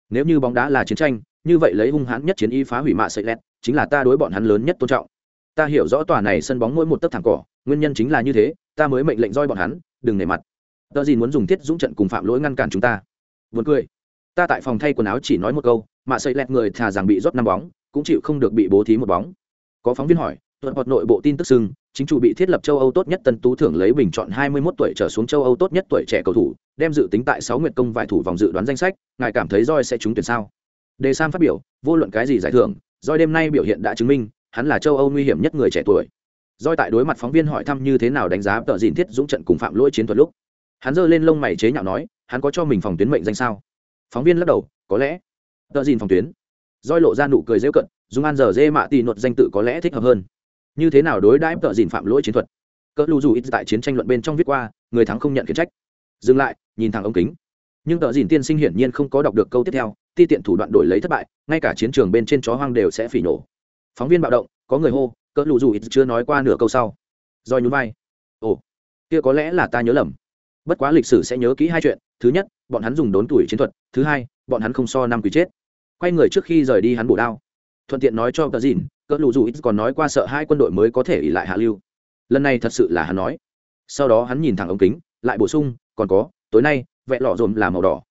Nếu như bóng đá là chiến tranh như vậy lấy hung hãn nhất chiến y phá hủy mạ sợi lẹt chính là ta đối bọn hắn lớn nhất tôn trọng. Ta hiểu rõ tòa này sân bóng mỗi một tấc thẳng cỏ nguyên nhân chính là như thế ta mới mệnh lệnh roi bọn hắn đừng nể mặt. Tờ gì muốn dùng thiết dũng trận cùng phạm lỗi ngăn cản chúng ta? Buồn cười. Ta tại phòng thay quần áo chỉ nói một câu mạ xây lẹt người thà rằng bị rót năm bóng, cũng chịu không được bị bố thí một bóng. Có phóng viên hỏi tuần hoạt nội bộ tin tức xưng, chính chủ bị thiết lập châu âu tốt nhất tân tú thưởng lấy bình chọn 21 tuổi trở xuống châu âu tốt nhất tuổi trẻ cầu thủ, đem dự tính tại 6 nguyệt công vài thủ vòng dự đoán danh sách, ngài cảm thấy roi sẽ trúng tuyển sao? Đề sam phát biểu, vô luận cái gì giải thưởng roi đêm nay biểu hiện đã chứng minh, hắn là châu âu nguy hiểm nhất người trẻ tuổi. Doi tại đối mặt phóng viên hỏi thăm như thế nào đánh giá tờ dìn thiết dũng trận cùng phạm lỗi chiến thuật lúc, hắn giơ lên lông mày chế nhạo nói, hắn có cho mình phòng tuyến mệnh danh sao? Phóng viên lắc đầu, có lẽ. Tờ dìn phòng tuyến. Doi lộ ra nụ cười dễ cận dùng an giờ dê mạ tì nột danh tự có lẽ thích hợp hơn. Như thế nào đối đãi tợ dìn phạm lỗi chiến thuật? Cỡ lù dù ít tại chiến tranh luận bên trong viết qua, người thắng không nhận khiển trách. Dừng lại, nhìn thẳng ống kính. Nhưng tợ dìn tiên sinh hiển nhiên không có đọc được câu tiếp theo, ti tiện thủ đoạn đổi lấy thất bại, ngay cả chiến trường bên trên chó hoang đều sẽ phỉ nổ. Phóng viên bạo động, có người hô cỡ lù dù ít chưa nói qua nửa câu sau. Roi nhún vai. Ồ, kia có lẽ là ta nhớ lầm. Bất quá lịch sử sẽ nhớ kỹ hai chuyện. Thứ nhất, bọn hắn dùng đốn tuổi chiến thuật. Thứ hai, bọn hắn không so năm quý chết. Quay người trước khi rời đi hắn bổ đao. Thuận tiện nói cho tờ dìn, cỡ lù dù ít còn nói qua sợ hai quân đội mới có thể ỉ lại hạ lưu. Lần này thật sự là hắn nói. Sau đó hắn nhìn thẳng ống kính, lại bổ sung, còn có, tối nay vẽ lọ dồn là màu đỏ.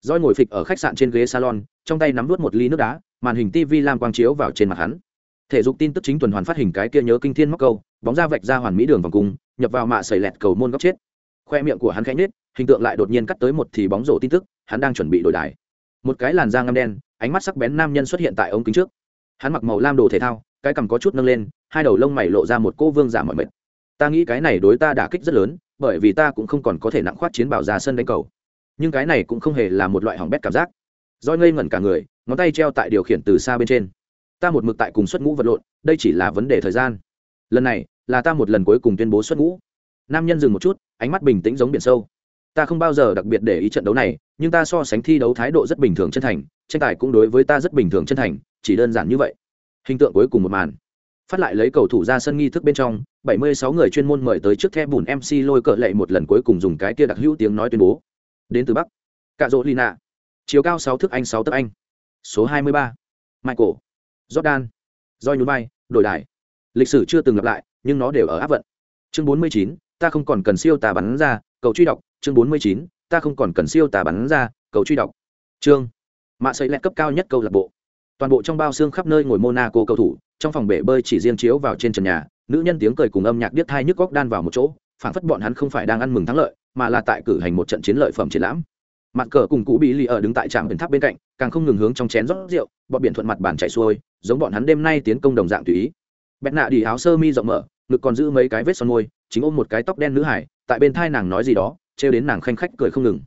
Roi ngồi phịch ở khách sạn trên ghế salon, trong tay nắm vút một ly nước đá, màn hình tv lam quang chiếu vào trên mặt hắn thể dục tin tức chính tuần hoàn phát hình cái kia nhớ kinh thiên móc câu, bóng ra vạch ra hoàn mỹ đường vòng cung, nhập vào mạ sầy lẹt cầu môn góc chết. Khoe miệng của hắn khẽ nhết hình tượng lại đột nhiên cắt tới một thì bóng rổ tin tức, hắn đang chuẩn bị đổi đài. Một cái làn da ngăm đen, ánh mắt sắc bén nam nhân xuất hiện tại ống kính trước. Hắn mặc màu lam đồ thể thao, cái cằm có chút nâng lên, hai đầu lông mày lộ ra một cô vương giả mọi mệt. Ta nghĩ cái này đối ta đả kích rất lớn, bởi vì ta cũng không còn có thể nặng khoát chiến bảo ra sân đánh cầu. Nhưng cái này cũng không hề là một loại hỏng bét cảm giác. Roi ngây ngẩn cả người, ngón tay treo tại điều khiển từ xa bên trên ta một mực tại cùng xuất ngũ vật lộn, đây chỉ là vấn đề thời gian. Lần này, là ta một lần cuối cùng tuyên bố xuất ngũ. Nam nhân dừng một chút, ánh mắt bình tĩnh giống biển sâu. Ta không bao giờ đặc biệt để ý trận đấu này, nhưng ta so sánh thi đấu thái độ rất bình thường chân thành, tranh tài cũng đối với ta rất bình thường chân thành, chỉ đơn giản như vậy. Hình tượng cuối cùng một màn. Phát lại lấy cầu thủ ra sân nghi thức bên trong 76 người chuyên môn mời tới trước the bùn mc lôi cờ lệ một lần cuối cùng dùng cái kia đặc hữu tiếng nói tuyên bố. Đến từ bắc. Cạ rỗ lina chiều cao 6 thước anh 6 tấc anh. Số 23. michael jordan. Doi nhún vai đổi đài. Lịch sử chưa từng lặp lại nhưng nó đều ở áp vận. Chương 49, ta không còn cần siêu tà bắn ra cầu truy đọc. Chương 49, ta không còn cần siêu tà bắn ra cầu truy đọc. Chương. Mạ xây lẹt cấp cao nhất câu lạc bộ. Toàn bộ trong bao xương khắp nơi ngồi monaco cầu thủ trong phòng bể bơi chỉ riêng chiếu vào trên trần nhà nữ nhân tiếng cười cùng âm nhạc điếc thai nhức góc đan vào một chỗ phản phất bọn hắn không phải đang ăn mừng thắng lợi mà là tại cử hành một trận chiến lợi phẩm triển lãm mặt cờ cùng cụ bị lì ở đứng tại trạm biển tháp bên cạnh, càng không ngừng hướng trong chén rót rượu, bọn biển thuận mặt bàn chạy xuôi, giống bọn hắn đêm nay tiến công đồng dạng tùy ý. Bẹt nạ đi áo sơ mi rộng mở, ngực còn giữ mấy cái vết son môi, chính ôm một cái tóc đen nữ hải, tại bên thai nàng nói gì đó, trêu đến nàng khanh khách cười không ngừng.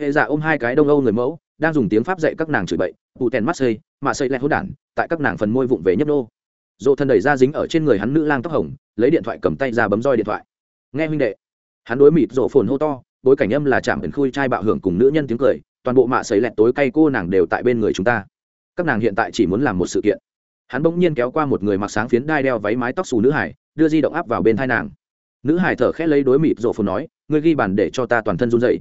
Hệ giả ôm hai cái đông âu người mẫu, đang dùng tiếng pháp dạy các nàng chửi bậy phụ tèn mắt xây, mà xây lẹ hốt đản, tại các nàng phần môi vụng về nhấp nô. Dộ thân đẩy ra dính ở trên người hắn nữ lang tóc hồng, lấy điện thoại cầm tay ra bấm roi điện thoại. Nghe huynh đệ. Hắn đối mịt rổ phồn hô to bối cảnh âm là chạm ẩn khui trai bạo hưởng cùng nữ nhân tiếng cười, toàn bộ mạ sấy lẹt tối cay cô nàng đều tại bên người chúng ta. Các nàng hiện tại chỉ muốn làm một sự kiện. Hắn bỗng nhiên kéo qua một người mặc sáng phiến đai đeo váy mái tóc xù nữ hải, đưa di động áp vào bên thai nàng. Nữ hải thở khẽ lấy đối mịt rộ phồn nói, ngươi ghi bàn để cho ta toàn thân run dậy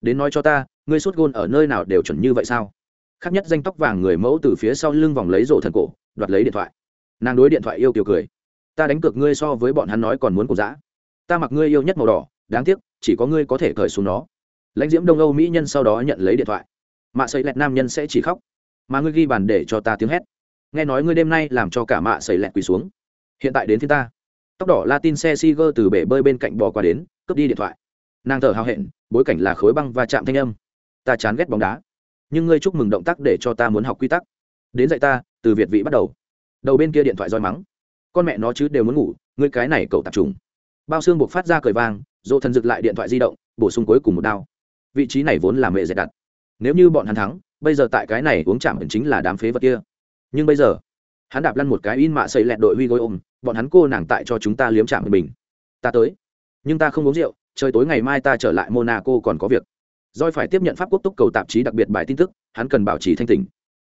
đến nói cho ta, ngươi sút gôn ở nơi nào đều chuẩn như vậy sao? Khác nhất danh tóc vàng người mẫu từ phía sau lưng vòng lấy rổ thần cổ, đoạt lấy điện thoại. Nàng đối điện thoại yêu kiều cười. Ta đánh cược ngươi so với bọn hắn nói còn muốn cổ giã ta mặc ngươi yêu nhất màu đỏ, đáng tiếc chỉ có ngươi có thể cởi xuống nó. Lãnh diễm đông âu mỹ nhân sau đó nhận lấy điện thoại. Mạ sấy lẹt nam nhân sẽ chỉ khóc. Mà ngươi ghi bàn để cho ta tiếng hét. Nghe nói ngươi đêm nay làm cho cả mạ sấy lẹt quỳ xuống. Hiện tại đến thiên ta. Tóc đỏ latin xe siger từ bể bơi bên cạnh bò qua đến, cướp đi điện thoại. Nàng thở hào hẹn, bối cảnh là khối băng và chạm thanh âm. Ta chán ghét bóng đá. Nhưng ngươi chúc mừng động tác để cho ta muốn học quy tắc. Đến dạy ta, từ việt vị bắt đầu. Đầu bên kia điện thoại roi mắng. Con mẹ nó chứ đều muốn ngủ, ngươi cái này cậu tập trùng. bao xương buộc phát ra cười vang dỗ thần rực lại điện thoại di động, bổ sung cuối cùng một đao. Vị trí này vốn là mẹ dệt đặt. Nếu như bọn hắn thắng, bây giờ tại cái này uống chạm chính là đám phế vật kia. Nhưng bây giờ, hắn đạp lăn một cái in mạ xây lẹt đội huy gối ôm, bọn hắn cô nàng tại cho chúng ta liếm chạm mình. Ta tới. Nhưng ta không uống rượu, trời tối ngày mai ta trở lại monaco còn có việc. Doi phải tiếp nhận pháp quốc túc cầu tạp chí đặc biệt bài tin tức, hắn cần bảo trì thanh tỉnh.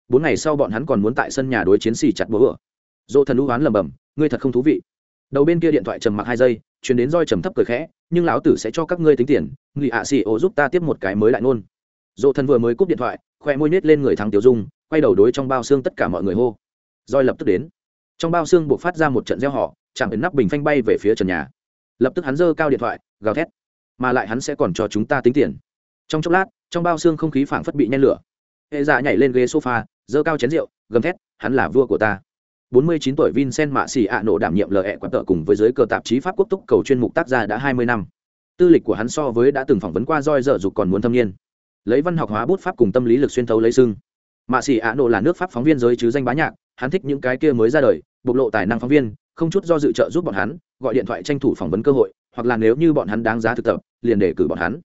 Bốn ngày sau bọn hắn còn muốn tại sân nhà đối chiến xì chặt búa. Dỗ thần lũ hoán lầm bầm ngươi thật không thú vị. Đầu bên kia điện thoại trầm mặc hai giây chuyển đến roi trầm thấp cười khẽ, nhưng lão tử sẽ cho các ngươi tính tiền người ạ xì ô giúp ta tiếp một cái mới lại nôn dỗ thần vừa mới cúp điện thoại, khoe môi nết lên người thắng tiểu dung, quay đầu đối trong bao xương tất cả mọi người hô. Roi lập tức đến. Trong bao xương buộc phát ra một trận gieo họ chẳng đến nắp bình phanh bay về phía trần nhà. Lập tức hắn giơ cao điện thoại, gào thét. Mà lại hắn sẽ còn cho chúng ta tính tiền. Trong chốc lát, trong bao xương không khí phảng phất bị nhen lửa. Hệ dạ nhảy lên ghế sofa, giơ cao chén rượu, gầm thét, hắn là vua của ta. 49 tuổi Vincent Mạ Sĩ ạ nổ đảm nhiệm lời ẹ quạt tợ cùng với giới cờ tạp chí Pháp quốc túc cầu chuyên mục tác gia đã 20 năm. Tư lịch của hắn so với đã từng phỏng vấn qua roi dở dục còn muốn thâm niên. Lấy văn học hóa bút pháp cùng tâm lý lực xuyên thấu lấy xương. Mạ Sĩ ạ nổ là nước Pháp phóng viên giới chứ danh bá nhạc, hắn thích những cái kia mới ra đời, bộc lộ tài năng phóng viên, không chút do dự trợ giúp bọn hắn, gọi điện thoại tranh thủ phỏng vấn cơ hội, hoặc là nếu như bọn hắn đáng giá thực tập, liền để cử bọn hắn.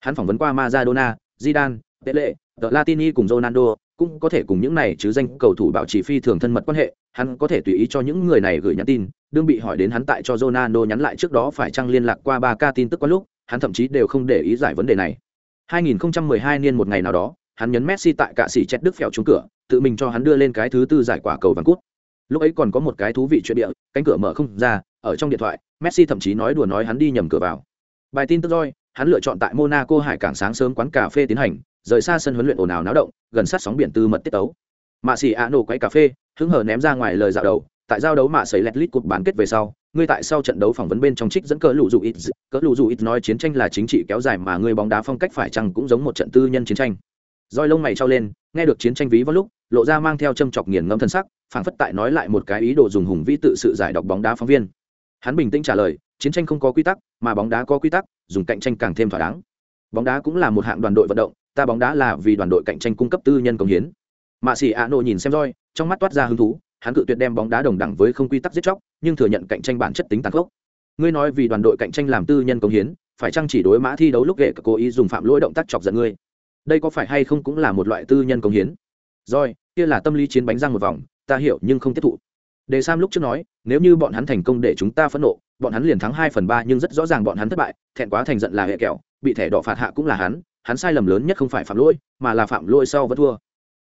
Hắn phỏng vấn qua Maradona, Zidane, Pele, The Latini cùng Ronaldo, cũng có thể cùng những này chứ danh cầu thủ bảo trì phi thường thân mật quan hệ, hắn có thể tùy ý cho những người này gửi nhắn tin, đương bị hỏi đến hắn tại cho Ronaldo nhắn lại trước đó phải chăng liên lạc qua 3K tin tức qua lúc, hắn thậm chí đều không để ý giải vấn đề này. 2012 niên một ngày nào đó, hắn nhấn Messi tại cạ sĩ chết đức phèo trúng cửa, tự mình cho hắn đưa lên cái thứ tư giải quả cầu vàng cút. Lúc ấy còn có một cái thú vị chuyện địa, cánh cửa mở không ra, ở trong điện thoại, Messi thậm chí nói đùa nói hắn đi nhầm cửa vào. Bài tin tức roi, hắn lựa chọn tại Monaco hải cảng sáng sớm quán cà phê tiến hành, rời xa sân huấn luyện ồn ào náo động, gần sát sóng biển tư mật tiết tấu. Mạ xì ạ nổ quấy cà phê, hứng hở ném ra ngoài lời dạo đầu, tại giao đấu mạ xấy lẹt lít cục bán kết về sau, ngươi tại sau trận đấu phỏng vấn bên trong trích dẫn cỡ lụ dù ít, cỡ lụ dù ít nói chiến tranh là chính trị kéo dài mà ngươi bóng đá phong cách phải chăng cũng giống một trận tư nhân chiến tranh. Roi lông mày trao lên, nghe được chiến tranh ví vào lúc, lộ ra mang theo châm chọc nghiền ngẫm thân sắc, phảng phất tại nói lại một cái ý đồ dùng hùng vĩ tự sự giải đọc bóng đá phóng viên. Hắn bình tĩnh trả lời, chiến tranh không có quy tắc, mà bóng đá có quy tắc, dùng cạnh tranh càng thêm thỏa đáng. Bóng đá cũng là một hạng đoàn đội vận động ta bóng đá là vì đoàn đội cạnh tranh cung cấp tư nhân công hiến. Mạ xỉ ạ nộ nhìn xem roi, trong mắt toát ra hứng thú, hắn cự tuyệt đem bóng đá đồng đẳng với không quy tắc giết chóc, nhưng thừa nhận cạnh tranh bản chất tính tàn khốc. Ngươi nói vì đoàn đội cạnh tranh làm tư nhân công hiến, phải chăng chỉ đối mã thi đấu lúc ghệ cố ý dùng phạm lỗi động tác chọc giận ngươi? Đây có phải hay không cũng là một loại tư nhân công hiến? Roi, kia là tâm lý chiến bánh răng một vòng, ta hiểu nhưng không tiếp thụ. Đề sam lúc trước nói, nếu như bọn hắn thành công để chúng ta phẫn nộ, bọn hắn liền thắng hai phần ba nhưng rất rõ ràng bọn hắn thất bại, thẹn quá thành giận là hệ kẹo, bị thẻ đỏ phạt hạ cũng là hắn hắn sai lầm lớn nhất không phải phạm lỗi mà là phạm lỗi sau vẫn thua.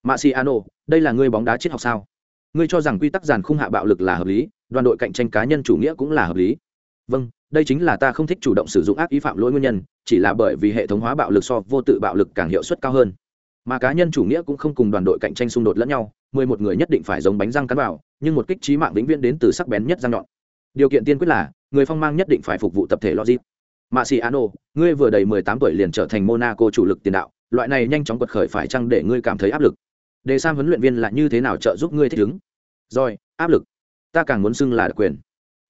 Marciano, đây là ngươi bóng đá triết học sao? Ngươi cho rằng quy tắc giàn khung hạ bạo lực là hợp lý đoàn đội cạnh tranh cá nhân chủ nghĩa cũng là hợp lý. Vâng đây chính là ta không thích chủ động sử dụng ác ý phạm lỗi nguyên nhân chỉ là bởi vì hệ thống hóa bạo lực so vô tự bạo lực càng hiệu suất cao hơn. Mà cá nhân chủ nghĩa cũng không cùng đoàn đội cạnh tranh xung đột lẫn nhau mười một người nhất định phải giống bánh răng cắn vào nhưng một kích trí mạng vĩnh viễn đến từ sắc bén nhất răng nhọn. Điều kiện tiên quyết là người phong mang nhất định phải phục vụ tập thể logic. Marciano, ngươi vừa đầy 18 tuổi liền trở thành Monaco chủ lực tiền đạo, loại này nhanh chóng quật khởi phải chăng để ngươi cảm thấy áp lực? Đề Sam huấn luyện viên là như thế nào trợ giúp ngươi thích ứng? Rồi, áp lực. Ta càng muốn xưng là đặc quyền.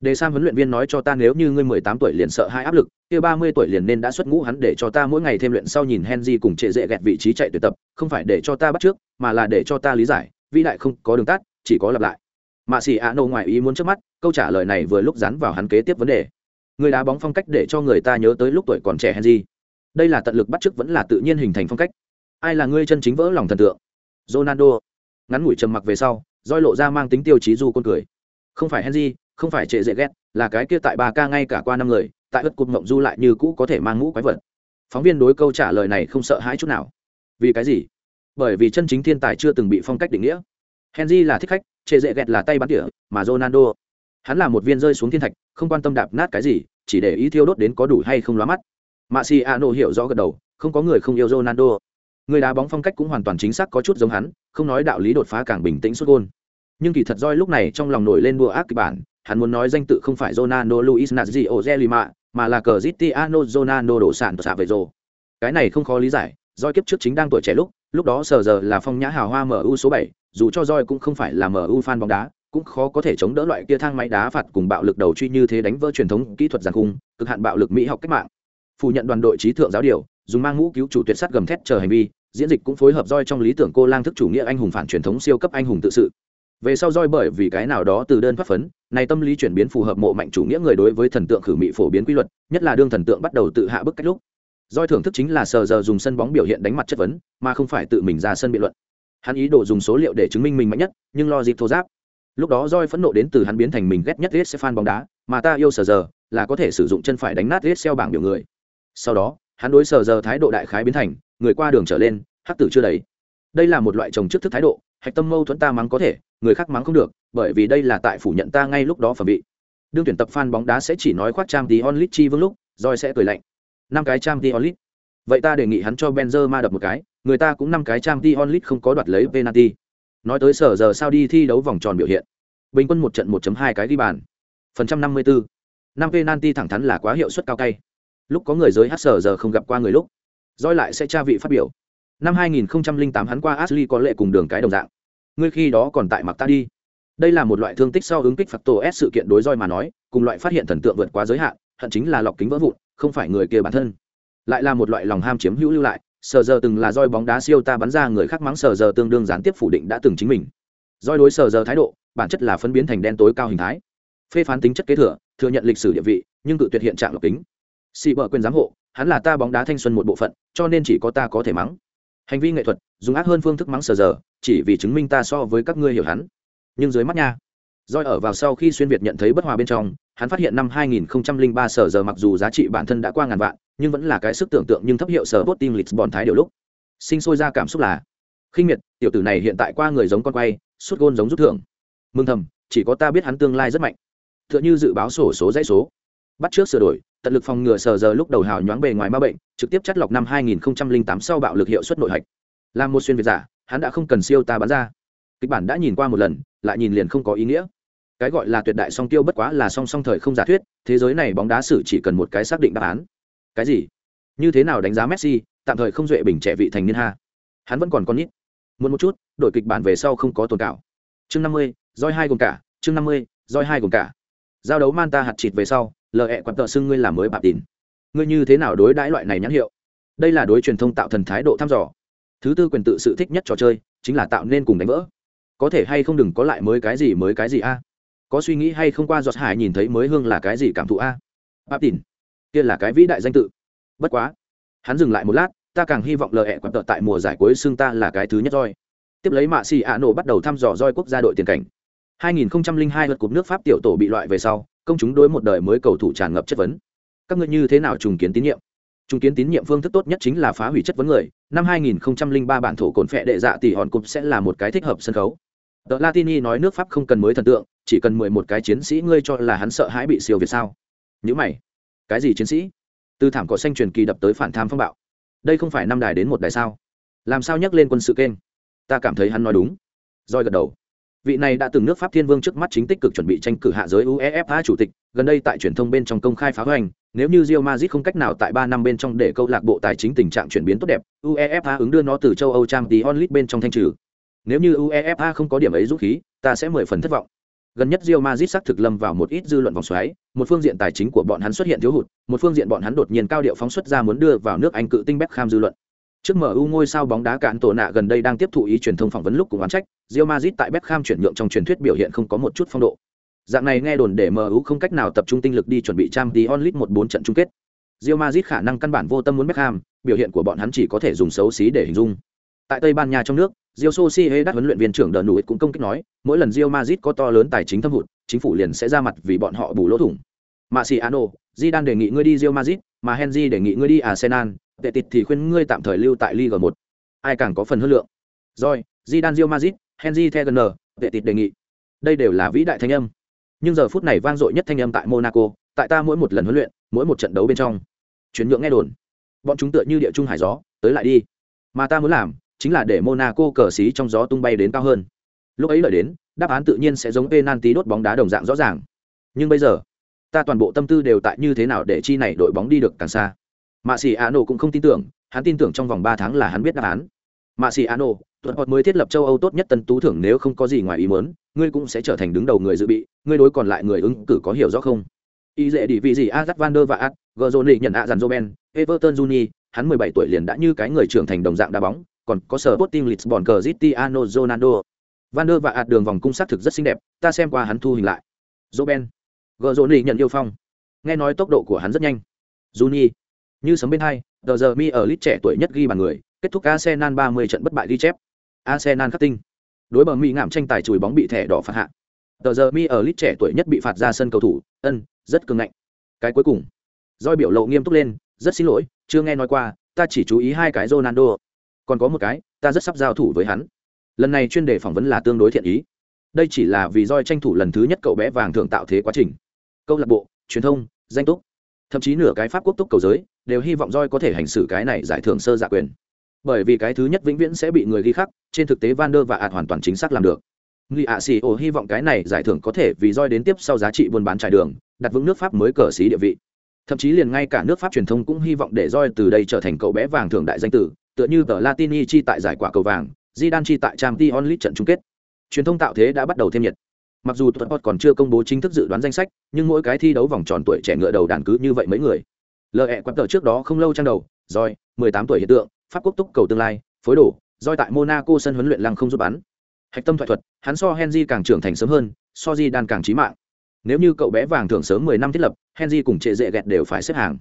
Đề Sam huấn luyện viên nói cho ta nếu như ngươi 18 tuổi liền sợ hai áp lực, kia 30 tuổi liền nên đã xuất ngũ hắn để cho ta mỗi ngày thêm luyện sau nhìn Henry cùng trệ dễ gẹt vị trí chạy tuyệt tập, không phải để cho ta bắt trước, mà là để cho ta lý giải, vĩ đại không có đường tắt, chỉ có lặp lại. Mạ a no ngoài ý muốn trước mắt, câu trả lời này vừa lúc dán vào hắn kế tiếp vấn đề người đá bóng phong cách để cho người ta nhớ tới lúc tuổi còn trẻ henry. Đây là tận lực bắt chước vẫn là tự nhiên hình thành phong cách. Ai là ngươi chân chính vỡ lòng thần tượng? Ronaldo. Ngắn ngủi trầm mặc về sau, roi lộ ra mang tính tiêu chí du con cười. Không phải henry, không phải trệ dễ ghét, là cái kia tại ba ca ngay cả qua năm người, tại ất cụt mộng du lại như cũ có thể mang mũ quái vật. Phóng viên đối câu trả lời này không sợ hãi chút nào. Vì cái gì? Bởi vì chân chính thiên tài chưa từng bị phong cách định nghĩa. Henry là thích khách, trệ dễ ghét là tay bắn tỉa, mà ronaldo. Hắn là một viên rơi xuống thiên thạch không quan tâm đạp nát cái gì chỉ để ý thiêu đốt đến có đủ hay không lóa mắt. Mạ xì a nô hiểu rõ gật đầu không có người không yêu ronaldo. Người đá bóng phong cách cũng hoàn toàn chính xác có chút giống hắn không nói đạo lý đột phá càng bình tĩnh xuất gôn. Nhưng kỳ thật roi lúc này trong lòng nổi lên đua ác kịch bản hắn muốn nói danh tự không phải Ronaldo Luis Nazio Zelima, mà là Cristiano Ronaldo đổ sản xạ về rồ. Cái này không khó lý giải, Roi kiếp trước chính đang tuổi trẻ lúc, lúc đó sờ giờ là phong nhã hào hoa MU số 7, dù cho Roi cũng không phải là MU fan bóng đá, cũng khó có thể chống đỡ loại kia thang máy đá phạt cùng bạo lực đầu truy như thế đánh vỡ truyền thống kỹ thuật giàn khung, cực hạn bạo lực mỹ học cách mạng. Phủ nhận đoàn đội trí thượng giáo điều, dùng mang ngũ cứu chủ tuyệt sát gầm thét chờ hành vi, diễn dịch cũng phối hợp roi trong lý tưởng cô lang thức chủ nghĩa anh hùng phản truyền thống siêu cấp anh hùng tự sự. Về sau roi bởi vì cái nào đó từ đơn phát phấn, này tâm lý chuyển biến phù hợp mộ mạnh chủ nghĩa người đối với thần tượng khử mị phổ biến quy luật, nhất là đương thần tượng bắt đầu tự hạ bức cách lúc. Roi thưởng thức chính là sờ giờ dùng sân bóng biểu hiện đánh mặt chất vấn, mà không phải tự mình ra sân biện luận. Hắn ý đồ dùng số liệu để chứng minh mình mạnh nhất, nhưng lo dịp thô giáp lúc đó roi phẫn nộ đến từ hắn biến thành mình ghét nhất ghét fan bóng đá, mà ta yêu sờ giờ là có thể sử dụng chân phải đánh nát ghét xeo bảng biểu người. Sau đó, hắn đối sờ giờ thái độ đại khái biến thành, người qua đường trở lên, hắc tử chưa đầy. Đây là một loại trồng trước thức thái độ, hạch tâm mâu thuẫn ta mắng có thể, người khác mắng không được, bởi vì đây là tại phủ nhận ta ngay lúc đó phẩm bị đương tuyển tập fan bóng đá sẽ chỉ nói khoác trang tí onlit chi vương lúc roi sẽ cười lạnh. Năm cái trang tí onlit. Vậy ta đề nghị hắn cho Benzema đập một cái, người ta cũng năm cái trang tí onlit không có đoạt lấy penalty nói tới sở giờ sao đi thi đấu vòng tròn biểu hiện. Bình quân một trận 1 hai cái ghi bàn. Phần trăm năm mươi bốn năm penalty thẳng thắn là quá hiệu suất cao cay. Lúc có người giới hát sở giờ không gặp qua người lúc roi lại sẽ tra vị phát biểu. Năm 2008 hắn qua Ashley có lệ cùng đường cái đồng dạng. Ngươi khi đó còn tại mặc ta đi. Đây là một loại thương tích sau ứng kích phạt tổ s sự kiện đối roi mà nói, cùng loại phát hiện thần tượng vượt quá giới hạn, hận chính là lọc kính vỡ vụn, không phải người kia bản thân. Lại là một loại lòng ham chiếm hữu lưu lại sờ giờ từng là roi bóng đá siêu ta bắn ra người khác mắng sờ giờ tương đương gián tiếp phủ định đã từng chính mình. Roi đối sờ giờ thái độ, bản chất là phân biến thành đen tối cao hình thái. Phê phán tính chất kế thừa thừa nhận lịch sử địa vị, nhưng cự tuyệt hiện trạng lọc kính. Xị bợ quyền giám hộ, hắn là ta bóng đá thanh xuân một bộ phận, cho nên chỉ có ta có thể mắng. Hành vi nghệ thuật, dùng ác hơn phương thức mắng sờ giờ chỉ vì chứng minh ta so với các ngươi hiểu hắn. Nhưng dưới mắt nha, roi ở vào sau khi xuyên việt nhận thấy bất hòa bên trong, hắn phát hiện năm 2003 sở giờ mặc dù giá trị bản thân đã qua ngàn vạn nhưng vẫn là cái sức tưởng tượng nhưng thấp hiệu sở bot team lisbon thái điều lúc. Sinh sôi ra cảm xúc là, khinh miệt, tiểu tử này hiện tại qua người giống con quay suốt gôn giống rút thưởng. Mừng thầm, chỉ có ta biết hắn tương lai rất mạnh. Tựa như dự báo sổ số dãy số. Bắt trước sửa đổi, tận lực phòng ngừa sở giờ lúc đầu hào nhoáng bề ngoài ma bệnh, trực tiếp chắt lọc năm 2008 sau bạo lực hiệu suất nội hạch. Làm một xuyên việt giả, hắn đã không cần siêu ta bán ra. Kịch bản đã nhìn qua một lần, lại nhìn liền không có ý nghĩa. Cái gọi là tuyệt đại song tiêu bất quá là song song thời không giả thuyết, thế giới này bóng đá sử chỉ cần một cái xác định đáp án cái gì? Như thế nào đánh giá messi, tạm thời không duệ bình trẻ vị thành niên ha? Hắn vẫn còn con nít. Muốn một chút, đổi kịch bản về sau không có tồn cảo. Chương năm mươi, roi hai gồm cả. Chương năm mươi, roi hai gồm cả. Giao đấu manta hạt chịt về sau lờ hẹ quặn tợ xưng ngươi làm mới bạp tín ngươi như thế nào đối đãi loại này nhãn hiệu? Đây là đối truyền thông tạo thần thái độ thăm dò. Thứ tư quyền tự sự thích nhất trò chơi, chính là tạo nên cùng đánh vỡ. Có thể hay không đừng có lại mới cái gì mới cái gì a? Có suy nghĩ hay không qua giọt hải nhìn thấy mới hương là cái gì cảm thụ a? Bạp tín kia là cái vĩ đại danh tự bất quá hắn dừng lại một lát ta càng hy vọng lờ hẹ quặn tợ tại mùa giải cuối xương ta là cái thứ nhất roi tiếp lấy mạ xì ạ nổ bắt đầu thăm dò roi quốc gia đội tiền cảnh 2002 lượt cúp nước Pháp tiểu tổ bị loại về sau, công chúng đối một đời mới cầu thủ tràn ngập chất vấn. Các ngươi như thế nào trùng kiến tín nhiệm? Trùng kiến tín nhiệm phương thức tốt nhất chính là phá hủy chất vấn người. Năm 2003 bản thổ cồn phệ đệ dạ tỷ hòn cục sẽ là một cái thích hợp sân khấu. tờ Latini nói nước Pháp không cần mới thần tượng, chỉ cần 11 cái chiến sĩ ngươi cho là hắn sợ hãi bị siêu việt sao? Những mày, cái gì chiến sĩ? Từ thảm cỏ xanh truyền kỳ đập tới phản tham phong bạo. Đây không phải năm đài đến một đài sao? Làm sao nhắc lên quân sự kênh? Ta cảm thấy hắn nói đúng. roi gật đầu vị này đã từng nước pháp thiên vương trước mắt chính tích cực chuẩn bị tranh cử hạ giới uefa chủ tịch, gần đây tại truyền thông bên trong công khai phá hoành, nếu như Real Madrid không cách nào tại ba năm bên trong để câu lạc bộ tài chính tình trạng chuyển biến tốt đẹp, uefa ứng đưa nó từ châu âu trang tí onlit bên trong thanh trừ nếu như uefa không có điểm ấy rút khí, ta sẽ mười phần thất vọng gần nhất Real Madrid xác thực lâm vào một ít dư luận vòng xoáy, một phương diện tài chính của bọn hắn xuất hiện thiếu hụt, một phương diện bọn hắn đột nhiên cao điệu phóng xuất ra muốn đưa vào nước Anh cự tinh Beckham dư luận. Trước MU ngôi sao bóng đá cản tổ nạ gần đây đang tiếp thụ ý truyền thông phỏng vấn lúc cùng oán trách, Real Madrid tại Beckham chuyển nhượng trong truyền thuyết biểu hiện không có một chút phong độ. Dạng này nghe đồn để MU không cách nào tập trung tinh lực đi chuẩn bị Champions League một bốn trận chung kết. Real Madrid khả năng căn bản vô tâm muốn Beckham, biểu hiện của bọn hắn chỉ có thể dùng xấu xí để hình dung. Tại Tây Ban Nha trong nước, Real Sociedad huấn luyện viên trưởng Đờ Nụi cũng công kích nói, mỗi lần Real Madrid có to lớn tài chính thâm hụt, chính phủ liền sẽ ra mặt vì bọn họ bù lỗ thủng. Marciano, Zidane đề nghị ngươi đi Real Madrid, mà Henry đề nghị ngươi đi Arsenal, tệ tịt thì khuyên ngươi tạm thời lưu tại Liga 1. Ai càng có phần hơn lượng. Rồi, Zidane Real Madrid, Henry Tegener, tệ tịt đề nghị. Đây đều là vĩ đại thanh âm. Nhưng giờ phút này vang dội nhất thanh âm tại Monaco, tại ta mỗi một lần huấn luyện, mỗi một trận đấu bên trong. Chuyển nhượng nghe đồn. Bọn chúng tựa như địa trung hải gió, tới lại đi. Mà ta muốn làm, chính là để Monaco cờ xí trong gió tung bay đến cao hơn. Lúc ấy lợi đến, đáp án tự nhiên sẽ giống penalty đốt bóng đá đồng dạng rõ ràng. Nhưng bây giờ, ta toàn bộ tâm tư đều tại như thế nào để chi này đội bóng đi được càng xa mạ xì a cũng không tin tưởng hắn tin tưởng trong vòng ba tháng là hắn biết đáp án mạ xì a tuần hoạt mới thiết lập châu âu tốt nhất tân tú thưởng nếu không có gì ngoài ý muốn, ngươi cũng sẽ trở thành đứng đầu người dự bị ngươi đối còn lại người ứng cử có hiểu rõ không y dễ đi vì gì azat van der và ad nhận ạ dàn Roben, everton juni hắn mười bảy tuổi liền đã như cái người trưởng thành đồng dạng đá bóng còn có sở Sporting Lisbon Cristiano Ronaldo. Van der và ạt đường vòng cung sát thực rất xinh đẹp, ta xem qua hắn thu hình lại. Roben. Gờ nhận yêu phong. Nghe nói tốc độ của hắn rất nhanh. Juni như sấm bên hai, tờ giờ mi ở lít trẻ tuổi nhất ghi bàn người, kết thúc Arsenal 30 trận bất bại ghi chép. Arsenal khắc tinh. Đối bờ Mỹ ngạm tranh tài chùi bóng bị thẻ đỏ phạt hạ. Tờ giờ mi ở lít trẻ tuổi nhất bị phạt ra sân cầu thủ, ân, rất cứng ngạnh. Cái cuối cùng, Doi biểu lộ nghiêm túc lên, rất xin lỗi, chưa nghe nói qua, ta chỉ chú ý hai cái Ronaldo. Còn có một cái, ta rất sắp giao thủ với hắn. Lần này chuyên đề phỏng vấn là tương đối thiện ý. Đây chỉ là vì roi tranh thủ lần thứ nhất cậu bé vàng thượng tạo thế quá trình. Câu lạc bộ, truyền thông, danh túc thậm chí nửa cái pháp quốc túc cầu giới đều hy vọng roi có thể hành xử cái này giải thưởng sơ giả quyền bởi vì cái thứ nhất vĩnh viễn sẽ bị người ghi khắc trên thực tế van der và ạt hoàn toàn chính xác làm được Li ạ xì ồ hy vọng cái này giải thưởng có thể vì roi đến tiếp sau giá trị buôn bán trải đường đặt vững nước pháp mới cờ xí địa vị thậm chí liền ngay cả nước pháp truyền thông cũng hy vọng để roi từ đây trở thành cậu bé vàng thưởng đại danh tử tựa như tờ latini chi tại giải quả cầu vàng, Zidane chi tại trang League trận chung kết. Truyền thông tạo thế đã bắt đầu thêm nhiệt. Mặc dù tuần còn chưa công bố chính thức dự đoán danh sách, nhưng mỗi cái thi đấu vòng tròn tuổi trẻ ngựa đầu đàn cứ như vậy mấy người. Lờ hẹ quặn tờ trước đó không lâu trang đầu rồi 18 tuổi hiện tượng, pháp quốc túc cầu tương lai, phối đổ roi tại monaco sân huấn luyện lăng không giúp bắn. Hạch tâm thoại thuật, hắn so henry càng trưởng thành sớm hơn, so Zidane càng trí mạng. Nếu như cậu bé vàng thưởng sớm 10 năm thiết lập, henry cùng trệ dễ gẹt đều phải xếp hàng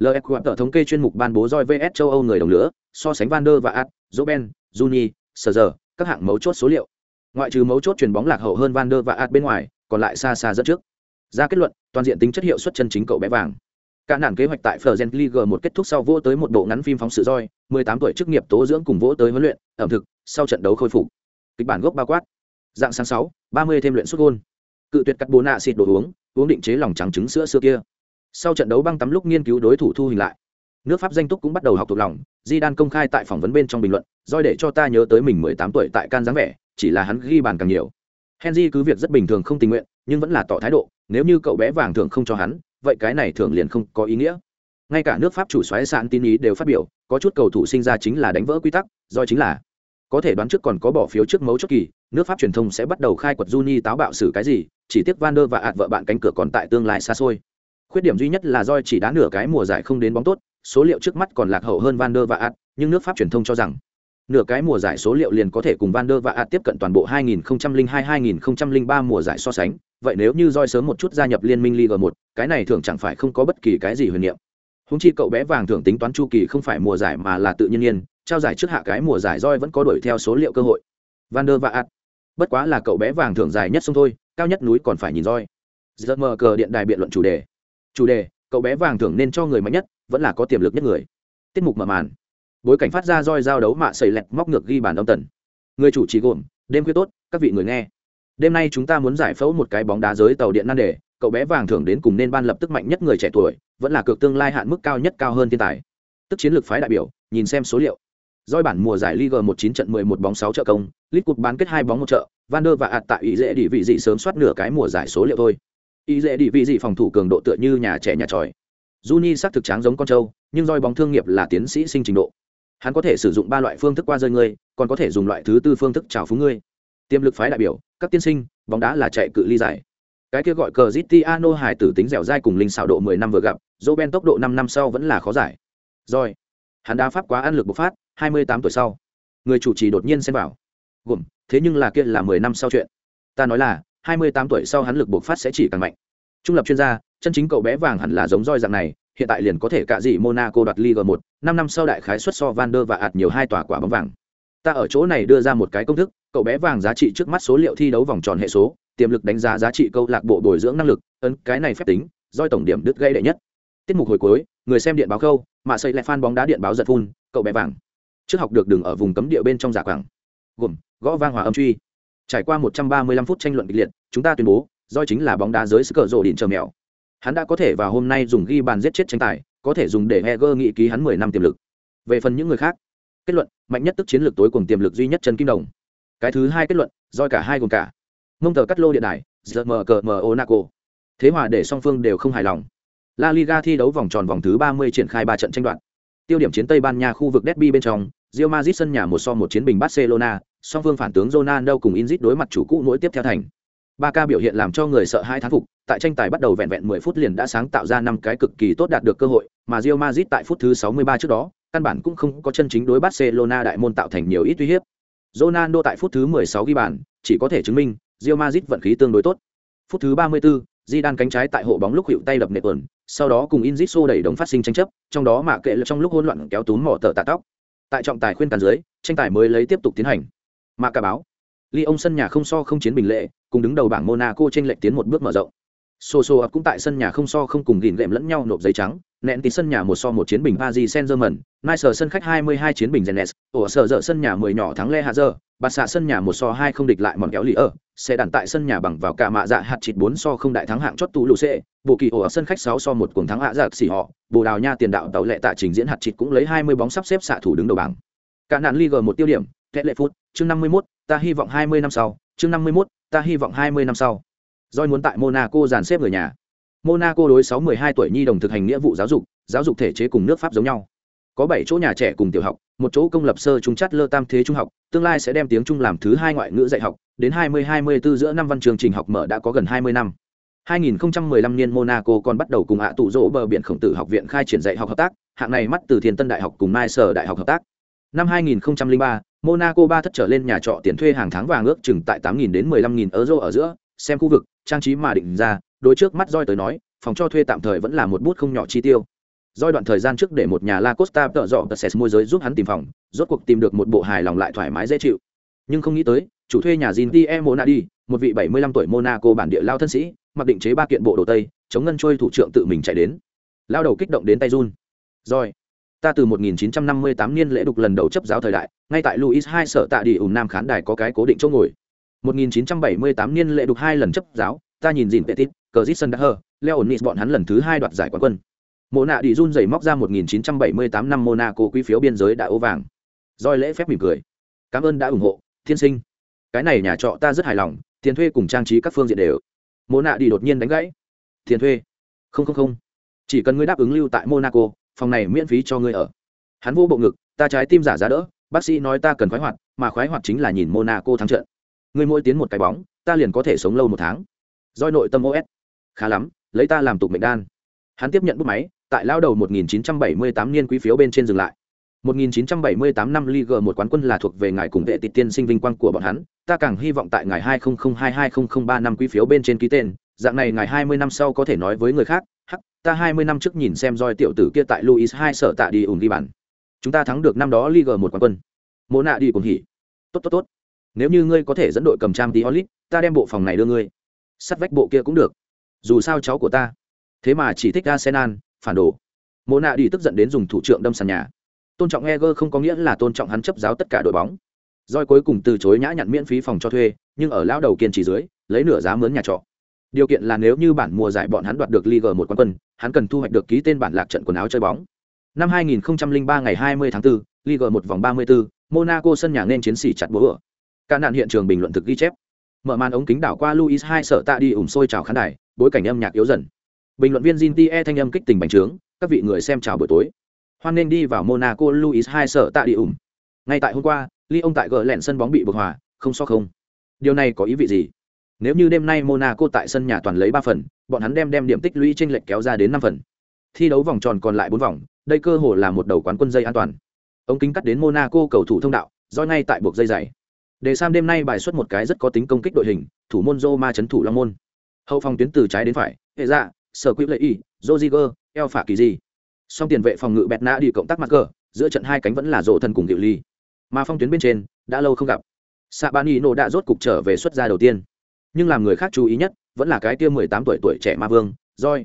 lf quặn tờ thống kê chuyên mục ban bố roi vs châu âu người đồng lửa so sánh van der và ad Robben, juni sờ các hạng mấu chốt số liệu. Ngoại trừ mấu chốt chuyền bóng lạc hậu hơn van der và ad bên ngoài còn lại xa xa dẫn trước. Ra kết luận toàn diện tính chất hiệu suất chân chính cậu bé vàng. Cả nản kế hoạch tại Florent League một kết thúc sau vỗ tới một bộ ngắn phim phóng sự roi 18 tuổi chức nghiệp tố dưỡng cùng vỗ tới huấn luyện ẩm thực sau trận đấu khôi phục. Kịch bản gốc bao quát. Dạng sáng sáu 30 thêm luyện sút gôn. Cự tuyệt cắt bố nạ xịt đồ uống uống định chế lòng trắng trứng sữa xưa kia sau trận đấu băng tắm lúc nghiên cứu đối thủ thu hình lại, nước pháp danh túc cũng bắt đầu học thuộc lòng di đan công khai tại phỏng vấn bên trong bình luận doi để cho ta nhớ tới mình 18 tuổi tại can dáng vẻ, chỉ là hắn ghi bàn càng nhiều. Henry cứ việc rất bình thường không tình nguyện, nhưng vẫn là tỏ thái độ, nếu như cậu bé vàng thường không cho hắn, vậy cái này thường liền không có ý nghĩa. Ngay cả nước pháp chủ xoáy sạn tin ý đều phát biểu, có chút cầu thủ sinh ra chính là đánh vỡ quy tắc do chính là có thể đoán trước còn có bỏ phiếu trước mấu chốt kỳ, nước pháp truyền thông sẽ bắt đầu khai quật Juni táo bạo xử cái gì, chỉ tiếc van der và ạt vợ bạn cánh cửa còn tại tương lai xa xôi khuyết điểm duy nhất là doi chỉ đá nửa cái mùa giải không đến bóng tốt số liệu trước mắt còn lạc hậu hơn van der và nhưng nước pháp truyền thông cho rằng nửa cái mùa giải số liệu liền có thể cùng van der và tiếp cận toàn bộ 2002-2003 mùa giải so sánh vậy nếu như roi sớm một chút gia nhập liên minh League 1, cái này thường chẳng phải không có bất kỳ cái gì huyền niệm. Húng chi cậu bé vàng thường tính toán chu kỳ không phải mùa giải mà là tự nhiên nhiên, trao giải trước hạ cái mùa giải roi vẫn có đuổi theo số liệu cơ hội. Van der Vaart. Bất quá là cậu bé vàng thường dài nhất sông thôi, cao nhất núi còn phải nhìn roi. Giật mờ cờ điện đài biện luận chủ đề. Chủ đề, cậu bé vàng thường nên cho người mạnh nhất, vẫn là có tiềm lực nhất người. Tiết mục mở màn. Bối cảnh phát ra roi giao đấu mạ sẩy lẹt móc ngược ghi bàn âm tần. Người chủ trì gồm, đêm khuya tốt, các vị người nghe đêm nay chúng ta muốn giải phẫu một cái bóng đá giới tàu điện nan đề cậu bé vàng thưởng đến cùng nên ban lập tức mạnh nhất người trẻ tuổi vẫn là cược tương lai hạn mức cao nhất cao hơn thiên tài tức chiến lược phái đại biểu nhìn xem số liệu doi bản mùa giải Liga 19 trận 11 bóng 6 trợ công, Lit Cup bán kết hai bóng một trợ, Van der và ạt tại ý dễ đi vị dị sớm soát nửa cái mùa giải số liệu thôi. Ý dễ đi vị dị phòng thủ cường độ tựa như nhà trẻ nhà tròi. Juni sắc thực tráng giống con trâu, nhưng roi bóng thương nghiệp là tiến sĩ sinh trình độ. Hắn có thể sử dụng ba loại phương thức qua rơi ngươi, còn có thể dùng loại thứ tư phương thức chào phúng ngươi. Tiềm lực phái đại biểu các tiên sinh bóng đá là chạy cự ly dài. Cái kia gọi cờ zitiano hải tử tính dẻo dai cùng linh xảo độ mười năm vừa gặp dỗ ben tốc độ năm năm sau vẫn là khó giải. Rồi hắn đá pháp quá ăn lực bộc phát hai mươi tám tuổi sau. Người chủ trì đột nhiên xem vào. Gồm thế nhưng là kia là mười năm sau chuyện. Ta nói là hai mươi tám tuổi sau hắn lực bộc phát sẽ chỉ càng mạnh. Trung lập chuyên gia, chân chính cậu bé vàng hẳn là giống roi dạng này, hiện tại liền có thể cạ dị monaco đoạt liga một, năm năm sau đại khái xuất so van der và ạt nhiều hai tòa quả bóng vàng. Ta ở chỗ này đưa ra một cái công thức, cậu bé vàng giá trị trước mắt số liệu thi đấu vòng tròn hệ số, tiềm lực đánh giá giá trị câu lạc bộ bồi dưỡng năng lực, ấn cái này phép tính doi tổng điểm đứt gây đệ nhất. Tiết mục hồi cuối, người xem điện báo khâu, mà xây lại fan bóng đá điện báo giật phun, cậu bé vàng. Trước học được đường ở vùng cấm địa bên trong giả quảng. Gồm, gõ vang hòa âm truy trải qua 135 phút tranh luận kịch liệt, chúng ta tuyên bố do chính là bóng đá giới sức cờ rổ đỉnh chờ mèo. Hắn đã có thể vào hôm nay dùng ghi bàn giết chết tranh tài, có thể dùng để heger nghị ký hắn 10 năm tiềm lực. Về phần những người khác, kết luận, mạnh nhất tức chiến lược tối cùng tiềm lực duy nhất chân kim đồng. Cái thứ hai kết luận do cả hai gồm cả. Mông tờ cắt lô điện đài giờ cờ thế hòa để song phương đều không hài lòng. La liga thi đấu vòng tròn vòng thứ ba mươi triển khai ba trận tranh đoạt. Tiêu điểm chiến tây ban nha khu vực derby bên trong Real Madrid sân nhà một so một chiến bình Barcelona, song phương phản tướng Ronaldo cùng Inzit đối mặt chủ cũ nối tiếp theo thành. Ba ca biểu hiện làm cho người sợ hai thán phục, tại tranh tài bắt đầu vẹn vẹn 10 phút liền đã sáng tạo ra năm cái cực kỳ tốt đạt được cơ hội, mà Real Madrid tại phút thứ 63 trước đó, căn bản cũng không có chân chính đối Barcelona đại môn tạo thành nhiều ít uy hiếp. Ronaldo tại phút thứ 16 ghi bàn, chỉ có thể chứng minh Real Madrid vận khí tương đối tốt. Phút thứ 34, Zidane cánh trái tại hộ bóng lúc hữu tay đập nệ ổn, sau đó cùng Inzit xô đẩy đồng phát sinh tranh chấp, trong đó mà kệ là trong lúc hỗn loạn kéo túm mỏ tờ tạ tóc. Tại trọng tài khuyên cản dưới, tranh tài mới lấy tiếp tục tiến hành. Mà cả báo, ông sân nhà không so không chiến bình lệ, cùng đứng đầu bảng Monaco trên lệch tiến một bước mở rộng. Soso cũng tại sân nhà không so không cùng gìn gệm lẫn nhau nộp giấy trắng, nện tí sân nhà một so một chiến bình Paris Saint-Germain, Nice sân khách 22 chiến bình Rennes, ổ sở dở sân nhà 10 nhỏ thắng Le Hazard, bà xạ sân nhà một so hai không địch lại mòn kéo lì ở, sẽ đàn tại sân nhà bằng vào cả mạ dạ hạt chịt 4 so không đại thắng hạng chót tủ lù xệ, bộ kỳ ổ ở sân khách 6 so một cùng thắng hạ dạ xỉ họ, bồ đào nha tiền đạo tàu lệ tạ trình diễn hạt chịt cũng lấy 20 bóng sắp xếp xạ thủ đứng đầu bảng. Cả nạn league một tiêu điểm, kết lệ phút, chương 51, ta hy vọng 20 năm sau, chương 51, ta hy vọng 20 năm sau. Doi muốn tại Monaco dàn xếp người nhà. Monaco đối 6-12 tuổi nhi đồng thực hành nghĩa vụ giáo dục, giáo dục thể chế cùng nước Pháp giống nhau. Có 7 chỗ nhà trẻ cùng tiểu học, một chỗ công lập sơ trung chất lơ tam thế trung học, tương lai sẽ đem tiếng Trung làm thứ hai ngoại ngữ dạy học, đến 2024 giữa năm văn trường trình học mở đã có gần 20 năm 2015 niên Monaco còn bắt đầu cùng hạ tụ rỗ bờ biển khổng tử học viện khai triển dạy học hợp tác, hạng này mắt từ Thiên Tân Đại học cùng Mai Sở Đại học hợp tác. Năm 2003, Monaco ba thất trở lên nhà trọ tiền thuê hàng tháng vàng ước chừng tại 8.000 đến 15.000 euro ở giữa, xem khu vực, trang trí mà định ra, đối trước mắt roi tới nói, phòng cho thuê tạm thời vẫn là một bút không nhỏ chi tiêu. Doi đoạn thời gian trước để một nhà La Costa tợ dọ tờ môi giới giúp hắn tìm phòng, rốt cuộc tìm được một bộ hài lòng lại thoải mái dễ chịu. Nhưng không nghĩ tới, chủ thuê nhà Zintie Monadi, một vị 75 tuổi Monaco bản địa lao thân sĩ, mặc định chế ba kiện bộ đồ tây, chống ngân trôi thủ trưởng tự mình chạy đến. Lao đầu kích động đến tay run. Rồi, ta từ 1958 niên lễ đục lần đầu chấp giáo thời đại, ngay tại Louis II sở tạ đi ủng nam khán đài có cái cố định chỗ ngồi. 1978 niên lễ đục hai lần chấp giáo, ta nhìn dìn Petit, Cazit Daher, Leonis bọn hắn lần thứ hai đoạt giải quán quân. Mộ nạ đi run rẩy móc ra 1978 năm Monaco quý phiếu biên giới đại ô vàng. Rồi lễ phép mỉm cười. Cảm ơn đã ủng hộ, thiên sinh. Cái này nhà trọ ta rất hài lòng, tiền thuê cùng trang trí các phương diện đều. Mộ nạ đi đột nhiên đánh gãy. Tiền thuê? Không không không. Chỉ cần ngươi đáp ứng lưu tại Monaco, phòng này miễn phí cho ngươi ở. Hắn vô bộ ngực, ta trái tim giả giá đỡ, bác sĩ nói ta cần khoái hoạt, mà khoái hoạt chính là nhìn Monaco thắng trận. Ngươi mỗi tiến một cái bóng, ta liền có thể sống lâu một tháng. Doi nội tâm OS. Khá lắm, lấy ta làm tục mệnh đan. Hắn tiếp nhận bút máy, tại lao đầu 1978 niên quý phiếu bên trên dừng lại. 1978 năm Liga một quán quân là thuộc về ngài cùng vệ tịch tiên sinh vinh quang của bọn hắn, ta càng hy vọng tại ngài 2002-2003 năm quý phiếu bên trên ký tên, dạng này ngài 20 năm sau có thể nói với người khác, hắc, ta 20 năm trước nhìn xem roi tiểu tử kia tại Louis hai sở tạ đi ủng đi bản. Chúng ta thắng được năm đó Liga một quán quân. Mộ nạ đi cùng hỉ. Tốt tốt tốt. Nếu như ngươi có thể dẫn đội cầm trang tí Olit, ta đem bộ phòng này đưa ngươi. Sắt vách bộ kia cũng được. Dù sao cháu của ta. Thế mà chỉ thích Arsenal, phản đồ mộ nạ đi tức giận đến dùng thủ trưởng đâm sàn nhà tôn trọng eger không có nghĩa là tôn trọng hắn chấp giáo tất cả đội bóng roi cuối cùng từ chối nhã nhặn miễn phí phòng cho thuê nhưng ở lão đầu kiên trì dưới lấy nửa giá mướn nhà trọ điều kiện là nếu như bản mùa giải bọn hắn đoạt được League một quán quân hắn cần thu hoạch được ký tên bản lạc trận quần áo chơi bóng năm 2003 ngày 20 tháng 4, League một vòng 34, Monaco sân nhà nên chiến sĩ chặt búa ca nạn hiện trường bình luận thực ghi chép. Mở màn ống kính đảo qua Luis hai sợ tạ đi ủng sôi chào khán đài, bối cảnh âm nhạc yếu dần. Bình luận viên Jin Tie thanh âm kích tình bành trướng, các vị người xem chào buổi tối. Hoan nên đi vào monaco luis hai sợ tạ đi ủng ngay tại hôm qua Lyon tại gờ lẹn sân bóng bị bực hòa, không so không. Điều này có ý vị gì? Nếu như đêm nay monaco tại sân nhà toàn lấy ba phần, bọn hắn đem đem điểm tích lũy tranh lệch kéo ra đến năm phần. Thi đấu vòng tròn còn lại bốn vòng, đây cơ hồ là một đầu quán quân dây an toàn. Ống kính cắt đến monaco cầu thủ thông đạo, do ngay tại buộc dây dày Đề sam đêm nay bài xuất một cái rất có tính công kích đội hình, thủ môn Roma chấn thủ long môn. Hậu phòng tuyến từ trái đến phải, hệ dạ sở quỹ lệ y joziger eo phả kỳ gì song tiền vệ phòng ngự bẹt nã đi cộng tác mặt cờ giữa trận hai cánh vẫn là rộ thân cùng Diệu ly. Mà phong tuyến bên trên, đã lâu không gặp. Xạ nổ đã rốt cục trở về xuất gia đầu tiên. Nhưng làm người khác chú ý nhất, vẫn là cái kia mười tám tuổi tuổi trẻ ma vương roi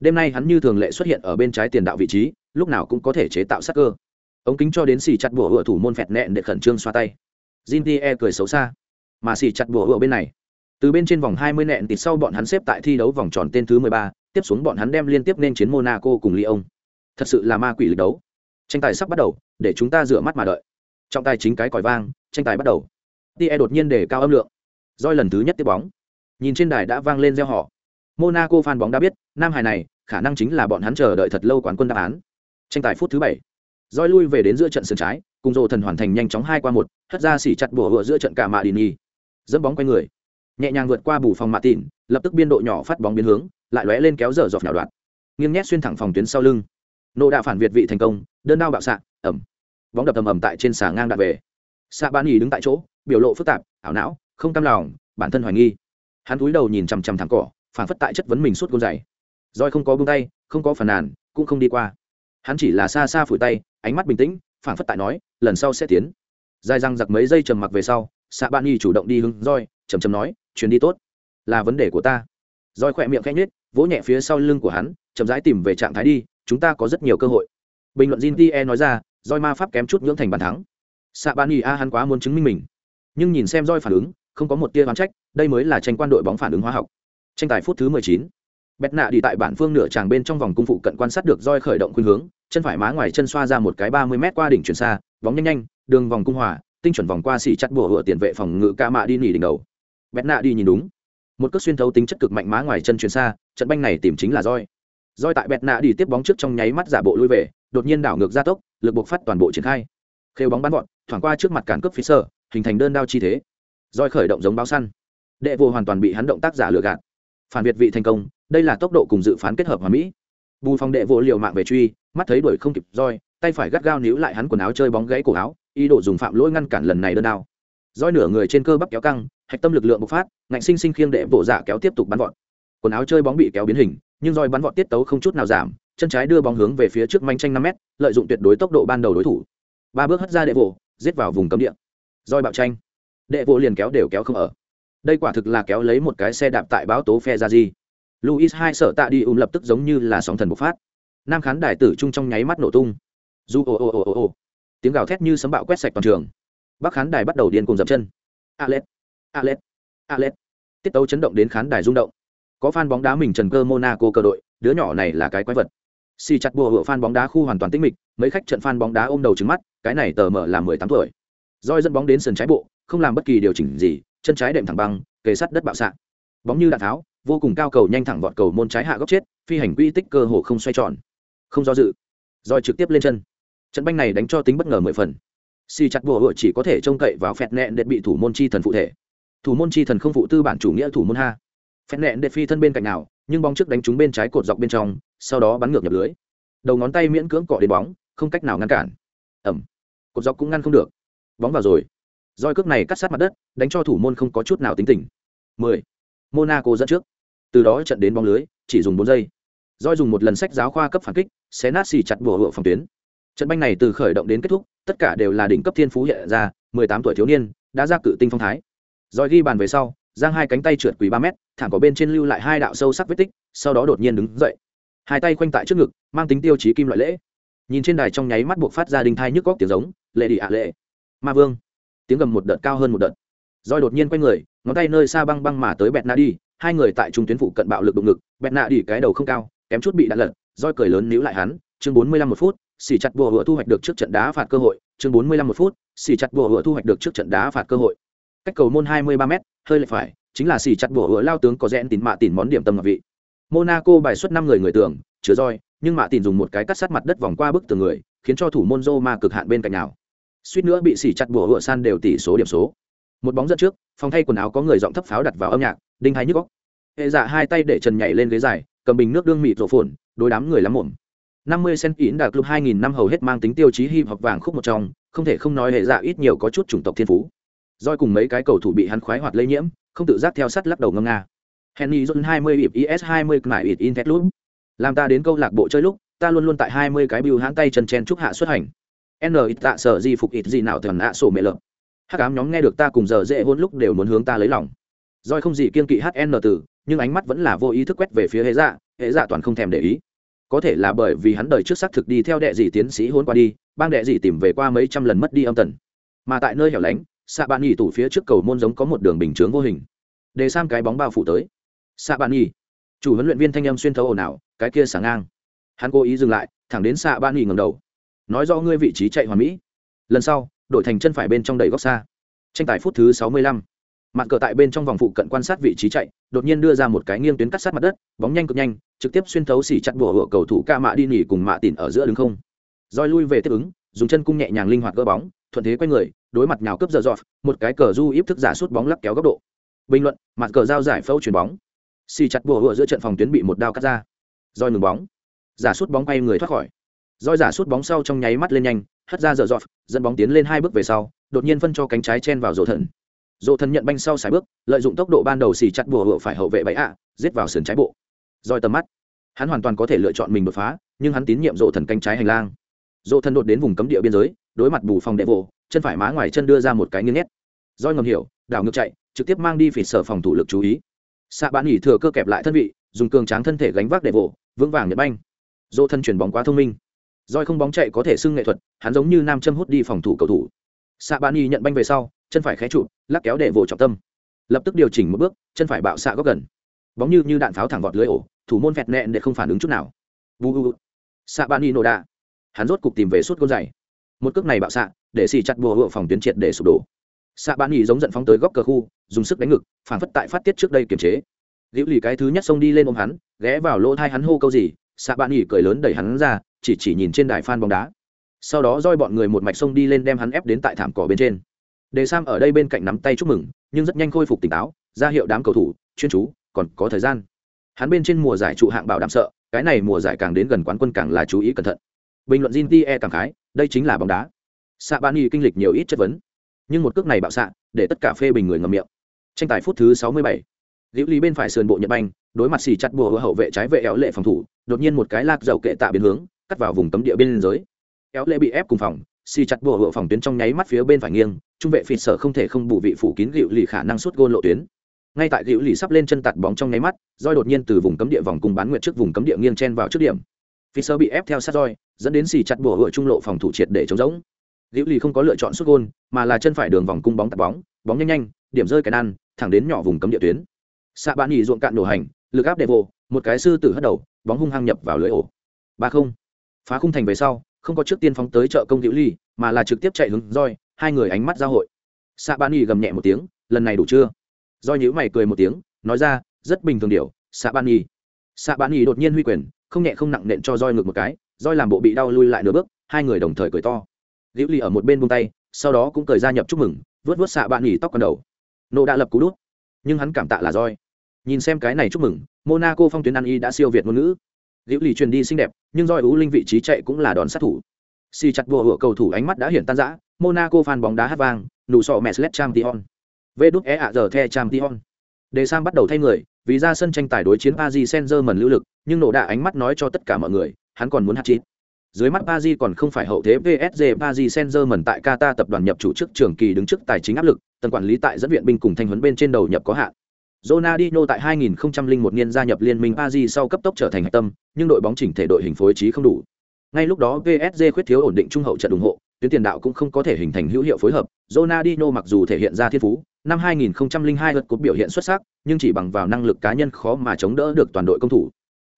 đêm nay hắn như thường lệ xuất hiện ở bên trái tiền đạo vị trí, lúc nào cũng có thể chế tạo sát cơ. Ống kính cho đến xì chặt bùa hựa thủ môn phẹt nẹn để khẩn trương xoa tay jin tie cười xấu xa mà xì chặt bùa ở bên này từ bên trên vòng 20 nẹn tịt sau bọn hắn xếp tại thi đấu vòng tròn tên thứ 13, tiếp xuống bọn hắn đem liên tiếp nên chiến Monaco cùng Lyon. Thật sự là ma quỷ lực đấu. Tranh tài sắp bắt đầu, để chúng ta rửa mắt mà đợi. Trọng tài chính cái còi vang, tranh tài bắt đầu. Tie đột nhiên để cao âm lượng. Roi lần thứ nhất tiếp bóng. Nhìn trên đài đã vang lên reo hò. Monaco fan bóng đã biết, nam hài này, khả năng chính là bọn hắn chờ đợi thật lâu quán quân đáp án. Tranh tài phút thứ 7. Roi lui về đến giữa trận sân trái, cùng rộ thần hoàn thành nhanh chóng hai qua một, hất ra xỉ chặt bùa vừa giữa trận cả mạ Dini. Dẫm bóng quay người. Nhẹ nhàng vượt qua bù phòng mạ tịn lập tức biên độ nhỏ phát bóng biến hướng lại lóe lên kéo dở dọc nhào đoạn. Nghiêng nhét xuyên thẳng phòng tuyến sau lưng. Nộ đạo phản việt vị thành công đơn đao bạo xạ ẩm bóng đập ầm ầm tại trên xà ngang đạn về. Xạ ban nghỉ đứng tại chỗ biểu lộ phức tạp ảo não không cam lòng bản thân hoài nghi. Hắn cúi đầu nhìn chằm chằm thẳng cỏ phản phất tại chất vấn mình suốt gôn dày. Roi không có buông tay không có phản nàn cũng không đi qua. Hắn chỉ là xa xa phủi tay ánh mắt bình tĩnh phản phất tại nói lần sau sẽ tiến. Dài răng giặc mấy giây trầm mặc về sau xạ bạn nghỉ chủ động đi hướng roi chầm chầm nói chuyến đi tốt. Là vấn đề của ta. Roi khỏe miệng khẽ nhếch vỗ nhẹ phía sau lưng của hắn chậm rãi tìm về trạng thái đi chúng ta có rất nhiều cơ hội. Bình luận jin tie nói ra roi ma pháp kém chút nhưỡng thành bàn thắng. Xạ bạn y a hắn quá muốn chứng minh mình. Nhưng nhìn xem roi phản ứng không có một tia oán trách đây mới là tranh quan đội bóng phản ứng hóa học. Tranh tài phút thứ mười chín, Bẹt nạ đi tại bản phương nửa tràng bên trong vòng cung phụ cận quan sát được roi khởi động khuynh hướng chân phải má ngoài chân xoa ra một cái ba mươi mét qua đỉnh chuyển xa bóng nhanh nhanh đường vòng cung hòa tinh chuẩn vòng qua xỉ chặt bùa hựa tiền vệ phòng ngự ca mạ đi nỉ đỉnh đầu. Bét nạ đi nhìn đúng. Một cước xuyên thấu tính chất cực mạnh má ngoài chân chuyển xa trận banh này tìm chính là roi. Roi tại bẹt nạ đi tiếp bóng trước trong nháy mắt giả bộ lui về đột nhiên đảo ngược ra tốc lực buộc phát toàn bộ triển khai. Khêu bóng bắn gọn thoảng qua trước mặt cản cướp phía sở, hình thành đơn đao chi thế. Roi khởi động giống báo săn. Đệ vô hoàn toàn bị hắn động tác giả lừa gạt. Phản việt vị thành công đây là tốc độ cùng dự phán kết hợp hòa mỹ bù phong đệ vô liều mạng về truy mắt thấy đuổi không kịp roi tay phải gắt gao níu lại hắn quần áo chơi bóng gãy cổ áo ý đồ dùng phạm lỗi ngăn cản lần này đơn đao. Roi nửa người trên cơ bắp kéo căng hạch tâm lực lượng bộc phát ngạnh sinh sinh khiêng đệ vỗ dạ kéo tiếp tục bắn vọt. Quần áo chơi bóng bị kéo biến hình nhưng roi bắn vọt tiết tấu không chút nào giảm chân trái đưa bóng hướng về phía trước manh tranh năm mét lợi dụng tuyệt đối tốc độ ban đầu đối thủ. Ba bước hất ra đệ vỗ, giết vào vùng cấm địa. Roi bạo tranh. Đệ vỗ liền kéo đều kéo không ở. Đây quả thực là kéo lấy một cái xe đạp tại báo tố phe ra gì luis hai sợ tạ đi ùm lập tức giống như là sóng thần bộc phát. Nam khán đài tử trung trong nháy mắt nổ tung. Du ồ ồ ồ ồ ồ. Tiếng gào thét như sấm bạo quét sạch toàn trường. Bắc khán đài bắt đầu điên cùng dập chân. Alet alet alet. Tiết tấu chấn động đến khán đài rung động. Có fan bóng đá mình trần cơ monaco cơ đội, đứa nhỏ này là cái quái vật. Xì chặt bùa hựa fan bóng đá khu hoàn toàn tĩnh mịch, mấy khách trận fan bóng đá ôm đầu trứng mắt, cái này tờ mở là mười tám tuổi. Roi dẫn bóng đến sân trái bộ, không làm bất kỳ điều chỉnh gì, chân trái đệm thẳng băng, kề sắt đất bạo xạ. Bóng như đạn tháo vô cùng cao cầu nhanh thẳng vọt cầu môn trái hạ góc chết, phi hành quy tích cơ hồ không xoay tròn. Không do dự, roi trực tiếp lên chân. Trận banh này đánh cho tính bất ngờ mười phần. Si chặt bùa hội chỉ có thể trông cậy vào phẹt nẹn để bị thủ môn chi thần phụ thể. Thủ môn chi thần không phụ tư bản chủ nghĩa thủ môn ha. Phẹt nẹn để phi thân bên cạnh nào, nhưng bóng trước đánh trúng bên trái cột dọc bên trong, sau đó bắn ngược nhập lưới. Đầu ngón tay miễn cưỡng cọ đến bóng, không cách nào ngăn cản. Ẩm cột dọc cũng ngăn không được. Bóng vào rồi. Roi cước này cắt sát mặt đất, đánh cho thủ môn không có chút nào tính tình. 10. monaco dẫn trước từ đó trận đến bóng lưới, chỉ dùng bốn giây. Doi dùng một lần sách giáo khoa cấp phản kích, xé nát xì chặt bùa hựa phòng tuyến. Trận banh này từ khởi động đến kết thúc, tất cả đều là đỉnh cấp thiên phú hiện ra 18 tuổi thiếu niên, đã ra cự tinh phong thái. Doi ghi bàn về sau, giang hai cánh tay trượt quỳ ba mét, thẳng có bên trên lưu lại hai đạo sâu sắc vết tích, sau đó đột nhiên đứng dậy. Hai tay khoanh tại trước ngực, mang tính tiêu chí kim loại lễ. Nhìn trên đài trong nháy mắt buộc phát ra đinh thai nhức góc tiếng giống, lệ đi ạ, lệ. Ma vương. Tiếng gầm một đợt cao hơn một đợt. Roi đột nhiên quay người, ngón tay nơi xa băng băng mà tới bẹt na đi hai người tại trung tuyến phụ cận bạo lực đụng ngực, bẹt nạ đỉ cái đầu không cao, kém chút bị đạn lật, roi cười lớn níu lại hắn, chương bốn mươi lăm một phút, xì chặt bùa hựa thu hoạch được trước trận đá phạt cơ hội, chương bốn mươi lăm một phút, xì chặt bùa hựa thu hoạch được trước trận đá phạt cơ hội. Cách cầu môn hai mươi ba m hơi lệch phải, chính là xì chặt bùa hựa lao tướng có rẽn tín mạ tín món điểm tâm ngọc vị. Monaco bài xuất năm người người tưởng, chứa roi, nhưng mạ tín dùng một cái cắt sát mặt đất vòng qua bức tường người, khiến cho thủ môn Roma cực hạn bên cạnh nào. Suýt nữa bị xỉ chặt bùa hựa san đều tỷ số điểm số. Một bóng dẫn trước, phòng thay quần áo có người giọng thấp pháo đặt vào âm nhạc đinh thái nhức góc. Hệ dạ hai tay để trần nhảy lên ghế dài, cầm bình nước đương mịt rổ phồn, đối đám người lắm mồm. năm mươi cent kín đạt club hai nghìn năm hầu hết mang tính tiêu chí hip hop vàng khúc một trong, không thể không nói hệ dạ ít nhiều có chút chủng tộc thiên phú. Doi cùng mấy cái cầu thủ bị hắn khoái hoạt lây nhiễm, không tự giác theo sắt lắc đầu ngâm nga henny john hai mươi ịp is hai mươi mải ịp in thét lúc làm ta đến câu lạc bộ chơi lúc, ta luôn luôn tại hai mươi cái bưu hãn tay chân chen trúc hạ xuất hành. N ít tạ, sở di phục ít gì nào thần ạ sổ mẹ lợn hắc ám nhóm nghe được ta cùng giờ dễ hôn lúc đều muốn hướng ta lấy lòng roi không gì kiên kỵ hn từ, nhưng ánh mắt vẫn là vô ý thức quét về phía hệ dạ. Hệ dạ toàn không thèm để ý. Có thể là bởi vì hắn đời trước xác thực đi theo đệ dị tiến sĩ hôn qua đi, bang đệ dị tìm về qua mấy trăm lần mất đi âm tần. Mà tại nơi hẻo lánh xạ bạn nhì tủ phía trước cầu môn giống có một đường bình chướng vô hình. Để sam cái bóng bao phủ tới. Xạ bạn nhì. Chủ huấn luyện viên thanh âm xuyên thấu ồn ào, cái kia sáng ngang. Hắn cố ý dừng lại, thẳng đến xạ bạn nhì ngầm đầu. Nói do ngươi vị trí chạy hoàn mỹ. Lần sau, đổi thành chân phải bên trong đầy góc xa. Tranh tài phút thứ sáu mươi lăm mặt cờ tại bên trong vòng phụ cận quan sát vị trí chạy, đột nhiên đưa ra một cái nghiêng tuyến cắt sát mặt đất, bóng nhanh cực nhanh, trực tiếp xuyên thấu xỉ chặt bùa hựa cầu thủ ca mạ đi nỉ cùng mạ tỉn ở giữa đứng không. Roi lui về tiếp ứng, dùng chân cung nhẹ nhàng linh hoạt gỡ bóng, thuận thế quay người, đối mặt nhào cướp giờ dọt, một cái cờ du íp thức giả sút bóng lắc kéo góc độ. Bình luận mặt cờ giao giải phẫu chuyền bóng. Xì chặt bùa hựa giữa trận phòng tuyến bị một đao cắt ra. Roi ngừng bóng. Giả sút bóng quay người thoát khỏi. Roi giả sút bóng sau trong nháy mắt lên nhanh, hất ra giờ dọt, dẫn bóng tiến lên hai bước về sau, đột nhiên phân cho cánh trái chen vào rổ thần dồ thần nhận banh sau sải bước, lợi dụng tốc độ ban đầu xì chặt bùa hựa phải hậu vệ bẫy ạ, giết vào sườn trái bộ. Roi tầm mắt, hắn hoàn toàn có thể lựa chọn mình đột phá, nhưng hắn tín nhiệm dồ thần canh trái hành lang. Dồ thần đột đến vùng cấm địa biên giới, đối mặt bù phòng đệ vồ chân phải má ngoài chân đưa ra một cái nghiêng nét roi ngầm hiểu, đảo ngược chạy, trực tiếp mang đi phỉ sở phòng thủ lực chú ý. Xạ bạn nghỉ thừa cơ kẹp lại thân vị, dùng cường tráng thân thể gánh vác đệ vồ vững vàng nhật banh. Dỗ thân chuyển bóng quá thông minh. Roi không bóng chạy có thể xưng nghệ thuật, hắn giống như nam châm hút đi phòng thủ cầu thủ. Xạ bạn nghỉ nhận banh về sau chân phải khé trụ lắc kéo để vồ trọng tâm. Lập tức điều chỉnh một bước, chân phải bạo xạ góc gần. Bóng như như đạn pháo thẳng vọt lưới ổ, thủ môn vẹt nẹn để không phản ứng chút nào. Vu u xạ bạn nghỉ nổ đạ. Hắn rốt cục tìm về suốt gôn dày một cước này bạo xạ, để xì chặt bùa hựa phòng tuyến triệt để sụp đổ. Xạ bạn nghỉ giống giận phóng tới góc cờ khu, dùng sức đánh ngực, phản phất tại phát tiết trước đây kiềm chế. Liễu lì cái thứ nhất xông đi lên ôm hắn, ghé vào lỗ thai hắn hô câu gì, xạ bạn nghỉ cười lớn đẩy hắn ra, chỉ chỉ nhìn trên đài phan bóng đá. Sau đó roi bọn người một mạch xông đi lên đem hắn ép đến tại thảm cỏ bên trên đề sam ở đây bên cạnh nắm tay chúc mừng, nhưng rất nhanh khôi phục tỉnh táo, ra hiệu đám cầu thủ, chuyên chú, còn có thời gian. Hắn bên trên mùa giải trụ hạng bảo đảm sợ, cái này mùa giải càng đến gần quán quân càng là chú ý cẩn thận. Bình luận Jin Tie cảm khái, đây chính là bóng đá. Xạ ban y kinh lịch nhiều ít chất vấn. Nhưng một cước này bạo xạ, để tất cả phê bình người ngầm miệng. Tranh tài phút thứ 67. liễu lý bên phải sườn bộ nhật banh, đối mặt xì chặt bùa hậu vệ trái vệ éo lệ phòng thủ, đột nhiên một cái lạc dầu kệ tạ biến hướng, cắt vào vùng cấm địa bên giới. Éo lệ bị ép cùng phòng, xì chặt bùa hậu phòng tuyến trong nháy mắt phía bên phải nghiêng trung vệ phịt sở không thể không bù vị phủ kín liễu lì khả năng suốt gôn lộ tuyến. Ngay tại liễu lì sắp lên chân tạt bóng trong nháy mắt roi đột nhiên từ vùng cấm địa vòng cùng bán nguyệt trước vùng cấm địa nghiêng chen vào trước điểm. Phịt sở bị ép theo sát roi dẫn đến xì chặt bùa hựa trung lộ phòng thủ triệt để chống rỗng. Liễu lì không có lựa chọn suốt gôn, mà là chân phải đường vòng cung bóng tạt bóng bóng nhanh nhanh, điểm rơi cái nan thẳng đến nhỏ vùng cấm địa tuyến. Xạ bạn nghỉ ruộng cạn nổ hành, lực áp đệ vô một cái sư tử hất đầu, bóng hung hăng nhập vào lưới ổ. Ba không. Phá khung thành về sau, không có trước tiên phóng tới chợ công hữu ly mà là trực tiếp chạy hướng roi hai người ánh mắt giao hội. Xạ bạn y gầm nhẹ một tiếng, lần này đủ chưa? Do nhữ mày cười một tiếng, nói ra, rất bình thường điều xạ bạn y xạ bạn y đột nhiên huy quyền, không nhẹ không nặng nện cho roi ngược một cái, roi làm bộ bị đau lui lại nửa bước, hai người đồng thời cười to. Liễu ly ở một bên buông tay, sau đó cũng cười ra nhập chúc mừng vớt vớt xạ bạn nghỉ tóc con đầu. Nộ đã lập cú đút, nhưng hắn cảm tạ là roi. Nhìn xem cái này chúc mừng, monaco phong tuyến ăn y đã siêu việt ngôn ngữ. Liễu ly truyền đi xinh đẹp, nhưng roi ú linh vị trí chạy cũng là đòn sát thủ si chặt bùa hựa cầu thủ ánh mắt đã hiển tan rã monaco fan bóng đá hát vang nụ sọ mẹ slet cham tion vê đúc e ạ giờ the cham tion đề sam bắt đầu thay người vì ra sân tranh tài đối chiến paris saint germain lưu lực nhưng nổ đạ ánh mắt nói cho tất cả mọi người hắn còn muốn hát chín dưới mắt Paris còn không phải hậu thế PSG Paris Saint-Germain tại Qatar tập đoàn nhập chủ chức trường kỳ đứng trước tài chính áp lực, tầng quản lý tại dẫn viện binh cùng thanh huấn bên trên đầu nhập có hạn. Ronaldinho tại 2001 niên gia nhập liên minh Paris sau cấp tốc trở thành hạch tâm, nhưng đội bóng chỉnh thể đội hình phối trí không đủ. Ngay lúc đó PSG khuyết thiếu ổn định trung hậu trận ủng hộ, tuyến tiền đạo cũng không có thể hình thành hữu hiệu phối hợp. Ronaldinho mặc dù thể hiện ra thiên phú, năm 2002 lượt cuộc biểu hiện xuất sắc, nhưng chỉ bằng vào năng lực cá nhân khó mà chống đỡ được toàn đội công thủ.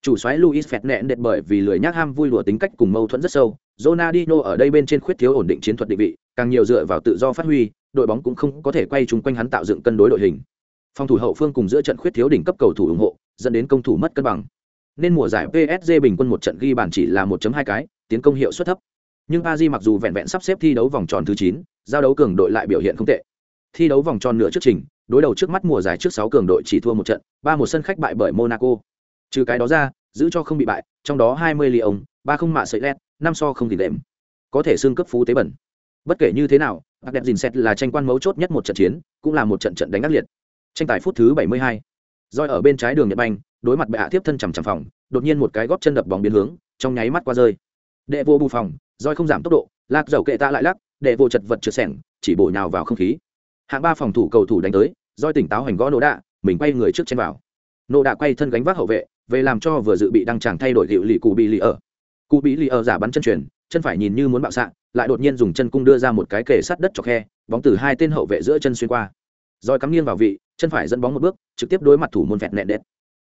Chủ soái Luis Fernandes bởi vì lười nhác ham vui lùa tính cách cùng mâu thuẫn rất sâu, Ronaldinho ở đây bên trên khuyết thiếu ổn định chiến thuật định vị, càng nhiều dựa vào tự do phát huy, đội bóng cũng không có thể quay chung quanh hắn tạo dựng cân đối đội hình. Phòng thủ hậu phương cùng giữa trận khuyết thiếu đỉnh cấp cầu thủ ủng hộ, dẫn đến công thủ mất cân bằng. Nên mùa giải PSG bình quân một trận ghi bàn chỉ là 1.2 cái, tiến công hiệu suất thấp. Nhưng Paris mặc dù vẹn vẹn sắp xếp thi đấu vòng tròn thứ 9, giao đấu cường đội lại biểu hiện không tệ. Thi đấu vòng tròn nửa trước trình, đối đầu trước mắt mùa giải trước 6 cường đội chỉ thua một trận, ba một sân khách bại bởi Monaco. Trừ cái đó ra, giữ cho không bị bại, trong đó 20 Lyon, ông, ba không mạ sợi lét, năm so không tỷ đệm. Có thể xương cấp phú tế bẩn. Bất kể như thế nào, Bạc đẹp dình xét là tranh quan mấu chốt nhất một trận chiến, cũng là một trận trận đánh ác liệt. Tranh tài phút thứ 72. rồi ở bên trái đường Nhật Banh, đối mặt bệ hạ tiếp thân chằm chằm phòng, đột nhiên một cái góp chân đập bóng biến hướng, trong nháy mắt qua rơi. Đệ vô bù phòng, Roi không giảm tốc độ, lạc dầu kệ ta lại lắc, đệ vô chật vật trượt sẻng, chỉ bổ nhào vào không khí. Hạng ba phòng thủ cầu thủ đánh tới, Roi tỉnh táo hành gõ nổ đạ, mình quay người trước trên vào. Nổ đạ quay thân gánh vác hậu vệ, về làm cho vừa dự bị đăng chàng thay đổi liệu lì cụ bị lì ở cụ bị lì ở giả bắn chân truyền chân phải nhìn như muốn bạo sạng, lại đột nhiên dùng chân cung đưa ra một cái kề sát đất cho khe bóng từ hai tên hậu vệ giữa chân xuyên qua rồi cắm nghiêng vào vị chân phải dẫn bóng một bước trực tiếp đối mặt thủ môn vẹt nẹt đét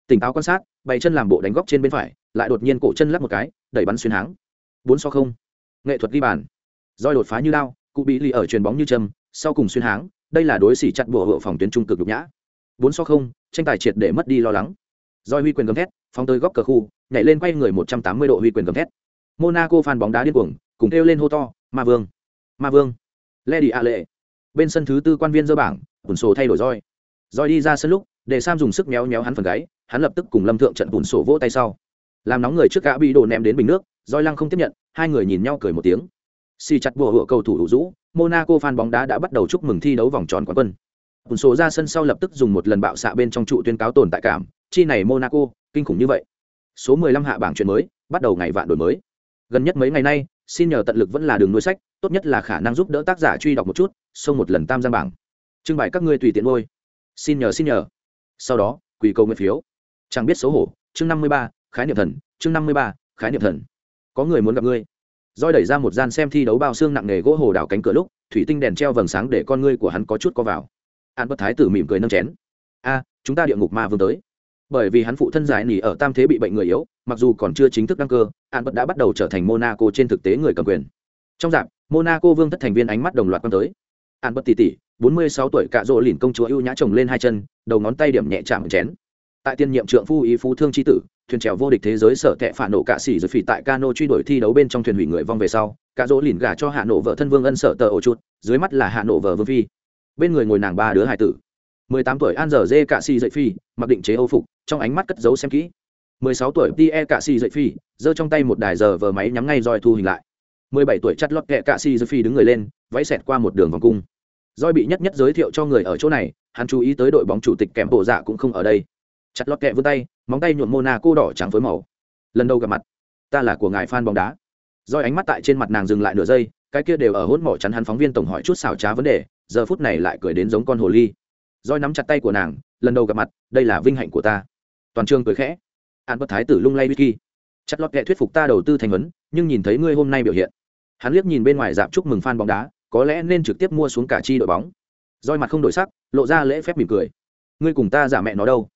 tỉnh táo quan sát bày chân làm bộ đánh góc trên bên phải lại đột nhiên cổ chân lắc một cái đẩy bắn xuyên háng bốn so không nghệ thuật ghi bàn roi đột phá như lao cụ bị lì ở truyền bóng như châm sau cùng xuyên háng đây là đối xỉ chặt bùa hộ phòng tuyến trung cực nhục nhã bốn so không tranh tài triệt để mất đi lo lắng roi huy quyền gầm thét, phóng tới góc cờ khu, nhảy lên quay người 180 độ huy quyền gầm thét. Monaco fan bóng đá điên cuồng, cùng kêu lên hô to, "Ma vương! Ma vương!" Lady Ale. Bên sân thứ tư quan viên dơ bảng, bùn sổ thay đổi roi. Roi đi ra sân lúc, để Sam dùng sức méo méo hắn phần gáy, hắn lập tức cùng Lâm Thượng trận bùn sổ vỗ tay sau. Làm nóng người trước gã bị đổ ném đến bình nước, roi lăng không tiếp nhận, hai người nhìn nhau cười một tiếng. Si chặt bùa hựa cầu thủ đủ rũ, Monaco fan bóng đá đã bắt đầu chúc mừng thi đấu vòng tròn quán quân. Bùn sổ ra sân sau lập tức dùng một lần bạo xạ bên trong trụ tuyên cáo tồn tại cảm, chi này Monaco, kinh khủng như vậy. Số 15 hạ bảng chuyển mới, bắt đầu ngày vạn đổi mới. Gần nhất mấy ngày nay, xin nhờ tận lực vẫn là đường nuôi sách, tốt nhất là khả năng giúp đỡ tác giả truy đọc một chút, xông một lần tam giang bảng. Trưng bày các ngươi tùy tiện ngôi. Xin nhờ xin nhờ. Sau đó, quỳ cầu nguyện phiếu. Chẳng biết xấu hổ, chương 53, khái niệm thần, chương 53, khái niệm thần. Có người muốn gặp ngươi. Roi đẩy ra một gian xem thi đấu bao xương nặng nề gỗ hồ đảo cánh cửa lúc, thủy tinh đèn treo vầng sáng để con ngươi của hắn có chút có vào. An Bất Thái tử mỉm cười nâng chén. "A, chúng ta địa ngục ma vương tới." bởi vì hắn phụ thân giải nỉ ở tam thế bị bệnh người yếu mặc dù còn chưa chính thức đăng cơ an bất đã bắt đầu trở thành monaco trên thực tế người cầm quyền trong dạp monaco vương thất thành viên ánh mắt đồng loạt quan tới an bất tỷ tỷ bốn mươi sáu tuổi cạ rỗ lìn công chúa ưu nhã chồng lên hai chân đầu ngón tay điểm nhẹ chạm chén tại tiên nhiệm trượng phu ý phú thương tri tử thuyền trèo vô địch thế giới sở tệ phản nổ cạ xỉ rồi phỉ tại cano truy đuổi thi đấu bên trong thuyền hủy người vong về sau cạ rỗ lìn gả cho hạ nổ vợ thân vương ân sở tờ ổ chuột, dưới mắt là hạ nổ vợ vương phi bên người ngồi nàng ba đứa hải tử 18 tuổi An Dở dê cạ xỉ dậy phi, mặc định chế Âu phục, trong ánh mắt cất giấu xem kỹ. 16 tuổi Tie cạ xỉ dậy phi, giơ trong tay một đài giờ vờ máy nhắm ngay roi thu hình lại. 17 tuổi chặt lót kẹ cạ xỉ dậy phi đứng người lên, váy xẹt qua một đường vòng cung. Roi bị nhất nhất giới thiệu cho người ở chỗ này, hắn chú ý tới đội bóng chủ tịch kèm bộ dạ cũng không ở đây. Chặt lọt kẹ vươn tay, móng tay nhuộm Monaco đỏ trắng phối màu. Lần đầu gặp mặt, ta là của ngài fan bóng đá. Roi ánh mắt tại trên mặt nàng dừng lại nửa giây, cái kia đều ở hốt mỏ chắn hắn phóng viên tổng hỏi chút xảo trá vấn đề, giờ phút này lại cười đến giống con hồ ly. Roi nắm chặt tay của nàng lần đầu gặp mặt đây là vinh hạnh của ta. Toàn trường cười khẽ. An bất thái tử lung lay wiki chặt lọt kệ thuyết phục ta đầu tư thành vấn nhưng nhìn thấy ngươi hôm nay biểu hiện. Hắn liếc nhìn bên ngoài dạp chúc mừng fan bóng đá có lẽ nên trực tiếp mua xuống cả chi đội bóng. Roi mặt không đổi sắc lộ ra lễ phép mỉm cười. Ngươi cùng ta giả mẹ nó đâu?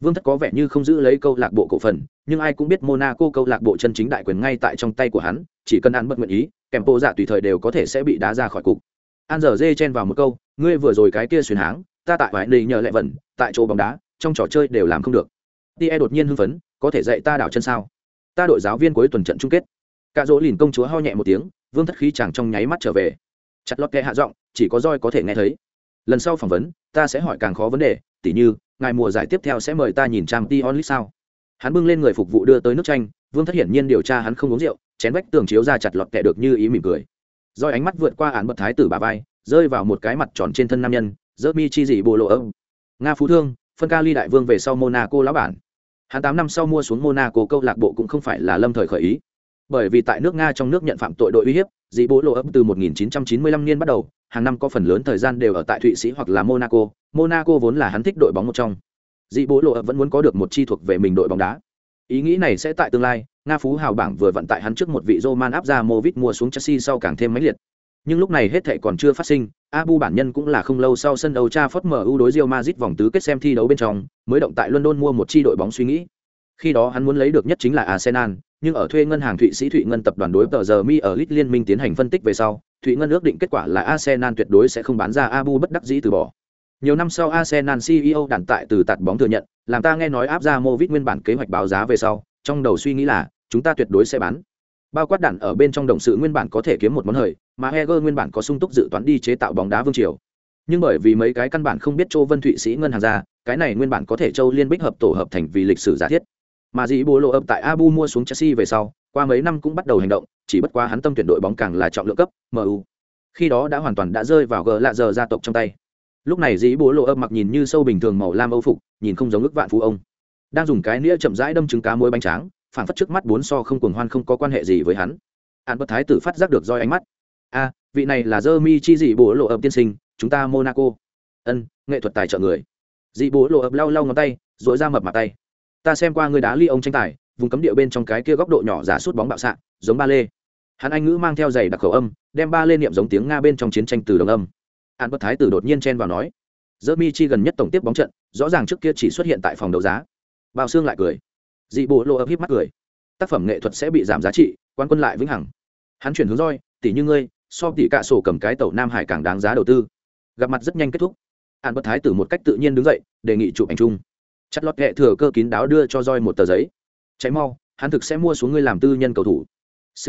Vương thất có vẻ như không giữ lấy câu lạc bộ cổ phần nhưng ai cũng biết monaco câu lạc bộ chân chính đại quyền ngay tại trong tay của hắn chỉ cần ăn bất nguyện ý kèm bộ dạ tùy thời đều có thể sẽ bị đá ra khỏi cục. An giờ dê chen vào một câu ngươi vừa rồi cái kia xuyên háng ta tại vải nỉ nhờ lệ vận, tại chỗ bóng đá trong trò chơi đều làm không được. Tie đột nhiên hưng phấn có thể dạy ta đảo chân sao? Ta đội giáo viên cuối tuần trận chung kết. Cả dỗ lìn công chúa ho nhẹ một tiếng vương thất khí chàng trong nháy mắt trở về. Chặt lót kẽ hạ giọng chỉ có roi có thể nghe thấy. Lần sau phỏng vấn ta sẽ hỏi càng khó vấn đề tỉ như ngài mùa giải tiếp theo sẽ mời ta nhìn trang t onlit sao? Hắn bưng lên người phục vụ đưa tới nước chanh, vương thất hiển nhiên điều tra hắn không uống rượu, chén vách tường chiếu ra chặt lọt kẻ được như ý mỉm cười. Roi ánh mắt vượt qua án bậc thái tử bà vai, rơi vào một cái mặt tròn trên thân nam nhân, rớt mi chi dị bộ lộ âu nga phú thương, phân ca ly đại vương về sau monaco lão bản. Hắn tám năm sau mua xuống monaco câu lạc bộ cũng không phải là lâm thời khởi ý. Bởi vì tại nước nga trong nước nhận phạm tội đội uy hiếp, dị bố lộ ấp từ 1995 niên bắt đầu hàng năm có phần lớn thời gian đều ở tại thụy sĩ hoặc là monaco. Monaco vốn là hắn thích đội bóng một trong. Dị bộ lộ vẫn muốn có được một chi thuộc về mình đội bóng đá. Ý nghĩ này sẽ tại tương lai, nga phú hào bảng vừa vận tại hắn trước một vị roman áp ra movit mua xuống chelsea sau càng thêm mãnh liệt. Nhưng lúc này hết thệ còn chưa phát sinh, abu bản nhân cũng là không lâu sau sân đấu cha phất mở ưu đối rio mazit vòng tứ kết xem thi đấu bên trong, mới động tại london mua một chi đội bóng suy nghĩ. Khi đó hắn muốn lấy được nhất chính là arsenal nhưng ở thuê ngân hàng thụy sĩ thụy ngân tập đoàn đối tờ giờ mi ở lit liên minh tiến hành phân tích về sau, thụy ngân ước định kết quả là arsenal tuyệt đối sẽ không bán ra abu bất đắc dĩ từ bỏ. Nhiều năm sau arsenal ceo đàn tại từ tạt bóng thừa nhận, làm ta nghe nói áp ra movit nguyên bản kế hoạch báo giá về sau, trong đầu suy nghĩ là, chúng ta tuyệt đối sẽ bán. Bao quát đạn ở bên trong đồng sự nguyên bản có thể kiếm một món hời, mà heger nguyên bản có sung túc dự toán đi chế tạo bóng đá vương triều. Nhưng bởi vì mấy cái căn bản không biết châu vân thụy sĩ ngân hàng ra, cái này nguyên bản có thể châu liên bích hợp tổ hợp thành vì lịch sử giả thiết mà dĩ bố lộ ập tại abu mua xuống chelsea về sau, qua mấy năm cũng bắt đầu hành động, chỉ bất quá hắn tâm tuyển đội bóng càng là trọng lượng cấp mu khi đó đã hoàn toàn đã rơi vào gờ lạ giờ gia tộc trong tay. Lúc này dĩ bố lộ ập mặc nhìn như sâu bình thường màu lam âu phục, nhìn không giống ức vạn phú ông. Đang dùng cái nĩa chậm rãi đâm trứng cá muối bánh tráng phản phất trước mắt bốn so không cuồng hoan không có quan hệ gì với hắn. An bất thái tử phát giác được roi ánh mắt. A, vị này là dơ mi chi dị bố lộ ập tiên sinh, chúng ta monaco. Ân, nghệ thuật tài trợ người. Dị bố lộ ập lau lau ngón tay dội ra mập mặt tay ta xem qua người đá ly ông tranh tài, vùng cấm địa bên trong cái kia góc độ nhỏ giả sút bóng bạo xạ, giống ba lê. Hắn anh ngữ mang theo giày đặc khẩu âm, đem ba lê niệm giống tiếng nga bên trong chiến tranh từ đồng âm. An bất thái tử đột nhiên chen vào nói dơ mi chi gần nhất tổng tiếp bóng trận, rõ ràng trước kia chỉ xuất hiện tại phòng đấu giá. Bao xương lại cười. Dị bộ lộ ấp híp mắt cười. Tác phẩm nghệ thuật sẽ bị giảm giá trị quan quân lại vĩnh hằng. Hắn chuyển hướng roi, tỷ như ngươi, so tỷ cạ sổ cầm cái tàu nam hải càng đáng giá đầu tư. Gặp mặt rất nhanh kết thúc. An bất thái tử một cách tự nhiên đứng dậy, đề nghị chụp ảnh chung chặt lọt kệ thừa cơ kín đáo đưa cho roi một tờ giấy. Cháy mau, hắn thực sẽ mua xuống ngươi làm tư nhân cầu thủ. C.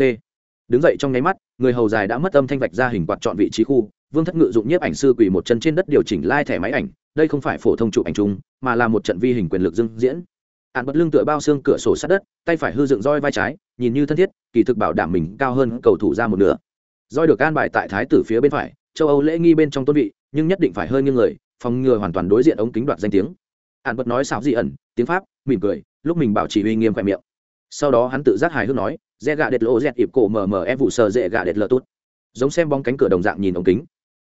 Đứng dậy trong nháy mắt, người hầu dài đã mất âm thanh vạch ra hình quạt chọn vị trí khu. Vương thất ngự dụng nhiếp ảnh sư quỳ một chân trên đất điều chỉnh lai thẻ máy ảnh. Đây không phải phổ thông chụp ảnh chung, mà là một trận vi hình quyền lực dưng diễn. Ạn bật lưng tựa bao xương cửa sổ sát đất, tay phải hư dựng roi vai trái, nhìn như thân thiết, kỳ thực bảo đảm mình cao hơn cầu thủ ra một nửa. Roi được an bài tại thái tử phía bên phải, châu âu lễ nghi bên trong tôn vị, nhưng nhất định phải hơi nghiêng người, phòng ngừa hoàn toàn đối diện ống kính đoạt danh tiếng ạn bật nói xảo dị ẩn, tiếng pháp, mỉm cười, lúc mình bảo chỉ uy nghiêm khoe miệng. Sau đó hắn tự giác hài hước nói dễ gạ đệt lộ dẹt ịp cổ mờ mờ e vụ sờ dễ gạ đệt lợ tốt giống xem bóng cánh cửa đồng dạng nhìn ống kính.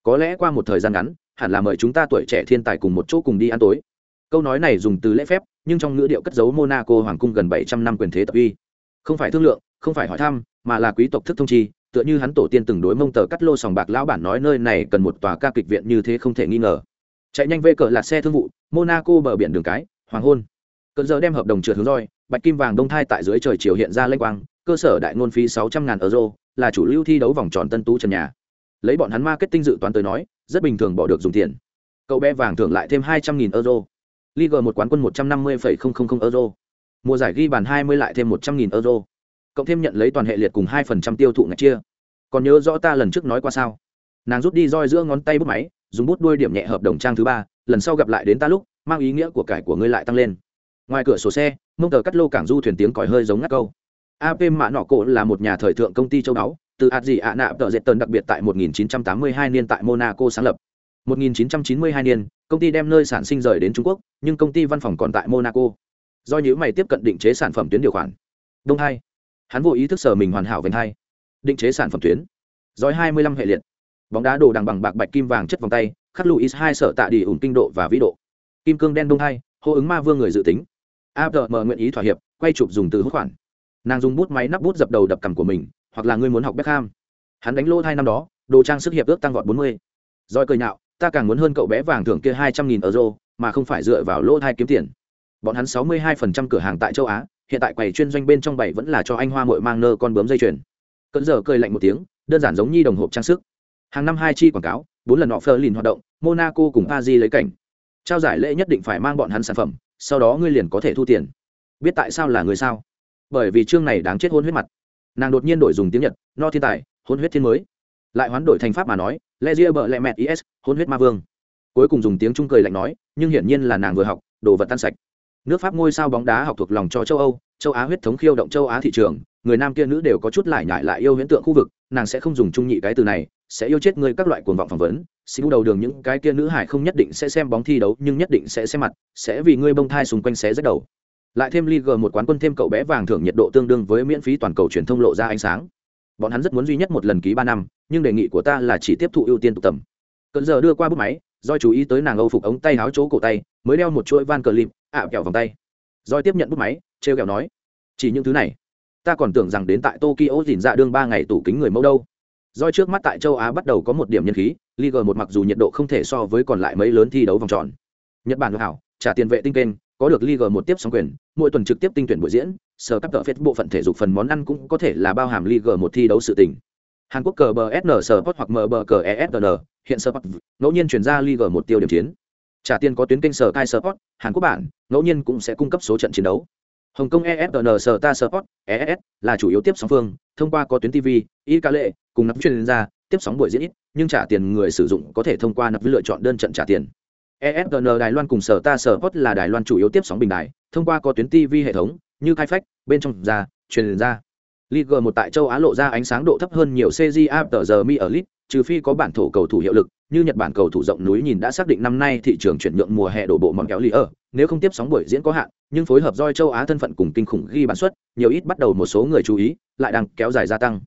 Có lẽ qua một thời gian ngắn, hẳn là mời chúng ta tuổi trẻ thiên tài cùng một chỗ cùng đi ăn tối. Câu nói này dùng từ lễ phép, nhưng trong ngữ điệu cất giấu monaco hoàng cung gần bảy trăm năm quyền thế tập uy. Không phải thương lượng, không phải hỏi thăm, mà là quý tộc thức thông chi, tựa như hắn tổ tiên từng đối mông tờ cắt lô sòng bạc lão bản nói nơi này cần một tòa ca kịch viện như thế không thể nghi ngờ. Chạy nhanh về cờ là xe thương vụ monaco bờ biển đường cái hoàng hôn cơn giờ đem hợp đồng trượt hướng roi bạch kim vàng đông thai tại dưới trời chiều hiện ra lênh quang cơ sở đại ngôn phí sáu trăm ngàn euro là chủ lưu thi đấu vòng tròn tân tú trần nhà lấy bọn hắn marketing dự toán tới nói rất bình thường bỏ được dùng tiền cậu bé vàng thưởng lại thêm hai trăm nghìn euro Liga một quán quân 150,000 euro. Mùa giải ghi bàn 20 lại thêm 100.000 euro. Cộng thêm nhận lấy toàn hệ liệt cùng 2% tiêu thụ ngạch chia. Còn nhớ rõ ta lần trước nói qua sao? Nàng rút đi roi giữa ngón tay bút máy, dùng bút đuôi điểm nhẹ hợp đồng trang thứ ba, lần sau gặp lại đến ta lúc, mang ý nghĩa của cải của ngươi lại tăng lên. Ngoài cửa sổ xe, mông tờ cắt lô cảng du thuyền tiếng còi hơi giống ngắt câu. Ap mạ nọ cổ là một nhà thời thượng công ty châu đáo từ ạt dị ạ nạ tờ dệt tần đặc biệt tại 1982 niên tại monaco sáng lập. 1992 niên, công ty đem nơi sản sinh rời đến trung quốc, nhưng công ty văn phòng còn tại monaco. Do nhữ mày tiếp cận định chế sản phẩm tuyến điều khoản. Đông hai. Hắn vô ý thức sở mình hoàn hảo vành hai. Định chế sản phẩm tuyến. Dõi 25 hệ liệt bóng đá đồ đằng bằng bạc bạch kim vàng chất vòng tay khắc luis hai sở tạ đi ủng kinh độ và vĩ độ kim cương đen đông hai hô ứng ma vương người dự tính abm nguyện ý thỏa hiệp quay chụp dùng từ hút khoản nàng dùng bút máy nắp bút dập đầu đập cằm của mình hoặc là ngươi muốn học Beckham. Hắn đánh lô hai năm đó, đồ trang sức hiệp ước tăng vọt 40. Rồi cười nhạo, ta càng muốn hơn cậu bé vàng thưởng kia 200.000 euro, mà không phải dựa vào lô hai kiếm tiền. Bọn hắn 62% cửa hàng tại châu Á, hiện tại quầy chuyên doanh bên trong bảy vẫn là cho anh Hoa muội mang nơ con bướm dây chuyền. cận giờ cười lạnh một tiếng, đơn giản giống như đồng hộp trang sức. Hàng năm hai chi quảng cáo, bốn lần họ phơ lìn hoạt động, Monaco cùng Paris lấy cảnh. Trao giải lễ nhất định phải mang bọn hắn sản phẩm, sau đó ngươi liền có thể thu tiền. Biết tại sao là người sao? Bởi vì chương này đáng chết hôn huyết mặt nàng đột nhiên đổi dùng tiếng nhật no thiên tài hôn huyết thiên mới lại hoán đổi thành pháp mà nói le ria bợ lẹ mẹt is hôn huyết ma vương cuối cùng dùng tiếng trung cười lạnh nói nhưng hiển nhiên là nàng vừa học đồ vật tan sạch nước pháp ngôi sao bóng đá học thuộc lòng cho châu âu châu á huyết thống khiêu động châu á thị trường người nam kia nữ đều có chút lại nhại lại yêu huyễn tượng khu vực nàng sẽ không dùng trung nhị cái từ này sẽ yêu chết ngươi các loại cuồng vọng phỏng vấn xin đầu đường những cái kia nữ hải không nhất định sẽ xem bóng thi đấu nhưng nhất định sẽ xem mặt sẽ vì ngươi bông thai xung quanh xé rách đầu lại thêm league một quán quân thêm cậu bé vàng thưởng nhiệt độ tương đương với miễn phí toàn cầu truyền thông lộ ra ánh sáng. Bọn hắn rất muốn duy nhất một lần ký ba năm, nhưng đề nghị của ta là chỉ tiếp thụ ưu tiên tụ tầm. Cận giờ đưa qua bút máy, do chú ý tới nàng Âu phục ống tay áo chỗ cổ tay, mới đeo một chuỗi van cờ lim, ạ kẹo vòng tay. Doi tiếp nhận bút máy, treo kẹo nói: "Chỉ những thứ này, ta còn tưởng rằng đến tại Tokyo dỉn dạ đương ba ngày tủ kính người mẫu đâu." Doi trước mắt tại châu Á bắt đầu có một điểm nhân khí, Liga một mặc dù nhiệt độ không thể so với còn lại mấy lớn thi đấu vòng tròn. Nhật Bản hảo, trả tiền vệ tinh kênh, có được Liga một tiếp sóng quyền, mỗi tuần trực tiếp tinh tuyển buổi diễn, sở cấp tợ phết bộ phận thể dục phần món ăn cũng có thể là bao hàm Liga một thi đấu sự tình. Hàn Quốc cờ BSN SN Sport hoặc MB cờ ESN, hiện Sport, ngẫu nhiên chuyển ra Liga một tiêu điểm chiến. Trả tiền có tuyến kênh sở Kai Sport, Hàn Quốc bản, ngẫu nhiên cũng sẽ cung cấp số trận chiến đấu. Hồng Kông ESN Star Sport, ESS là chủ yếu tiếp sóng phương, thông qua có tuyến TV, y ca lệ, cùng nắp truyền ra, tiếp sóng buổi diễn ít, nhưng trả tiền người sử dụng có thể thông qua nắp lựa chọn đơn trận trả tiền. ESN Đài Loan cùng sở ta sở Sport là Đài Loan chủ yếu tiếp sóng bình đài, thông qua có tuyến TV hệ thống, như khai phách, bên trong ra, truyền ra. League 1 tại châu Á lộ ra ánh sáng độ thấp hơn nhiều CJA tờ giờ mi ở lit, trừ phi có bản thổ cầu thủ hiệu lực, như Nhật Bản cầu thủ rộng núi nhìn đã xác định năm nay thị trường chuyển nhượng mùa hè đổ bộ mọn kéo lì ở, nếu không tiếp sóng buổi diễn có hạn, nhưng phối hợp doi châu Á thân phận cùng kinh khủng ghi bản suất, nhiều ít bắt đầu một số người chú ý, lại đang kéo dài gia tăng.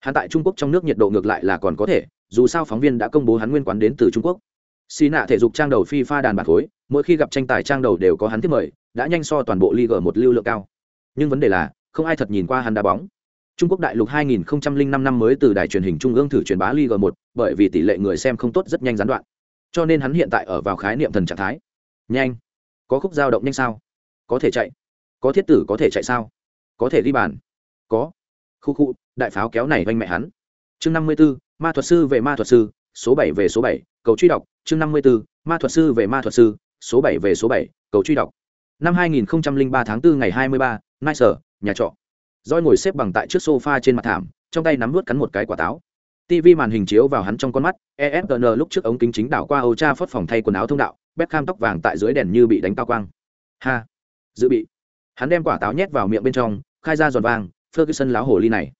Hắn tại Trung Quốc trong nước nhiệt độ ngược lại là còn có thể, dù sao phóng viên đã công bố hắn nguyên quán đến từ Trung Quốc. Xí nạ thể dục trang đầu FIFA đàn bạc khối, mỗi khi gặp tranh tài trang đầu đều có hắn tiếp mời, đã nhanh so toàn bộ Liga một lưu lượng cao. Nhưng vấn đề là, không ai thật nhìn qua hắn đá bóng. Trung Quốc đại lục 2005 năm mới từ đài truyền hình trung ương thử truyền bá Liga 1, bởi vì tỷ lệ người xem không tốt rất nhanh gián đoạn. Cho nên hắn hiện tại ở vào khái niệm thần trạng thái. Nhanh. Có khúc dao động nhanh sao? Có thể chạy. Có thiết tử có thể chạy sao? Có thể đi bàn. Có. Khu khu, đại pháo kéo này vênh mẹ hắn. Chương 54, ma thuật sư về ma thuật sư, số 7 về số 7, cầu truy đọc, chương 54, ma thuật sư về ma thuật sư, số 7 về số 7, cầu truy đọc. Năm 2003 tháng 4 ngày 23, Nice, nhà trọ roi ngồi xếp bằng tại trước sofa trên mặt thảm, trong tay nắm vớt cắn một cái quả táo. TV màn hình chiếu vào hắn trong con mắt, ESPN lúc trước ống kính chính đảo qua Old Trafford phòng thay quần áo thông đạo, Beckham tóc vàng tại dưới đèn như bị đánh cao quang. Ha, dự bị. Hắn đem quả táo nhét vào miệng bên trong, khai ra giòn vàng, Ferguson láo hồ ly này.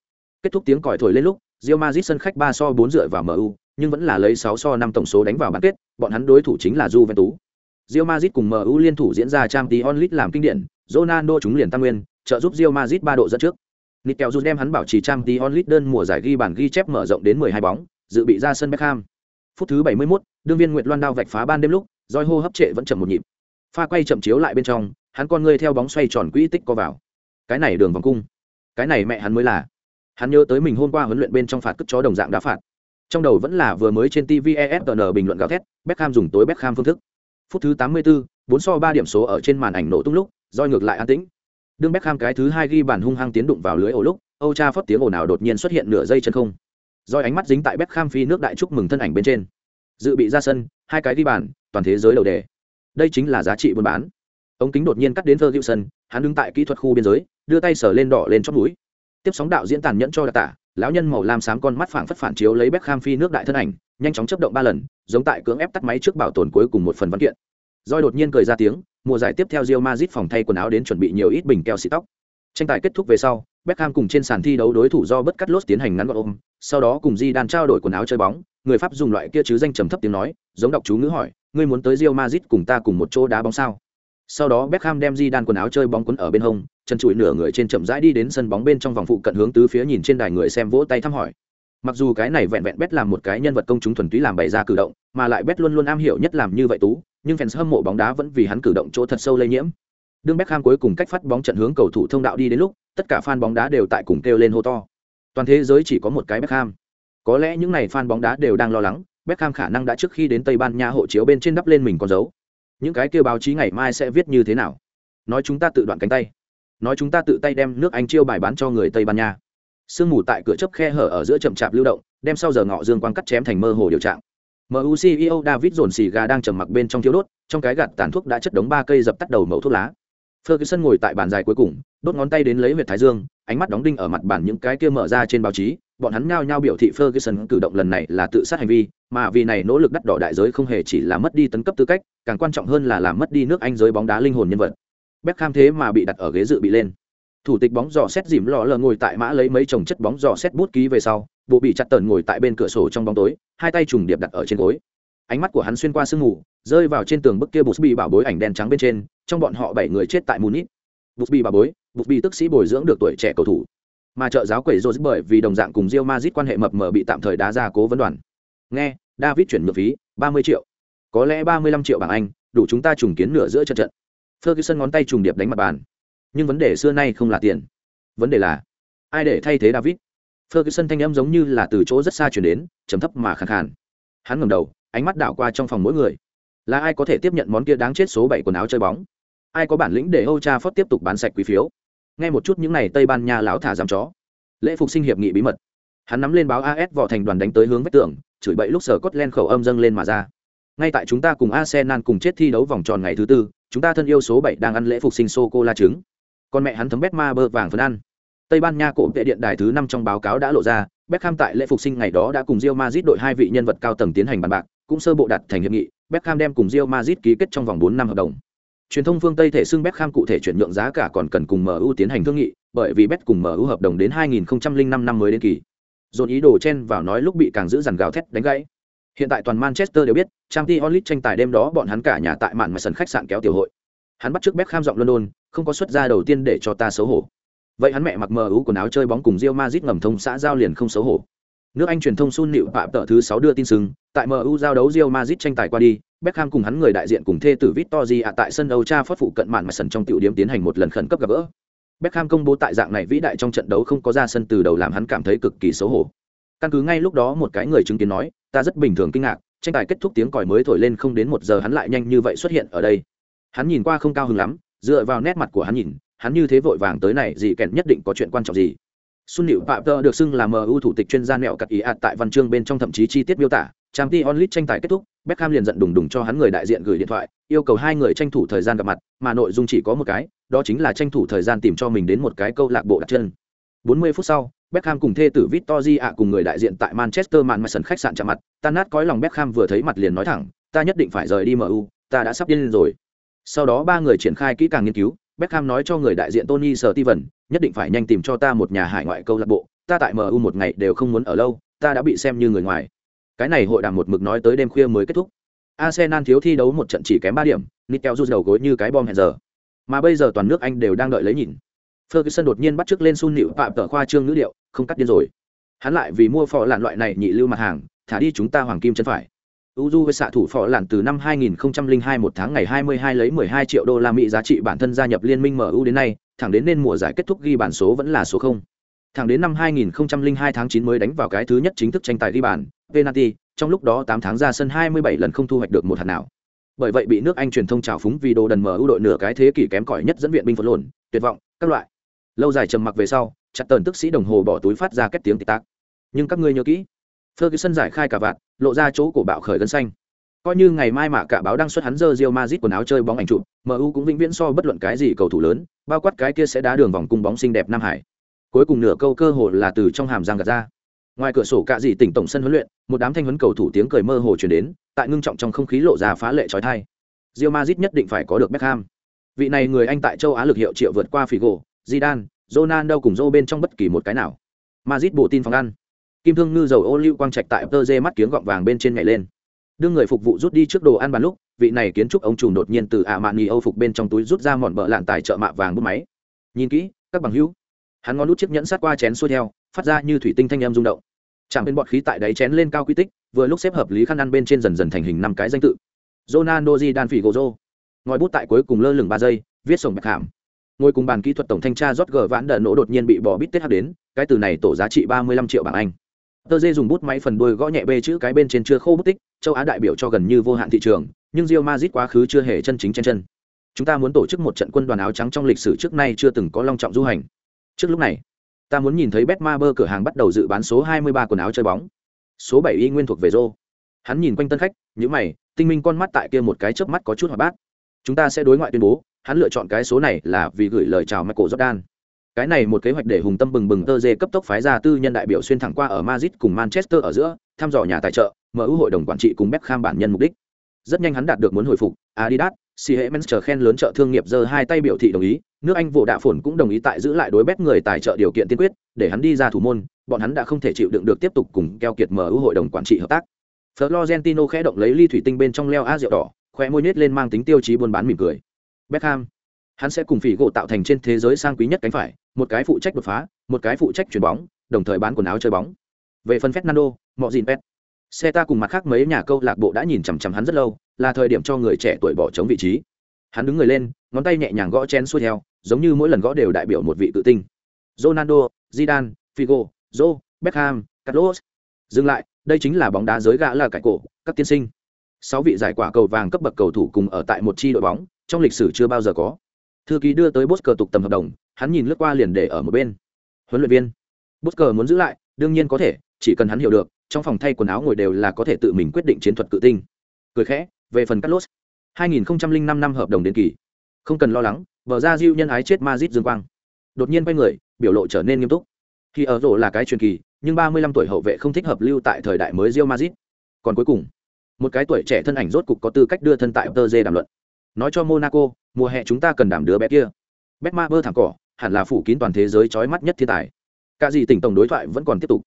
Kết thúc tiếng còi thổi lên lúc, Real Madrid sân khách 3 so 4 dựa vào MU, nhưng vẫn là lấy 6 so 5 tổng số đánh vào bán kết, bọn hắn đối thủ chính là Juventus. Real Madrid cùng MU liên thủ diễn ra Champions League làm kinh điển, Ronaldo chúng liền tăng nguyên, trợ giúp Real Madrid 3 độ dẫn trước. Nikel Jun đem hắn bảo trì Champions League đơn mùa giải ghi bàn ghi chép mở rộng đến 12 bóng, dự bị ra sân Beckham. Phút thứ 71, đương viên Nguyệt Loan đao vạch phá ban đêm lúc, roi hô hấp trệ vẫn chậm một nhịp. Pha quay chậm chiếu lại bên trong, hắn con người theo bóng xoay tròn quỹ tích co vào. Cái này đường vòng cung, cái này mẹ hắn mới là. Hắn nhớ tới mình hôm qua huấn luyện bên trong phạt cướp chó đồng dạng đá phạt. Trong đầu vẫn là vừa mới trên TV ESPN bình luận gào thét, Beckham dùng tối Beckham phương thức. Phút thứ 84, 4 so 3 điểm số ở trên màn ảnh nổ tung lúc, roi ngược lại an tĩnh. Đương Beckham cái thứ hai ghi bàn hung hăng tiến đụng vào lưới ổ lúc, Âu Cha phất tiếng ồn nào đột nhiên xuất hiện nửa giây chân không. Roi ánh mắt dính tại Beckham phi nước đại chúc mừng thân ảnh bên trên. Dự bị ra sân, hai cái ghi bàn, toàn thế giới đầu đề. Đây chính là giá trị buôn bán. Ống kính đột nhiên cắt đến Ferguson, hắn đứng tại kỹ thuật khu biên giới, đưa tay sờ lên đỏ lên chóp mũi. Tiếp sóng đạo diễn tàn nhẫn cho đặc tả, lão nhân màu lam xám con mắt phảng phất phản chiếu lấy Beckham phi nước đại thân ảnh, nhanh chóng chấp động ba lần, giống tại cưỡng ép tắt máy trước bảo tồn cuối cùng một phần văn kiện. Doi đột nhiên cười ra tiếng, mùa giải tiếp theo Real Madrid phòng thay quần áo đến chuẩn bị nhiều ít bình keo xịt tóc. Tranh tài kết thúc về sau, Beckham cùng trên sàn thi đấu đối thủ do bất cắt lốt tiến hành ngắn gọn ôm, sau đó cùng Di đan trao đổi quần áo chơi bóng, người pháp dùng loại kia chứ danh trầm thấp tiếng nói, giống đọc chú ngữ hỏi, ngươi muốn tới Real Madrid cùng ta cùng một chỗ đá bóng sao? Sau đó Beckham đem Di đan quần áo chơi bóng quấn ở bên hông, chân trụi nửa người trên chậm rãi đi đến sân bóng bên trong vòng phụ cận hướng tứ phía nhìn trên đài người xem vỗ tay thăm hỏi mặc dù cái này vẹn vẹn bet làm một cái nhân vật công chúng thuần túy làm bày ra cử động, mà lại bet luôn luôn am hiểu nhất làm như vậy tú, nhưng fans hâm mộ bóng đá vẫn vì hắn cử động chỗ thật sâu lây nhiễm. Đương Beckham cuối cùng cách phát bóng trận hướng cầu thủ thông đạo đi đến lúc, tất cả fan bóng đá đều tại cùng kêu lên hô to. Toàn thế giới chỉ có một cái Beckham. Có lẽ những này fan bóng đá đều đang lo lắng, Beckham khả năng đã trước khi đến Tây Ban Nha hộ chiếu bên trên đắp lên mình con dấu. Những cái kêu báo chí ngày mai sẽ viết như thế nào? Nói chúng ta tự đoạn cánh tay. Nói chúng ta tự tay đem nước anh chiêu bài bán cho người tây ban nha sương mù tại cửa chấp khe hở ở giữa chậm chạp lưu động, đem sau giờ ngọ dương quang cắt chém thành mơ hồ điều trạng. Mu ceo david dồn xì gà đang trầm mặc bên trong thiếu đốt, trong cái gạt tàn thuốc đã chất đống ba cây dập tắt đầu mẫu thuốc lá. Ferguson ngồi tại bàn dài cuối cùng, đốt ngón tay đến lấy huyệt thái dương, ánh mắt đóng đinh ở mặt bàn những cái kia mở ra trên báo chí, bọn hắn nhao nhao biểu thị ferguson cử động lần này là tự sát hành vi, mà vì này nỗ lực đắt đỏ đại giới không hề chỉ là mất đi tấn cấp tư cách, càng quan trọng hơn là làm mất đi nước anh giới bóng đá linh hồn nhân vật. Beckham thế mà bị đặt ở ghế dự bị lên. Thủ tịch bóng rổ xét dìm lọ lờ ngồi tại mã lấy mấy chồng chất bóng rổ xét bút ký về sau, bộ bị chặt tần ngồi tại bên cửa sổ trong bóng tối, hai tay trùng điệp đặt ở trên gối. Ánh mắt của hắn xuyên qua sương mù, rơi vào trên tường bức kia Busby bảo bối ảnh đen trắng bên trên, trong bọn họ bảy người chết tại Munich. Busby bảo bối, Busby tức sĩ bồi dưỡng được tuổi trẻ cầu thủ. Mà trợ giáo quẩy rồi bởi vì đồng dạng cùng Real Madrid quan hệ mập mờ bị tạm thời đá ra cố vấn đoàn. Nghe, David chuyển nhượng phí, 30 triệu. Có lẽ 35 triệu bảng Anh, đủ chúng ta trùng kiến nửa giữa trận trận. Ferguson ngón tay trùng điệp đánh mặt bàn. Nhưng vấn đề xưa nay không là tiền. Vấn đề là ai để thay thế David? Ferguson thanh âm giống như là từ chỗ rất xa truyền đến, trầm thấp mà khàn khàn. Hắn ngẩng đầu, ánh mắt đảo qua trong phòng mỗi người. Là ai có thể tiếp nhận món kia đáng chết số bảy quần áo chơi bóng? Ai có bản lĩnh để Old Trafford tiếp tục bán sạch quý phiếu? Nghe một chút những này Tây Ban Nha lão thả giảm chó. Lễ phục sinh hiệp nghị bí mật. Hắn nắm lên báo AS vỏ thành đoàn đánh tới hướng vách tường, chửi bậy lúc sở Scotland khẩu âm dâng lên mà ra. Ngay tại chúng ta cùng Arsenal cùng chết thi đấu vòng tròn ngày thứ tư, chúng ta thân yêu số bảy đang ăn lễ phục sinh sô cô la trứng con mẹ hắn thấm bét ma bơ vàng phấn ăn tây ban nha cổ vệ điện đài thứ năm trong báo cáo đã lộ ra Beckham tại lễ phục sinh ngày đó đã cùng Rio Madrid đội hai vị nhân vật cao tầng tiến hành bàn bạc, cũng sơ bộ đặt thành hiệp nghị, Beckham đem cùng Rio Madrid ký kết trong vòng bốn năm hợp đồng. Truyền thông phương Tây thể xưng Beckham cụ thể chuyển nhượng giá cả còn cần cùng MU tiến hành thương nghị, bởi vì Beck cùng MU hợp đồng đến 2005 năm mới đến kỳ. Dồn ý đồ chen vào nói lúc bị càng giữ dằn gào thét đánh gãy. Hiện tại toàn Manchester đều biết, Champions League tranh tài đêm đó bọn hắn cả nhà tại mạn mà sân khách sạn kéo tiểu hội. Hắn bắt trước Beckham giọng London, không có xuất ra đầu tiên để cho ta xấu hổ. Vậy hắn mẹ mặc mờ ú quần áo chơi bóng cùng Real Madrid ngầm thông xã giao liền không xấu hổ. Nước Anh truyền thông Sun Nịu Phạm tờ thứ sáu đưa tin sừng, tại MU giao đấu Real Madrid tranh tài qua đi, Beckham cùng hắn người đại diện cùng thê tử Victory ạ tại sân Old Trafford phụ cận mạn mà sân trong tiểu điểm tiến hành một lần khẩn cấp gặp gỡ. Beckham công bố tại dạng này vĩ đại trong trận đấu không có ra sân từ đầu làm hắn cảm thấy cực kỳ xấu hổ. Căn cứ ngay lúc đó một cái người chứng kiến nói, ta rất bình thường kinh ngạc, tranh tài kết thúc tiếng còi mới thổi lên không đến một giờ hắn lại nhanh như vậy xuất hiện ở đây hắn nhìn qua không cao hứng lắm dựa vào nét mặt của hắn nhìn hắn như thế vội vàng tới này gì kèn nhất định có chuyện quan trọng gì Sun Liễu Phạm Tơ được xưng là MU thủ tịch chuyên gia nẹo cật ý ạt tại văn chương bên trong thậm chí chi tiết miêu tả, Champions League tranh tài kết thúc, Beckham liền giận đùng đùng cho hắn người đại diện gửi điện thoại, yêu cầu hai người tranh thủ thời gian gặp mặt, mà nội dung chỉ có một cái, đó chính là tranh thủ thời gian tìm cho mình đến một cái câu lạc bộ đặt chân. 40 phút sau, Beckham cùng thê tử Victory ạ cùng người đại diện tại Manchester Man Mason khách sạn chạm mặt, tan nát cõi lòng Beckham vừa thấy mặt liền nói thẳng, ta nhất định phải rời đi MU, ta đã sắp điên rồi. Sau đó ba người triển khai kỹ càng nghiên cứu, Beckham nói cho người đại diện Tony sờ ti vần nhất định phải nhanh tìm cho ta một nhà hải ngoại câu lạc bộ, ta tại MU một ngày đều không muốn ở lâu, ta đã bị xem như người ngoài. Cái này hội đàm một mực nói tới đêm khuya mới kết thúc. Arsenal thiếu thi đấu một trận chỉ kém ba điểm, Nikel rút đầu gối như cái bom hẹn giờ. Mà bây giờ toàn nước Anh đều đang đợi lấy nhìn. Ferguson đột nhiên bắt chước lên Sun Nịu tạm tờ khoa trương ngữ liệu, không cắt điên rồi. Hắn lại vì mua phò lạn loại này nhị lưu mặt hàng, thả đi chúng ta hoàng kim chân phải. Uju với xạ thủ phò lạn từ năm 2002 một tháng ngày 22 lấy 12 triệu đô la Mỹ giá trị bản thân gia nhập liên minh MU đến nay, thẳng đến nên mùa giải kết thúc ghi bàn số vẫn là số 0. Thẳng đến năm 2002 tháng 9 mới đánh vào cái thứ nhất chính thức tranh tài ghi bàn, penalty, trong lúc đó 8 tháng ra sân 27 lần không thu hoạch được một hạt nào. Bởi vậy bị nước Anh truyền thông trào phúng vì đồ đần MU đội nửa cái thế kỷ kém cỏi nhất dẫn viện binh phật lộn, tuyệt vọng, các loại lâu dài trầm mặc về sau chặt tần tức sĩ đồng hồ bỏ túi phát ra két tiếng tịch tác nhưng các ngươi nhớ kỹ ferguson giải khai cả vạt lộ ra chỗ cổ bạo khởi gân xanh. Coi như ngày mai mà cả báo đăng xuất hắn dơ rio mazit quần áo chơi bóng ảnh chụp mu cũng vĩnh viễn so bất luận cái gì cầu thủ lớn, bao quát cái kia sẽ đá đường vòng cung bóng xinh đẹp nam hải. Cuối cùng nửa câu cơ hội là từ trong hàm giang gạt ra. Ngoài cửa sổ cạ dị tỉnh tổng sân huấn luyện, một đám thanh huấn cầu thủ tiếng cười mơ hồ chuyển đến, tại ngưng trọng trong không khí lộ ra phá lệ trói thai. Rio mazit nhất định phải có được beckham. Vị này người anh tại châu á lực hiệu triệu vượt qua figo, zidane, ronaldo cùng dô bên trong bất kỳ một cái nào. Mazit bộ tin phòng ăn kim thương ngư dầu ô liu quang trạch tại tơ dê mắt kiếng gọng vàng bên trên nhảy lên đương người phục vụ rút đi trước đồ ăn bàn lúc vị này kiến trúc ông trùm đột nhiên từ ạ mạn nghi âu phục bên trong túi rút ra mòn bợ lạn tài chợ mạ vàng bút máy nhìn kỹ các bằng hữu hắn ngón nút chiếc nhẫn sát qua chén xuôi theo phát ra như thủy tinh thanh em rung động chạm bên bọt khí tại đáy chén lên cao quy tích vừa lúc xếp hợp lý khăn ăn bên trên dần dần thành hình năm cái danh tự Ronaldo Di Đan Phỉ Gozo. Ngòi bút tại cuối cùng lơ lửng ba giây, viết sổng bạch hàm. Ngồi cùng bàn kỹ thuật tổng thanh tra Roger Vãn Đợn nổ đột nhiên bị bỏ bít tết hấp đến, cái từ này tổ giá trị 35 triệu bảng Anh. Tơ Dê dùng bút máy phần đuôi gõ nhẹ bê chữ cái bên trên chưa khô bút tích, châu Á đại biểu cho gần như vô hạn thị trường, nhưng Real Madrid quá khứ chưa hề chân chính trên chân. Chúng ta muốn tổ chức một trận quân đoàn áo trắng trong lịch sử trước nay chưa từng có long trọng du hành. Trước lúc này, ta muốn nhìn thấy Betmaber cửa hàng bắt đầu dự bán số 23 quần áo chơi bóng. Số 7 y nguyên thuộc về Rô. Hắn nhìn quanh tân khách, những mày, tinh minh con mắt tại kia một cái chớp mắt có chút hoạt bát. Chúng ta sẽ đối ngoại tuyên bố, hắn lựa chọn cái số này là vì gửi lời chào Michael Jordan. Cái này một kế hoạch để hùng tâm bừng bừng tơ dê cấp tốc phái ra tư nhân đại biểu xuyên thẳng qua ở Madrid cùng Manchester ở giữa, thăm dò nhà tài trợ, mở ưu hội đồng quản trị cùng Beckham bản nhân mục đích. Rất nhanh hắn đạt được muốn hồi phục, Adidas, Siemens chờ khen lớn trợ thương nghiệp giơ hai tay biểu thị đồng ý, nước Anh vụ đạ phồn cũng đồng ý tại giữ lại đối bét người tài trợ điều kiện tiên quyết, để hắn đi ra thủ môn, bọn hắn đã không thể chịu đựng được tiếp tục cùng keo kiệt mở ưu hội đồng quản trị hợp tác. Florentino khẽ động lấy ly thủy tinh bên trong leo a rượu đỏ, khoe môi nết lên mang tính tiêu chí buôn bán mỉm cười. Beckham, hắn sẽ cùng phỉ gỗ tạo thành trên thế giới sang quý nhất cánh phải, một cái phụ trách đột phá, một cái phụ trách chuyển bóng, đồng thời bán quần áo chơi bóng. Về phần Fernando, mọi gì pet. Xe ta cùng mặt khác mấy nhà câu lạc bộ đã nhìn chằm chằm hắn rất lâu, là thời điểm cho người trẻ tuổi bỏ trống vị trí. Hắn đứng người lên, ngón tay nhẹ nhàng gõ chén xuôi theo, giống như mỗi lần gõ đều đại biểu một vị tự tinh. Ronaldo, Zidane, Figo, Joe, Beckham, Carlos. Dừng lại, đây chính là bóng đá giới gã là cải cổ, các tiên sinh. Sáu vị giải quả cầu vàng cấp bậc cầu thủ cùng ở tại một chi đội bóng, trong lịch sử chưa bao giờ có. Thư ký đưa tới Bosker tục tầm hợp đồng, hắn nhìn lướt qua liền để ở một bên. Huấn luyện viên, Bosker muốn giữ lại, đương nhiên có thể, chỉ cần hắn hiểu được, trong phòng thay quần áo ngồi đều là có thể tự mình quyết định chiến thuật cự tinh. Cười khẽ, về phần Carlos, 2005 năm hợp đồng đến kỳ. Không cần lo lắng, vợ ra diêu nhân ái chết Madrid dương quang. Đột nhiên quay người, biểu lộ trở nên nghiêm túc. Khi ở rổ là cái truyền kỳ, nhưng 35 tuổi hậu vệ không thích hợp lưu tại thời đại mới Real Madrid. Còn cuối cùng, một cái tuổi trẻ thân ảnh rốt cục có tư cách đưa thân tại Tơ đàm luận. Nói cho Monaco, mùa hè chúng ta cần đảm đứa bé kia. Betmaber thẳng cỏ, hẳn là phủ kín toàn thế giới chói mắt nhất thiên tài. Cả gì tỉnh tổng đối thoại vẫn còn tiếp tục.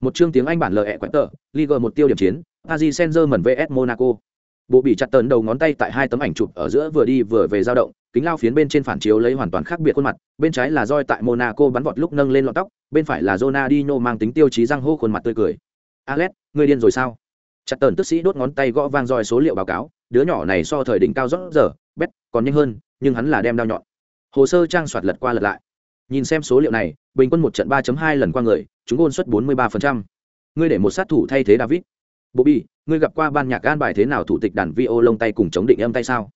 Một chương tiếng Anh bản lờ e quẹt tờ, Liga một tiêu điểm chiến, Paris Saint-Germain vs Monaco. Bộ bị chặt tấn đầu ngón tay tại hai tấm ảnh chụp ở giữa vừa đi vừa về dao động, kính lao phiến bên trên phản chiếu lấy hoàn toàn khác biệt khuôn mặt, bên trái là roi tại Monaco bắn vọt lúc nâng lên lọn tóc, bên phải là Ronaldinho mang tính tiêu chí răng hô khuôn mặt tươi cười. Alex, ngươi điên rồi sao? Chặt tần tức sĩ đốt ngón tay gõ vang roi số liệu báo cáo, đứa nhỏ này so thời đỉnh cao rất giờ, bét, còn nhanh hơn, nhưng hắn là đem đao nhọn. Hồ sơ trang soạt lật qua lật lại. Nhìn xem số liệu này, bình quân một trận 3.2 lần qua người, chúng ôn suất 43%. Ngươi để một sát thủ thay thế David. Bobby, ngươi gặp qua ban nhạc gan bài thế nào thủ tịch đàn vi ô lông tay cùng chống định âm tay sao?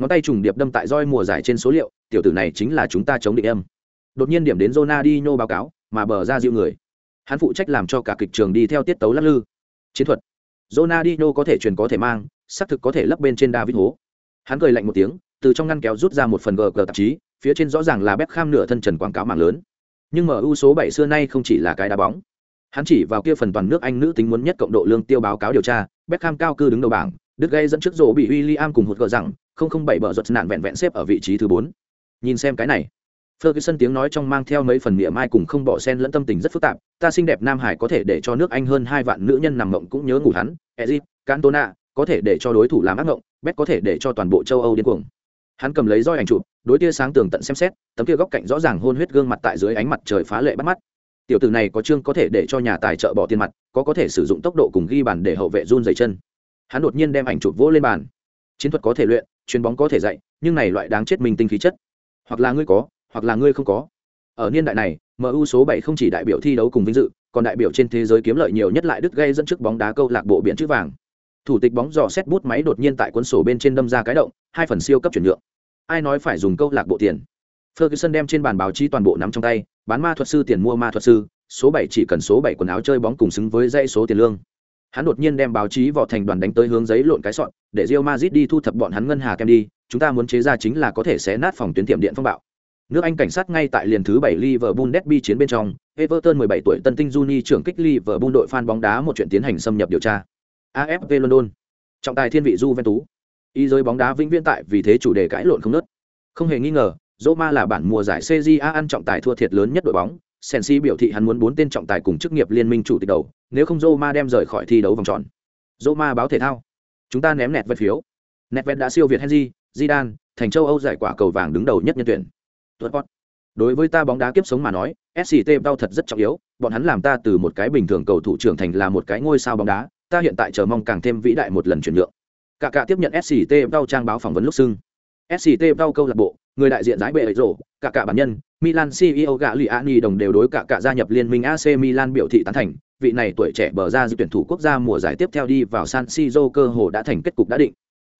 ngón tay trùng điệp đâm tại roi mùa giải trên số liệu tiểu tử này chính là chúng ta chống định âm đột nhiên điểm đến Ronaldinho báo cáo mà bờ ra dịu người hắn phụ trách làm cho cả kịch trường đi theo tiết tấu lắc lư chiến thuật Ronaldinho có thể truyền có thể mang xác thực có thể lấp bên trên David hố hắn cười lạnh một tiếng từ trong ngăn kéo rút ra một phần gờ tạp chí phía trên rõ ràng là Beckham nửa thân trần quảng cáo mạng lớn. Nhưng MU số 7 xưa nay không chỉ là cái đá bóng. Hắn chỉ vào kia phần toàn nước Anh nữ tính muốn nhất cộng độ lương tiêu báo cáo điều tra Beckham cao cư đứng đầu bảng Đức gây dẫn trước rổ bị William cùng hụt gỡ rằng không không bảy bờ giật nạn vẹn vẹn xếp ở vị trí thứ bốn. Nhìn xem cái này Ferguson tiếng nói trong mang theo mấy phần niệm mai cùng không bỏ sen lẫn tâm tình rất phức tạp, ta xinh đẹp Nam Hải có thể để cho nước Anh hơn hai vạn nữ nhân nằm mộng cũng nhớ ngủ hắn, Ezit, Cantona, có thể để cho đối thủ làm ác mộng, Bet có thể để cho toàn bộ châu Âu điên cuồng. Hắn cầm lấy roi ảnh chụp, đối tia sáng tường tận xem xét, tấm kia góc cạnh rõ ràng hôn huyết gương mặt tại dưới ánh mặt trời phá lệ bắt mắt. Tiểu tử này có chương có thể để cho nhà tài trợ bỏ tiền mặt, có có thể sử dụng tốc độ cùng ghi bàn để hậu vệ run dày chân. Hắn đột nhiên đem ảnh chụp vỗ lên bàn. Chiến thuật có thể luyện, chuyền bóng có thể dạy nhưng này loại đáng chết mình tinh khí chất hoặc là ngươi có hoặc là ngươi không có ở niên đại này mu số 7 không chỉ đại biểu thi đấu cùng vinh dự còn đại biểu trên thế giới kiếm lợi nhiều nhất lại đứt gây dẫn trước bóng đá câu lạc bộ biển chữ vàng thủ tịch bóng dò xét bút máy đột nhiên tại cuốn sổ bên trên đâm ra cái động hai phần siêu cấp chuyển nhượng. Ai nói phải dùng câu lạc bộ tiền? Ferguson đem trên bàn báo chí toàn bộ nắm trong tay bán ma thuật sư tiền mua ma thuật sư số 7 chỉ cần số 7 quần áo chơi bóng cùng xứng với dãy số tiền lương. Hắn đột nhiên đem báo chí vào thành đoàn đánh tới hướng giấy lộn cái sọn để Real Madrid đi thu thập bọn hắn ngân hà kem đi chúng ta muốn chế ra chính là có thể xé nát phòng tuyến tiệm điện phong bạo. Nước Anh cảnh sát ngay tại liền thứ 7 Liverpool derby chiến bên trong, Everton 17 tuổi tân tinh Juni trưởng kích Liverpool đội fan bóng đá một chuyện tiến hành xâm nhập điều tra. AFP London. Trọng tài thiên vị Juventus. Ý giới bóng đá vĩnh viễn tại vì thế chủ đề cãi lộn không nớt. Không hề nghi ngờ, Roma là bản mùa giải CJA ăn trọng tài thua thiệt lớn nhất đội bóng. Sensi biểu thị hắn muốn bốn tên trọng tài cùng chức nghiệp liên minh chủ tịch đầu, nếu không Roma đem rời khỏi thi đấu vòng tròn. Roma báo thể thao. Chúng ta ném nẹt vật phiếu. Nẹt vẹt đã siêu việt Henry, Zidane, thành châu Âu giải quả cầu vàng đứng đầu nhất nhân tuyển. Đối với ta bóng đá kiếp sống mà nói, SCT đau thật rất trọng yếu, bọn hắn làm ta từ một cái bình thường cầu thủ trưởng thành là một cái ngôi sao bóng đá, ta hiện tại chờ mong càng thêm vĩ đại một lần chuyển nhượng. Cả cả tiếp nhận SCT đau trang báo phỏng vấn lúc xưng. SCT đau câu lạc bộ, người đại diện giải bệ rổ, cả cả bản nhân, Milan CEO gã Liani đồng đều đối cả cả gia nhập liên minh AC Milan biểu thị tán thành, vị này tuổi trẻ bờ ra dự tuyển thủ quốc gia mùa giải tiếp theo đi vào San Siro cơ hồ đã thành kết cục đã định.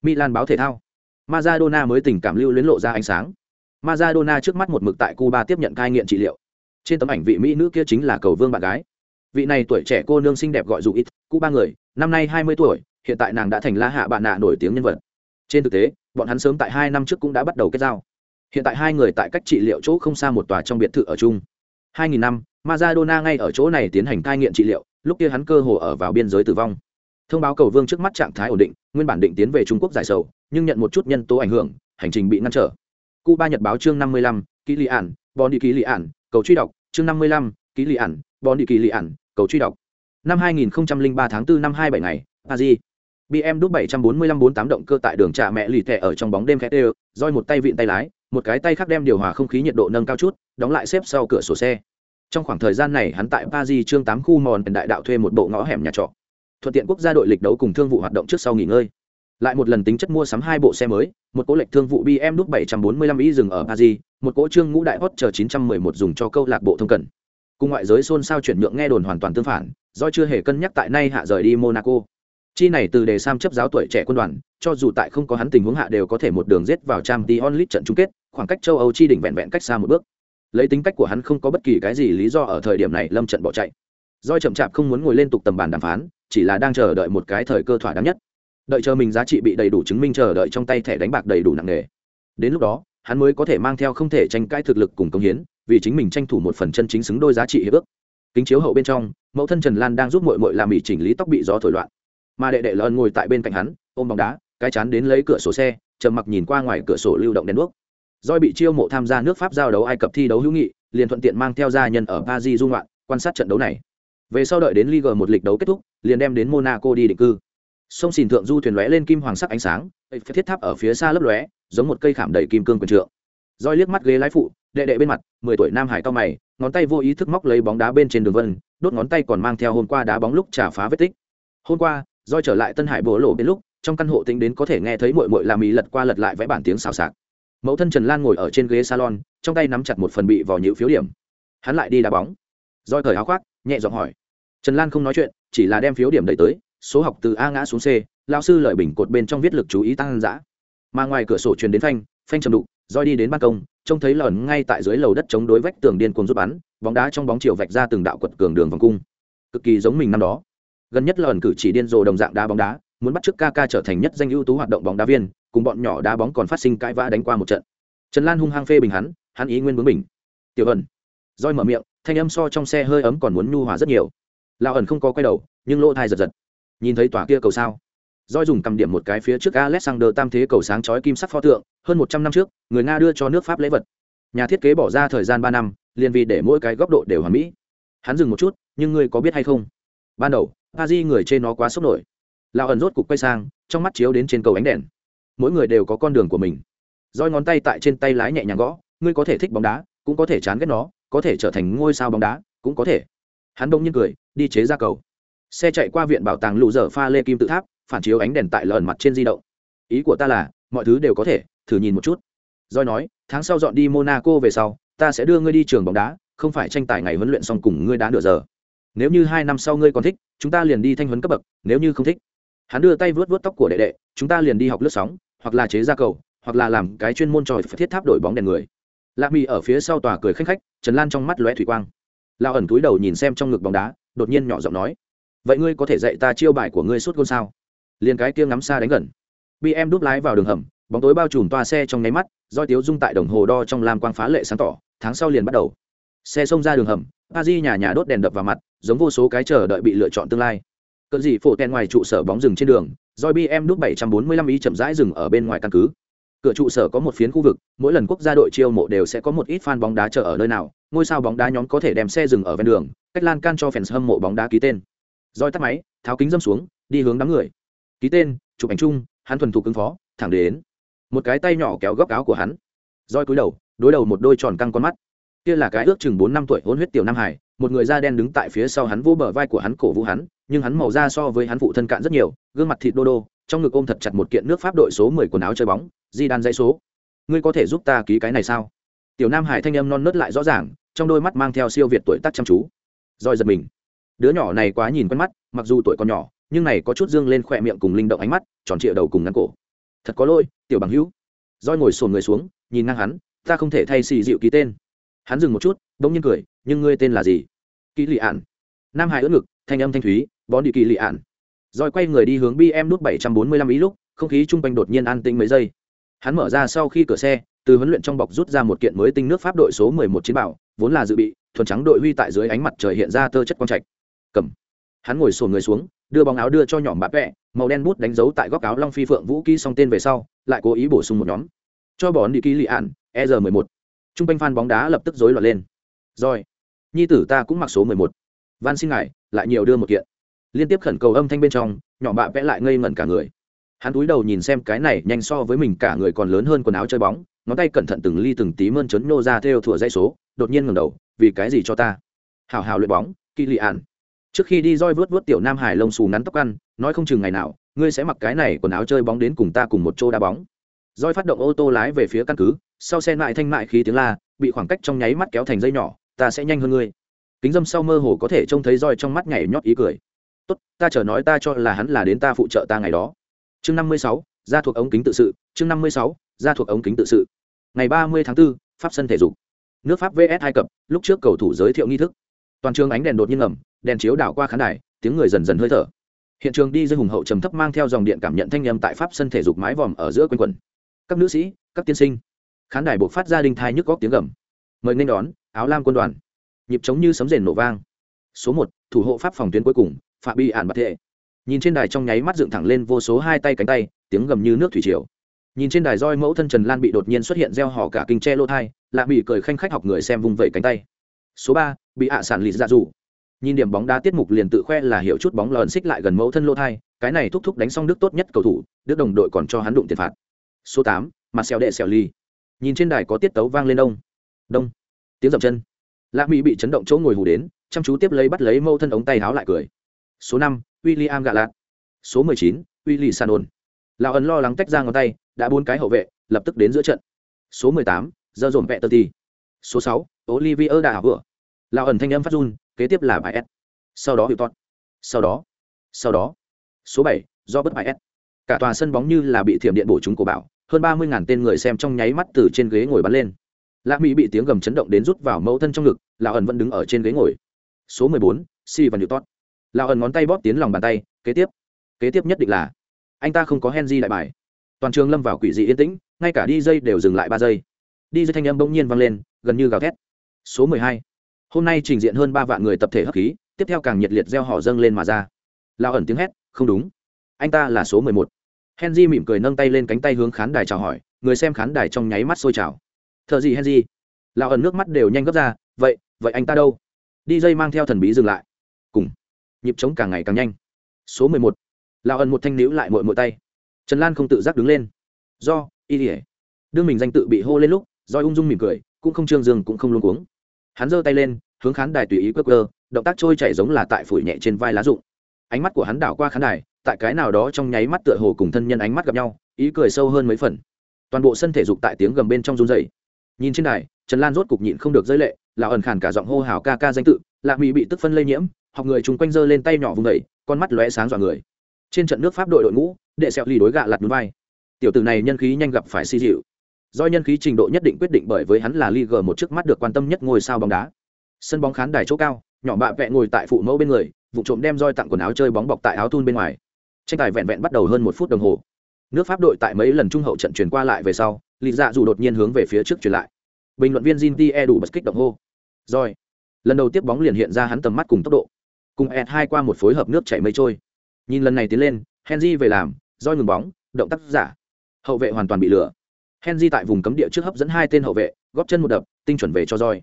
Milan báo thể thao. Maradona mới tình cảm lưu luyến lộ ra ánh sáng. Maradona trước mắt một mực tại Cuba tiếp nhận cai nghiện trị liệu. Trên tấm ảnh vị mỹ nữ kia chính là cầu vương bạn gái. Vị này tuổi trẻ cô nương xinh đẹp gọi dù ít, Cuba người, năm nay 20 tuổi, hiện tại nàng đã thành La Hạ bạn nạ nổi tiếng nhân vật. Trên thực tế, bọn hắn sớm tại hai năm trước cũng đã bắt đầu kết giao. Hiện tại hai người tại cách trị liệu chỗ không xa một tòa trong biệt thự ở chung. 2000 năm, Maradona ngay ở chỗ này tiến hành cai nghiện trị liệu, lúc kia hắn cơ hồ ở vào biên giới tử vong. Thông báo cầu vương trước mắt trạng thái ổn định, nguyên bản định tiến về Trung Quốc giải sầu, nhưng nhận một chút nhân tố ảnh hưởng, hành trình bị ngăn trở. Cuba Nhật báo chương 55, Ký Lị Ản, Bon đi Ký Lị Ản, cầu truy đọc, chương 55, Ký Lị Ản, Bon đi Ký Lị Ản, cầu truy đọc. Năm 2003 tháng 4 năm 27 ngày, Paris. BMW 745-48 động cơ tại đường trà mẹ lì thẻ ở trong bóng đêm khét đều, roi một tay vịn tay lái, một cái tay khác đem điều hòa không khí nhiệt độ nâng cao chút, đóng lại xếp sau cửa sổ xe. Trong khoảng thời gian này, hắn tại Paris chương 8 khu mòn đại đạo thuê một bộ ngõ hẻm nhà trọ. Thuận tiện quốc gia đội lịch đấu cùng thương vụ hoạt động trước sau nghỉ ngơi lại một lần tính chất mua sắm hai bộ xe mới một cỗ lệch thương vụ BMW 745i dừng ở paris một cỗ trương ngũ đại hot chờ 911 dùng cho câu lạc bộ thông cần cùng ngoại giới xôn xao chuyển nhượng nghe đồn hoàn toàn tương phản, do chưa hề cân nhắc tại nay hạ rời đi monaco. Chi này từ đề sam chấp giáo tuổi trẻ quân đoàn, cho dù tại không có hắn tình huống hạ đều có thể một đường giết vào trang t onlit trận chung kết, khoảng cách châu âu chi đỉnh vẹn vẹn cách xa một bước. Lấy tính cách của hắn không có bất kỳ cái gì lý do ở thời điểm này lâm trận bỏ chạy. Do chậm chạp không muốn ngồi lên tục tầm bàn đàm phán, chỉ là đang chờ đợi một cái thời cơ thỏa đáng nhất. Đợi chờ mình giá trị bị đầy đủ chứng minh chờ đợi trong tay thẻ đánh bạc đầy đủ nặng nề. Đến lúc đó, hắn mới có thể mang theo không thể tranh cãi thực lực cùng công hiến vì chính mình tranh thủ một phần chân chính xứng đôi giá trị hiệp ước. Kính chiếu hậu bên trong, mẫu thân trần lan đang giúp mội mội làm ỉ chỉnh lý tóc bị gió thổi loạn. Mà đệ đệ lợn ngồi tại bên cạnh hắn, ôm bóng đá, cái chán đến lấy cửa sổ xe, trầm mặc nhìn qua ngoài cửa sổ lưu động đèn đuốc. Doi bị chiêu mộ tham gia nước pháp giao đấu ai cập thi đấu hữu nghị, liền thuận tiện mang theo gia nhân ở paris dung loạn quan sát trận đấu này. Về sau đợi đến liga một lịch đấu kết thúc, liền đem đến monaco đi định cư. Sông xìn thượng du thuyền lóe lên kim hoàng sắc ánh sáng thiết tháp ở phía xa lấp lóe, giống một cây khảm đầy kim cương quần trượng roi liếc mắt ghế lái phụ, đệ đệ bên mặt, mười tuổi nam hải cao mày, ngón tay vô ý thức móc lấy bóng đá bên trên đường vân, đốt ngón tay còn mang theo hôm qua đá bóng lúc trả phá vết tích. Hôm qua roi trở lại tân hải bố lộ bên lúc, trong căn hộ tính đến có thể nghe thấy mội mội làm ý lật qua lật lại vẽ bản tiếng xào xạc. Mẫu thân trần lan ngồi ở trên ghế salon, trong tay nắm chặt một phần bị vò nhịu phiếu điểm. Hắn lại đi đá bóng. Roi cởi áo khoác, nhẹ giọng hỏi. Trần lan không nói chuyện, chỉ là đem phiếu điểm đẩy tới, số học từ a ngã xuống c lao sư lợi bình cột bên trong viết lực chú ý tăng giã mà ngoài cửa sổ truyền đến phanh phanh trầm đục roi đi đến ban công, trông thấy lởn ngay tại dưới lầu đất chống đối vách tường điên cuồng rút bắn, bóng đá trong bóng chiều vạch ra từng đạo quật cường đường vòng cung. Cực kỳ giống mình năm đó. Gần nhất lởn cử chỉ điên rồ đồng dạng đá bóng đá, muốn bắt chước ca ca trở thành nhất danh ưu tú hoạt động bóng đá viên, cùng bọn nhỏ đá bóng còn phát sinh cãi vã đánh qua một trận. Trần lan hung hăng phê bình hắn hắn ý nguyên bướng mình tiểu ẩn. Roi mở miệng, thanh âm so trong xe hơi ấm còn muốn nhu hòa rất nhiều. Lao ẩn không có quay đầu, nhưng lỗ thai giật giật. Nhìn thấy tòa kia cầu sao? Doi dùng cầm điểm một cái phía trước alexander tam thế cầu sáng chói kim sắc pho tượng, hơn một trăm năm trước, người nga đưa cho nước pháp lễ vật. Nhà thiết kế bỏ ra thời gian ba năm, liền vì để mỗi cái góc độ đều hoàn mỹ. Hắn dừng một chút, nhưng ngươi có biết hay không? Ban đầu a người trên nó quá sốc nổi. Lão ẩn rốt cục quay sang, trong mắt chiếu đến trên cầu ánh đèn. Mỗi người đều có con đường của mình. Doi ngón tay tại trên tay lái nhẹ nhàng gõ, ngươi có thể thích bóng đá, cũng có thể chán ghét nó, có thể trở thành ngôi sao bóng đá, cũng có thể. Hắn đông nhiên cười, đi chế ra cầu. Xe chạy qua viện bảo tàng lụ dở pha lê kim tự tháp phản chiếu ánh đèn tại lờn mặt trên di động. Ý của ta là, mọi thứ đều có thể, thử nhìn một chút. Doi nói, tháng sau dọn đi monaco về sau, ta sẽ đưa ngươi đi trường bóng đá, không phải tranh tài ngày huấn luyện xong cùng ngươi đá nửa giờ. Nếu như hai năm sau ngươi còn thích, chúng ta liền đi thanh huấn cấp bậc, nếu như không thích. Hắn đưa tay vớt vớt tóc của đệ đệ, chúng ta liền đi học lướt sóng, hoặc là chế ra cầu, hoặc là làm cái chuyên môn tròi thiết tháp đổi bóng đèn người. Lạc mỹ ở phía sau tòa cười khanh khách, trần lan trong mắt lóe thủy quang. Lao ẩn túi đầu nhìn xem trong ngực bóng đá, đột nhiên nhỏ giọng nói, vậy ngươi có thể dạy ta chiêu bài của ngươi suốt gôn sao? Liền cái kia ngắm xa đánh gần. Bm đúp lái vào đường hầm, bóng tối bao trùm toa xe trong nháy mắt roi tiếu dung tại đồng hồ đo trong lam quang phá lệ sáng tỏ, tháng sau liền bắt đầu. Xe xông ra đường hầm, a di nhà nhà đốt đèn đập vào mặt, giống vô số cái chờ đợi bị lựa chọn tương lai. Cận gì phổ tèn ngoài trụ sở bóng rừng trên đường roi bm đúc 745 ý chậm rãi dừng ở bên ngoài căn cứ. Cửa trụ sở có một phiến khu vực, mỗi lần quốc gia đội chiêu mộ đều sẽ có một ít fan bóng đá chờ ở nơi nào, ngôi sao bóng đá nhóm có thể đem xe dừng ở ven đường, cách lan can cho fans hâm mộ bóng đá ký tên. Roi tắt máy, tháo kính dâm xuống, đi hướng đám người ký tên, chụp ảnh chung, hắn thuần thục ứng phó, thẳng đến, một cái tay nhỏ kéo góc áo của hắn, roi cúi đầu, đối đầu một đôi tròn căng con mắt. Kia là cái ước chừng bốn năm tuổi hôn huyết tiểu nam hải, một người da đen đứng tại phía sau hắn vô bờ vai của hắn cổ vũ hắn, nhưng hắn màu da so với hắn phụ thân cạn rất nhiều, gương mặt thịt đô đô, trong ngực ôm thật chặt một kiện nước pháp đội số mười quần áo chơi bóng, di đan dãy số. Ngươi có thể giúp ta ký cái này sao? Tiểu nam hải thanh âm non nớt lại rõ ràng, trong đôi mắt mang theo siêu việt tuổi tác chăm chú. Roi giật mình. Đứa nhỏ này quá nhìn quen mắt, mặc dù tuổi còn nhỏ nhưng này có chút dương lên khỏe miệng cùng linh động ánh mắt, tròn trịa đầu cùng ngắn cổ. Thật có lỗi, tiểu bằng hữu. Roi ngồi sồn người xuống, nhìn ngang hắn, ta không thể thay xì dịu ký tên. Hắn dừng một chút, bỗng nhiên cười, nhưng ngươi tên là gì? Kỳ lị ạn nam hải ưỡn ngực, thanh âm thanh thúy, bón đi kỳ lị ạn roi quay người đi hướng bm nút bảy trăm bốn mươi lăm ý lúc, không khí chung quanh đột nhiên an tĩnh mấy giây. Hắn mở ra sau khi cửa xe, từ huấn luyện trong bọc rút ra một kiện mới tinh nước pháp đội số mười một chiến bảo, vốn là dự bị, thuần trắng đội huy tại dưới ánh mặt trời hiện ra tơ chất quang trạch. Cầm. Hắn ngồi sồn người xuống đưa bóng áo đưa cho nhỏ bạp vẹ, màu đen bút đánh dấu tại góc áo long phi phượng vũ ký xong tên về sau, lại cố ý bổ sung một nhóm. Cho bọn đi ký lị ạn e r mười một. Chung r u n quanh phan bóng đá lập tức rối loạn lên. Rồi, nhi tử ta cũng mặc số mười một. Van xin ngài, lại nhiều đưa một kiện. Liên tiếp khẩn cầu âm thanh bên trong nhỏ bạ vẽ lại ngây ngẩn cả người. Hắn túi đầu nhìn xem cái này nhanh so với mình cả người còn lớn hơn quần áo chơi bóng, ngón tay cẩn thận từng ly từng tí mơn trớn nô ra theo thủa dây số, đột nhiên ngẩng đầu, vì cái gì cho ta? Hào hào luyện bóng kỳ lị ạn trước khi đi roi vớt vớt tiểu nam hải lông xù ngắn tóc ăn nói không chừng ngày nào ngươi sẽ mặc cái này quần áo chơi bóng đến cùng ta cùng một chỗ đá bóng. Roi phát động ô tô lái về phía căn cứ sau xe mại thanh mại khí tiếng la bị khoảng cách trong nháy mắt kéo thành dây nhỏ ta sẽ nhanh hơn ngươi. Kính dâm sau mơ hồ có thể trông thấy roi trong mắt nhảy nhót ý cười. Tốt ta chờ nói ta cho là hắn là đến ta phụ trợ ta ngày đó. Chương năm mươi sáu ra thuộc ống kính tự sự chương năm mươi sáu ra thuộc ống kính tự sự. Ngày ba mươi tháng 4, pháp sân thể dục. Nước pháp vs hai cập lúc trước cầu thủ giới thiệu nghi thức. Toàn trường ánh đèn đột nhiên ngầm đèn chiếu đảo qua khán đài, tiếng người dần dần hơi thở. Hiện trường đi dưới hùng hậu trầm thấp mang theo dòng điện cảm nhận thanh âm tại pháp sân thể dục mái vòm ở giữa quanh quần các nữ sĩ, các tiên sinh. Khán đài buộc phát ra đinh thai nhức góc tiếng gầm. Mời nên đón, áo lam quân đoàn. Nhịp trống như sấm rền nổ vang. Số một, thủ hộ pháp phòng tuyến cuối cùng, phạm bi ản bạc thệ nhìn trên đài trong nháy mắt dựng thẳng lên vô số hai tay cánh tay, tiếng gầm như nước thủy triều. Nhìn trên đài roi mẫu thân trần lan bị đột nhiên xuất hiện gieo hò cả kinh tre lô thai, lạ bị cười khanh khách học người xem vung vẩy cánh tay. Số ba, bị ạ sản lì ra dù nhìn điểm bóng đá tiết mục liền tự khoe là hiểu chút bóng lợn xích lại gần mẫu thân lô thai, cái này thúc thúc đánh xong đức tốt nhất cầu thủ đức đồng đội còn cho hắn đụng tiền phạt. Số tám, mặt xèo đệ xèo ly nhìn trên đài có tiết tấu vang lên đông đông. Tiếng dậm chân. Lạ mỹ bị chấn động chỗ ngồi hù đến, chăm chú tiếp lấy bắt lấy mẫu thân ống tay háo lại cười. Số năm w i l l i am gạ số mười chín w i l l i sanon lão ấn lo lắng tách ra ngón tay, đã bốn cái hậu vệ, lập tức đến giữa trận. Số mười tám giờ dồn vẹ tơ ti số sáu, olivier đã vừa lão ẩn thanh âm phát run kế tiếp là bài s. Sau đó hiệu tốt sau đó. Sau đó. Số bảy, do bất bài s. Cả tòa sân bóng như là bị thiểm điện bổ chúng của bảo, hơn ba mươi ngàn tên người xem trong nháy mắt từ trên ghế ngồi bắn lên. Lạ mỹ bị tiếng gầm chấn động đến rút vào mẫu thân trong ngực, lão ẩn vẫn đứng ở trên ghế ngồi. Số mười bốn si và nhự tốt lão ẩn ngón tay bóp tiến lòng bàn tay, kế tiếp. Kế tiếp nhất định là, anh ta không có henry đại bài. Toàn trường lâm vào quỷ dị yên tĩnh, ngay cả đi dây đều dừng lại ba giây. Đi dây thanh âm bỗng nhiên vang lên, gần như gào thét. Số mười hai hôm nay trình diện hơn ba vạn người tập thể hấp khí, tiếp theo càng nhiệt liệt gieo họ dâng lên mà ra. Lao ẩn tiếng hét, không đúng. Anh ta là số mười một. Henry mỉm cười nâng tay lên cánh tay hướng khán đài chào hỏi, người xem khán đài trong nháy mắt sôi trào. Thợ gì henry? Lao ẩn nước mắt đều nhanh gấp ra, vậy vậy anh ta đâu? Đi dây mang theo thần bí dừng lại. Cùng. Nhịp trống càng ngày càng nhanh. Số mười một. Lao ẩn một thanh níu lại mội mội tay. Trần lan không tự giác đứng lên. Do, y ỉa đương mình danh tự bị hô lên lúc do ung dung mỉm cười, cũng không trương dương cũng không luôn cuống hắn giơ tay lên, hướng khán đài tùy ý quơ cơ động tác trôi chảy giống là tại phủi nhẹ trên vai lá rụng. Ánh mắt của hắn đảo qua khán đài, tại cái nào đó trong nháy mắt tựa hồ cùng thân nhân ánh mắt gặp nhau, ý cười sâu hơn mấy phần. Toàn bộ sân thể dục tại tiếng gầm bên trong run dày nhìn trên đài, trần lan rốt cục nhịn không được giới lệ, là ẩn khản cả giọng hô hào ca ca danh tự lạ mỹ bị tức phân lây nhiễm, học người chung quanh giơ lên tay nhỏ vùng đầy con mắt lóe sáng dọa người. Trên trận nước pháp đội đội ngũ, đệ sẹo lì đối gạ lặt núi vai. Tiểu tử này nhân khí nhanh gặp phải si dịu do nhân khí trình độ nhất định quyết định bởi với hắn là Liga một trước mắt được quan tâm nhất ngôi sao bóng đá. Sân bóng khán đài chỗ cao, nhỏ bạ vẹ ngồi tại phụ mẫu bên người, vụ trộm đem roi tặng quần áo chơi bóng bọc tại áo thun bên ngoài. Tranh tài vẹn vẹn bắt đầu hơn một phút đồng hồ. Nước pháp đội tại mấy lần trung hậu trận chuyển qua lại về sau Lý dạ dù đột nhiên hướng về phía trước chuyển lại. Bình luận viên Jin e đủ bật kích động hô. Rồi, lần đầu tiếp bóng liền hiện ra hắn tầm mắt cùng tốc độ. Cùng ed hai qua một phối hợp nước chảy mây trôi. Nhìn lần này tiến lên, henry về làm, roi ngừng bóng, động tác giả. Hậu vệ hoàn toàn bị lừa henry tại vùng cấm địa trước hấp dẫn hai tên hậu vệ, góp chân một đập, tinh chuẩn về cho roi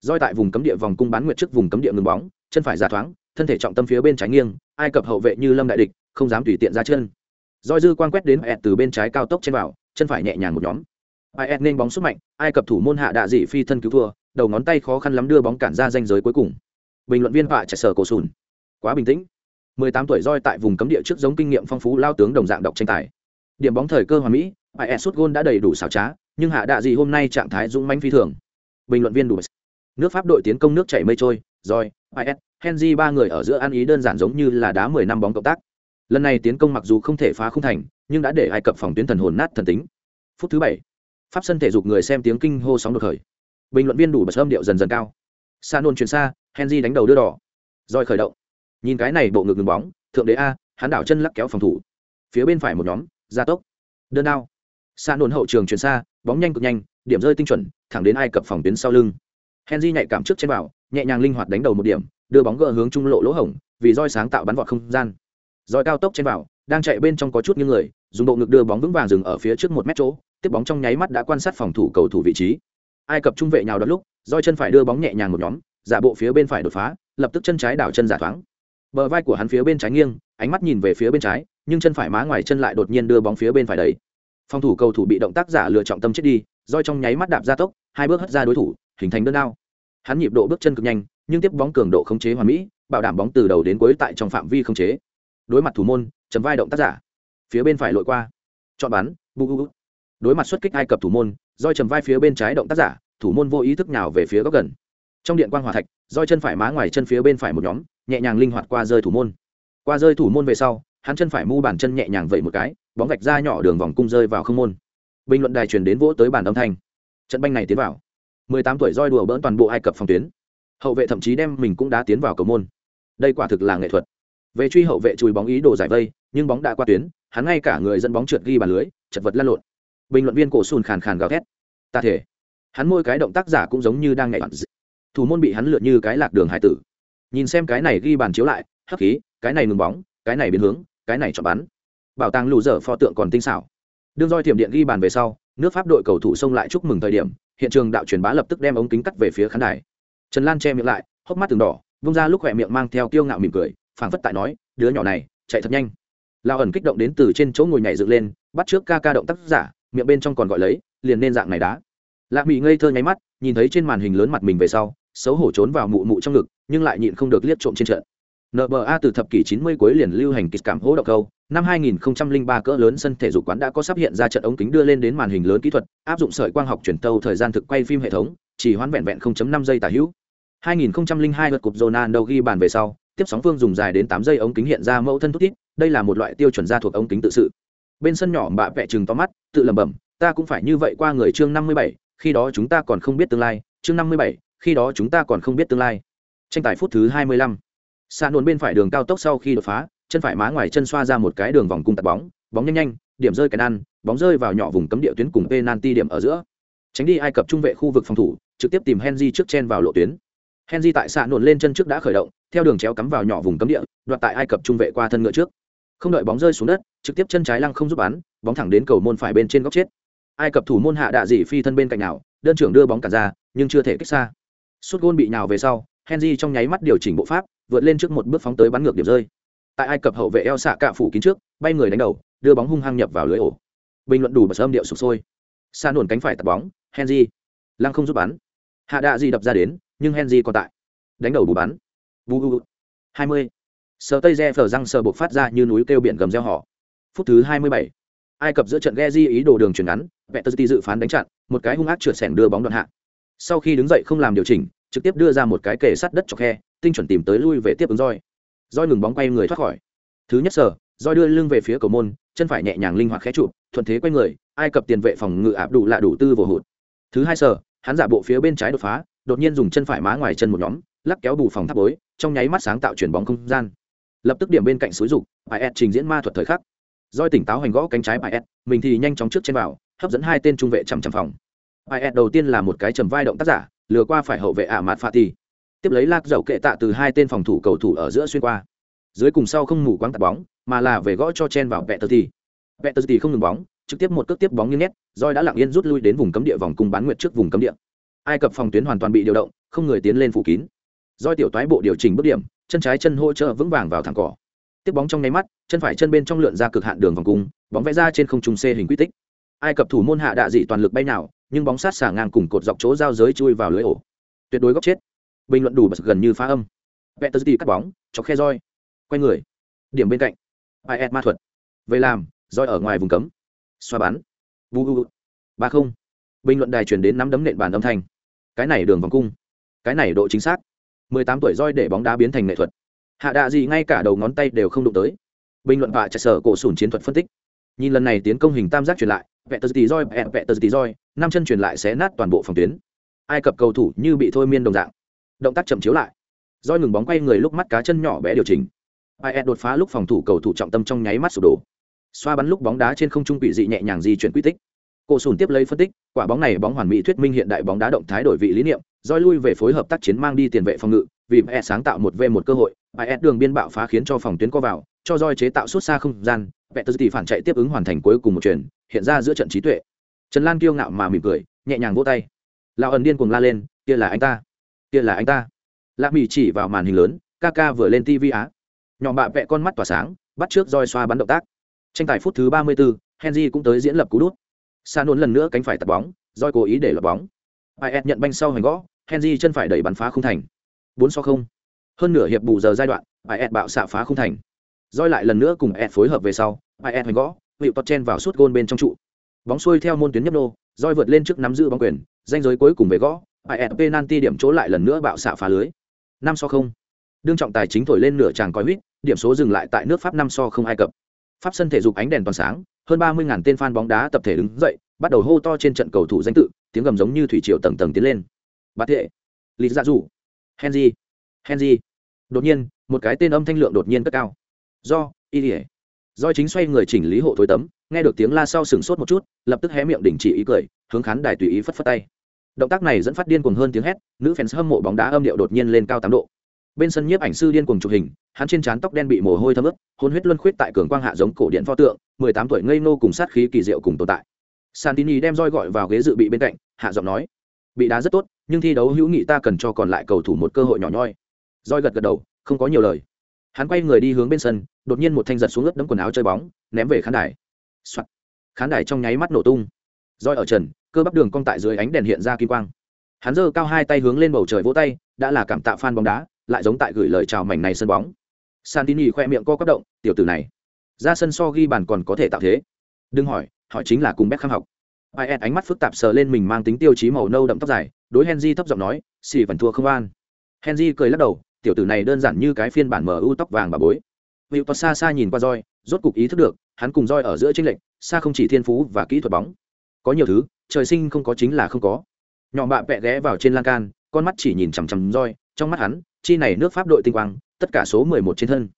roi tại vùng cấm địa vòng cung bán nguyệt trước vùng cấm địa ngừng bóng, chân phải giả thoáng, thân thể trọng tâm phía bên trái nghiêng, ai cập hậu vệ như lâm đại địch, không dám tùy tiện ra chân. Roi dư quan quét đến ed từ bên trái cao tốc trên vào, chân phải nhẹ nhàng một nhóm. Ed nên bóng xuất mạnh, ai cập thủ môn hạ đạ dị phi thân cứu thua, đầu ngón tay khó khăn lắm đưa bóng cản ra danh giới cuối cùng. Bình luận viên vạ chạy sở cổ sùn. Quá bình tĩnh. 18 tuổi roi tại vùng cấm địa trước giống kinh nghiệm phong phú lao tướng đồng dạng độc tranh tài. Điểm bóng thời cơ hoàn mỹ ai sút gôn đã đầy đủ xảo trá, nhưng hạ đạ gì hôm nay trạng thái dũng mãnh phi thường. Bình luận viên đủ nước pháp đội tiến công nước chảy mây trôi, Rồi is henry ba người ở giữa ăn ý đơn giản giống như là đá 10 năm bóng cộng tác. Lần này tiến công mặc dù không thể phá không thành, nhưng đã để ai cập phòng tuyến thần hồn nát thần tính. Phút thứ bảy, pháp sân thể dục người xem tiếng kinh hô sóng đột khởi. Bình luận viên đủ bật âm điệu dần dần cao. Sa nôn chuyển xa, henry đánh đầu đưa đỏ. Rồi khởi động. Nhìn cái này bộ ngực ngừng bóng, thượng đế a, hắn đảo chân lắc kéo phòng thủ. Phía bên phải một nhóm, gia tốc. Đơn đao xa nôn hậu trường chuyển xa, bóng nhanh cực nhanh, điểm rơi tinh chuẩn, thẳng đến ai cập phòng tuyến sau lưng. Henry nhạy cảm trước trên vào, nhẹ nhàng linh hoạt đánh đầu một điểm, đưa bóng gỡ hướng trung lộ lỗ hổng, vì roi sáng tạo bắn vọt không gian. Roi cao tốc trên vào, đang chạy bên trong có chút những người, dùng bộ ngực đưa bóng vững vàng dừng ở phía trước một mét chỗ, tiếp bóng trong nháy mắt đã quan sát phòng thủ cầu thủ vị trí. Ai cập trung vệ nhào đón lúc, roi chân phải đưa bóng nhẹ nhàng một nhóm, giả bộ phía bên phải đột phá, lập tức chân trái đảo chân giả thoáng. Bờ vai của hắn phía bên trái nghiêng, ánh mắt nhìn về phía bên trái, nhưng chân phải má ngoài chân lại đột nhiên đưa bóng phía bên phải đấy phòng thủ cầu thủ bị động tác giả lựa trọng tâm chết đi, roi trong nháy mắt đạp ra tốc, hai bước hất ra đối thủ, hình thành đơn đao. Hắn nhịp độ bước chân cực nhanh, nhưng tiếp bóng cường độ khống chế hoàn mỹ, bảo đảm bóng từ đầu đến cuối tại trong phạm vi khống chế. Đối mặt thủ môn, chấm vai động tác giả. Phía bên phải lội qua. Chọn bắn, bu bu đối mặt xuất kích hai cập thủ môn, roi chầm vai phía bên trái động tác giả, thủ môn vô ý thức nào về phía góc gần. Trong điện quan hòa thạch, roi chân phải má ngoài chân phía bên phải một nhóm, nhẹ nhàng linh hoạt qua rơi thủ môn. Qua rơi thủ môn về sau, hắn chân phải mu bàn chân nhẹ nhàng vậy một cái bóng gạch ra nhỏ đường vòng cung rơi vào không môn. Bình luận đài truyền đến vỗ tới bản âm thanh. Trận banh này tiến vào. 18 tuổi roi đùa bỡn toàn bộ ai cập phòng tuyến. Hậu vệ thậm chí đem mình cũng đã tiến vào cầu môn. Đây quả thực là nghệ thuật. Về truy hậu vệ chùi bóng ý đồ giải vây, nhưng bóng đã qua tuyến, hắn ngay cả người dẫn bóng trượt ghi bàn lưới, chật vật lăn lộn. Bình luận viên cổ sùn khàn khàn gào thét. Ta thể. Hắn môi cái động tác giả cũng giống như đang nhảy thủ môn bị hắn lượn như cái lạc đường hải tử. Nhìn xem cái này ghi bàn chiếu lại, hấp khí, cái này ngừng bóng, cái này biến hướng, cái này chọn bắn bảo tàng lù dở pho tượng còn tinh xảo. Đương roi thiểm điện ghi bàn về sau, nước pháp đội cầu thủ xông lại chúc mừng thời điểm, hiện trường đạo truyền bá lập tức đem ống kính cắt về phía khán đài. Trần lan che miệng lại, hốc mắt từng đỏ, vung ra lúc khỏe miệng mang theo kiêu ngạo mỉm cười, phảng phất tại nói, đứa nhỏ này, chạy thật nhanh. Lao ẩn kích động đến từ trên chỗ ngồi nhảy dựng lên, bắt trước ca ca động tác giả, miệng bên trong còn gọi lấy, liền nên dạng này đá. Lạc mỹ ngây thơ nháy mắt, nhìn thấy trên màn hình lớn mặt mình về sau, xấu hổ trốn vào mụ mụ trong ngực, nhưng lại nhịn không được liếc trộm trên trận nba từ thập kỷ 90 cuối liền lưu hành kịch cảm hố độc câu. Năm 2003 cỡ lớn sân thể dục quán đã có sắp hiện ra trận ống kính đưa lên đến màn hình lớn kỹ thuật áp dụng sợi quang học chuyển tâu thời gian thực quay phim hệ thống chỉ hoãn vẹn vẹn 0.5 giây tả hữu. 2002 lượt cục Ronaldo ghi bàn về sau tiếp sóng phương dùng dài đến 8 giây ống kính hiện ra mẫu thân thút tít, đây là một loại tiêu chuẩn ra thuộc ống kính tự sự. Bên sân nhỏ bạ vẽ chừng to mắt tự lẩm bẩm ta cũng phải như vậy qua người chương 57, khi đó chúng ta còn không biết tương lai chương 57, khi đó chúng ta còn không biết tương lai. Tranh tài phút thứ 25 xa nôn bên phải đường cao tốc sau khi đột phá, chân phải má ngoài chân xoa ra một cái đường vòng cung tạt bóng, bóng nhanh nhanh, điểm rơi cái nan bóng rơi vào nhỏ vùng cấm địa tuyến cùng penalty điểm ở giữa. Tránh đi Ai Cập trung vệ khu vực phòng thủ, trực tiếp tìm Henry trước chen vào lộ tuyến. Henry tại xạ nổn lên chân trước đã khởi động, theo đường chéo cắm vào nhỏ vùng cấm địa, đoạt tại Ai Cập trung vệ qua thân ngựa trước. Không đợi bóng rơi xuống đất, trực tiếp chân trái lăng không giúp bắn, bóng thẳng đến cầu môn phải bên trên góc chết. Ai Cập thủ môn hạ đạ dị phi thân bên cạnh nào, đơn trưởng đưa bóng cả ra, nhưng chưa thể kích xa. Sút gôn bị nhào về sau, Henry trong nháy mắt điều chỉnh bộ pháp, vượt lên trước một bước phóng tới bắn ngược điểm rơi. Tại Ai Cập hậu vệ eo xạ cạ phủ kín trước, bay người đánh đầu, đưa bóng hung hăng nhập vào lưới ổ. Bình luận đủ bật âm điệu sụp sôi. xa nổn cánh phải tập bóng, Henry lăng không giúp bắn. Hạ đạ gì đập ra đến, nhưng Henry còn tại. Đánh đầu bù bắn. Bu bu. 20. Sở Tây Re phở răng sờ buộc phát ra như núi kêu biển gầm reo họ. Phút thứ 27. Ai Cập giữa trận Geji ý đồ đường chuyển ngắn, Peterzi dự phán đánh chặn, một cái hung ác trượt sẻng đưa bóng đoạn hạ. Sau khi đứng dậy không làm điều chỉnh, trực tiếp đưa ra một cái kề sắt đất cho khe tinh chuẩn tìm tới lui về tiếp ứng roi. Roi ngừng bóng quay người thoát khỏi. Thứ nhất sở, roi đưa lưng về phía cầu môn, chân phải nhẹ nhàng linh hoạt khẽ trụ, thuận thế quay người, ai cập tiền vệ phòng ngự ạp đủ lạ đủ tư vô hụt. Thứ hai sở, hắn giả bộ phía bên trái đột phá, đột nhiên dùng chân phải má ngoài chân một nhóm, lắc kéo bù phòng tháp bối, trong nháy mắt sáng tạo chuyển bóng không gian. Lập tức điểm bên cạnh suối dục ai trình diễn ma thuật thời khắc. Roi tỉnh táo hành gõ cánh trái bài is mình thì nhanh chóng trước trên vào, hấp dẫn hai tên trung vệ chằm chằm phòng. Bài is đầu tiên là một cái trầm vai động tác giả, lừa qua phải hậu vệ ả mạt pha thì tiếp lấy lạc dầu kệ tạ từ hai tên phòng thủ cầu thủ ở giữa xuyên qua. Dưới cùng sau không mù quáng tạt bóng, mà là về gõ cho chen vào vẹt tờ thì vẹt tờ thì không ngừng bóng, trực tiếp một cước tiếp bóng như nét roi đã lặng yên rút lui đến vùng cấm địa vòng cung bán nguyệt trước vùng cấm địa. Ai cập phòng tuyến hoàn toàn bị điều động, không người tiến lên phủ kín. Roi tiểu toái bộ điều chỉnh bước điểm, chân trái chân hỗ trợ vững vàng vào thẳng cỏ. Tiếp bóng trong nháy mắt, chân phải chân bên trong lượn ra cực hạn đường vòng cung, bóng vẽ ra trên không trung xê hình quy tích. Ai cập thủ môn hạ đạ dị toàn lực bay nào, nhưng bóng sát xả ngang cùng cột dọc chỗ giao giới chui vào lưới ổ. Tuyệt đối góc chết bình luận đủ bật gần như phá âm. Vẹn tờ cắt bóng, chọc khe roi. Quay người. Điểm bên cạnh. Is ma thuật. Về làm, roi ở ngoài vùng cấm. Xoa bắn. Vu u ba không. Bình luận đài truyền đến nắm đấm nện bàn âm thanh. Cái này đường vòng cung. Cái này độ chính xác. Mười tám tuổi roi để bóng đá biến thành nghệ thuật. Hạ đạ gì ngay cả đầu ngón tay đều không đụng tới. Bình luận vạ chạy sở cổ sùn chiến thuật phân tích. Nhìn lần này tiến công hình tam giác truyền lại vẹn tờ tì roi vẹn tờ tì roi, năm chân truyền lại sẽ nát toàn bộ phòng tuyến. Ai cập cầu thủ như bị thôi miên đồng dạng động tác chậm chiếu lại. Roi ngừng bóng quay người lúc mắt cá chân nhỏ bé điều chỉnh. Ai đột phá lúc phòng thủ cầu thủ trọng tâm trong nháy mắt sụp đổ. Xoa bắn lúc bóng đá trên không trung quỷ dị nhẹ nhàng di chuyển quy tích. Cổ sùn tiếp lấy phân tích, quả bóng này bóng hoàn mỹ thuyết minh hiện đại bóng đá động thái đổi vị lý niệm roi lui về phối hợp tác chiến mang đi tiền vệ phòng ngự, vì e sáng tạo một v một cơ hội is đường biên bạo phá khiến cho phòng tuyến co vào, cho roi chế tạo suốt xa không gian vẽ tờ tỷ phản chạy tiếp ứng hoàn thành cuối cùng một chuyển hiện ra giữa trận trí tuệ. Trần lan kiêu ngạo mà mỉm cười, nhẹ nhàng vỗ tay. Lão ẩn điên cuồng la lên, kia là anh ta kia là anh ta. Lạc mỹ chỉ vào màn hình lớn ca ca vừa lên tv á. Nhỏ bạ vẽ con mắt tỏa sáng bắt trước roi xoa bắn động tác. Tranh tài phút thứ ba mươi 34, henry cũng tới diễn lập cú đút. Sa nôn lần nữa cánh phải tập bóng roi cố ý để lọt bóng. Is nhận banh sau hành gõ henry chân phải đẩy bắn phá không thành. Bốn so không. Hơn nửa hiệp bù giờ giai đoạn is bạo xạ phá không thành. Roi lại lần nữa cùng is phối hợp về sau is hành gõ hiệu tốt chen vào suốt gôn bên trong trụ. Bóng xuôi theo môn tuyến nhấp nô roi vượt lên trước nắm giữ bóng quyền danh giới cuối cùng về gõ is penalty điểm chỗ lại lần nữa bạo xạ phá lưới. Năm so không. Đương trọng tài chính thổi lên nửa tràng coi huýt điểm số dừng lại tại nước pháp năm so không ai cập. Pháp sân thể dục ánh đèn toàn sáng hơn ba mươi tên fan bóng đá tập thể đứng dậy bắt đầu hô to trên trận cầu thủ danh tự tiếng gầm giống như thủy triều tầng tầng tiến lên. Bát thệ lý dạ dụ, henry. Henry. Đột nhiên một cái tên âm thanh lượng đột nhiên cất cao. Do y ỉa do chính xoay người chỉnh lý hộ thối tấm nghe được tiếng la sau sừng sốt một chút lập tức hé miệng đình chỉ ý cười hướng khán đài tùy ý phất phất tay động tác này dẫn phát điên cuồng hơn tiếng hét, nữ fans hâm mộ bóng đá âm điệu đột nhiên lên cao tám độ. Bên sân nhiếp ảnh sư điên cuồng chụp hình, hắn trên trán tóc đen bị mồ hôi thấm ướt, hôn huyết luân khuyết tại cường quang hạ giống cổ điện pho tượng, mười tám tuổi ngây nô cùng sát khí kỳ diệu cùng tồn tại. Santini đem roi gọi vào ghế dự bị bên cạnh, hạ giọng nói, bị đá rất tốt, nhưng thi đấu hữu nghị ta cần cho còn lại cầu thủ một cơ hội nhỏ nhoi. Roi gật gật đầu, không có nhiều lời. Hắn quay người đi hướng bên sân, đột nhiên một thanh giật xuống ướt đấm quần áo chơi bóng, ném về khán đài、Soạn. khán đài trong nháy mắt nổ tung. Roi ở trần cơ bắp đường cong tại dưới ánh đèn hiện ra kim quang. Hắn giơ cao hai tay hướng lên bầu trời vỗ tay đã là cảm tạ fan bóng đá lại giống tại gửi lời chào mảnh này sân bóng. Santini khoe miệng co quắp động tiểu tử này ra sân so ghi bàn còn có thể tạo thế. Đừng hỏi hỏi chính là cùng Beckham học. Is ánh mắt phức tạp sờ lên mình mang tính tiêu chí màu nâu đậm tóc dài đối henry thấp giọng nói xì vẫn thua không an. Henry cười lắc đầu tiểu tử này đơn giản như cái phiên bản mờ u tóc vàng bà bối. Vị Tuật xa xa nhìn qua roi, rốt cục ý thức được, hắn cùng roi ở giữa chênh lệch, xa không chỉ thiên phú và kỹ thuật bóng. Có nhiều thứ, trời sinh không có chính là không có. Nhỏ bạ vẹ ghé vào trên lan can, con mắt chỉ nhìn chằm chằm roi, trong mắt hắn, chi này nước Pháp đội tinh quang, tất cả số mười một trên thân.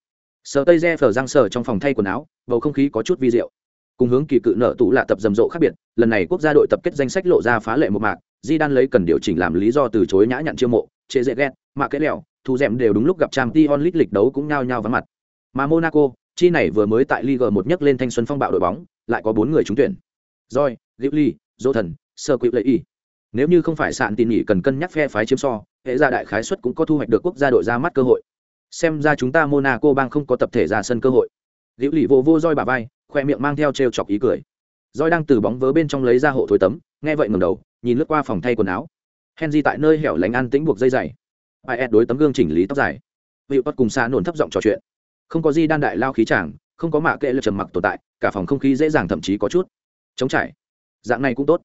Sờ Tây re phở giang sờ trong phòng thay quần áo, bầu không khí có chút vi diệu. Cùng hướng kỳ cự nợ tủ lạ tập rầm rộ khác biệt, lần này quốc gia đội tập kết danh sách lộ ra phá lệ một mạc, Di Đan lấy cần điều chỉnh làm lý do từ chối nhã nhặn chiêu mộ, chế dễ ghét, mà cái lẹo, thu dẹm đều đúng lúc gặp trang t onlit lịch đấu cũng nhao nhao vắng mặt mà monaco chi này vừa mới tại liga một nhấc lên thanh xuân phong bạo đội bóng lại có bốn người trúng tuyển roi Ghibli, dỗ thần, sơ quỵ lợi y. Nếu như không phải sạn tin nghỉ cần cân nhắc phe phái chiếm so, hệ ra đại khái suất cũng có thu hoạch được quốc gia đội ra mắt cơ hội. Xem ra chúng ta monaco bang không có tập thể ra sân cơ hội. Liễu lì vô vô roi bà vai, khoe miệng mang theo trêu chọc ý cười. Roi đang từ bóng vớ bên trong lấy ra hộ thối tấm, nghe vậy ngầm đầu, nhìn lướt qua phòng thay quần áo. Henry tại nơi hẻo lánh an tĩnh buộc dây dày. Is đối tấm gương chỉnh lý tóc dài. Hiệu bất cùng xa nổn thấp giọng trò chuyện. Không có gì đan đại lao khí chàng, không có mạ kệ lực trầm mặc tồn tại, cả phòng không khí dễ dàng thậm chí có chút. Chống trải dạng này cũng tốt.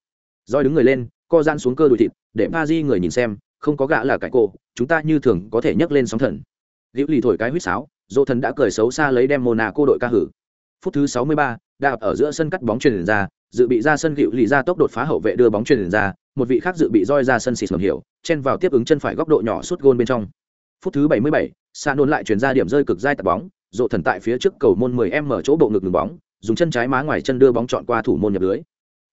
Roi đứng người lên co gian xuống cơ đùi thịt để ba di người nhìn xem không có gã là cái cô chúng ta như thường có thể nhấc lên sóng thần. Liễu lì thổi cái huýt sáo dỗ thần đã cười xấu xa lấy đem cô đội ca hử. Phút thứ sáu mươi ba, đạp ở giữa sân cắt bóng truyền ra dự bị ra sân liễu lì ra tốc đột phá hậu vệ đưa bóng truyền ra một vị khác dự bị roi ra sân xịt ngầm hiểu chen vào tiếp ứng chân phải góc độ nhỏ suốt gôn bên trong. Phút thứ 77, xa nôn lại chuyển ra điểm rơi cực dai tạt bóng dỗ thần tại phía trước cầu môn 10 m mở chỗ bộ ngực ngừng bóng dùng chân trái má ngoài chân đưa bóng chọn qua thủ môn nhập lưới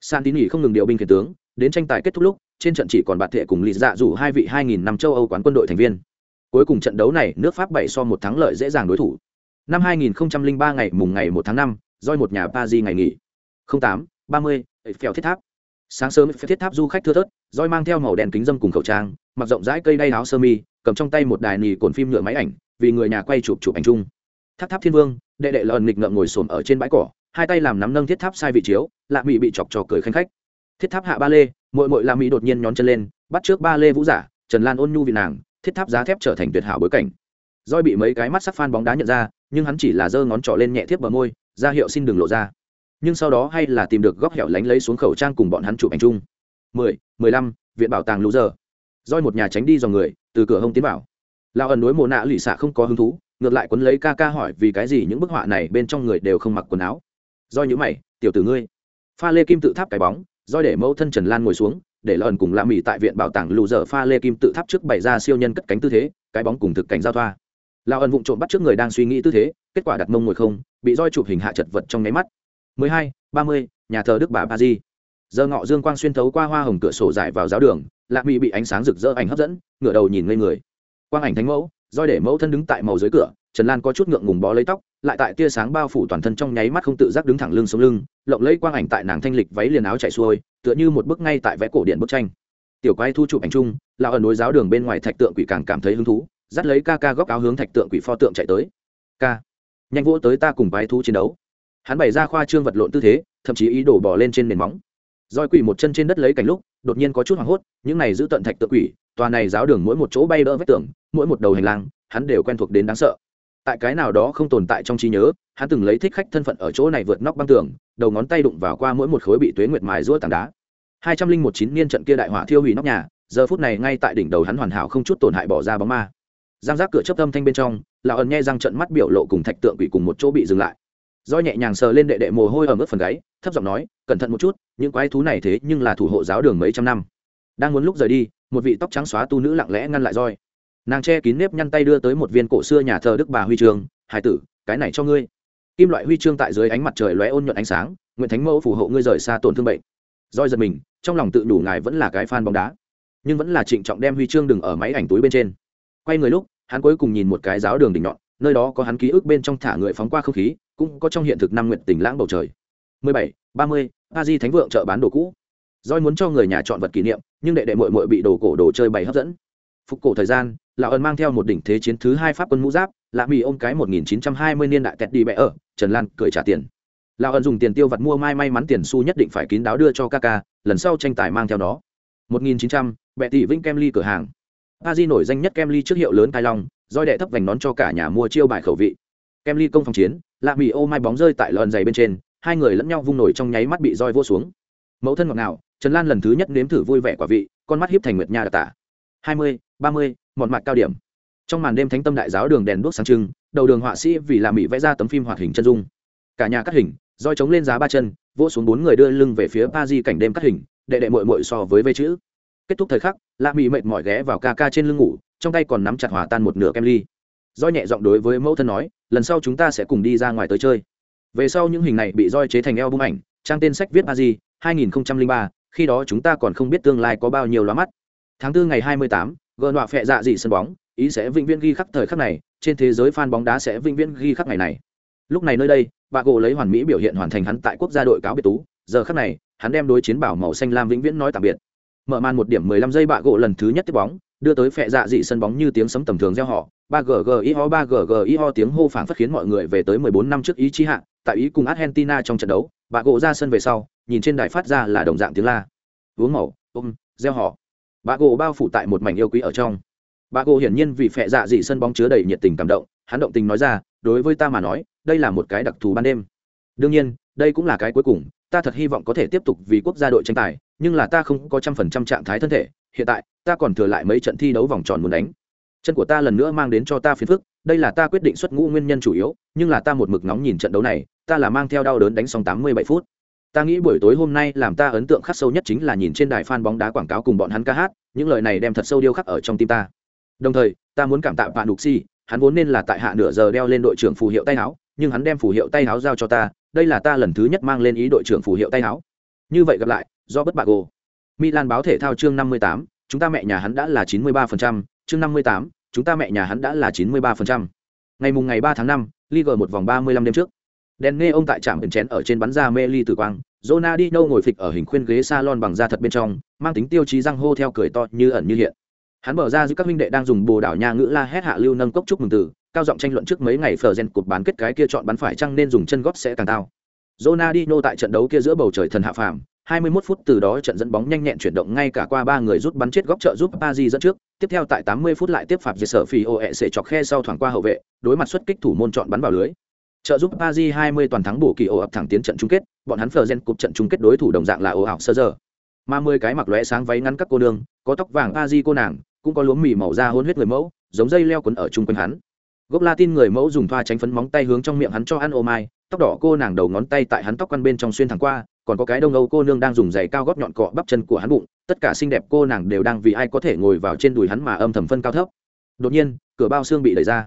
santini không ngừng điều binh khiển tướng đến tranh tài kết thúc lúc trên trận chỉ còn bạt thệ cùng lì dạ rủ hai vị 2000 năm châu âu quán quân đội thành viên. Cuối cùng trận đấu này nước pháp bảy so một thắng lợi dễ dàng đối thủ. Năm 2003 ngày mùng ngày 1 tháng 5, doi một nhà paris ngày nghỉ. 08 30 phèo thiết tháp. Sáng sớm phèo thiết tháp du khách thưa thớt roi mang theo màu đen kính dâm cùng khẩu trang mặc rộng rãi cây đay áo sơ mi cầm trong tay một đài nì cồn phim nhựa máy ảnh vì người nhà quay chụp chụp ảnh chung. Tháp tháp thiên vương đệ đệ lợn nghịch ngợm ngồi xổm ở trên bãi cỏ hai tay làm nắm nâng thiết tháp sai vị chiếu, lạ mỹ bị chọc trò cười khanh khách. Thiết tháp hạ ba lê mội mội lạ mỹ đột nhiên nhón chân lên, bắt trước ba lê vũ giả, trần lan ôn nhu vì nàng, thiết tháp giá thép trở thành tuyệt hảo bối cảnh. Roi bị mấy cái mắt sắc phan bóng đá nhận ra, nhưng hắn chỉ là giơ ngón trỏ lên nhẹ thiếp bờ môi, ra hiệu xin đừng lộ ra. Nhưng sau đó hay là tìm được góc hẻo lánh lấy xuống khẩu trang cùng bọn hắn chụp ảnh chung. Mười mười lăm, viện bảo tàng lũ giờ. Roi một nhà tránh đi dòng người, từ cửa hông tiến vào. Lao ẩn đối mồ nạ lụy xạ không có hứng thú, ngược lại quấn lấy ca ca hỏi vì cái gì những bức họa này bên trong người đều không mặc quần áo do những mày tiểu tử ngươi. Pha lê kim tự tháp cái bóng do để mẫu thân trần lan ngồi xuống để lần cùng lạ mỹ tại viện bảo tàng lù dở pha lê kim tự tháp trước bày ra siêu nhân cất cánh tư thế cái bóng cùng thực cảnh giao thoa. Lao ẩn vụng trộm bắt trước người đang suy nghĩ tư thế kết quả đặt mông ngồi không bị roi chụp hình hạ chật vật trong nháy mắt. 12, 30, nhà thờ đức bà ba di. Giờ ngọ dương quang xuyên thấu qua hoa hồng cửa sổ dài vào giáo đường lạ mỹ bị ánh sáng rực rỡ ảnh hấp dẫn ngửa đầu nhìn ngây người. Quang ảnh thánh mẫu roi để mẫu thân đứng tại màu dưới cửa trần lan có chút ngượng ngùng bó lấy tóc, lại tại tia sáng bao phủ toàn thân trong nháy mắt không tự giác đứng thẳng lưng sống lưng, lộng lấy quang ảnh tại nàng thanh lịch váy liền áo chạy xuôi, tựa như một bức ngay tại vẽ cổ điện bức tranh. Tiểu quay thu chụp ảnh chung, lão ẩn nối giáo đường bên ngoài thạch tượng quỷ càng cảm thấy hứng thú, dắt lấy ca ca góc áo hướng thạch tượng quỷ pho tượng chạy tới. Ca, nhanh vỗ tới ta cùng quái thu chiến đấu. Hắn bày ra khoa trương vật lộn tư thế, thậm chí ý đổ bỏ lên trên nền móng. Roi quỷ một chân trên đất lấy cảnh lúc, đột nhiên có chút hoảng hốt, những này giữ tận thạch tượng quỷ, tòa này giáo đường mỗi một chỗ bay đỡ vách tường, mỗi một đầu hành lang, hắn đều quen thuộc đến đáng sợ tại cái nào đó không tồn tại trong trí nhớ, hắn từng lấy thích khách thân phận ở chỗ này vượt nóc băng tường, đầu ngón tay đụng vào qua mỗi một khối bị tuế nguyệt mài rũa tảng đá. Hai trăm linh một chín niên trận kia đại hỏa thiêu hủy nóc nhà, giờ phút này ngay tại đỉnh đầu hắn hoàn hảo không chút tổn hại bỏ ra bóng ma. Giang giác cửa chấp âm thanh bên trong, lão ẩn nghe răng trận mắt biểu lộ cùng thạch tượng quỷ cùng một chỗ bị dừng lại. Do nhẹ nhàng sờ lên đệ đệ mồ hôi ở mức phần gáy, thấp giọng nói, cẩn thận một chút, những quái thú này thế nhưng là thủ hộ giáo đường mấy trăm năm. Đang muốn lúc rời đi, một vị tóc trắng xóa tu nữ lặng lẽ ngăn lại roi nàng che kín nếp nhăn tay đưa tới một viên cổ xưa nhà thờ đức bà huy trường. Hải tử cái này cho ngươi. Kim loại huy chương tại dưới ánh mặt trời lóe ôn nhuận ánh sáng nguyễn thánh mẫu phù hộ ngươi rời xa tổn thương bệnh. Roi giật mình trong lòng tự đủ ngài vẫn là cái fan bóng đá nhưng vẫn là trịnh trọng đem huy chương đừng ở máy ảnh túi bên trên. Quay người lúc hắn cuối cùng nhìn một cái giáo đường đỉnh nhọn nơi đó có hắn ký ức bên trong thả người phóng qua không khí cũng có trong hiện thực năm nguyện tỉnh lãng bầu trời. 17, 30, a di thánh vượng chợ bán đồ cũ. Roi muốn cho người nhà chọn vật kỷ niệm nhưng đệ đệ muội muội bị đồ cổ đồ chơi bày hấp dẫn. Phục cổ thời gian lão ân mang theo một đỉnh thế chiến thứ hai pháp quân mũ giáp lạ mì ôm cái 1920 niên đại tẹt đi bẹ ở trần lan cười trả tiền. Lão ân dùng tiền tiêu vặt mua mai may mắn tiền xu nhất định phải kín đáo đưa cho Kaka, lần sau tranh tài mang theo nó. 1900, bẹ tỷ vĩnh kem ly cửa hàng. A di nổi danh nhất kem ly trước hiệu lớn tai long roi đệ thấp vành nón cho cả nhà mua chiêu bài khẩu vị. Kem ly công phòng chiến lạ mì ô mai bóng rơi tại lợn dày bên trên hai người lẫn nhau vung nổi trong nháy mắt bị roi vô xuống. Mẫu thân ngọt nào trần lan lần thứ nhất nếm thử vui vẻ quả vị con mắt hiếp thành nguyệt nha đặc tả. hai mươi ba mươi một mặt cao điểm. Trong màn đêm thánh tâm đại giáo đường đèn đuốc sáng trưng đầu đường họa sĩ vì làm mỹ vẽ ra tấm phim hoạt hình chân dung. Cả nhà cắt hình roi chống lên giá ba chân vỗ xuống bốn người đưa lưng về phía pa di cảnh đêm cắt hình đệ đệ mội mội so với vây chữ. Kết thúc thời khắc lạ mỹ mệt mỏi ghé vào ca ca trên lưng ngủ trong tay còn nắm chặt hòa tan một nửa kem ly. Roi nhẹ giọng đối với mẫu thân nói lần sau chúng ta sẽ cùng đi ra ngoài tới chơi. Về sau những hình này bị roi chế thành eo bung ảnh trang tên sách viết pa di 2003, khi đó chúng ta còn không biết tương lai có bao nhiêu loa mắt. Tháng 4 ngày 28, gờ nọa phẹ dạ dị sân bóng, ý sẽ vĩnh viễn ghi khắc thời khắc này, trên thế giới fan bóng đá sẽ vĩnh viễn ghi khắc ngày này. Lúc này nơi đây, bà gỗ lấy hoàn mỹ biểu hiện hoàn thành hắn tại quốc gia đội cáo biệt tú, giờ khắc này, hắn đem đối chiến bảo màu xanh lam vĩnh viễn nói tạm biệt. Mở màn một điểm 15 giây bạ gỗ lần thứ nhất tiếp bóng, đưa tới phẹ dạ dị sân bóng như tiếng sấm tầm thường gieo họ ba g g y ho, ba g g y ho tiếng hô phảng phất khiến mọi người về tới 14 năm trước ý chí hạ, tại ý cùng argentina trong trận đấu bạ gỗ ra sân về sau, nhìn trên đài phát ra là đồng dạng tiếng la. Uống màu, ôm gieo họ Bà gỗ bao phủ tại một mảnh yêu quý ở trong. Bà gỗ hiển nhiên vì phệ dạ dị sân bóng chứa đầy nhiệt tình cảm động, hắn động tình nói ra, đối với ta mà nói, đây là một cái đặc thù ban đêm. Đương nhiên, đây cũng là cái cuối cùng, ta thật hy vọng có thể tiếp tục vì quốc gia đội tranh tài, nhưng là ta không có trăm phần trăm trạng thái thân thể, hiện tại, ta còn thừa lại mấy trận thi đấu vòng tròn muốn đánh. Chân của ta lần nữa mang đến cho ta phiền phức, đây là ta quyết định xuất ngũ nguyên nhân chủ yếu, nhưng là ta một mực nóng nhìn trận đấu này, ta là mang theo đau đớn đánh xong tám mươi bảy phút ta nghĩ buổi tối hôm nay làm ta ấn tượng khắc sâu nhất chính là nhìn trên đài fan bóng đá quảng cáo cùng bọn hắn ca hát những lời này đem thật sâu điêu khắc ở trong tim ta. Đồng thời ta muốn cảm tạ bạn đục si hắn vốn nên là tại hạ nửa giờ đeo lên đội trưởng phù hiệu tay áo nhưng hắn đem phù hiệu tay áo giao cho ta đây là ta lần thứ nhất mang lên ý đội trưởng phù hiệu tay áo. Như vậy gặp lại do bất bạc gồ. Milan báo thể thao chương 58, chúng ta mẹ nhà hắn đã là 93%, chương 58, chúng ta mẹ nhà hắn đã là 93%. ngày mùng ngày ba tháng năm, Liga một vòng 35 đêm trước đèn nghe ông tại trạm biển chén ở trên bắn ra mê ly tử quang Ronaldinho ngồi phịch ở hình khuyên ghế salon bằng da thật bên trong, mang tính tiêu chí răng hô theo cười to như ẩn như hiện. Hắn mở ra giữa các huynh đệ đang dùng bồ đảo nha ngữ la hét hạ lưu nâng cốc chúc mừng từ, cao giọng tranh luận trước mấy ngày phở gen cột bán kết cái kia chọn bắn phải chăng nên dùng chân gót sẽ càng tao. Ronaldinho tại trận đấu kia giữa bầu trời thần hạ phàm, 21 phút từ đó trận dẫn bóng nhanh nhẹn chuyển động ngay cả qua ba người rút bắn chết góc trợ giúp Paris dẫn trước, tiếp theo tại 80 phút lại tiếp phạt diệt sở phi OE sẽ chọc khe sau thoảng qua hậu vệ, đối mặt xuất kích thủ môn chọn bắn vào lưới. Trợ giúp Paris 20 toàn thắng bổ kỳ ổ ập thẳng tiến trận chung kết, bọn hắn Fleuren cục trận chung kết đối thủ đồng dạng là ổ ảo sơ giờ. Mà 10 cái mặc lóe sáng váy ngắn các cô nương, có tóc vàng Paris cô nàng, cũng có lúm mì màu da hôn huyết người mẫu, giống dây leo quấn ở chung quanh hắn. Gốc Latin người mẫu dùng thoa tránh phấn móng tay hướng trong miệng hắn cho ăn ô mai, tóc đỏ cô nàng đầu ngón tay tại hắn tóc quăn bên trong xuyên thẳng qua, còn có cái đông âu cô nương đang dùng giày cao gót nhọn cọ bắp chân của hắn bụng, tất cả xinh đẹp cô nàng đều đang vì ai có thể ngồi vào trên đùi hắn mà âm thầm phân cao thấp. Đột nhiên, cửa bao xương bị đẩy ra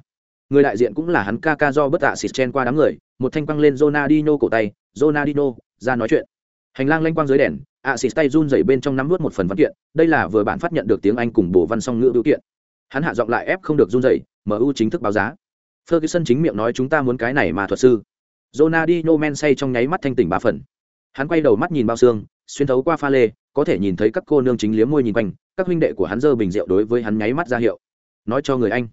người đại diện cũng là hắn ca ca do bất tạ xịt chen qua đám người, một thanh quăng lên Ronaldinho cổ tay, Ronaldinho, ra nói chuyện. Hành lang lanh quang dưới đèn, ạ xịt tay run dày bên trong nắm nuốt một phần văn kiện, đây là vừa bản phát nhận được tiếng anh cùng bổ văn song ngữ biểu kiện. Hắn hạ giọng lại ép không được run dày mu chính thức báo giá. Ferguson chính miệng nói, chúng ta muốn cái này mà thuật sư. Ronaldinho men say trong nháy mắt thanh tỉnh ba phần. Hắn quay đầu mắt nhìn bao xương, xuyên thấu qua pha lê, có thể nhìn thấy các cô nương chính liếm môi nhìn quanh, các huynh đệ của hắn dơ bình rượu đối với hắn nháy mắt ra hiệu. Nói cho người anh.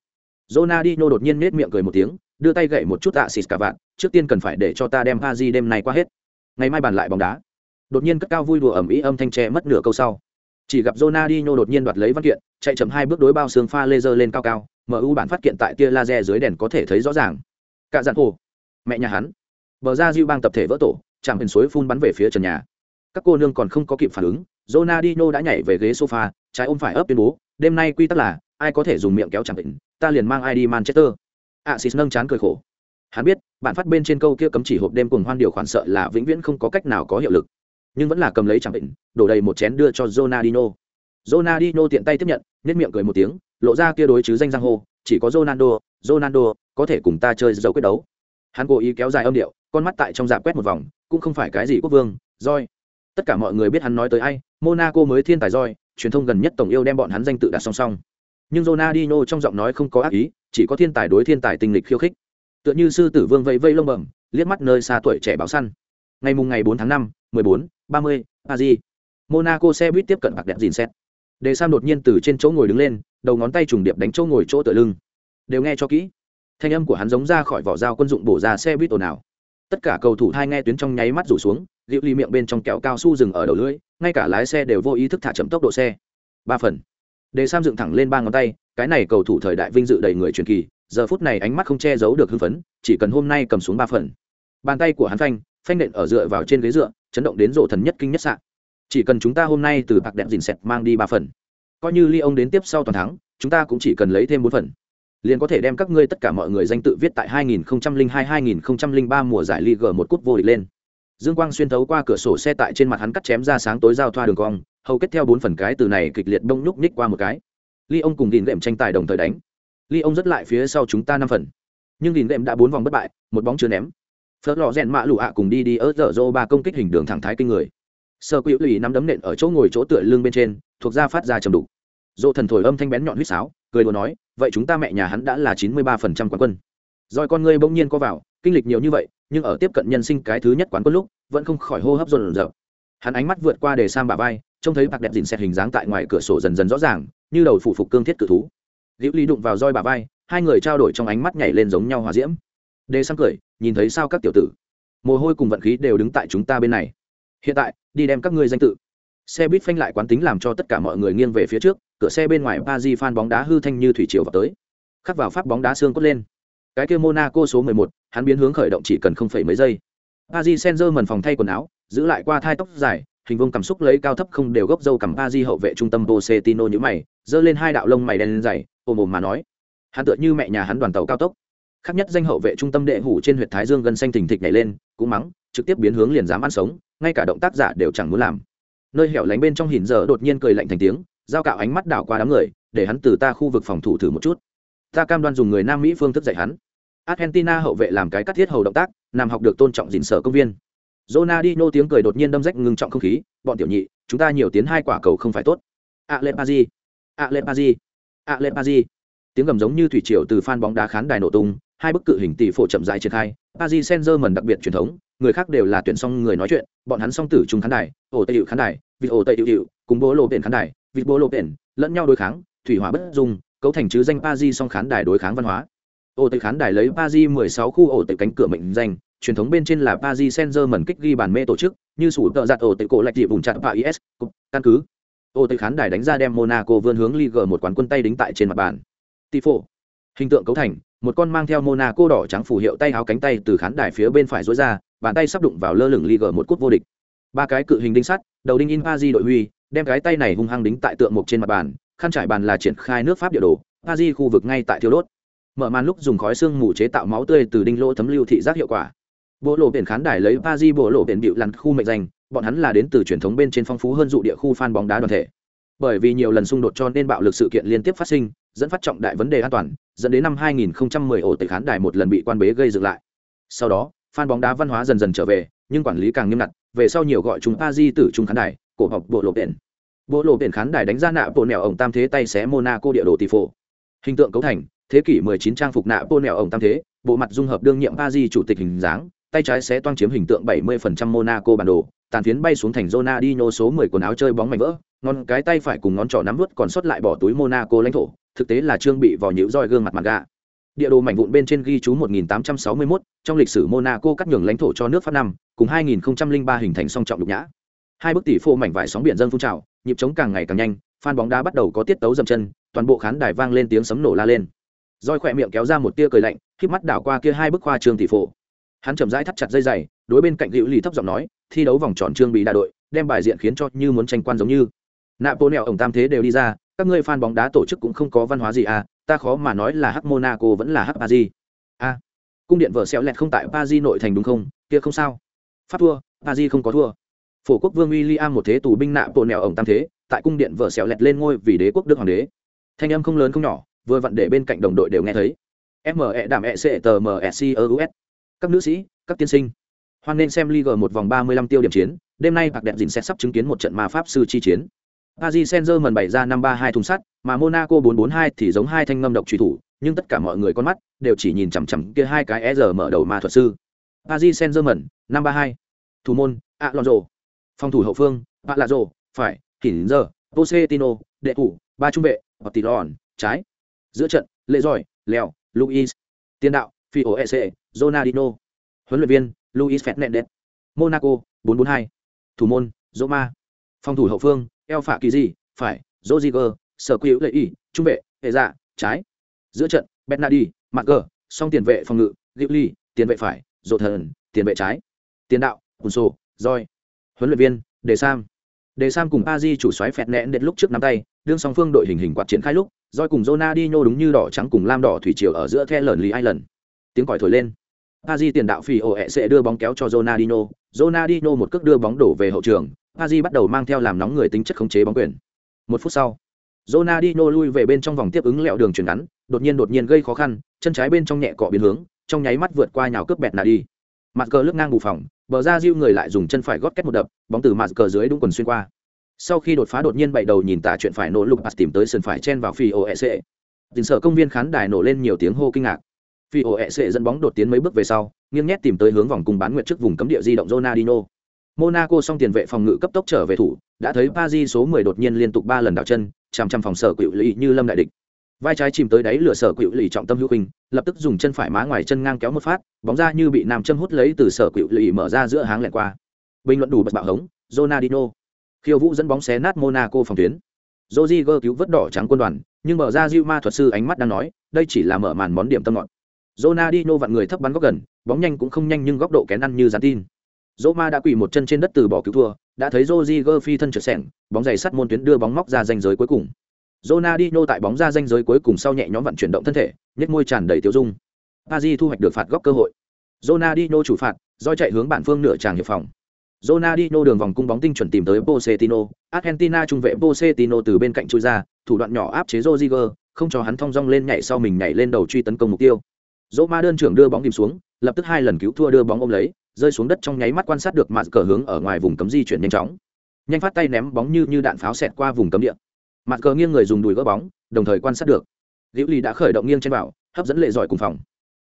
Ronaldinho đột nhiên nét miệng cười một tiếng, đưa tay gậy một chút tạ xịt cả vạn, trước tiên cần phải để cho ta đem Pazi đêm này qua hết. Ngày mai bàn lại bóng đá. Đột nhiên cất cao vui đùa ẩm ý âm thanh tre mất nửa câu sau. Chỉ gặp Ronaldinho đột nhiên đoạt lấy văn kiện, chạy chậm hai bước đối bao xương pha laser lên cao cao, MU bản phát kiện tại tia laser dưới đèn có thể thấy rõ ràng. Cả dặn hồ, mẹ nhà hắn. Bờ ra Diu bang tập thể vỡ tổ, chẳng hình suối phun bắn về phía trần nhà. Các cô nương còn không có kịp phản ứng, Ronaldinho đã nhảy về ghế sofa, trái ôm phải ấp tuyên bố, đêm nay quy tắc là ai có thể dùng miệng kéo chẳng định, ta liền mang ai đi manchester. Axis nâng chán cười khổ. Hắn biết, bạn phát bên trên câu kia cấm chỉ hộp đêm cùng hoan điều khoản sợ là vĩnh viễn không có cách nào có hiệu lực. Nhưng vẫn là cầm lấy chẳng định, đổ đầy một chén đưa cho Ronaldinho. Ronaldinho tiện tay tiếp nhận, nhếch miệng cười một tiếng, lộ ra kia đối chứ danh giang hô chỉ có Ronaldo Ronaldo, có thể cùng ta chơi dấu quyết đấu. Hắn cố ý kéo dài âm điệu, con mắt tại trong dạ quét một vòng, cũng không phải cái gì quốc vương roi tất cả mọi người biết hắn nói tới ai, monaco mới thiên tài roi truyền thông gần nhất tổng yêu đem bọn hắn danh tự đặt song song nhưng Ronaldinho trong giọng nói không có ác ý, chỉ có thiên tài đối thiên tài tinh lịch khiêu khích. Tựa như sư tử vương vẫy vây lông bẩm, liếc mắt nơi xa tuổi trẻ báo săn. Ngày mùng ngày 4 tháng 5, 14, 30, Paris. Monaco xe buýt tiếp cận bạc đẹp dìn xét. Đề Sam đột nhiên từ trên chỗ ngồi đứng lên, đầu ngón tay trùng điệp đánh chỗ ngồi chỗ tựa lưng. Đều nghe cho kỹ. Thanh âm của hắn giống ra khỏi vỏ dao quân dụng bổ ra xe buýt ồn ào. Tất cả cầu thủ hai nghe tuyến trong nháy mắt rủ xuống, liễu ly miệng bên trong kéo cao su dừng ở đầu lưỡi, ngay cả lái xe đều vô ý thức thả chậm tốc độ xe. Ba phần Đề Sam dựng thẳng lên ba ngón tay, cái này cầu thủ thời đại vinh dự đầy người truyền kỳ, giờ phút này ánh mắt không che giấu được hưng phấn, chỉ cần hôm nay cầm xuống ba phần. Bàn tay của hắn phanh, phanh nện ở dựa vào trên ghế dựa, chấn động đến rộ thần nhất kinh nhất sạ. Chỉ cần chúng ta hôm nay từ bạc đẹp dình sẹt mang đi ba phần, coi như Lyon đến tiếp sau toàn thắng, chúng ta cũng chỉ cần lấy thêm bốn phần. Liền có thể đem các ngươi tất cả mọi người danh tự viết tại 2002-2003 mùa giải Ligue một cúp vô địch lên. Dương quang xuyên thấu qua cửa sổ xe tại trên mặt hắn cắt chém ra sáng tối giao thoa đường cong, hầu kết theo bốn phần cái từ này kịch liệt đông nhúc nhích qua một cái. Ly ông cùng đình đệm tranh tài đồng thời đánh. Ly ông rất lại phía sau chúng ta năm phần. Nhưng đình đệm đã bốn vòng bất bại một bóng chưa ném. Phớt lò rèn mạ lụ ạ cùng đi đi ớt dở dô ba công kích hình đường thẳng thái kinh người. Sơ quỹ lì nắm đấm nện ở chỗ ngồi chỗ tựa lưng bên trên thuộc ra phát ra trầm đục. Dỗ thần thổi âm thanh bén nhọn huýt sáo cười đùa nói vậy chúng ta mẹ nhà hắn đã là chín mươi ba phần trăm quán quân rồi con ngươi bỗng nhiên có vào, kinh lịch nhiều như vậy, nhưng ở tiếp cận nhân sinh cái thứ nhất quán quân lúc, vẫn không khỏi hô hấp dồn dập. Hắn ánh mắt vượt qua đề sam bà vai, trông thấy bạc đẹp dìn xẹt hình dáng tại ngoài cửa sổ dần dần rõ ràng, như đầu phủ phục cương thiết cự thú. Liễu ly đụng vào roi bà vai, hai người trao đổi trong ánh mắt nhảy lên giống nhau hòa diễm. Đề sang cười, nhìn thấy sao các tiểu tử? Mồ hôi cùng vận khí đều đứng tại chúng ta bên này. Hiện tại, đi đem các ngươi danh tự. Xe buýt phanh lại quán tính làm cho tất cả mọi người nghiêng về phía trước, cửa xe bên ngoài ba di phan bóng đá hư thanh như thủy triều vào tới. Khắc vào pháp bóng đá xương cốt lên cái kia monaco số 11, hắn biến hướng khởi động chỉ cần không phẩy mấy giây Paris Saint-Germain phòng thay quần áo giữ lại qua thai tóc dài hình vuông cảm xúc lấy cao thấp không đều gốc dâu cầm Paris hậu vệ trung tâm Pochettino như mày, giơ lên hai đạo lông mày đen dày, ôm ôm mà nói, hắn tựa như mẹ nhà hắn đoàn tàu cao tốc. Khác nhất danh hậu vệ trung tâm đệ hủ trên huyệt thái dương gần xanh thình thịch nhảy lên, cũng mắng, trực tiếp biến hướng liền dám ăn sống, ngay cả động tác giả đều chẳng muốn làm. Nơi hẻo lánh bên trong hỉn giờ đột nhiên cười lạnh thành tiếng, giao cạo ánh mắt đảo qua đám người, để hắn từ ta khu vực phòng thủ thử một chút. Ta cam đoan dùng người Nam Mỹ phương thức dạy hắn argentina hậu vệ làm cái cắt thiết hầu động tác, nằm học được tôn trọng dịn sở công viên. Ronaldinho tiếng cười đột nhiên đâm rách ngưng trọng không khí, bọn tiểu nhị, chúng ta nhiều tiến hai quả cầu không phải tốt. Alepazi Alepazi Alepazi tiếng gầm giống như thủy triều từ fan bóng đá khán đài nổ tung, hai bức cự hình tỷ phổ chậm rãi triển khai. Paris Saint-Germain đặc biệt truyền thống, người khác đều là tuyển song người nói chuyện, bọn hắn song tử trùng khán đài, ổ tây hữu khán đài vị ổ tây hữu cùng bố lộ biển khán đài vị bố lộ biển, lẫn nhau đối kháng, thủy hỏa bất dung, cấu thành chứ danh Paris song khán đài đối kháng văn hóa ổ tây khán đài lấy Paris 16 khu ổ tây cánh cửa mệnh danh, truyền thống bên trên là Paris Saint-Germain kích ghi bàn mê tổ chức, như sủ tợ giặt ổ tây cổ lạch dị vùng chặt Paris căn cứ. Ổ tây khán đài đánh ra đem Monaco vươn hướng Ligue một quán quân tay đính tại trên mặt bàn. Tifo. Hình tượng cấu thành, một con mang theo monaco đỏ trắng phù hiệu tay áo cánh tay từ khán đài phía bên phải dối ra, bàn tay sắp đụng vào lơ lửng Ligue một cúp vô địch. Ba cái cự hình đinh sắt, đầu đinh in Paris đội huy, đem cái tay này hung hăng đính tại tượng mục trên mặt bàn, khăn trải bàn là triển khai nước pháp địa đồ, Paris khu vực ngay tại thiếu đốt mở màn lúc dùng khói xương mù chế tạo máu tươi từ đinh lỗ thấm lưu thị giác hiệu quả. Bộ lộ biển khán đài lấy pazi bộ lộ biển bịu lằn khu mệnh danh, bọn hắn là đến từ truyền thống bên trên phong phú hơn dụ địa khu fan bóng đá đoàn thể. Bởi vì nhiều lần xung đột cho nên bạo lực sự kiện liên tiếp phát sinh, dẫn phát trọng đại vấn đề an toàn, dẫn đến năm 2010 ổ tệ khán đài một lần bị quan bế gây dựng lại. Sau đó, fan bóng đá văn hóa dần dần trở về, nhưng quản lý càng nghiêm ngặt, về sau nhiều gọi chúng ta di tử trung khán đài, cổ học bộ lộ biển. Bộ lộ biển khán đài đánh ra nạ bộ nẻo ổng tam thế tay xé monaco địa đồ tỷ phổ. Hình tượng cấu thành thế kỷ 19 trang phục nạ bộ nẻo ổng tam thế bộ mặt dung hợp đương nhiệm Paris chủ tịch hình dáng tay trái sẽ toang chiếm hình tượng 70% monaco bản đồ tàn phiến bay xuống thành Ronaldinho số 10 quần áo chơi bóng mảnh vỡ ngón cái tay phải cùng ngón trỏ nắm nuốt còn sót lại bỏ túi Monaco lãnh thổ, thực tế là trương bị vò nhũ roi gương mặt mặt gà. Địa đồ mảnh vụn bên trên ghi chú 1861, trong lịch sử Monaco cắt nhường lãnh thổ cho nước Pháp năm, cùng 2003 hình thành song trọng lục nhã. Hai bức tỷ phô mảnh vải sóng biển dân phun trào, nhịp trống càng ngày càng nhanh, fan bóng đá bắt đầu có tiết tấu dậm chân, toàn bộ khán đài vang lên tiếng sấm nổ la lên. Roi khỏe miệng kéo ra một tia cười lạnh, khép mắt đảo qua kia hai bức khoa trương tỷ phổ. Hắn chậm rãi thắt chặt dây giày, đối bên cạnh hữu Lì thấp giọng nói, thi đấu vòng tròn trương bị đại đội, đem bài diện khiến cho như muốn tranh quan giống như. Nạ bố nẹo ổng tam thế đều đi ra các ngươi fan bóng đá tổ chức cũng không có văn hóa gì à ta khó mà nói là hắc monaco vẫn là hắc paris. A cung điện vợ xéo lẹt không tại paris nội thành đúng không? Kia không sao. Pháp thua paris không có thua. Phổ quốc vương William một thế tù binh nạ bộ nẹo ổng tam thế tại cung điện vợ xéo lẹt lên ngôi vì đế quốc đức hoàng đế. Thanh âm không lớn không nhỏ vừa vặn để bên cạnh đồng đội đều nghe thấy m e đạm e c t m e c e u s các nữ sĩ các tiên sinh hoan nên xem Liga một vòng 35 tiêu điểm chiến đêm nay bạc đẹp dình sẽ sắp chứng kiến một trận ma pháp sư chi chiến Paris Saint-Germain bày ra 5-3-2 thùng sắt, mà Monaco 4-4-2 thì giống hai thanh ngâm độc truy thủ, nhưng tất cả mọi người con mắt đều chỉ nhìn chằm chằm kia hai cái e mở đầu ma thuật sư. Paris Saint-Germain, 5-3-2. Thủ môn, Alonso. Phòng thủ hậu phương, Palazzo, phải, Kinzer, Pochettino, đệ thủ, ba trung vệ, Ottilon, trái. Giữa trận, Lệ Giỏi, Leo, Luis. Tiền đạo, Fioese, Ronaldinho. Huấn luyện viên, Luis Fernandez. Monaco, 442. Thủ môn, Roma. Phòng thủ hậu phương, El phạ kỳ di phải joziger sở quy lệ y trung vệ hệ dạ trái giữa trận bernardi mặt gờ song tiền vệ phòng ngự liệu ly tiền vệ phải dỗ thần tiền vệ trái tiền đạo cùn sô roi huấn luyện viên đề sam đề sam cùng a di chủ xoáy phẹt nẹn đến lúc trước nắm tay đương song phương đội hình hình quạt triển khai lúc roi cùng Ronaldinho đúng như đỏ trắng cùng lam đỏ thủy triều ở giữa the lởn lì ai lần tiếng còi thổi lên Pazi tiền đạo phi ổ ẹ sẽ đưa bóng kéo cho Ronaldinho Ronaldinho một cước đưa bóng đổ về hậu trường Pazi bắt đầu mang theo làm nóng người tính chất khống chế bóng quyền. Một phút sau, Ronaldinho lui về bên trong vòng tiếp ứng lẹo đường chuyển ngắn, đột nhiên đột nhiên gây khó khăn, chân trái bên trong nhẹ cọ biến hướng, trong nháy mắt vượt qua nhào cướp bẹt nà đi. Mặt cờ lướt ngang bù phòng, bờ ra diêu người lại dùng chân phải gót kết một đập, bóng từ mặt cờ dưới đúng quần xuyên qua. Sau khi đột phá đột nhiên bậy đầu nhìn tả chuyện phải nổ lục bạt tìm tới sân phải chen vào phi OEC. Tình sở công viên khán đài nổ lên nhiều tiếng hô kinh ngạc. Phi OEC dẫn bóng đột tiến mấy bước về sau, nghiêng nhét tìm tới hướng vòng cùng bán nguyệt trước vùng cấm địa di động ronaldino Monaco song tiền vệ phòng ngự cấp tốc trở về thủ, đã thấy Paris số 10 đột nhiên liên tục 3 lần đảo chân, chằm chằm phòng sở quỷ lỵ như lâm đại địch. Vai trái chìm tới đáy lửa sở quỷ lỵ trọng tâm hữu hình, lập tức dùng chân phải má ngoài chân ngang kéo một phát, bóng ra như bị nam châm hút lấy từ sở quỷ lỵ mở ra giữa háng lẹn qua. Bình luận đủ bật bạo hống, ronaldino Khiêu Vũ dẫn bóng xé nát Monaco phòng tuyến. Rodriguez cứu vớt đỏ trắng quân đoàn, nhưng mở ra Diu Ma thuật sư ánh mắt đang nói, đây chỉ là mở màn món điểm tâm ngọn. Ronaldinho vặn người thấp bắn góc gần, bóng nhanh cũng không nhanh nhưng góc độ kén ăn như gián tin. Roma đã quỳ một chân trên đất từ bỏ cứu thua, đã thấy Rodriguez phi thân trượt sẹn, bóng giày sắt môn tuyến đưa bóng móc ra ranh giới cuối cùng. Ronaldinho tại bóng ra ranh giới cuối cùng sau nhẹ nhõm vận chuyển động thân thể, nhếch môi tràn đầy tiêu dung. Pazi thu hoạch được phạt góc cơ hội. Ronaldinho chủ phạt, roi chạy hướng bản phương nửa tràng hiệp phòng. Ronaldinho đường vòng cung bóng tinh chuẩn tìm tới Pochettino, Argentina trung vệ Pochettino từ bên cạnh chui ra, thủ đoạn nhỏ áp chế Rodriguez, không cho hắn thong dong lên nhảy sau mình nhảy lên đầu truy tấn công mục tiêu. Roma đơn trưởng đưa bóng tìm xuống lập tức hai lần cứu thua đưa bóng ôm lấy rơi xuống đất trong nháy mắt quan sát được mạt cờ hướng ở ngoài vùng cấm di chuyển nhanh chóng. Nhanh phát tay ném bóng như như đạn pháo xẹt qua vùng cấm địa. Mạt cờ nghiêng người dùng đùi gỡ bóng đồng thời quan sát được. Diệu ly đã khởi động nghiêng trên bảo hấp dẫn lệ giỏi cùng phòng.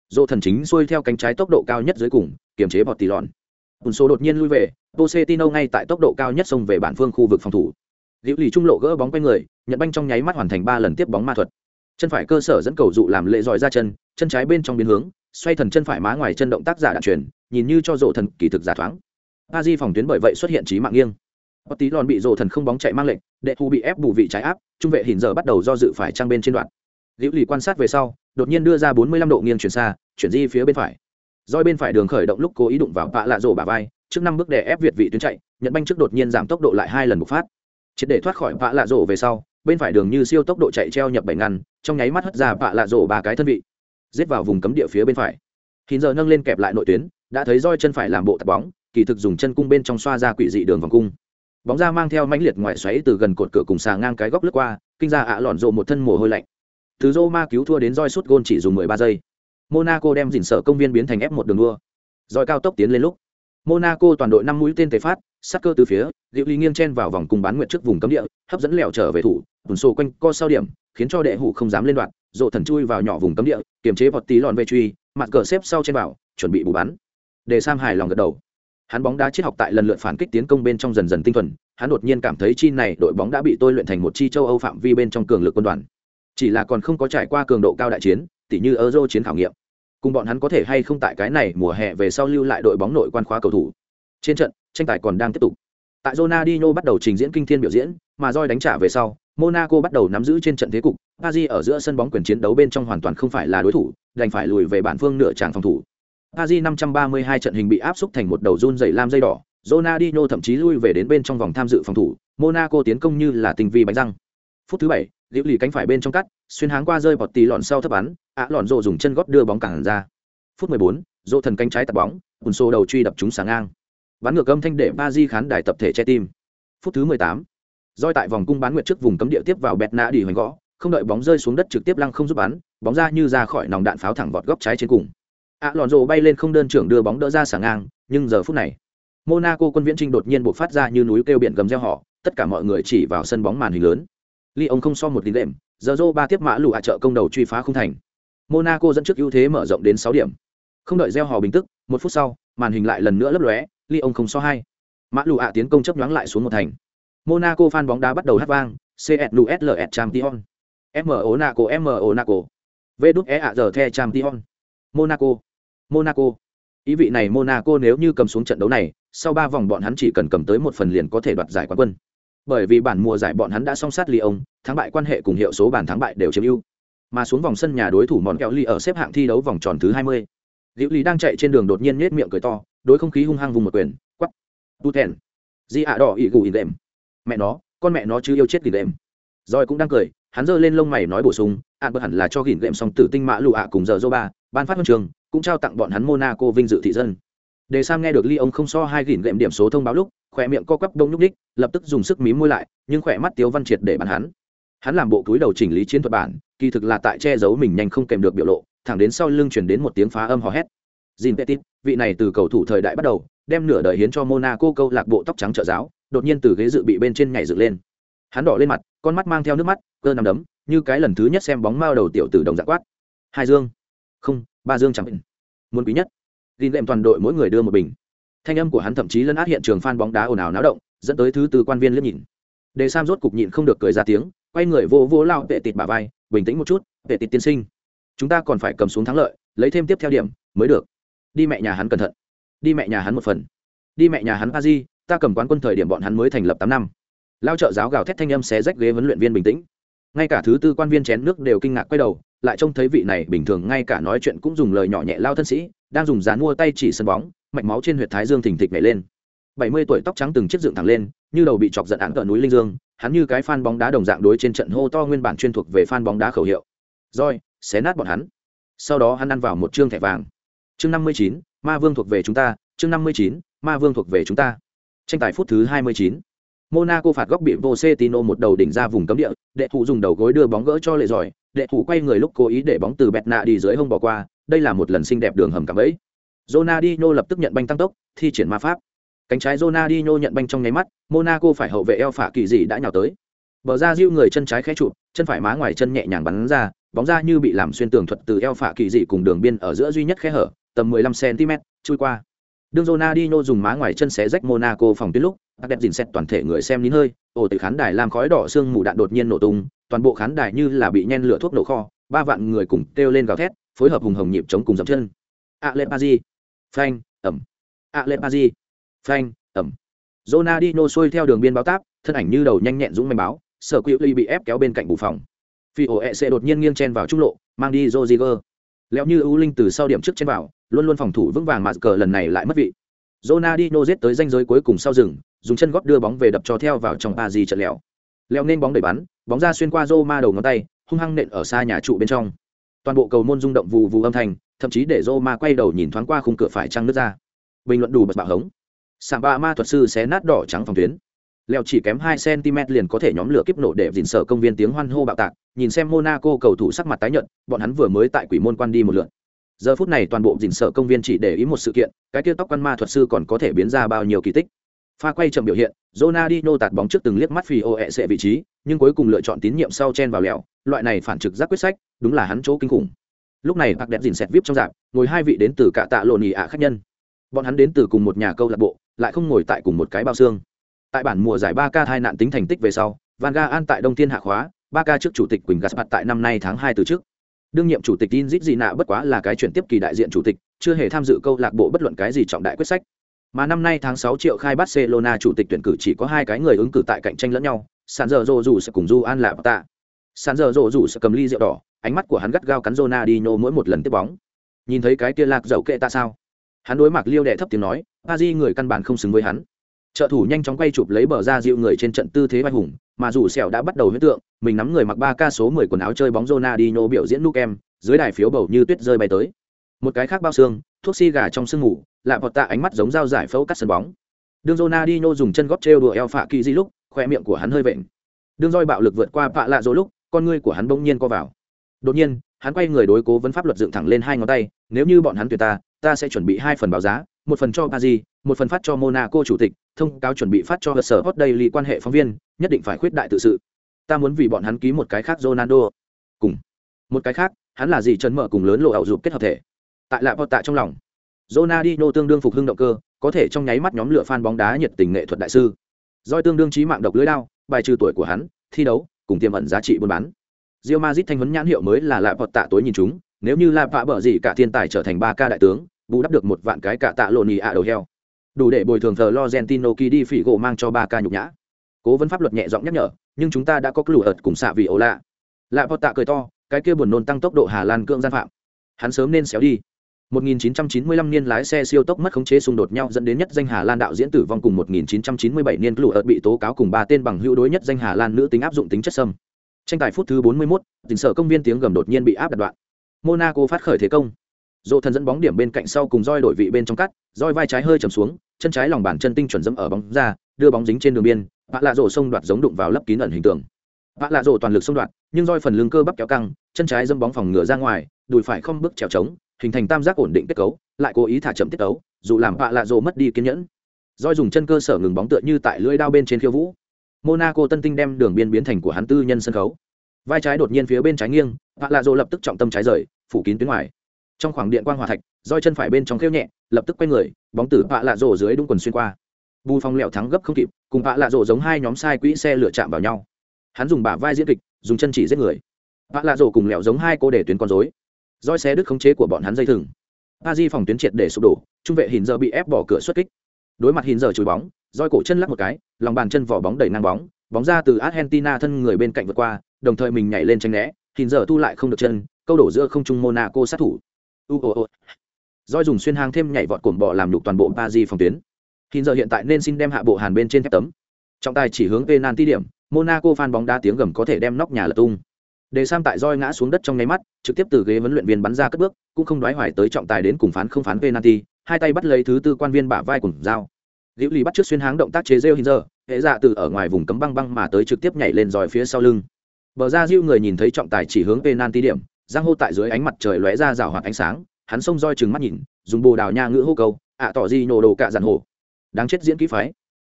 Dỗ thần chính xuôi theo cánh trái tốc độ cao nhất dưới cùng kiềm chế bọt tỷ lòn ùn số đột nhiên lui về Pochettino ngay tại tốc độ cao nhất xông về bản phương khu vực phòng thủ. Diệu lì trung lộ gỡ bóng quay người, nhận banh trong nháy mắt hoàn thành ba lần tiếp bóng ma thuật. Chân phải cơ sở dẫn cầu dụ làm lệ giỏi ra chân chân trái bên trong biến hướng, xoay thần chân phải má ngoài chân động tác giả đạn truyền, nhìn như cho rộ thần kỳ thực giả thoáng. A phòng tuyến bởi vậy xuất hiện trí mạng nghiêng. Bất tí lòn bị rộ thần không bóng chạy mang lệnh, đệ thu bị ép bù vị trái áp, trung vệ hình giờ bắt đầu do dự phải trang bên trên đoạn. Diệu lì quan sát về sau, đột nhiên đưa ra bốn mươi lăm độ nghiêng chuyển xa, chuyển di phía bên phải. Doi bên phải đường khởi động lúc cố ý đụng vào bạ lạ rổ bả vai trước năm bước đè ép việt vị tuyến chạy, nhận banh trước đột nhiên giảm tốc độ lại hai lần một phát. Triệt để thoát khỏi vạ lạ rổ về sau, bên phải đường như siêu tốc độ chạy treo nhập bảy ngăn, trong nháy mắt hất ra vạ lạ rổ ba cái thân vị, giết vào vùng cấm địa phía bên phải. Hình giờ nâng lên kẹp lại nội tuyến, đã thấy roi chân phải làm bộ tạt bóng, kỳ thực dùng chân cung bên trong xoa ra quỷ dị đường vòng cung. Bóng ra mang theo mãnh liệt ngoại xoáy từ gần cột cửa cùng xà ngang cái góc lướt qua, kinh ra ạ lọn rộ một thân mồ hôi lạnh. Từ ma cứu thua đến roi sút gôn chỉ dùng 13 giây. Monaco đem dình sở công viên biến thành ép một đường đua. Roi cao tốc tiến lên lúc monaco toàn đội năm mũi tên tề phát sát cơ từ phía Diệu ly nghiêng chen vào vòng cùng bán nguyện trước vùng cấm địa hấp dẫn lẹo trở về thủ tuần sổ quanh co sau điểm khiến cho đệ hủ không dám lên đoạn rộ thần chui vào nhỏ vùng cấm địa kiềm chế vọt tí lọn về truy mặt cờ xếp sau trên bảo, chuẩn bị bù bắn. Để sam hài lòng gật đầu. Hắn bóng đá triết học tại lần lượt phản kích tiến công bên trong dần dần tinh thuần hắn đột nhiên cảm thấy chi này đội bóng đã bị tôi luyện thành một chi châu âu phạm vi bên trong cường lực quân đoàn. Chỉ là còn không có trải qua cường độ cao đại chiến tỉ như euro chiến khảo nghiệm cùng bọn hắn có thể hay không tại cái này mùa hè về sau lưu lại đội bóng nội quan khóa cầu thủ. Trên trận, tranh tài còn đang tiếp tục. Tại Ronaldinho bắt đầu trình diễn kinh thiên biểu diễn, mà roi đánh trả về sau, Monaco bắt đầu nắm giữ trên trận thế cục. Paris ở giữa sân bóng quyền chiến đấu bên trong hoàn toàn không phải là đối thủ, đành phải lùi về bản phương nửa tràng phòng thủ. Paris 532 trận hình bị áp xúc thành một đầu run dày lam dây đỏ, Ronaldinho thậm chí lui về đến bên trong vòng tham dự phòng thủ. Monaco tiến công như là tình vi bánh răng. Phút thứ bảy liễu lì cánh phải bên trong cắt xuyên háng qua rơi bọt tì lọn sau thấp bắn ạ lọn rộ dùng chân gót đưa bóng cản ra. Phút 14, rộ thần cánh trái tập bóng ùn xô đầu truy đập chúng sáng ngang. Bắn ngược âm thanh để ba di khán đài tập thể che tim. Phút thứ 18, roi tại vòng cung bán nguyệt trước vùng cấm địa tiếp vào bẹt nã đi hoành gõ không đợi bóng rơi xuống đất trực tiếp lăng không giúp bắn bóng ra như ra khỏi nòng đạn pháo thẳng vọt góc trái trên cùng. Ạ lọn rộ bay lên không đơn trưởng đưa bóng đỡ ra sáng ngang nhưng giờ phút này monaco quân viễn trinh đột nhiên buộc phát ra như núi kêu biển gầm reo họ tất cả mọi người chỉ vào sân bóng màn hình lớn ly ông không so một tín đệm, giờ rô ba tiếp mã lụ hạ trợ công đầu truy phá không thành. Monaco dẫn trước ưu thế mở rộng đến sáu điểm. Không đợi gieo hò bình tức, một phút sau, màn hình lại lần nữa lấp lóe, ly ông không so hai. Mã lụ hạ tiến công chấp nhoáng lại xuống một thành. Monaco fan bóng đá bắt đầu hát vang cslusls champion. Mo naco mo naco. V đúc e ạ giờ the champion. Monaco. Monaco. Ý vị này monaco nếu như cầm xuống trận đấu này, sau ba vòng bọn hắn chỉ cần cầm tới một phần liền có thể đoạt giải quán quân bởi vì bản mùa giải bọn hắn đã song sát Lyon, thắng bại quan hệ cùng hiệu số bàn thắng bại đều chiếm ưu. Mà xuống vòng sân nhà đối thủ mòn kẹo ly ở xếp hạng thi đấu vòng tròn thứ 20. Liễu Lý đang chạy trên đường đột nhiên nhếch miệng cười to, đối không khí hung hăng vùng một quyền, quắc. Tu thẹn. Di ạ đỏ ỉ gù ỉ đệm. Mẹ nó, con mẹ nó chứ yêu chết ỉ đệm. Rồi cũng đang cười, hắn giơ lên lông mày nói bổ sung, ạn bất hẳn là cho gỉn đệm xong tử tinh mã lù ạ cùng giờ ba ban phát huân trường, cũng trao tặng bọn hắn Monaco vinh dự thị dân. Đề Sam nghe được Ly ông không so hai gỉn đệm điểm số thông báo lúc, khỏe miệng co quắp đông nhúc ních lập tức dùng sức mí môi lại nhưng khỏe mắt tiếu văn triệt để bắn hắn hắn làm bộ túi đầu chỉnh lý chiến thuật bản kỳ thực là tại che giấu mình nhanh không kèm được biểu lộ thẳng đến sau lưng chuyển đến một tiếng phá âm hò hét Jin Petit, vị này từ cầu thủ thời đại bắt đầu, đem nửa đời hiến cho Monaco câu lạc bộ tóc trắng trợ giáo, đột nhiên từ ghế dự bị bên trên nhảy dựng lên. Hắn đỏ lên mặt, con mắt mang theo nước mắt, cơ nằm đấm, như cái lần thứ nhất xem bóng mao đầu tiểu tử đồng dạng quát. Hai dương, không, ba dương chẳng bình. Muốn quý nhất. Jin lệm toàn đội mỗi người đưa một bình thanh âm của hắn thậm chí lấn át hiện trường phan bóng đá ồn ào náo động, dẫn tới thứ tư quan viên liếc nhìn. Đề sam rốt cục nhịn không được cười ra tiếng, quay người vô vô lao vệ tịt bà vai, bình tĩnh một chút vệ tịt tiên sinh. Chúng ta còn phải cầm xuống thắng lợi, lấy thêm tiếp theo điểm, mới được. Đi mẹ nhà hắn cẩn thận. Đi mẹ nhà hắn một phần. Đi mẹ nhà hắn a di ta cầm quán quân thời điểm bọn hắn mới thành lập tám năm. Lao trợ giáo gào thét thanh âm xé rách ghế huấn luyện viên bình tĩnh. Ngay cả thứ tư quan viên chén nước đều kinh ngạc quay đầu, lại trông thấy vị này bình thường, ngay cả nói chuyện cũng dùng lời nhỏ nhẹ lao thân sĩ đang dùng dán mua tay chỉ sân bóng mạch máu trên huyệt thái dương thình thịch nhảy lên. Bảy mươi tuổi tóc trắng từng chiếc dựng thẳng lên như đầu bị chọc giận án tờ núi linh dương hắn như cái fan bóng đá đồng dạng đối trên trận hô to nguyên bản chuyên thuộc về fan bóng đá khẩu hiệu. Rồi xé nát bọn hắn. Sau đó hắn ăn vào một chương thẻ vàng. Chương năm mươi chín ma vương thuộc về chúng ta chương năm mươi chín ma vương thuộc về chúng ta. Tranh tài phút thứ hai mươi chín. Monaco phạt góc bị Pochettino một đầu đỉnh ra vùng cấm địa, đệ thủ dùng đầu gối đưa bóng gỡ cho lệ giỏi, đệ thủ quay người lúc cố ý để bóng từ bẹt nạ đi dưới hông bỏ qua đây là một lần xinh đẹp đường hầm cảm ấy. Ronaldinho lập tức nhận banh tăng tốc thi triển ma pháp. Cánh trái Ronaldinho nhận banh trong nháy mắt Monaco phải hậu vệ eo phả kỳ dị đã nhào tới. Bờ ra giũ người chân trái khẽ chụp chân phải má ngoài chân nhẹ nhàng bắn ra bóng ra như bị làm xuyên tường thuật từ eo phả kỳ dị cùng đường biên ở giữa duy nhất khe hở tầm 15 cm chui qua. Đường Ronaldinho dùng má ngoài chân xé rách Monaco phòng tuyến lúc, các đẹp dình xét toàn thể người xem nín hơi, ồ từ khán đài làm khói đỏ xương mù đạn đột nhiên nổ tung, toàn bộ khán đài như là bị nhen lửa thuốc nổ kho, ba vạn người cùng kêu lên gào thét, phối hợp hùng hồng nhịp chống cùng dậm chân. Alepazi, phanh, ẩm. Alepazi, phanh, ẩm. Ronaldinho xuôi theo đường biên báo táp, thân ảnh như đầu nhanh nhẹn dũng mãnh báo, sở quỷ ly bị ép kéo bên cạnh bù phòng. Phi sẽ đột nhiên nghiêng chen vào trung lộ, mang đi Rodriguez. Léo như ưu linh từ sau điểm trước chen vào, luôn luôn phòng thủ vững vàng mà cờ lần này lại mất vị. Ronaldinho giết tới ranh giới cuối cùng sau rừng, dùng chân góp đưa bóng về đập cho theo vào trong Pazi trận lẹo. Leo nên bóng đẩy bắn, bóng ra xuyên qua Roma đầu ngón tay, hung hăng nện ở xa nhà trụ bên trong. Toàn bộ cầu môn rung động vù vù âm thanh, thậm chí để Roma quay đầu nhìn thoáng qua khung cửa phải trăng nước ra. Bình luận đủ bật bạo hống. Sạm ba ma thuật sư xé nát đỏ trắng phòng tuyến. Leo chỉ kém 2 cm liền có thể nhóm lửa kiếp nổ để dình sở công viên tiếng hoan hô bạo tạc, nhìn xem Monaco cầu thủ sắc mặt tái nhợt, bọn hắn vừa mới tại quỷ môn quan đi một lượt giờ phút này toàn bộ dình sở công viên chỉ để ý một sự kiện cái kia tóc quan ma thuật sư còn có thể biến ra bao nhiêu kỳ tích pha quay chậm biểu hiện Ronaldinho tạt bóng trước từng liếc mắt phi ô ẹ sẽ vị trí nhưng cuối cùng lựa chọn tín nhiệm sau chen vào lẹo loại này phản trực giác quyết sách đúng là hắn chỗ kinh khủng. Lúc này bạc đẹp dìn xẹt vip trong dạp, ngồi hai vị đến từ cả tạ lộn ì ạ khách nhân. Bọn hắn đến từ cùng một nhà câu lạc bộ, lại không ngồi tại cùng một cái bao xương. Tại bản mùa giải ba k hai nạn tính thành tích về sau, van ga an tại đông thiên hạ khóa, ba k trước chủ tịch quỳnh gaspar tại năm nay tháng hai từ trước. Đương nhiệm chủ tịch tin dít gì nạ bất quá là cái chuyển tiếp kỳ đại diện chủ tịch, chưa hề tham dự câu lạc bộ bất luận cái gì trọng đại quyết sách. Mà năm nay tháng 6 triệu khai barcelona chủ tịch tuyển cử chỉ có hai cái người ứng cử tại cạnh tranh lẫn nhau sàn dở rộ rủ sẽ cùng du an lạ tạ sàn dở rộ rủ sẽ cầm ly rượu đỏ ánh mắt của hắn gắt gao cắn Ronaldinho mỗi một lần tiếp bóng nhìn thấy cái kia lạc dậu kệ ta sao hắn đối mặt liêu đệ thấp tiếng nói Pazi người căn bản không xứng với hắn trợ thủ nhanh chóng quay chụp lấy bờ ra dịu người trên trận tư thế vai hùng mà dù sẹo đã bắt đầu huyết tượng mình nắm người mặc ba ca số mười quần áo chơi bóng Ronaldinho biểu diễn Nukem, dưới đài phiếu bầu như tuyết rơi bay tới. Một cái khác bao xương, thuốc xi gà trong sương ngủ, lại vọt tạ ánh mắt giống dao giải phẫu cắt sân bóng. Đường Ronaldinho dùng chân góp trêu đùa eo phạ kỳ di lúc, khóe miệng của hắn hơi vện. Đường roi bạo lực vượt qua Phạ lạ rồi lúc, con ngươi của hắn bỗng nhiên co vào. Đột nhiên, hắn quay người đối cố vấn pháp luật dựng thẳng lên hai ngón tay, nếu như bọn hắn tuyệt ta, ta sẽ chuẩn bị hai phần báo giá, một phần cho Paris, một phần phát cho Monaco chủ tịch, thông cáo chuẩn bị phát cho cơ sở hot daily quan hệ phóng viên, nhất định phải khuyết đại tự sự ta muốn vì bọn hắn ký một cái khác Ronaldo. Cùng một cái khác, hắn là gì trần mở cùng lớn lộ ảo dục kết hợp thể. Tại lạ lại tạ trong lòng. Ronaldinho tương đương phục hưng động cơ, có thể trong nháy mắt nhóm lửa fan bóng đá nhiệt tình nghệ thuật đại sư. roi tương đương trí mạng độc lưới đao, bài trừ tuổi của hắn, thi đấu, cùng tiềm ẩn giá trị buôn bán. Real Madrid thanh vấn nhãn hiệu mới là lạ vật tạ tối nhìn chúng, nếu như là vạ bở gì cả thiên tài trở thành ba ca đại tướng, bù đắp được một vạn cái cả tạ lộn ạ đầu heo. Đủ để bồi thường thờ Lorentino kỳ đi phỉ gỗ mang cho ba ca nhục nhã cố vấn pháp luật nhẹ giọng nhắc nhở nhưng chúng ta đã có lũ ợt cùng xạ vì ổ lạ lạ vật tạ cười to cái kia buồn nôn tăng tốc độ hà lan cưỡng gian phạm hắn sớm nên xéo đi 1995 niên lái xe siêu tốc mất khống chế xung đột nhau dẫn đến nhất danh Hà Lan đạo diễn tử vong cùng 1997 niên lũ ợt bị tố cáo cùng ba tên bằng hữu đối nhất danh Hà Lan nữ tính áp dụng tính chất xâm. Tranh tài phút thứ 41, tình sở công viên tiếng gầm đột nhiên bị áp đặt đoạn. Monaco phát khởi thế công. Dỗ thần dẫn bóng điểm bên cạnh sau cùng roi đổi vị bên trong cắt, roi vai trái hơi trầm xuống, chân trái lòng bàn chân tinh chuẩn dẫm ở bóng ra, đưa bóng dính trên đường biên, vạ lạ rổ xông đoạt giống đụng vào lấp kín ẩn hình tượng Vạ lạ rổ toàn lực xông đoạt nhưng roi phần lưng cơ bắp kéo căng chân trái dâm bóng phòng ngửa ra ngoài đùi phải không bước trèo trống hình thành tam giác ổn định kết cấu lại cố ý thả chậm tiết cấu dù làm vạ lạ rổ mất đi kiên nhẫn roi dùng chân cơ sở ngừng bóng tựa như tại lưỡi đao bên trên khiêu vũ monaco tân tinh đem đường biên biến thành của hắn tư nhân sân khấu. Vai trái đột nhiên phía bên trái nghiêng vạ lạ rổ lập tức trọng tâm trái rời, phủ kín tuyến ngoài. Trong khoảng điện quang hòa thạch, roi chân phải bên trong khêu nhẹ, lập tức quay người, bóng tử vạ lạ rổ dưới đúng quần xuyên qua. Bù phong lẹo thắng gấp không kịp, cùng vạ lạ rộ giống hai nhóm sai quỹ xe lửa chạm vào nhau. Hắn dùng bả vai diễn kịch, dùng chân chỉ giết người. Vạ lạ rộ cùng lẹo giống hai cô để tuyến con dối roi xé đứt khống chế của bọn hắn dây thừng. Aji di phòng tuyến triệt để sụp đổ, trung vệ hình giờ bị ép bỏ cửa xuất kích. Đối mặt hình giờ chùi bóng, roi cổ chân lắc một cái lòng bàn chân vỏ bóng đẩy ngang bóng bóng ra từ argentina thân người bên cạnh vượt qua đồng thời mình nhảy lên tranh né hình giờ thu lại không được chân câu đổ giữa không trung monaco sát thủ u ô ô Doi dùng xuyên hàng thêm nhảy vọt cồn bọ làm nhục toàn bộ ba phòng tuyến Hiện giờ hiện tại nên xin đem hạ bộ hàn bên trên thép tấm. Trọng tài chỉ hướng penalty điểm, Monaco fan bóng đá tiếng gầm có thể đem nóc nhà lật tung. Đề Sam tại roi ngã xuống đất trong nháy mắt, trực tiếp từ ghế huấn luyện viên bắn ra cất bước, cũng không đoái hoài tới trọng tài đến cùng phán không phán penalty, hai tay bắt lấy thứ tư quan viên bả vai cùng dao. Liễu Ly bắt trước xuyên háng động tác chế rêu giờ, hệ dạ từ ở ngoài vùng cấm băng băng mà tới trực tiếp nhảy lên dòi phía sau lưng. bờ ra diêu người nhìn thấy trọng tài chỉ hướng penalty điểm giang hô tại dưới ánh mặt trời lóe ra rào hoạt ánh sáng hắn xông roi chừng mắt nhìn dùng bồ đào nha ngữ hô câu ạ tỏ gì nhổ đồ cạ dàn hồ. Đáng chết diễn kỹ phái.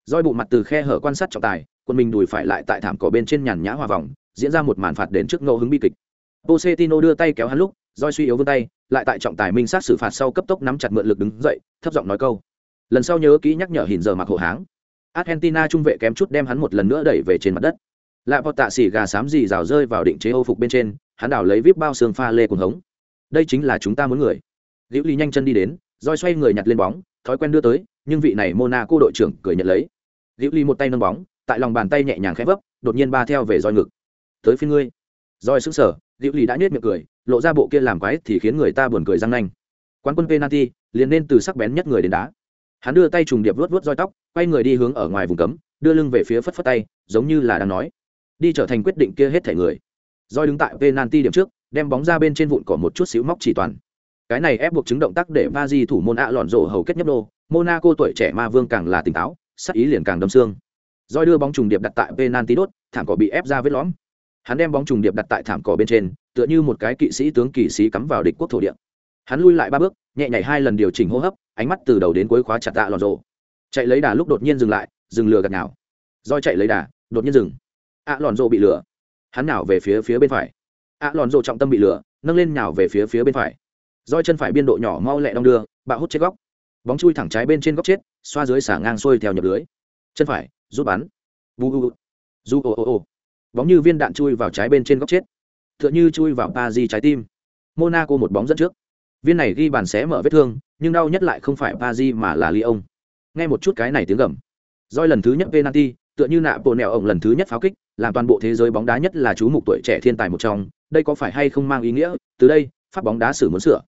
Roi bụ mặt từ khe hở quan sát trọng tài quân mình đùi phải lại tại thảm cỏ bên trên nhàn nhã hòa vòng diễn ra một màn phạt đến trước ngẫu hứng bi kịch. Pochettino đưa tay kéo hắn lúc roi suy yếu vươn tay lại tại trọng tài minh sát xử phạt sau cấp tốc nắm chặt mượn lực đứng dậy thấp giọng nói câu lần sau nhớ kỹ nhắc nhở hình giờ mặc hộ háng. Argentina trung vệ kém chút đem hắn một lần nữa đẩy về trên mặt đất. Lạ vọt tạ xỉ gà xám gì rào rơi vào định chế âu phục bên trên, hắn đảo lấy vip bao xương pha lê cùng hống. Đây chính là chúng ta muốn người. Liễu ly nhanh chân đi đến, roi xoay người nhặt lên bóng, thói quen đưa tới, nhưng vị này monaco đội trưởng cười nhận lấy. Liễu ly một tay nâng bóng, tại lòng bàn tay nhẹ nhàng khẽ vấp, đột nhiên ba theo về roi ngực. Tới phía ngươi. Roi sững sờ, liễu ly đã nhếch miệng cười, lộ ra bộ kia làm quái thì khiến người ta buồn cười răng nanh. Quán quân penalty, liền nên từ sắc bén nhất người đến đá hắn đưa tay trùng điệp vớt vớt roi tóc, quay người đi hướng ở ngoài vùng cấm, đưa lưng về phía phất phất tay, giống như là đang nói. Đi trở thành quyết định kia hết thể người. Roi đứng tại penalty điểm trước, đem bóng ra bên trên vụn cỏ một chút xíu móc chỉ toàn. Cái này ép buộc chứng động tác để va di thủ môn ạ lọn rổ hầu kết nhấp đô, monaco tuổi trẻ ma vương càng là tỉnh táo, sắc ý liền càng đâm xương. Roi đưa bóng trùng điệp đặt tại penalty đốt, thảm cỏ bị ép ra vết lõm. Hắn đem bóng trùng điệp đặt tại thảm cỏ bên trên, tựa như một cái kỵ sĩ tướng kỵ sĩ cắm vào địch quốc thổ địa. Hắn lui lại ba bước, nhẹ nhảy hai lần điều chỉnh hô hấp ánh mắt từ đầu đến cuối khóa chặt tạ lòn rộ. Chạy lấy đà lúc đột nhiên dừng lại, dừng lừa gạt nào. Roi chạy lấy đà, đột nhiên dừng. Ạ lòn rộ bị lừa hắn nào về phía phía bên phải. Ạ lòn rộ trọng tâm bị lừa nâng lên nhào về phía phía bên phải. Roi chân phải biên độ nhỏ mau lẹ đong đưa, bạo hút chết góc. Bóng chui thẳng trái bên trên góc chết, xoa dưới xả ngang xuôi theo nhập lưới. Chân phải, rút bắn. Bu bu du ô ô ô bóng như viên đạn chui vào trái bên trên góc chết. Tựa như chui vào ba di trái tim. Monaco một bóng dẫn trước viên này ghi bàn xé mở vết thương, nhưng đau nhất lại không phải pa di mà là Lyon. nghe một chút cái này tiếng gầm. Roi lần thứ nhất penalty, tựa như nạ bộ nẹo ổng lần thứ nhất pháo kích, làm toàn bộ thế giới bóng đá nhất là chú mục tuổi trẻ thiên tài một trong. Đây có phải hay không mang ý nghĩa? Từ đây, phát bóng đá xử muốn sửa.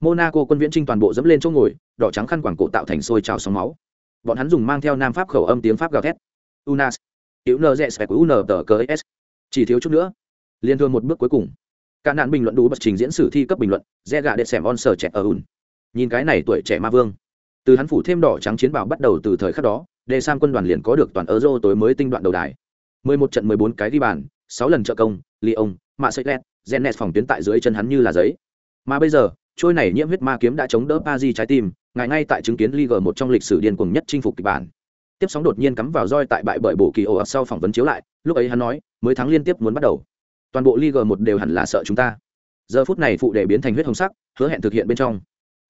Monaco quân viễn trinh toàn bộ dẫm lên chỗ ngồi, đỏ trắng khăn quàng cổ tạo thành sôi trào sóng máu. Bọn hắn dùng mang theo nam pháp khẩu âm tiếng pháp gào thét. Unas. Yếu nz spec un tờ cờ s. Chỉ thiếu chút nữa. Liên thương một bước cuối cùng cả nạn bình luận đủ bật trình diễn sử thi cấp bình luận re gà để xem on sở trẻ ở ùn. Nhìn cái này tuổi trẻ ma vương. Từ hắn phủ thêm đỏ trắng chiến bảo bắt đầu từ thời khắc đó đề sam quân đoàn liền có được toàn euro tối mới tinh đoạn đầu đài. 11 trận 14 cái ghi bàn 6 lần trợ công, Lyon mạ sợi lẹt Genet phòng tuyến tại dưới chân hắn như là giấy. Mà bây giờ, trôi này nhiễm huyết ma kiếm đã chống đỡ Paris trái tim, ngài ngay tại chứng kiến Ligue một trong lịch sử điên cuồng nhất chinh phục kịch bản. Tiếp sóng đột nhiên cắm vào roi tại bại bởi bộ kỳ ổ sau phỏng vấn chiếu lại, lúc ấy hắn nói, mới thắng liên tiếp muốn bắt đầu toàn bộ league một đều hẳn là sợ chúng ta. Giờ phút này phụ đề biến thành huyết hồng sắc, hứa hẹn thực hiện bên trong.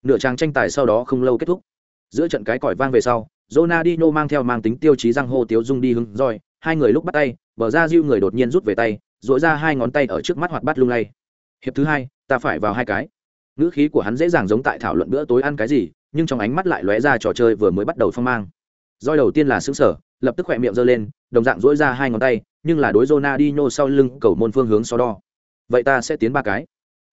Nửa trang tranh tài sau đó không lâu kết thúc. Giữa trận cái còi vang về sau, Ronaldinho mang theo mang tính tiêu chí răng hô tiếu dung đi hưng roi, hai người lúc bắt tay, bờ ra diêu người đột nhiên rút về tay dội ra hai ngón tay ở trước mắt hoạt bát lung lay. Hiệp thứ hai, ta phải vào hai cái. Ngữ khí của hắn dễ dàng giống tại thảo luận bữa tối ăn cái gì, nhưng trong ánh mắt lại lóe ra trò chơi vừa mới bắt đầu phong mang. Roi đầu tiên là xứng sở lập tức khỏe miệng giơ lên, đồng dạng dỗi ra hai ngón tay, nhưng là đối Ronaldinho sau lưng cầu môn phương hướng so đo. Vậy ta sẽ tiến ba cái.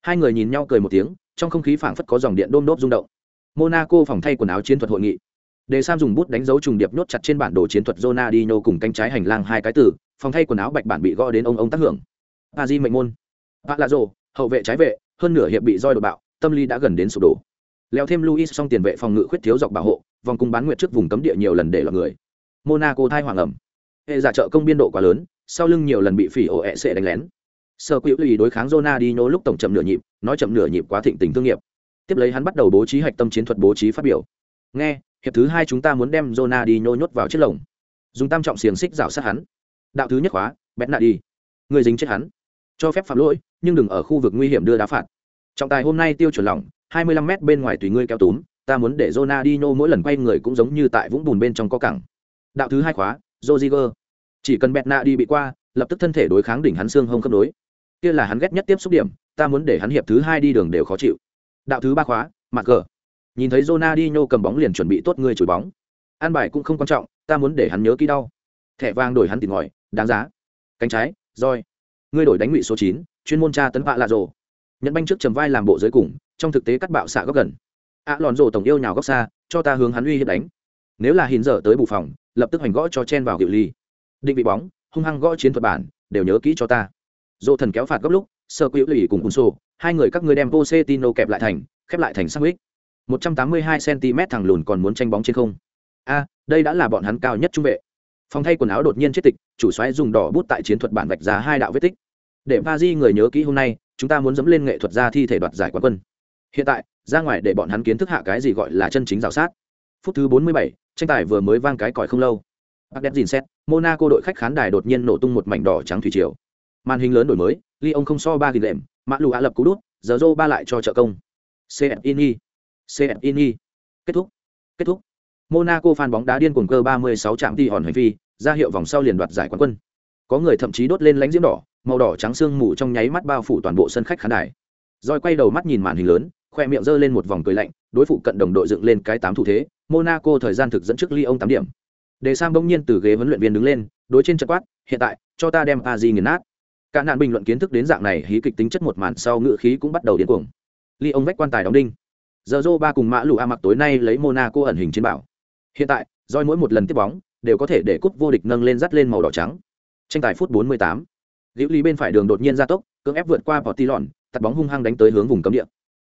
Hai người nhìn nhau cười một tiếng, trong không khí phảng phất có dòng điện đôm đốp rung động. Monaco phòng thay quần áo chiến thuật hội nghị. Đề sam dùng bút đánh dấu trùng điệp nhốt chặt trên bản đồ chiến thuật Ronaldinho cùng cánh trái hành lang hai cái từ, phòng thay quần áo bạch bản bị gõ đến ông ông tác hưởng. A mệnh môn. A rồ hậu vệ trái vệ, hơn nửa hiệp bị roi đột bạo, tâm lý đã gần đến sụp đổ. Leo thêm luis xong tiền vệ phòng ngự khuyết thiếu dọc bảo hộ, vòng cung bán nguyệt trước vùng cấm địa nhiều lần để lọt người monaco thai hoàng ẩm. Hệ giả trợ công biên độ quá lớn, sau lưng nhiều lần bị phỉ ổ ẹ sệ đánh lén. Sơ quỹ lưu đối kháng Ronaldinho lúc tổng chậm nửa nhịp, nói chậm nửa nhịp quá thịnh tình thương nghiệp. Tiếp lấy hắn bắt đầu bố trí hạch tâm chiến thuật bố trí phát biểu. Nghe, hiệp thứ hai chúng ta muốn đem Ronaldinho nhốt vào chiếc lồng. Dùng tam trọng xiềng xích rào sát hắn. Đạo thứ nhất khóa bẹt nạ đi người dính chết hắn. Cho phép phạm lỗi, nhưng đừng ở khu vực nguy hiểm đưa đá phạt. Trọng tài hôm nay tiêu chuẩn lỏng 25 m bên ngoài tùy ngươi kéo túm, ta muốn để Ronaldinho mỗi lần quay người cũng giống như tại vũng bùn bên trong có cẳng đạo thứ hai khóa joziger chỉ cần bẹt nạ đi bị qua, lập tức thân thể đối kháng đỉnh hắn xương hông khớp đối kia là hắn ghét nhất tiếp xúc điểm, ta muốn để hắn hiệp thứ hai đi đường đều khó chịu. Đạo thứ ba khóa mặt gờ. Nhìn thấy Ronaldinho cầm bóng liền chuẩn bị tốt người chùi bóng. An bài cũng không quan trọng, ta muốn để hắn nhớ kỹ đau. Thẻ vàng đổi hắn tìm ngòi, đáng giá. Cánh trái roi ngươi đổi đánh ngụy số chín, chuyên môn tra tấn vạ lạ rồ. Nhận banh trước trầm vai làm bộ dưới cùng, trong thực tế cắt bạo xạ góc gần. Ạ lòn rồ tổng yêu nhào góc xa, cho ta hướng hắn uy hiếp đánh. Nếu là hình dở tới bù phòng lập tức hành gõ cho chen vào hiệu ly. Định vị bóng, hung hăng gõ chiến thuật bản, đều nhớ kỹ cho ta. Dỗ thần kéo phạt góc lúc, sơ quỹ lì cùng cùn sô hai người các người đem Pochettino kẹp lại thành, khép lại thành sandwich. 182 cm thằng lùn còn muốn tranh bóng trên không. A, đây đã là bọn hắn cao nhất trung vệ. Phòng thay quần áo đột nhiên chết tịch, chủ xoáy dùng đỏ bút tại chiến thuật bản vạch ra hai đạo vết tích. Để pa di người nhớ kỹ hôm nay, chúng ta muốn dẫm lên nghệ thuật ra thi thể đoạt giải quán quân. Hiện tại, ra ngoài để bọn hắn kiến thức hạ cái gì gọi là chân chính rào sát phút thứ 47, tranh tài vừa mới vang cái còi không lâu. Bác đẹp dìn xét monaco đội khách khán đài đột nhiên nổ tung một mảnh đỏ trắng thủy triều. Màn hình lớn đổi mới Lyon không so ba ghi đệm mã lù Á lập cú đút giờ Zoro ba lại cho trợ công. CNI, CNI. kết thúc kết thúc. Monaco fan bóng đá điên cuồng cơ 36 trạm đi hòn hành vi ra hiệu vòng sau liền đoạt giải quán quân. Có người thậm chí đốt lên lánh diễm đỏ màu đỏ trắng xương mù trong nháy mắt bao phủ toàn bộ sân khách khán đài. Rồi quay đầu mắt nhìn màn hình lớn khoe miệng giơ lên một vòng cười lạnh, đối phụ cận đồng đội dựng lên cái tám thủ thế, monaco thời gian thực dẫn trước Lyon tám điểm. Đề sam bỗng nhiên từ ghế huấn luyện viên đứng lên, đối trên trận quát, hiện tại, cho ta đem a di nghiền nát. Cả nạn bình luận kiến thức đến dạng này, hí kịch tính chất một màn sau ngựa khí cũng bắt đầu điên cuồng. Ly ông vách quan tài đóng đinh. Giờ dô ba cùng mã lụ a mặc tối nay lấy monaco ẩn hình chiến bảo. Hiện tại doi mỗi một lần tiếp bóng, đều có thể để cúp vô địch nâng lên dắt lên màu đỏ trắng. Tranh tài phút 48. liễu lý bên phải đường đột nhiên ra tốc, cưỡng ép vượt qua bỏ ti lòn tạt bóng hung hăng đánh tới hướng vùng cấm địa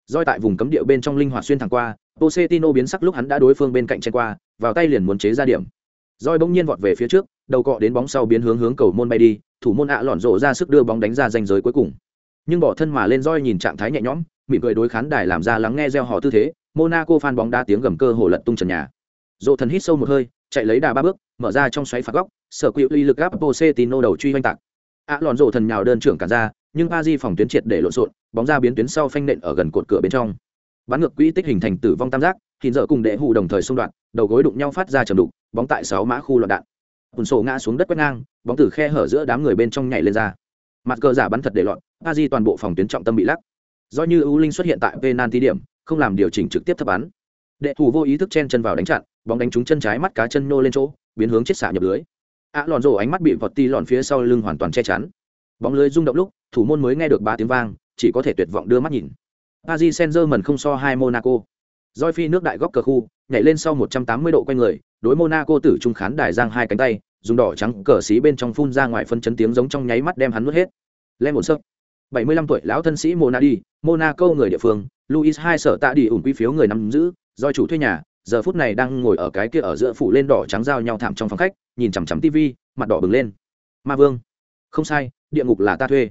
roi tại vùng cấm địa bên trong linh hoạt xuyên thẳng qua, Pochettino biến sắc lúc hắn đã đối phương bên cạnh chen qua, vào tay liền muốn chế ra điểm. Roi bỗng nhiên vọt về phía trước, đầu cọ đến bóng sau biến hướng hướng cầu môn bay đi, thủ môn ạ lọn rộ ra sức đưa bóng đánh ra danh giới cuối cùng. Nhưng bỏ thân mà lên roi nhìn trạng thái nhẹ nhõm, mỉm cười đối khán đài làm ra lắng nghe gieo họ tư thế, monaco phan bóng đá tiếng gầm cơ hồ lật tung trần nhà. Rộ thần hít sâu một hơi, chạy lấy đà ba bước, mở ra trong xoáy phạt góc, sở quỹ uy lực gáp Pochettino đầu truy oanh tạc ạ lọn rộ thần nhào đơn trưởng cả ra, nhưng pa di phòng tuyến triệt để lộn xộn, bóng ra biến tuyến sau phanh nện ở gần cột cửa bên trong. Bắn ngược quỹ tích hình thành tử vong tam giác hình dở cùng đệ hù đồng thời xung đoạn, đầu gối đụng nhau phát ra chầm đục, bóng tại sáu mã khu loạn đạn. Hùn sổ ngã xuống đất quét ngang, bóng từ khe hở giữa đám người bên trong nhảy lên ra. Mặt cờ giả bắn thật để loạn a di toàn bộ phòng tuyến trọng tâm bị lắc. Do như ưu linh xuất hiện tại penalty điểm, không làm điều chỉnh trực tiếp thấp bắn. Đệ thủ vô ý thức chen chân vào đánh chặn, bóng đánh trúng chân trái mắt cá chân nô lên chỗ, biến hướng chết xả nhập lưới ạ lòn rổ ánh mắt bị vọt ti lòn phía sau lưng hoàn toàn che chắn bóng lưới rung động lúc thủ môn mới nghe được ba tiếng vang chỉ có thể tuyệt vọng đưa mắt nhìn Paris Saint-Germain không so hai Monaco. Doi phi nước đại góc cờ khu, nhảy lên sau 180 độ quay người, đối Monaco tử trung khán đài giang hai cánh tay, dùng đỏ trắng cờ xí bên trong phun ra ngoài phân chấn tiếng giống trong nháy mắt đem hắn nuốt hết. lem một sấp. 75 tuổi lão thân sĩ Monadi, Monaco người địa phương, Luis hai sở tạ đi ủn quy phiếu người nắm giữ, do chủ thuê nhà, giờ phút này đang ngồi ở cái kia ở giữa phủ lên đỏ trắng giao nhau thảm trong phòng khách, nhìn chằm chằm tivi, mặt đỏ bừng lên. Ma Vương, không sai, địa ngục là ta thuê.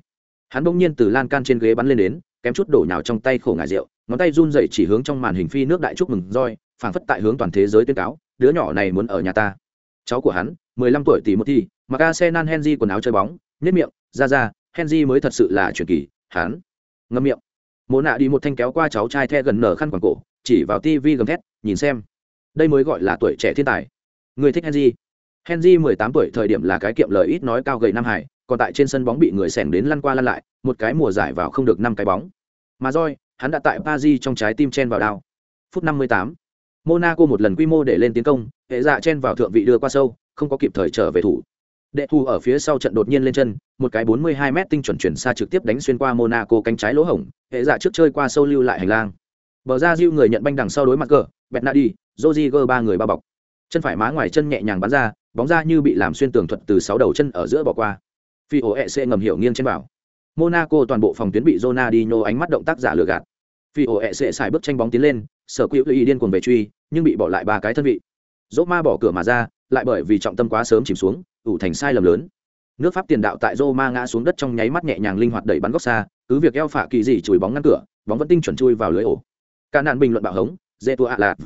Hắn bỗng nhiên từ lan can trên ghế bắn lên đến, kém chút đổ nhào trong tay khổ ngài rượu ngón tay run dậy chỉ hướng trong màn hình phi nước đại chúc mừng roi phảng phất tại hướng toàn thế giới tuyên cáo đứa nhỏ này muốn ở nhà ta cháu của hắn mười lăm tuổi tỷ một thi mặc arsenal henry quần áo chơi bóng nếp miệng ra ra henry mới thật sự là truyền kỳ hắn ngâm miệng mồ nạ đi một thanh kéo qua cháu trai the gần nở khăn quàng cổ chỉ vào tivi gầm thét nhìn xem. Đây mới gọi là tuổi trẻ thiên tài. Người thích henry. Henry mười tám tuổi thời điểm là cái kiệm lời ít nói cao gầy nam hải, còn tại trên sân bóng bị người xèn đến lăn qua lăn lại, một cái mùa giải vào không được năm cái bóng. Mà roi hắn đã tại paris trong trái tim chen vào đao. Phút 58. monaco một lần quy mô để lên tiến công, hệ dạ chen vào thượng vị đưa qua sâu, không có kịp thời trở về thủ. Đệ thu ở phía sau trận đột nhiên lên chân, một cái 42 m tinh chuẩn chuyển xa trực tiếp đánh xuyên qua monaco cánh trái lỗ hổng, hệ dạ trước chơi qua sâu lưu lại hành lang bờ ra diêu người nhận banh đằng sau đối mặt cờ, bẹt nadi joziger ba người bao bọc. Chân phải má ngoài chân nhẹ nhàng bắn ra, bóng ra như bị làm xuyên tường thuật từ sáu đầu chân ở giữa bỏ qua. Phi ổ ec ngầm hiểu nghiêng trên bảo. Monaco toàn bộ phòng tuyến bị Ronaldinho ánh mắt động tác giả lừa gạt. Phi ổ ec xài bước tranh bóng tiến lên, sở quỹ ý điên cuồng về truy, nhưng bị bỏ lại ba cái thân vị. Dỗ ma bỏ cửa mà ra, lại bởi vì trọng tâm quá sớm chìm xuống, ủ thành sai lầm lớn. Nước pháp tiền đạo tại Roma ngã xuống đất trong nháy mắt nhẹ nhàng linh hoạt đẩy bắn góc xa, cứ việc eo phạ kỳ gì chùi bóng ngăn cửa, bóng vẫn tinh chuẩn chui vào lưới ổ cả nạn bình luận bạo hống dễ tua ạ lạc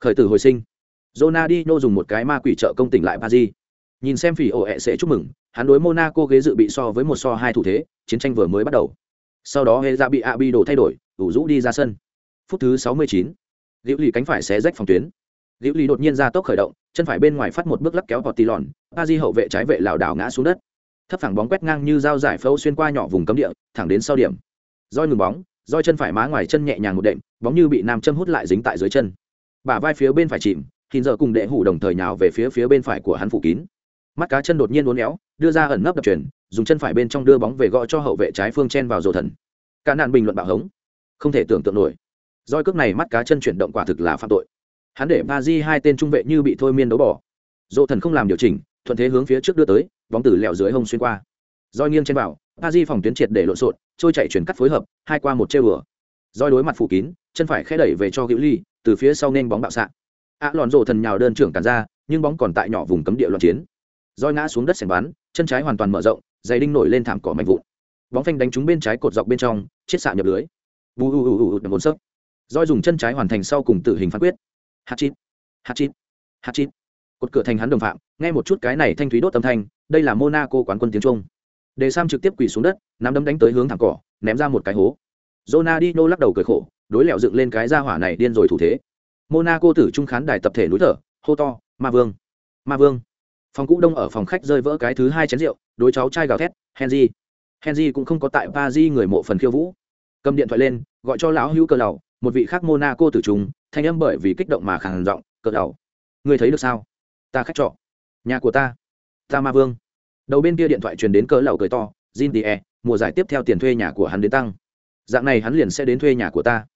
khởi tử hồi sinh. Ronaldinho dùng một cái ma quỷ trợ công tỉnh lại Paris. Nhìn xem phỉ ổ ẹ sẽ chúc mừng, hắn đối monaco ghế dự bị so với một so hai thủ thế, chiến tranh vừa mới bắt đầu. Sau đó hệ ra bị Abi đổ thay đổi đủ rũ đi ra sân. Phút thứ sáu mươi chín, liễu lì cánh phải xé rách phòng tuyến. Liễu lì đột nhiên ra tốc khởi động, chân phải bên ngoài phát một bước lắc kéo vào tì lòn a hậu vệ trái vệ lảo đảo ngã xuống đất. Thấp phẳng bóng quét ngang như dao giải phẫu xuyên qua nhỏ vùng cấm địa, thẳng đến sau điểm. Roi ngừng bóng, roi chân phải má ngoài chân nhẹ nhàng một đệm bóng như bị nam châm hút lại dính tại dưới chân. Bả vai phía bên phải chìm thì giờ cùng đệ hủ đồng thời nhào về phía phía bên phải của hắn phủ kín. Mắt cá chân đột nhiên uốn éo, đưa ra ẩn nấp đập chuyển dùng chân phải bên trong đưa bóng về gõ cho hậu vệ trái phương chen vào rổ thần. Cả nạn bình luận bạo hống. Không thể tưởng tượng nổi. Roi cước này mắt cá chân chuyển động quả thực là phạm tội. Hắn để ba di hai tên trung vệ như bị thôi miên đấu bỏ. Rổ thần không làm điều chỉnh, thuận thế hướng phía trước đưa tới, bóng từ lẹo dưới hông xuyên qua. Roi nghiêng trên vào, ba di phòng tuyến triệt để lộn xộn, trôi chạy chuyển cắt phối hợp, hai qua một chơi bừa roi đối mặt phủ kín, chân phải khẽ đẩy về cho hữu ly, từ phía sau nên bóng bạo xạ. Ạ lòn rổ thần nhào đơn trưởng cản ra, nhưng bóng còn tại nhỏ vùng cấm địa loạn chiến. Roi ngã xuống đất sèn bắn, chân trái hoàn toàn mở rộng, giày đinh nổi lên thảm cỏ mạnh vụn. Bóng phanh đánh trúng bên trái cột dọc bên trong chiết xạ nhập lưới. Bù u u u một sấp. Roi dùng chân trái hoàn thành sau cùng tự hình phán quyết. Hạt chít hạt chít hạt chít. Cột cửa thành hắn đồng phạm, nghe một chút cái này thanh thúy đốt âm thanh, đây là monaco quán quân tiếng trung. Đề sam trực tiếp quỳ xuống đất, nắm đấm đánh tới hướng thẳng cỏ, ném ra một cái hố. Ronaldinho lắc đầu cười khổ đối lẹo dựng lên cái gia hỏa này điên rồi thủ thế. Monaco tử trung khán đài tập thể núi thở hô to ma vương ma vương. Phòng cũ đông ở phòng khách rơi vỡ cái thứ hai chén rượu đối cháu trai gào thét henry. Henry cũng không có tại paris người mộ phần khiêu vũ. Cầm điện thoại lên gọi cho lão hữu cờ Lão, một vị khác monaco tử trung thanh âm bởi vì kích động mà khàn giọng cờ Lão, ngươi thấy được sao? Ta khách trọ nhà của ta ta ma vương. Đầu bên kia điện thoại truyền đến cỡ lầu cười to jin Die, mùa giải tiếp theo tiền thuê nhà của hắn đến tăng dạng này hắn liền sẽ đến thuê nhà của ta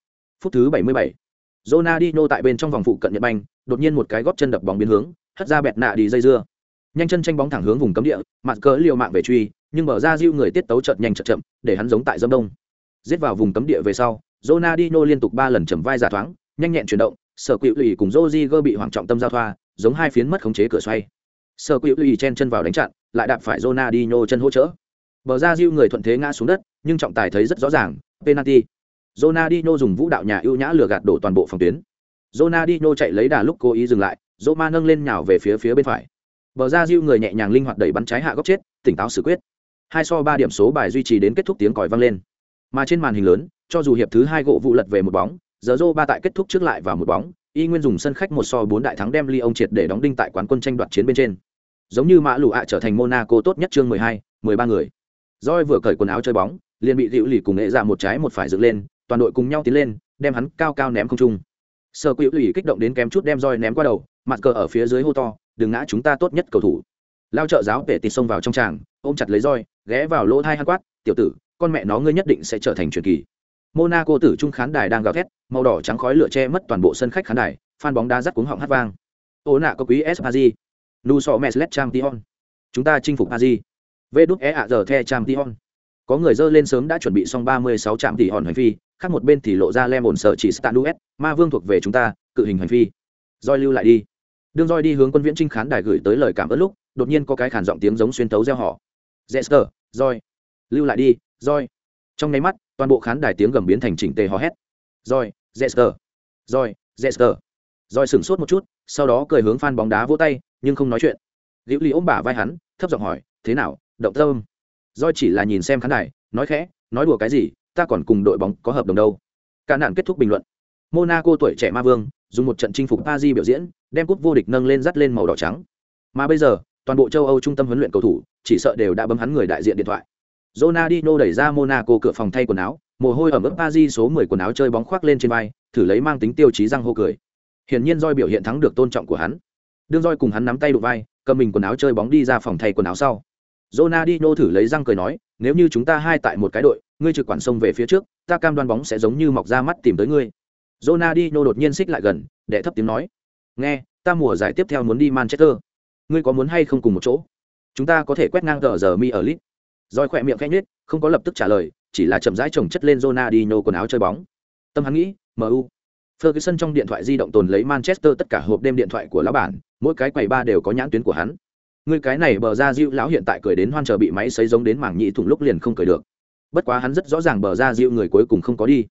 phút thứ bảy mươi bảy Ronaldinho tại bên trong vòng phụ cận Nhật Banh, đột nhiên một cái góp chân đập bóng biến hướng, hất ra bẹt nạ đi dây dưa. Nhanh chân tranh bóng thẳng hướng vùng cấm địa, mặt cỡ liều mạng về truy, nhưng mở ra diêu người tiết tấu chợt nhanh chợt chậm, để hắn giống tại dâm đông. Giết vào vùng cấm địa về sau, Ronaldinho liên tục ba lần chầm vai giả thoáng, nhanh nhẹn chuyển động, sở quỷ lì cùng Rodriguez bị hoàng trọng tâm giao thoa, giống hai phiến mất khống chế cửa xoay. Sở quỷ lì chen chân vào đánh chặn, lại đạp phải Ronaldinho chân hỗ trợ. Bờ ra Diu người thuận thế ngã xuống đất, nhưng trọng tài thấy rất rõ ràng, penalty. Ronaldinho dùng vũ đạo nhà ưu nhã lừa gạt đổ toàn bộ phòng tuyến. Ronaldinho chạy lấy đà lúc cố ý dừng lại, Roma nâng lên nhào về phía phía bên phải. Bờ ra Diu người nhẹ nhàng linh hoạt đẩy bắn trái hạ góc chết, tỉnh táo xử quyết. Hai so ba điểm số bài duy trì đến kết thúc tiếng còi vang lên. Mà trên màn hình lớn, cho dù hiệp thứ hai gỗ vụ lật về một bóng, giờ ba tại kết thúc trước lại vào một bóng, y nguyên dùng sân khách một so bốn đại thắng đem Lyon triệt để đóng đinh tại quán quân tranh đoạt chiến bên trên. Giống như Mã Lù ạ trở thành Monaco tốt nhất chương mười hai, mười ba người. Roi vừa cởi quần áo chơi bóng, liền bị dịu Lì cùng nghệ ra một trái một phải dựng lên, toàn đội cùng nhau tiến lên đem hắn cao cao ném không trung. Sơ quỷ lì kích động đến kém chút đem roi ném qua đầu mặt cờ ở phía dưới hô to đừng ngã chúng ta tốt nhất cầu thủ. Lao trợ giáo vệ tịt xông vào trong tràng ôm chặt lấy roi ghé vào lỗ thai hắn quát tiểu tử con mẹ nó ngươi nhất định sẽ trở thành truyền kỳ. Monaco tử trung khán đài đang gào thét màu đỏ trắng khói lửa che mất toàn bộ sân khách khán đài phan bóng đá rắt cuống họng hát vang. Ô nạ có quý spaz nu so meslet tion. Chúng ta chinh phục azi vê đút e ạ giờ the champion. Có người dơ lên sớm đã chuẩn bị xong ba mươi sáu trạm tỷ hòn hành phi, khác một bên thì lộ ra lem ổn sợ chỉ stanuet ma vương thuộc về chúng ta, cự hình hành phi. Roi lưu lại đi. Đương roi đi hướng quân viễn trinh khán đài gửi tới lời cảm ơn lúc, đột nhiên có cái khản giọng tiếng giống xuyên tấu gieo họ. Jester roi lưu lại đi roi trong nháy mắt, toàn bộ khán đài tiếng gầm biến thành chỉnh tề hò hét. Roi jester. Roi jester. Roi sửng sốt một chút, sau đó cười hướng phan bóng đá vỗ tay, nhưng không nói chuyện. Liễu ly ôm bả vai hắn, thấp giọng hỏi, thế nào động tâm roi chỉ là nhìn xem khán đài nói khẽ nói đùa cái gì ta còn cùng đội bóng có hợp đồng đâu cả nạn kết thúc bình luận monaco tuổi trẻ ma vương dùng một trận chinh phục paris biểu diễn đem cúp vô địch nâng lên dắt lên màu đỏ trắng mà bây giờ toàn bộ châu âu trung tâm huấn luyện cầu thủ chỉ sợ đều đã bấm hắn người đại diện điện thoại Ronaldinho đẩy ra Monaco cửa phòng thay quần áo, mồ hôi ẩm ướt Paris số 10 quần áo chơi bóng khoác lên trên vai, thử lấy mang tính tiêu chí răng hô cười. Hiển nhiên Joy biểu hiện thắng được tôn trọng của hắn. Đương Joy cùng hắn nắm tay đụng vai, cầm mình quần áo chơi bóng đi ra phòng thay quần áo sau. Ronaldinho thử lấy răng cười nói, nếu như chúng ta hai tại một cái đội, ngươi trực quản sông về phía trước, ta cam đoan bóng sẽ giống như mọc ra mắt tìm tới ngươi. Ronaldinho đột nhiên xích lại gần, đệ thấp tiếng nói, nghe, ta mùa giải tiếp theo muốn đi Manchester, ngươi có muốn hay không cùng một chỗ? Chúng ta có thể quét ngang tờ giờ mi ở lit. Rồi khỏe miệng khẽ nhếch, không có lập tức trả lời, chỉ là chậm rãi chồng chất lên Ronaldinho quần áo chơi bóng. Tâm hắn nghĩ, MU. Ferguson trong điện thoại di động tồn lấy Manchester tất cả hộp đêm điện thoại của lão bản, mỗi cái quầy ba đều có nhãn tuyến của hắn người cái này bờ ra diệu lão hiện tại cười đến hoan chờ bị máy sấy giống đến mảng nhị thủng lúc liền không cười được. Bất quá hắn rất rõ ràng bờ ra diệu người cuối cùng không có đi.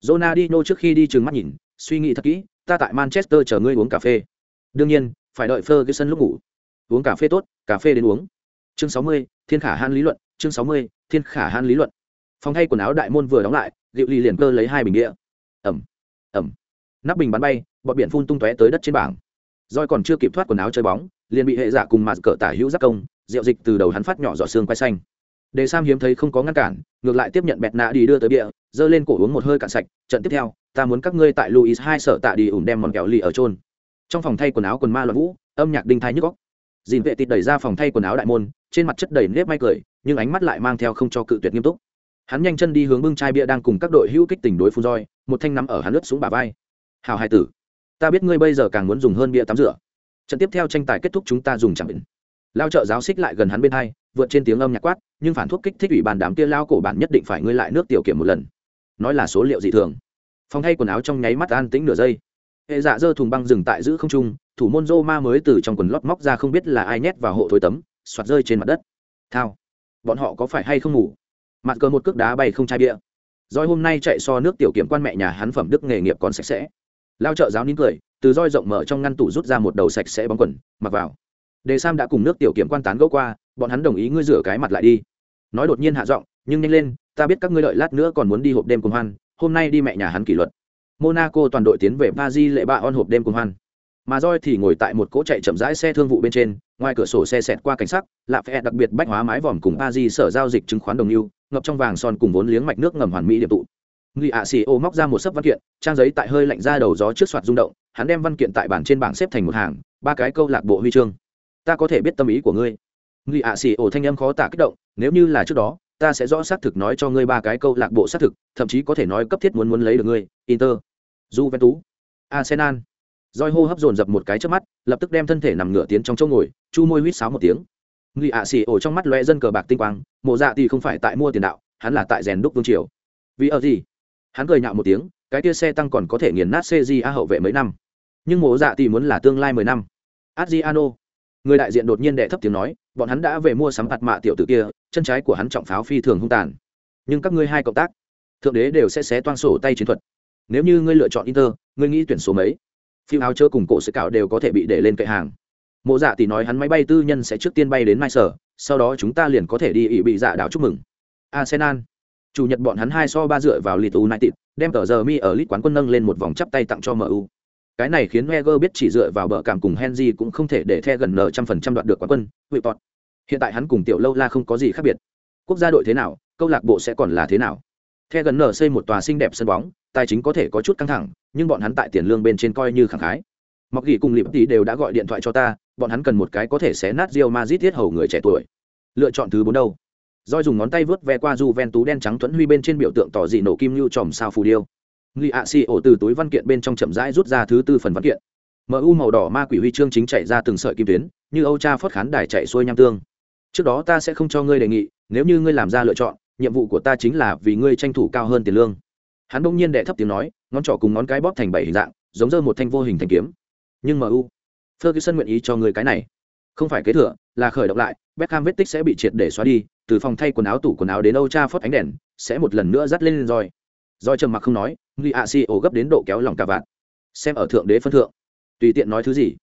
Ronaldinho trước khi đi trừng mắt nhìn suy nghĩ thật kỹ ta tại manchester chờ ngươi uống cà phê. Đương nhiên phải đợi ferguson lúc ngủ. Uống cà phê tốt cà phê đến uống. Chương 60, thiên khả han lý luận chương 60, thiên khả han lý luận. Phòng thay quần áo đại môn vừa đóng lại liệu ly liền cơ lấy hai bình địa ẩm ẩm. Nắp bình bắn bay bọt biển phun tung tóe tới đất trên bảng roi còn chưa kịp thoát quần áo chơi bóng, liền bị hệ giả cùng mặt cỡ tả hữu giác công, rượu dịch từ đầu hắn phát nhỏ giọt xương quay xanh. Đề sam hiếm thấy không có ngăn cản, ngược lại tiếp nhận bẹt nạ đi đưa tới bia giơ lên cổ uống một hơi cạn sạch, trận tiếp theo, ta muốn các ngươi tại luis hai sở tạ đi ủn đem mòn kẹo lì ở trôn trong phòng thay quần áo quần ma loạn vũ, âm nhạc đinh thái nhức góc dìn vệ tịt đẩy ra phòng thay quần áo đại môn, trên mặt chất đầy nếp may cười, nhưng ánh mắt lại mang theo không cho cự tuyệt nghiêm túc. Hắn nhanh chân đi hướng bưng chai bia đang cùng các đội hữu kích tình đối phun roi, một thanh nắm ở hắn lướt xuống bà vai. Hào hai tử ta biết ngươi bây giờ càng muốn dùng hơn bia tắm rửa. Trận tiếp theo tranh tài kết thúc chúng ta dùng chẳng định lao trợ giáo xích lại gần hắn bên hai, vượt trên tiếng âm nhạc quát, nhưng phản thuốc kích thích ủy bàn đám kia lao cổ bản nhất định phải ngươi lại nước tiểu kiểm một lần. Nói là số liệu dị thường. Phòng thay quần áo trong nháy mắt an tĩnh nửa giây. Hệ dạ dơ thùng băng dừng tại giữ không trung, thủ môn rô ma mới từ trong quần lót móc ra không biết là ai nhét vào hộ thối tấm soạt rơi trên mặt đất. Thao. Bọn họ có phải hay không ngủ? Mặt cờ một cước đá bay không chai bia. Roi hôm nay chạy so nước tiểu kiểm quan mẹ nhà hắn phẩm đức nghề nghiệp còn sạch sẽ lao trợ giáo nín cười, từ roi rộng mở trong ngăn tủ rút ra một đầu sạch sẽ bóng quần, mặc vào. Đề sam đã cùng nước tiểu kiểm quan tán gẫu qua, bọn hắn đồng ý ngươi rửa cái mặt lại đi. Nói đột nhiên hạ giọng, nhưng nhanh lên, ta biết các ngươi đợi lát nữa còn muốn đi hộp đêm cùng hoan, hôm nay đi mẹ nhà hắn kỷ luật. Monaco toàn đội tiến về paris lệ ba on hộp đêm cùng hoan. Mà roi thì ngồi tại một cỗ chạy chậm rãi xe thương vụ bên trên, ngoài cửa sổ xe xẹt qua cảnh sắc, lạ phe đặc biệt bách hóa mái vòm cùng paris sở giao dịch chứng khoán đồng lưu ngập trong vàng son cùng vốn liếng mạch nước ngầm hoàn mỹ điểm tụ người ạ xì ô móc ra một sấp văn kiện, trang giấy tại hơi lạnh ra đầu gió trước soạt rung động, hắn đem văn kiện tại bản trên bảng xếp thành một hàng, ba cái câu lạc bộ huy chương. Ta có thể biết tâm ý của ngươi. Người ạ xì ô thanh âm khó tả kích động, nếu như là trước đó, ta sẽ rõ xác thực nói cho ngươi ba cái câu lạc bộ xác thực, thậm chí có thể nói cấp thiết muốn muốn lấy được ngươi, inter, juventus, arsenal. Roi hô hấp dồn dập một cái trước mắt, lập tức đem thân thể nằm ngửa tiến trong chỗ ngồi, chu môi huýt sáo một tiếng. Người ạ xì ổ trong mắt lóe dân cờ bạc tinh quang, mộ dạ thì không phải tại mua tiền đạo, hắn là tại rèn đúc vương triều. Vì ở gì? Hắn cười nhạo một tiếng, cái kia xe tăng còn có thể nghiền nát cg a hậu vệ mấy năm. Nhưng mộ dạ thì muốn là tương lai mười năm. Adriano. Người đại diện đột nhiên đệ thấp tiếng nói, bọn hắn đã về mua sắm hạt mạ tiểu tử kia, chân trái của hắn trọng pháo phi thường hung tàn. Nhưng các ngươi hai cộng tác, thượng đế đều sẽ xé toan sổ tay chiến thuật. Nếu như ngươi lựa chọn inter, ngươi nghĩ tuyển số mấy? Phiêu áo chớ cùng cổ sự cạo đều có thể bị để lên kệ hàng. Mộ dạ thì nói hắn máy bay tư nhân sẽ trước tiên bay đến mai sở sau đó chúng ta liền có thể đi ỵ bị dạ đảo chúc mừng. Arsenal chủ nhật bọn hắn hai so ba dựa vào Leeds United, đem tờ giờ mi ở Leeds quán quân nâng lên một vòng chắp tay tặng cho MU. Cái này khiến Wenger biết chỉ dựa vào bờ cảm cùng Henry cũng không thể để The gần nở trăm phần trăm đoạt được quán quân, Report. Hiện tại hắn cùng Tiểu Lâu La không có gì khác biệt. Quốc gia đội thế nào, câu lạc bộ sẽ còn là thế nào? The gần nở xây một tòa xinh đẹp sân bóng, tài chính có thể có chút căng thẳng, nhưng bọn hắn tại tiền lương bên trên coi như khẳng khái. Mặc Gỉ cùng Liệp Tỷ đều đã gọi điện thoại cho ta, bọn hắn cần một cái có thể xé nát Real Madrid thiết hầu người trẻ tuổi. Lựa chọn thứ bốn đâu? Doi dùng ngón tay vớt ve qua Juventus đen trắng tuấn huy bên trên biểu tượng tỏ dị nổ kim lưu tròm sao phù điêu. Ngụy ạ xì ổ từ túi văn kiện bên trong chậm rãi rút ra thứ tư phần văn kiện. MU màu đỏ ma quỷ huy chương chính chạy ra từng sợi kim tuyến, như Âu Cha phất khán đài chạy xuôi nham tương. Trước đó ta sẽ không cho ngươi đề nghị, nếu như ngươi làm ra lựa chọn, nhiệm vụ của ta chính là vì ngươi tranh thủ cao hơn tiền lương. Hắn bỗng nhiên đệ thấp tiếng nói, ngón trỏ cùng ngón cái bóp thành bảy hình dạng, giống như một thanh vô hình thanh kiếm. Nhưng MU, Ferguson nguyện ý cho ngươi cái này, không phải kế thừa, là khởi động lại, Beckham vết tích sẽ bị triệt để xóa đi, từ phòng thay quần áo tủ quần áo đến Âu Cha phớt ánh đèn, sẽ một lần nữa dắt lên roi roi trầm mặc không nói, nghi A Si ổ gấp đến độ kéo lòng cả vạn. Xem ở thượng đế phân thượng, tùy tiện nói thứ gì.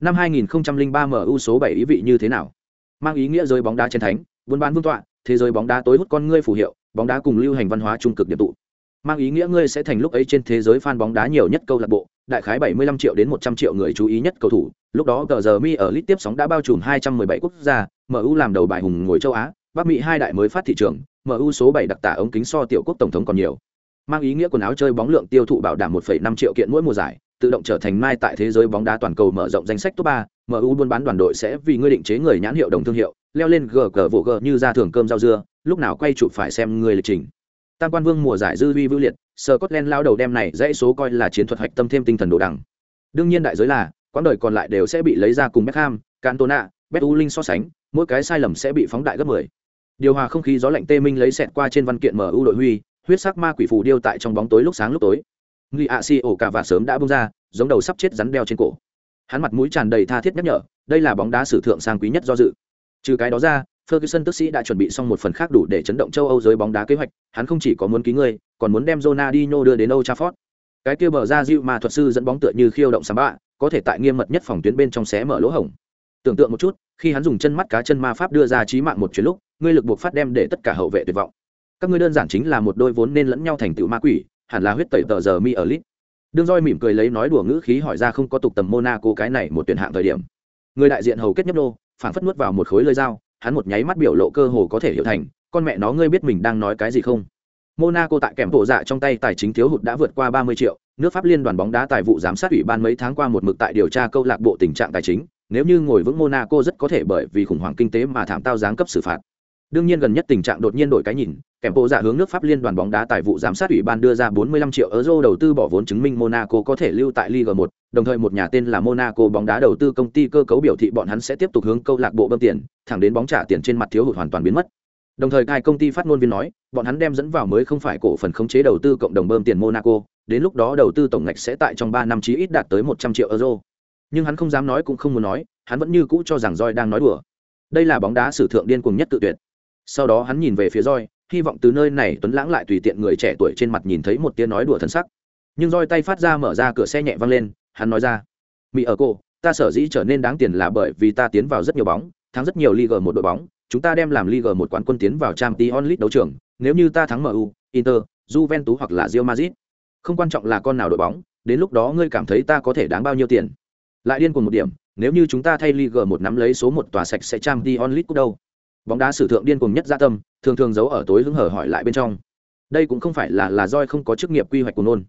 Năm 2003 MU số 7 ý vị như thế nào? Mang ý nghĩa rơi bóng đá trên thánh, buôn bán vương tọa, thế giới bóng đá tối hút con ngươi phù hiệu, bóng đá cùng lưu hành văn hóa trung cực điểm tụ. Mang ý nghĩa ngươi sẽ thành lúc ấy trên thế giới fan bóng đá nhiều nhất câu lạc bộ, đại khái 75 triệu đến 100 triệu người chú ý nhất cầu thủ, lúc đó tờ giờ mi ở lit tiếp sóng đã bao trùm 217 quốc gia, MU làm đầu bài hùng ngồi châu Á, Bắc Mỹ hai đại mới phát thị trường, MU số bảy đặc tả ống kính so tiểu quốc tổng thống còn nhiều. Mang ý nghĩa quần áo chơi bóng lượng tiêu thụ bảo đảm 1,5 triệu kiện mỗi mùa giải, tự động trở thành mai tại thế giới bóng đá toàn cầu mở rộng danh sách top 3, MU buôn bán đoàn đội sẽ vì ngươi định chế người nhãn hiệu đồng thương hiệu, leo lên GG vụ G như ra thưởng cơm rau dưa, lúc nào quay chụp phải xem người lịch trình. Tam quan vương mùa giải dư vi vưu liệt, Scotland lao đầu đem này dãy số coi là chiến thuật hạch tâm thêm tinh thần đồ đẳng. Đương nhiên đại giới là, quãng đời còn lại đều sẽ bị lấy ra cùng Beckham, Cantona, Betulin so sánh, mỗi cái sai lầm sẽ bị phóng đại gấp 10. Điều hòa không khí gió lạnh tê minh lấy xẹt qua trên văn kiện MU đội huy, huyết sắc ma quỷ phù điêu tại trong bóng tối lúc sáng lúc tối. Người ạ si ổ cả và sớm đã bung ra, giống đầu sắp chết rắn đeo trên cổ. Hắn mặt mũi tràn đầy tha thiết nhắc nhở, đây là bóng đá sử thượng sang quý nhất do dự. Trừ cái đó ra, Ferguson tức sĩ đã chuẩn bị xong một phần khác đủ để chấn động châu Âu giới bóng đá kế hoạch, hắn không chỉ có muốn ký người, còn muốn đem Ronaldinho đưa đến Old Trafford. Cái kia bờ ra dịu mà thuật sư dẫn bóng tựa như khiêu động sắm bạ, có thể tại nghiêm mật nhất phòng tuyến bên trong xé mở lỗ hổng. Tưởng tượng một chút, khi hắn dùng chân mắt cá chân ma pháp đưa ra trí mạng một chuyến lúc, ngươi lực buộc phát đem để tất cả hậu vệ tuyệt vọng. Các ngươi đơn giản chính là một đôi vốn nên lẫn nhau thành tựu ma quỷ, hẳn là huyết tẩy tờ giờ mi ở lit. Đương Roi mỉm cười lấy nói đùa ngữ khí hỏi ra không có tục tầm Monaco cái này một tuyển hạng thời điểm. Người đại diện hầu kết nhấp nô, phản phất nuốt vào một khối lơi dao, hắn một nháy mắt biểu lộ cơ hồ có thể hiểu thành, con mẹ nó ngươi biết mình đang nói cái gì không? Monaco tại kèm bộ dạ trong tay tài chính thiếu hụt đã vượt qua 30 triệu, nước Pháp liên đoàn bóng đá tài vụ giám sát ủy ban mấy tháng qua một mực tại điều tra câu lạc bộ tình trạng tài chính, nếu như ngồi vững Monaco rất có thể bởi vì khủng hoảng kinh tế mà thảm tao giáng cấp xử phạt. Đương nhiên gần nhất tình trạng đột nhiên đổi cái nhìn, kèm bộ dạ hướng nước Pháp liên đoàn bóng đá tài vụ giám sát ủy ban đưa ra 45 triệu euro đầu tư bỏ vốn chứng minh Monaco có thể lưu tại Ligue 1, đồng thời một nhà tên là Monaco bóng đá đầu tư công ty cơ cấu biểu thị bọn hắn sẽ tiếp tục hướng câu lạc bộ bơm tiền, thẳng đến bóng trả tiền trên mặt thiếu hụt hoàn toàn biến mất. Đồng thời cai công ty phát ngôn viên nói, bọn hắn đem dẫn vào mới không phải cổ phần khống chế đầu tư cộng đồng bơm tiền Monaco, đến lúc đó đầu tư tổng ngạch sẽ tại trong 3 năm chí ít đạt tới 100 triệu euro. Nhưng hắn không dám nói cũng không muốn nói, hắn vẫn như cũ cho rằng roi đang nói đùa. Đây là bóng đá sử thượng điên cuồng nhất tự tuyệt. Sau đó hắn nhìn về phía roi, hy vọng từ nơi này tuấn lãng lại tùy tiện người trẻ tuổi trên mặt nhìn thấy một tiếng nói đùa thân sắc nhưng roi tay phát ra mở ra cửa xe nhẹ văng lên hắn nói ra mỹ ở cô ta sở dĩ trở nên đáng tiền là bởi vì ta tiến vào rất nhiều bóng thắng rất nhiều league một đội bóng chúng ta đem làm league một quán quân tiến vào Champions League đấu trường nếu như ta thắng MU Inter Juventus hoặc là Real Madrid không quan trọng là con nào đội bóng đến lúc đó ngươi cảm thấy ta có thể đáng bao nhiêu tiền lại điên cùng một điểm nếu như chúng ta thay Liga một nắm lấy số một tòa sạch sẽ trang đi onlit League đâu? Bóng đá sử thượng điên cùng nhất gia tâm thường thường giấu ở tối hứng hở hỏi lại bên trong. Đây cũng không phải là là doi không có chức nghiệp quy hoạch của nôn.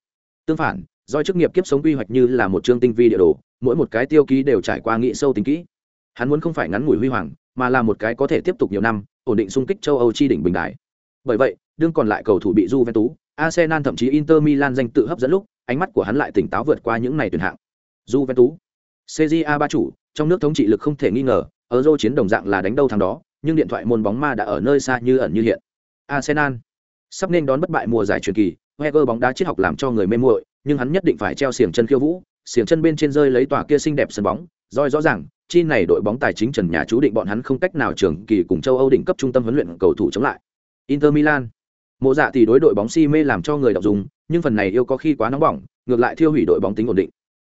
Tương phản doi chức nghiệp kiếp sống quy hoạch như là một chương tinh vi địa đồ mỗi một cái tiêu ký đều trải qua nghị sâu tính kỹ. Hắn muốn không phải ngắn ngủi huy hoàng mà là một cái có thể tiếp tục nhiều năm ổn định xung kích châu âu chi đỉnh bình đại. Bởi vậy đương còn lại cầu thủ bị Juventus, Arsenal thậm chí Inter Milan danh tự hấp dẫn lúc ánh mắt của hắn lại tỉnh táo vượt qua những này tuyển hạng. Juventus, CJA ba chủ, trong nước thống trị lực không thể nghi ngờ, Euro chiến đồng dạng là đánh đâu thằng đó, nhưng điện thoại môn bóng ma đã ở nơi xa như ẩn như hiện. Arsenal. Sắp nên đón bất bại mùa giải truyền kỳ, Wenger bóng đá triết học làm cho người mê muội, nhưng hắn nhất định phải treo xiềng chân khiêu vũ, xiềng chân bên trên rơi lấy tòa kia xinh đẹp sân bóng. Roi rõ ràng, chi này đội bóng tài chính trần nhà chú định bọn hắn không cách nào trường kỳ cùng châu âu đỉnh cấp trung tâm huấn luyện cầu thủ chống lại. Inter milan. Mộ dạ thì đối đội bóng si mê làm cho người đọc dùng, nhưng phần này yêu có khi quá nóng bỏng, ngược lại thiêu hủy đội bóng tính ổn định.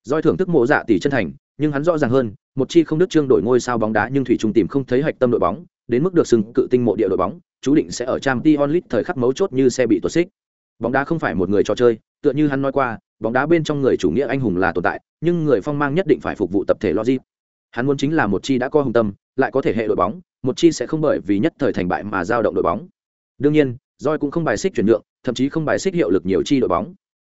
Doi thưởng thức mộ dạ tỷ chân thành nhưng hắn rõ ràng hơn, một chi không đứt trương đổi ngôi sao bóng đá nhưng thủy trung tìm không thấy hạch tâm đội bóng, đến mức được xưng cự tinh mộ địa đội bóng, chú định sẽ ở Champions League thời khắc mấu chốt như xe bị tuột xích. Bóng đá không phải một người trò chơi, tựa như hắn nói qua, bóng đá bên trong người chủ nghĩa anh hùng là tồn tại, nhưng người phong mang nhất định phải phục vụ tập thể logic. Hắn muốn chính là một chi đã có hùng tâm, lại có thể hệ đội bóng, một chi sẽ không bởi vì nhất thời thành bại mà dao động đội bóng. Đương nhiên roi cũng không bài xích chuyển nhượng, thậm chí không bài xích hiệu lực nhiều chi đội bóng.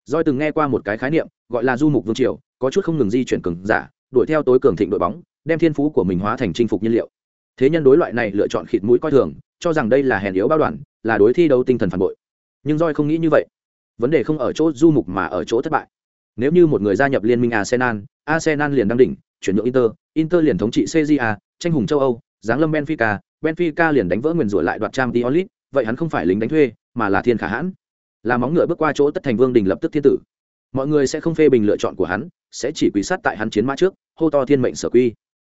Roi từng nghe qua một cái khái niệm, gọi là du mục vương triều, có chút không ngừng di chuyển cường giả đuổi theo tối cường thịnh đội bóng, đem thiên phú của mình hóa thành chinh phục nhiên liệu. Thế nhân đối loại này lựa chọn khịt mũi coi thường, cho rằng đây là hèn yếu bao đoàn, là đối thi đấu tinh thần phản bội. Nhưng roi không nghĩ như vậy. Vấn đề không ở chỗ du mục mà ở chỗ thất bại. Nếu như một người gia nhập liên minh arsenal arsenal liền đăng đỉnh, chuyển nhượng inter inter liền thống trị cja tranh hùng châu âu, giáng lâm benfica benfica liền đánh vỡ nguyền rủa lại đoạt trang t vậy hắn không phải lính đánh thuê, mà là thiên khả hãn. Là móng ngựa bước qua chỗ tất thành vương đình lập tức thiên tử mọi người sẽ không phê bình lựa chọn của hắn, sẽ chỉ quỷ sát tại hắn chiến mã trước, hô to thiên mệnh sở quy.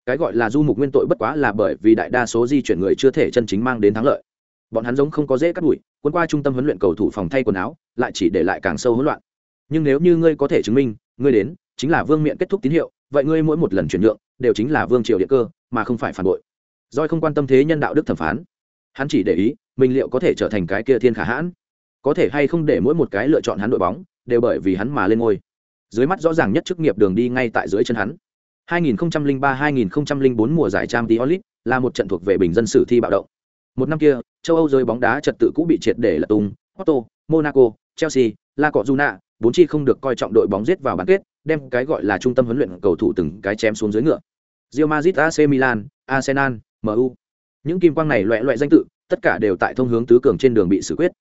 Cái gọi là du mục nguyên tội bất quá là bởi vì đại đa số di chuyển người chưa thể chân chính mang đến thắng lợi. Bọn hắn giống không có dễ cắt đùi quân qua trung tâm huấn luyện cầu thủ phòng thay quần áo, lại chỉ để lại càng sâu hỗn loạn. Nhưng nếu như ngươi có thể chứng minh, ngươi đến, chính là vương miện kết thúc tín hiệu, vậy ngươi mỗi một lần chuyển nhượng, đều chính là vương triều địa cơ, mà không phải phản bội. Doi không quan tâm thế nhân đạo đức thẩm phán. Hắn chỉ để ý, mình liệu có thể trở thành cái kia thiên khả hãn? Có thể hay không để mỗi một cái lựa chọn hắn đội bóng đều bởi vì hắn mà lên ngôi dưới mắt rõ ràng nhất chức nghiệp đường đi ngay tại dưới chân hắn 2003-2004 mùa giải Champions League là một trận thuộc về bình dân sử thi bạo động. Một năm kia, châu Âu rơi bóng đá trật tự cũ bị triệt để lật tung, Porto, Monaco, Chelsea, La Cojuna, bốn chi không được coi trọng đội bóng giết vào bán kết, đem cái gọi là trung tâm huấn luyện cầu thủ từng cái chém xuống dưới ngựa. Real Madrid, AC Milan, Arsenal, MU. Những kim quang này loẻ loẻ danh tự, tất cả đều tại thông hướng tứ cường trên đường bị xử quyết.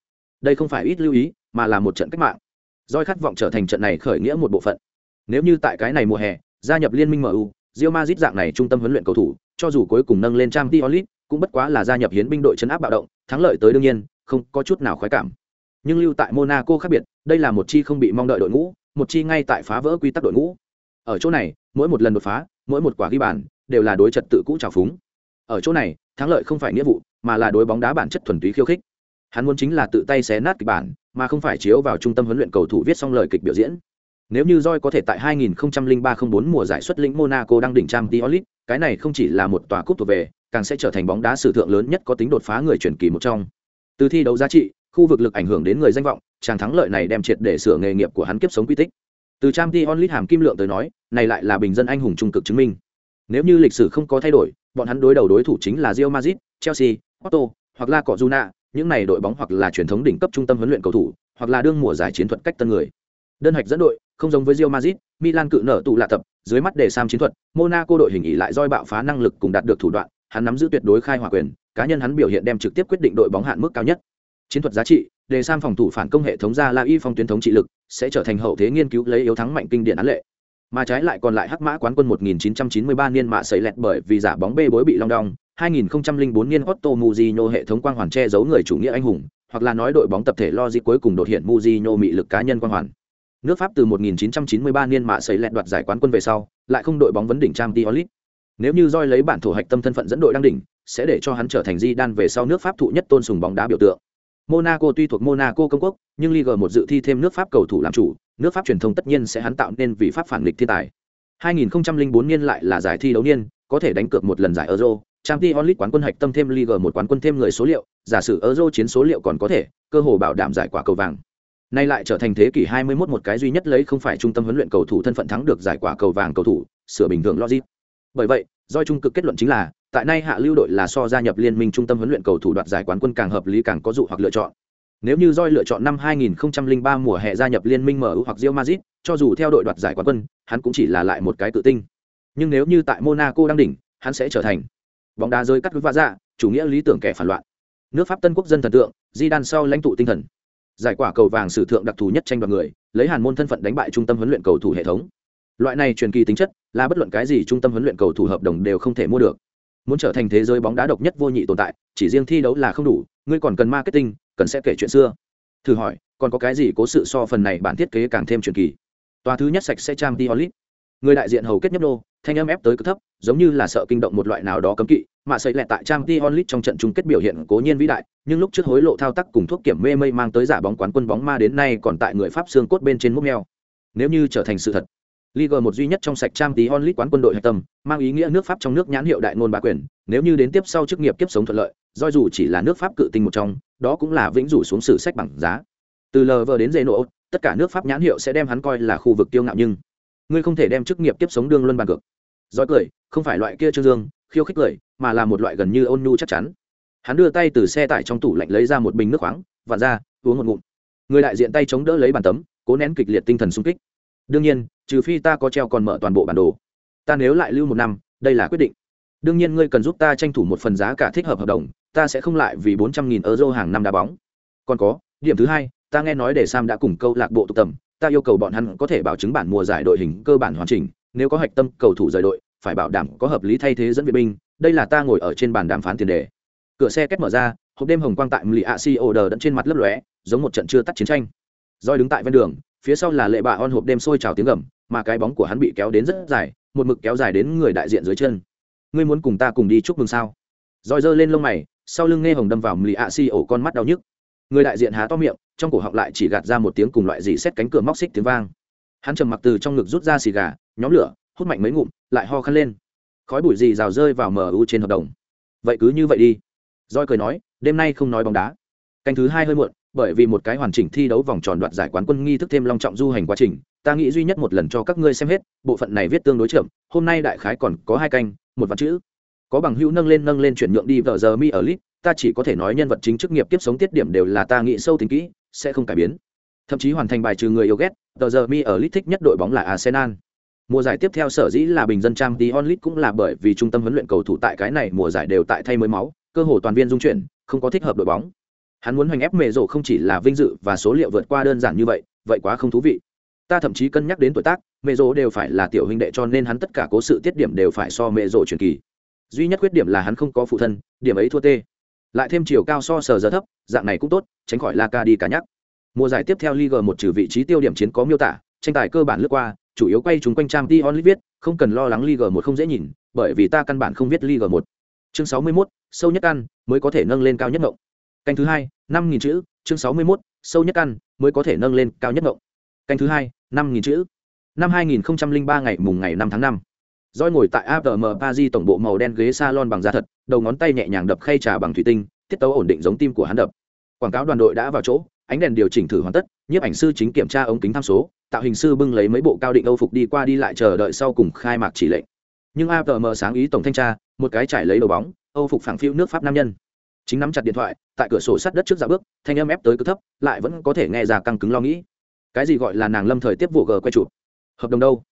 Đây không phải ít lưu ý, mà là một trận cách mạng. Doi khát vọng trở thành trận này khởi nghĩa một bộ phận. Nếu như tại cái này mùa hè, gia nhập liên minh MU, Real Madrid dạng này trung tâm huấn luyện cầu thủ, cho dù cuối cùng nâng lên Champions League, cũng bất quá là gia nhập hiến binh đội trấn áp bạo động, thắng lợi tới đương nhiên, không có chút nào khoái cảm. Nhưng lưu tại Monaco khác biệt, đây là một chi không bị mong đợi đội ngũ, một chi ngay tại phá vỡ quy tắc đội ngũ. Ở chỗ này, mỗi một lần đột phá, mỗi một quả ghi bàn, đều là đối trật tự cũ trào phúng. Ở chỗ này, thắng lợi không phải nghĩa vụ, mà là đối bóng đá bản chất thuần túy khiêu khích. Hắn muốn chính là tự tay xé nát kịch bản, mà không phải chiếu vào trung tâm huấn luyện cầu thủ viết xong lời kịch biểu diễn. Nếu như roi có thể tại 2003-04 mùa giải xuất lĩnh Monaco đăng đỉnh trang Diolit, cái này không chỉ là một tòa cúp thuộc về, càng sẽ trở thành bóng đá sử thượng lớn nhất có tính đột phá người truyền kỳ một trong. Từ thi đấu giá trị, khu vực lực ảnh hưởng đến người danh vọng, chàng thắng lợi này đem triệt để sửa nghề nghiệp của hắn kiếp sống quy tích. Từ trang Diolit hàm kim lượng tới nói, này lại là bình dân anh hùng trung cực chứng minh. Nếu như lịch sử không có thay đổi, bọn hắn đối đầu đối thủ chính là Real Madrid, Chelsea, Porto, hoặc là Cojuna, những này đội bóng hoặc là truyền thống đỉnh cấp trung tâm huấn luyện cầu thủ, hoặc là đương mùa giải chiến thuật cách tân người. Đơn hạch dẫn đội, không giống với Real Madrid, Milan cự nở tụ lạ tập, dưới mắt để sam chiến thuật, Monaco đội hình ỉ lại roi bạo phá năng lực cùng đạt được thủ đoạn, hắn nắm giữ tuyệt đối khai hỏa quyền, cá nhân hắn biểu hiện đem trực tiếp quyết định đội bóng hạn mức cao nhất. Chiến thuật giá trị, để sam phòng thủ phản công hệ thống ra La Y phong tuyến thống trị lực, sẽ trở thành hậu thế nghiên cứu lấy yếu thắng mạnh kinh điển án lệ. Mà trái lại còn lại hắc mã quán quân 1993 niên mạ sẩy lẹt bởi vì giả bóng bê bối bị long đong, 2004 niên Otto Mujino hệ thống quang hoàn che giấu người chủ nghĩa anh hùng, hoặc là nói đội bóng tập thể logic cuối cùng đột hiện Mujino mị lực cá nhân quang hoàn. Nước Pháp từ 1993 niên mạ sấy lẹt đoạt giải quán quân về sau, lại không đội bóng vấn đỉnh Champions League. Nếu như Joy lấy bản thổ hạch tâm thân phận dẫn đội đăng đỉnh, sẽ để cho hắn trở thành di đan về sau nước Pháp thụ nhất tôn sùng bóng đá biểu tượng. Monaco tuy thuộc Monaco công quốc, nhưng Ligue 1 dự thi thêm nước Pháp cầu thủ làm chủ, nước Pháp truyền thông tất nhiên sẽ hắn tạo nên vì Pháp phản nghịch thiên tài. 2004 niên lại là giải thi đấu niên, có thể đánh cược một lần giải Euro, Trang Champions onlit quán quân hạch tâm thêm league một quán quân thêm người số liệu, giả sử Euro chiến số liệu còn có thể, cơ hồ bảo đảm giải quả cầu vàng. Nay lại trở thành thế kỷ 21 một cái duy nhất lấy không phải trung tâm huấn luyện cầu thủ thân phận thắng được giải quả cầu vàng cầu thủ, sửa bình thường logic. Bởi vậy, doi trung cực kết luận chính là, tại nay hạ lưu đội là so gia nhập liên minh trung tâm huấn luyện cầu thủ đoạt giải quán quân càng hợp lý càng có dụ hoặc lựa chọn. Nếu như Doi lựa chọn năm 2003 mùa hè gia nhập liên minh MU hoặc Real Madrid, cho dù theo đội đoạt giải quán quân, hắn cũng chỉ là lại một cái tự tinh. Nhưng nếu như tại Monaco đang đỉnh, hắn sẽ trở thành bóng đá rơi cắt vã dạ, chủ nghĩa lý tưởng kẻ phản loạn. Nước Pháp Tân quốc dân thần tượng, Di Đan sau lãnh tụ tinh thần. Giải quả cầu vàng sử thượng đặc thù nhất tranh đoạt người, lấy Hàn môn thân phận đánh bại trung tâm huấn luyện cầu thủ hệ thống. Loại này truyền kỳ tính chất, là bất luận cái gì trung tâm huấn luyện cầu thủ hợp đồng đều không thể mua được. Muốn trở thành thế giới bóng đá độc nhất vô nhị tồn tại, chỉ riêng thi đấu là không đủ, ngươi còn cần marketing, cần sẽ kể chuyện xưa thử hỏi còn có cái gì cố sự so phần này bản thiết kế càng thêm truyền kỳ tòa thứ nhất sạch sẽ trang t người đại diện hầu kết nhấp đô thanh âm ép tới cực thấp giống như là sợ kinh động một loại nào đó cấm kỵ mà xây lẹt tại trang t trong trận chung kết biểu hiện cố nhiên vĩ đại nhưng lúc trước hối lộ thao tác cùng thuốc kiểm mê mây mang tới giả bóng quán quân bóng ma đến nay còn tại người pháp xương cốt bên trên mốc mèo. nếu như trở thành sự thật Liga một duy nhất trong sạch trang tí quán quân đội hạch tâm, mang ý nghĩa nước Pháp trong nước nhãn hiệu đại ngôn bá quyền, nếu như đến tiếp sau chức nghiệp kiếp sống thuận lợi, do dù chỉ là nước Pháp cự tinh một trong, đó cũng là vĩnh rủ xuống sử sách bằng giá. Từ LV đến dây nổ, tất cả nước Pháp nhãn hiệu sẽ đem hắn coi là khu vực tiêu ngạo nhưng ngươi không thể đem chức nghiệp kiếp sống đương luân bàn cược giói cười, không phải loại kia trương dương, khiêu khích cười, mà là một loại gần như ôn nhu chắc chắn. Hắn đưa tay từ xe tải trong tủ lạnh lấy ra một bình nước khoáng, vặn ra, uống một ngụm. Người đại diện tay chống đỡ lấy bàn tấm, cố nén kịch liệt tinh thần sung kích. Đương nhiên trừ phi ta có treo còn mở toàn bộ bản đồ. Ta nếu lại lưu một năm đây là quyết định. Đương nhiên ngươi cần giúp ta tranh thủ một phần giá cả thích hợp hợp đồng ta sẽ không lại vì bốn trăm nghìn euro hàng năm đá bóng. Còn có điểm thứ hai ta nghe nói để sam đã cùng câu lạc bộ tụ tầm ta yêu cầu bọn hắn có thể bảo chứng bản mùa giải đội hình cơ bản hoàn chỉnh nếu có hạch tâm cầu thủ rời đội, phải bảo đảm có hợp lý thay thế dẫn viện binh, đây là ta ngồi ở trên bàn đàm phán tiền đề. Cửa xe kết mở ra, hộp đêm hồng quang tại mli a si ô đờ đẫn trên mặt lấp lóe, giống một trận chưa tắt chiến tranh. Roi đứng tại ven đường, phía sau là lệ bạ on hộp đêm sôi trào tiếng gầm, mà cái bóng của hắn bị kéo đến rất dài, một mực kéo dài đến người đại diện dưới chân. Ngươi muốn cùng ta cùng đi chúc mừng sao? Roi giơ lên lông mày, sau lưng nghe hồng đâm vào mli a xi ổ con mắt đau nhức. Người đại diện há to miệng, trong cổ họng lại chỉ gạt ra một tiếng cùng loại gì xét cánh cửa móc xích tiếng vang. Hắn trầm mặc từ trong ngực rút ra xì gà nhóm lửa, hút mạnh mấy ngụm, lại ho khăn lên. Khói bụi gì rào rơi vào mu trên hợp đồng. Vậy cứ như vậy đi. Roi cười nói, đêm nay không nói bóng đá. Canh thứ hai hơi muộn, bởi vì một cái hoàn chỉnh thi đấu vòng tròn đoạt giải quán quân nghi thức thêm long trọng du hành quá trình, ta nghĩ duy nhất một lần cho các ngươi xem hết, bộ phận này viết tương đối chậm, hôm nay đại khái còn có hai canh, một vạn chữ. Có bằng hữu nâng lên nâng lên chuyển nhượng đi vợ giờ mi ở lit ta chỉ có thể nói nhân vật chính chức nghiệp tiếp sống tiết điểm đều là ta nghĩ sâu tính kỹ, sẽ không cải biến. Thậm chí hoàn thành bài trừ người yêu ghét, tờ giờ mi ở lit thích nhất đội bóng là arsenal mùa giải tiếp theo sở dĩ là bình dân trang tí onlit cũng là bởi vì trung tâm huấn luyện cầu thủ tại cái này mùa giải đều tại thay mới máu, cơ hồ toàn viên dung chuyển, không có thích hợp đội bóng. Hắn muốn hoành ép mề rổ không chỉ là vinh dự và số liệu vượt qua đơn giản như vậy vậy quá không thú vị. Ta thậm chí cân nhắc đến tuổi tác mề rổ đều phải là tiểu huynh đệ cho nên hắn tất cả cố sự tiết điểm đều phải so mề rổ truyền kỳ. Duy nhất khuyết điểm là hắn không có phụ thân, điểm ấy thua tê. Lại thêm chiều cao so sờ giờ thấp, dạng này cũng tốt, tránh khỏi la ca đi cả nhắc. Mùa giải tiếp theo Liga một trừ vị trí tiêu điểm chiến có miêu tả, tranh tài cơ bản lướt qua chủ yếu quay chúng quanh trang t onlit viết không cần lo lắng Liga một không dễ nhìn bởi vì ta căn bản không viết Liga một. Chương sáu mươi 61, sâu nhất ăn mới có thể nâng lên cao nhất ngộng. Canh thứ hai năm nghìn chữ chương sáu mươi mốt sâu nhất ăn mới có thể nâng lên cao nhất ngộng. Canh thứ hai năm nghìn chữ. Năm hai nghìn ba ngày mùng ngày năm tháng năm. Roi ngồi tại apm paris tổng bộ màu đen ghế salon bằng da thật đầu ngón tay nhẹ nhàng đập khay trà bằng thủy tinh tiết tấu ổn định giống tim của hắn đập. Quảng cáo đoàn đội đã vào chỗ ánh đèn điều chỉnh thử hoàn tất, nhiếp ảnh sư chính kiểm tra ống kính tham số, tạo hình sư bưng lấy mấy bộ cao định âu phục đi qua đi lại chờ đợi sau cùng khai mạc chỉ lệnh. Nhưng apm sáng ý tổng thanh tra, một cái trải lấy đầu bóng, âu phục phẳng phiu nước pháp nam nhân. Chính nắm chặt điện thoại, tại cửa sổ sắt đất trước dạ bước, thanh âm ép tới cực thấp, lại vẫn có thể nghe ra căng cứng lo nghĩ. Cái gì gọi là nàng lâm thời tiếp vụ g quay chụp? Hợp đồng đâu?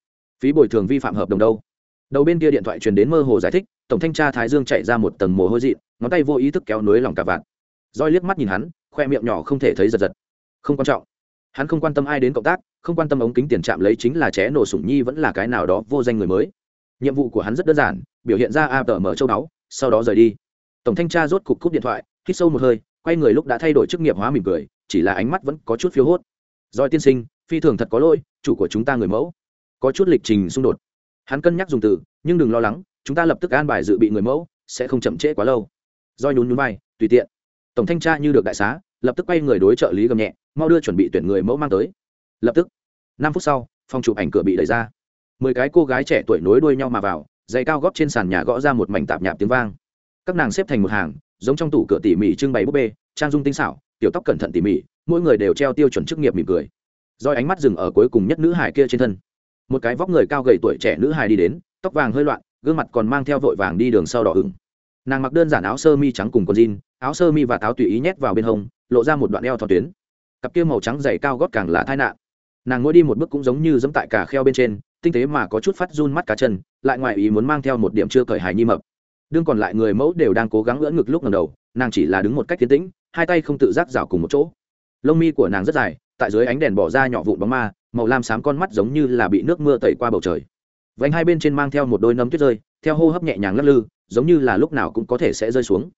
Phí bồi thường vi phạm hợp đồng đâu? Đầu bên kia điện thoại truyền đến mơ hồ giải thích, tổng thanh tra thái dương chạy ra một tầng mồ hôi dị ngón tay vô ý thức kéo nối lòng cả vạn roi liếc mắt nhìn hắn khoe miệng nhỏ không thể thấy giật giật. Không quan trọng. Hắn không quan tâm ai đến cộng tác, không quan tâm ống kính tiền chạm lấy chính là ché nổ sủng nhi vẫn là cái nào đó vô danh người mới. Nhiệm vụ của hắn rất đơn giản, biểu hiện ra a tờ mở châu đáo sau đó rời đi. Tổng thanh tra rốt cục cúp điện thoại, hít sâu một hơi, quay người lúc đã thay đổi chức nghiệp hóa mỉm cười, chỉ là ánh mắt vẫn có chút phiếu hốt. Doi tiên sinh, phi thường thật có lỗi, chủ của chúng ta người mẫu. Có chút lịch trình xung đột. Hắn cân nhắc dùng từ, nhưng đừng lo lắng, chúng ta lập tức an bài dự bị người mẫu, sẽ không chậm trễ quá lâu. Doi nhún nhún vai, tùy tiện tổng thanh tra như được đại xá, lập tức quay người đối trợ lý gầm nhẹ, mau đưa chuẩn bị tuyển người mẫu mang tới. Lập tức, năm phút sau, phòng chụp ảnh cửa bị đẩy ra. Mười cái cô gái trẻ tuổi nối đuôi nhau mà vào, giày cao góp trên sàn nhà gõ ra một mảnh tạp nhạp tiếng vang. Các nàng xếp thành một hàng, giống trong tủ cửa tỉ mỉ trưng bày búp bê, trang dung tinh xảo tiểu tóc cẩn thận tỉ mỉ, mỗi người đều treo tiêu chuẩn chức nghiệp mỉm cười. Roi ánh mắt dừng ở cuối cùng nhất nữ hải kia trên thân. Một cái vóc người cao gầy tuổi trẻ nữ hải đi đến, tóc vàng hơi loạn, gương mặt còn mang theo vội vàng đi đường sau đỏ ửng. Nàng mặc đơn giản áo sơ mi trắng cùng con jean áo sơ mi và táo tùy ý nhét vào bên hông, lộ ra một đoạn eo thon tuyến. Cặp kia màu trắng dày cao gót càng là tai nạn. Nàng ngồi đi một bước cũng giống như dẫm tại cả kheo bên trên, tinh tế mà có chút phát run mắt cá chân, lại ngoài ý muốn mang theo một điểm chưa cởi hài nhi mập. Đương còn lại người mẫu đều đang cố gắng ưỡn ngực lúc lần đầu, nàng chỉ là đứng một cách tiến tĩnh, hai tay không tự giác rào cùng một chỗ. Lông mi của nàng rất dài, tại dưới ánh đèn bỏ ra nhỏ vụn bóng ma, màu lam xám con mắt giống như là bị nước mưa tẩy qua bầu trời. Vánh hai bên trên mang theo một đôi nấm tuyết rơi, theo hô hấp nhẹ nhàng lắc lư, giống như là lúc nào cũng có thể sẽ rơi xuống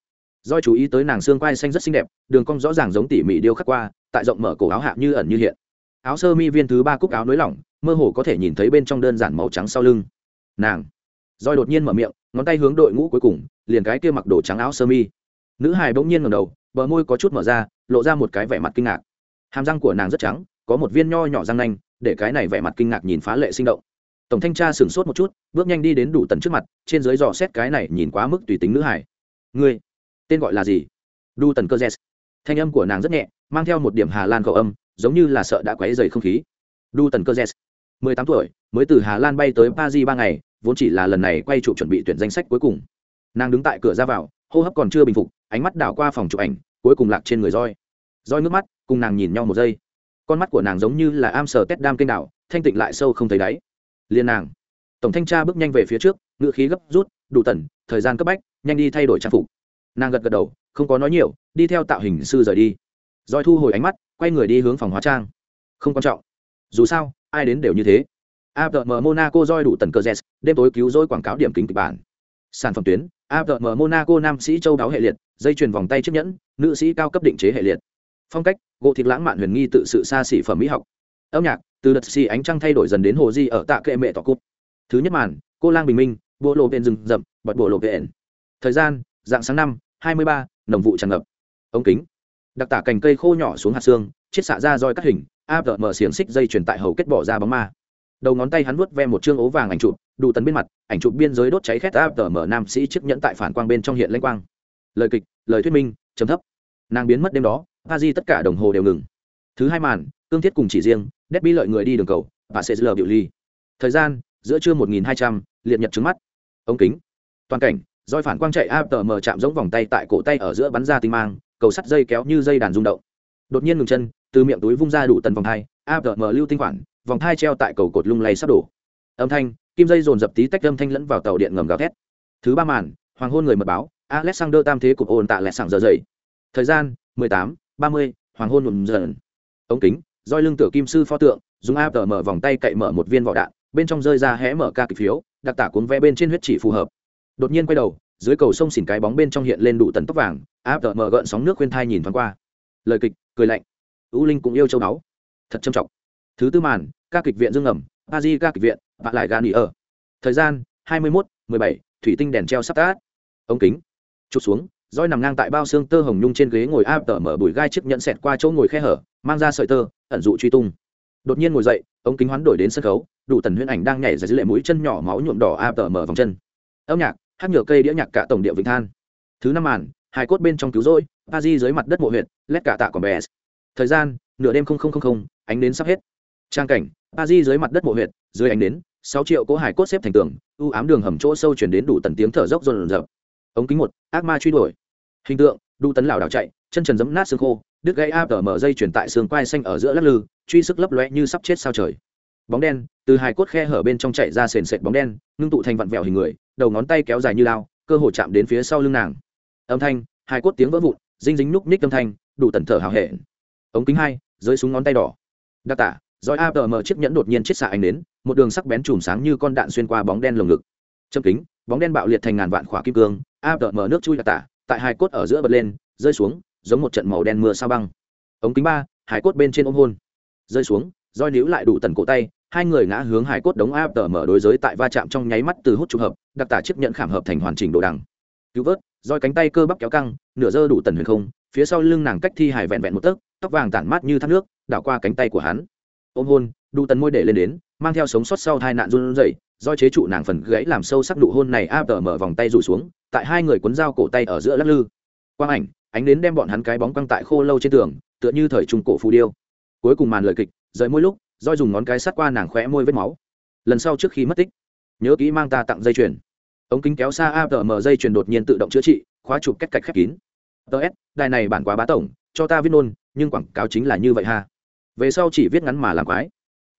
doi chú ý tới nàng xương quai xanh rất xinh đẹp, đường cong rõ ràng giống tỉ mỉ điêu khắc qua, tại rộng mở cổ áo hạ như ẩn như hiện. Áo sơ mi viên thứ ba cúc áo nới lỏng, mơ hồ có thể nhìn thấy bên trong đơn giản màu trắng sau lưng. Nàng roi đột nhiên mở miệng, ngón tay hướng đội ngũ cuối cùng, liền cái kia mặc đồ trắng áo sơ mi. Nữ hài bỗng nhiên ngẩng đầu, bờ môi có chút mở ra, lộ ra một cái vẻ mặt kinh ngạc. Hàm răng của nàng rất trắng, có một viên nho nhỏ răng nanh, để cái này vẻ mặt kinh ngạc nhìn phá lệ sinh động. Tổng thanh tra sửng sốt một chút, bước nhanh đi đến đủ tần trước mặt, trên dưới dò xét cái này nhìn quá mức tùy tính nữ hải ngươi tên gọi là gì? Đu tần cơ jes thanh âm của nàng rất nhẹ, mang theo một điểm hà lan khẩu âm, giống như là sợ đã quấy dày không khí. Đu tần cơ jes mười tám tuổi, mới từ hà lan bay tới paris ba ngày, vốn chỉ là lần này quay chụp chuẩn bị tuyển danh sách cuối cùng. Nàng đứng tại cửa ra vào, hô hấp còn chưa bình phục, ánh mắt đảo qua phòng chụp ảnh, cuối cùng lạc trên người roi. Roi nước mắt, cùng nàng nhìn nhau một giây. Con mắt của nàng giống như là am sờ tét đam kênh đảo, thanh tịnh lại sâu không thấy đáy. Liên nàng. Tổng thanh tra bước nhanh về phía trước, ngựa khí gấp rút đủ tần, thời gian cấp bách, nhanh đi thay đổi trang phục nàng gật gật đầu, không có nói nhiều, đi theo tạo hình sư rời đi. Rồi thu hồi ánh mắt, quay người đi hướng phòng hóa trang. Không quan trọng. Dù sao, ai đến đều như thế. Apm monaco roi đủ tần cơ z đêm tối cứu rỗi quảng cáo điểm kính kịch bản. Sản phẩm tuyến apm monaco nam sĩ châu đáo hệ liệt, dây chuyền vòng tay chiếc nhẫn, nữ sĩ cao cấp định chế hệ liệt. Phong cách, gỗ thịt lãng mạn huyền nghi tự sự xa xỉ phẩm mỹ học. Âm nhạc, từ đợt xì ánh trăng thay đổi dần đến hồ di ở tạ kệ mẹ tỏ cúp. Thứ nhất màn, cô lang bình minh, bộ lộ viện rừng rậm bật bộ lộ viện thời gian, dạng sáng năm hai mươi ba, nồng vụ tràn ngập. Ống kính. Đặc tả cành cây khô nhỏ xuống hạt xương, chiết xạ ra roi cắt hình, áp mở xiềng xích dây truyền tại hầu kết bỏ ra bóng ma. Đầu ngón tay hắn vuốt ve một chương ố vàng ảnh chụp, đủ tấn bên mặt, ảnh chụp biên giới đốt cháy khét áp mở nam sĩ chiếc nhẫn tại phản quang bên trong hiện lênh quang. Lời kịch, lời thuyết minh chấm thấp. Nàng biến mất đêm đó pa di tất cả đồng hồ đều ngừng. Thứ hai màn cương thiết cùng chỉ riêng, đét bi lợi người đi đường cầu, và sẽ lờ biểu ly. Thời gian, giữa trưa một nghìn hai trăm, liệt nhật trứng mắt. Ống kính. Toàn cảnh roi phản quang chạy áp tờ mờ chạm giống vòng tay tại cổ tay ở giữa bắn ra tinh mang, cầu sắt dây kéo như dây đàn rung động. Đột nhiên ngừng chân, từ miệng túi vung ra đủ tần vòng thai áp tờ mờ lưu tinh khoản, vòng thai treo tại cầu cột lung lay sắp đổ. Âm thanh, kim dây dồn dập tí tách âm thanh lẫn vào tàu điện ngầm gào thét. Thứ ba màn, hoàng hôn người mật báo, alexander tam thế cục ồn tạ lẹ sảng giờ dậy. Thời gian, mười tám, ba mươi, hoàng hôn nhuộm dần. Ống kính, roi lưng tựa kim sư pho tượng, dùng áp mở vòng tay cậy mở một viên vỏ đạn, bên trong rơi ra hé mở ca kịch phiếu, đặc tả cuốn vẽ bên trên huyết chỉ phù hợp đột nhiên quay đầu, dưới cầu sông xỉn cái bóng bên trong hiện lên đủ tần tóc vàng áp mở gợn sóng nước khuyên thai nhìn thoáng qua. Lời kịch, cười lạnh. U linh cũng yêu châu báu. Thật trầm trọng. Thứ tư màn, ca kịch viện dương ngầm, a di ca kịch viện bạn lại gà nghỉ ở. Thời gian, hai mươi mốt mười bảy, thủy tinh đèn treo sắp tát ống kính. Chụp xuống, roi nằm ngang tại bao xương tơ hồng nhung trên ghế ngồi áp tở mở bùi gai chiếc nhận xẹt qua chỗ ngồi khe hở, mang ra sợi tơ, ẩn dụ truy tung. Đột nhiên ngồi dậy, ống kính hoán đổi đến sân khấu, đủ tần huyễn ảnh đang nhảy ra dưới lệ mũi chân nhỏ máu nhuộm đỏ áp tở mở vòng chân. Âm nhạc hát nhựa cây đĩa nhạc cả tổng điệu vịnh than. Thứ năm màn hai cốt bên trong cứu rỗi pa di dưới mặt đất mộ huyện lét cả tạ còn bè. Thời gian, nửa đêm không không không không, ánh đến sắp hết. Trang cảnh pa di dưới mặt đất mộ huyện dưới ánh đến sáu triệu cỗ hải cốt xếp thành tường ưu ám đường hầm chỗ sâu chuyển đến đủ tần tiếng thở dốc rồn rợp ống kính một, ác ma truy đuổi. Hình tượng, đu tấn lảo đảo chạy, chân trần giấm nát xương khô, đứt gây áp tở mở dây chuyển tại xương quai xanh ở giữa lắc lư, truy sức lấp loe như sắp chết sao trời. Bóng đen, từ hải cốt khe hở bên trong chạy ra sền sệt bóng đen, ngưng tụ thành vặn vẹo hình người đầu ngón tay kéo dài như lao, cơ hồ chạm đến phía sau lưng nàng. Âm thanh, hai cốt tiếng vỡ vụn, dinh dính núc ních âm thanh, đủ tần thở hào hệ ống kính hai, dưới súng ngón tay đỏ. Đặc tả dõi áp tờ mở chiếc nhẫn đột nhiên chiết xạ ánh đến, một đường sắc bén chùm sáng như con đạn xuyên qua bóng đen lồng ngực. Châm kính, bóng đen bạo liệt thành ngàn vạn khỏa kim cương áp tờ mở nước chui đặc tả tại hai cốt ở giữa bật lên, rơi xuống, giống một trận màu đen mưa sao băng. Ống kính ba hải cốt bên trên ôm hôn. Rơi xuống, roi níu lại đủ tần cổ tay hai người ngã hướng hải cốt đống áp tờ mở đối giới tại va chạm trong nháy mắt từ hút trùng hợp, đặc tả chiếc nhận khảm hợp thành hoàn chỉnh đồ đằng. Cứu vớt, roi cánh tay cơ bắp kéo căng, nửa dơ đủ tần huyền không, phía sau lưng nàng cách thi hải vẹn vẹn một tấc, tóc vàng tản mát như thác nước, đảo qua cánh tay của hắn. Ôm hôn đu tần môi để lên đến, mang theo sống sót sau hai nạn run rẩy do chế trụ nàng phần gãy làm sâu sắc nụ hôn này áp tờ mở vòng tay rủ xuống, tại hai người cuốn dao cổ tay ở giữa lắc lư. Quang ảnh, ánh đến đem bọn hắn cái bóng quăng tại khô lâu trên tường, tựa như thời trung cổ phù điêu. Cuối cùng màn lời kịch, rời môi lúc roi dùng ngón cái sát qua nàng khóe môi vết máu. Lần sau trước khi mất tích, nhớ kỹ mang ta tặng dây chuyền. Ống kính kéo xa apm dây chuyền đột nhiên tự động chữa trị, khóa chụp cách cạch khép kín. Ts đài này bản quá bá tổng, cho ta viết nôn nhưng quảng cáo chính là như vậy ha. Về sau chỉ viết ngắn mà làm quái.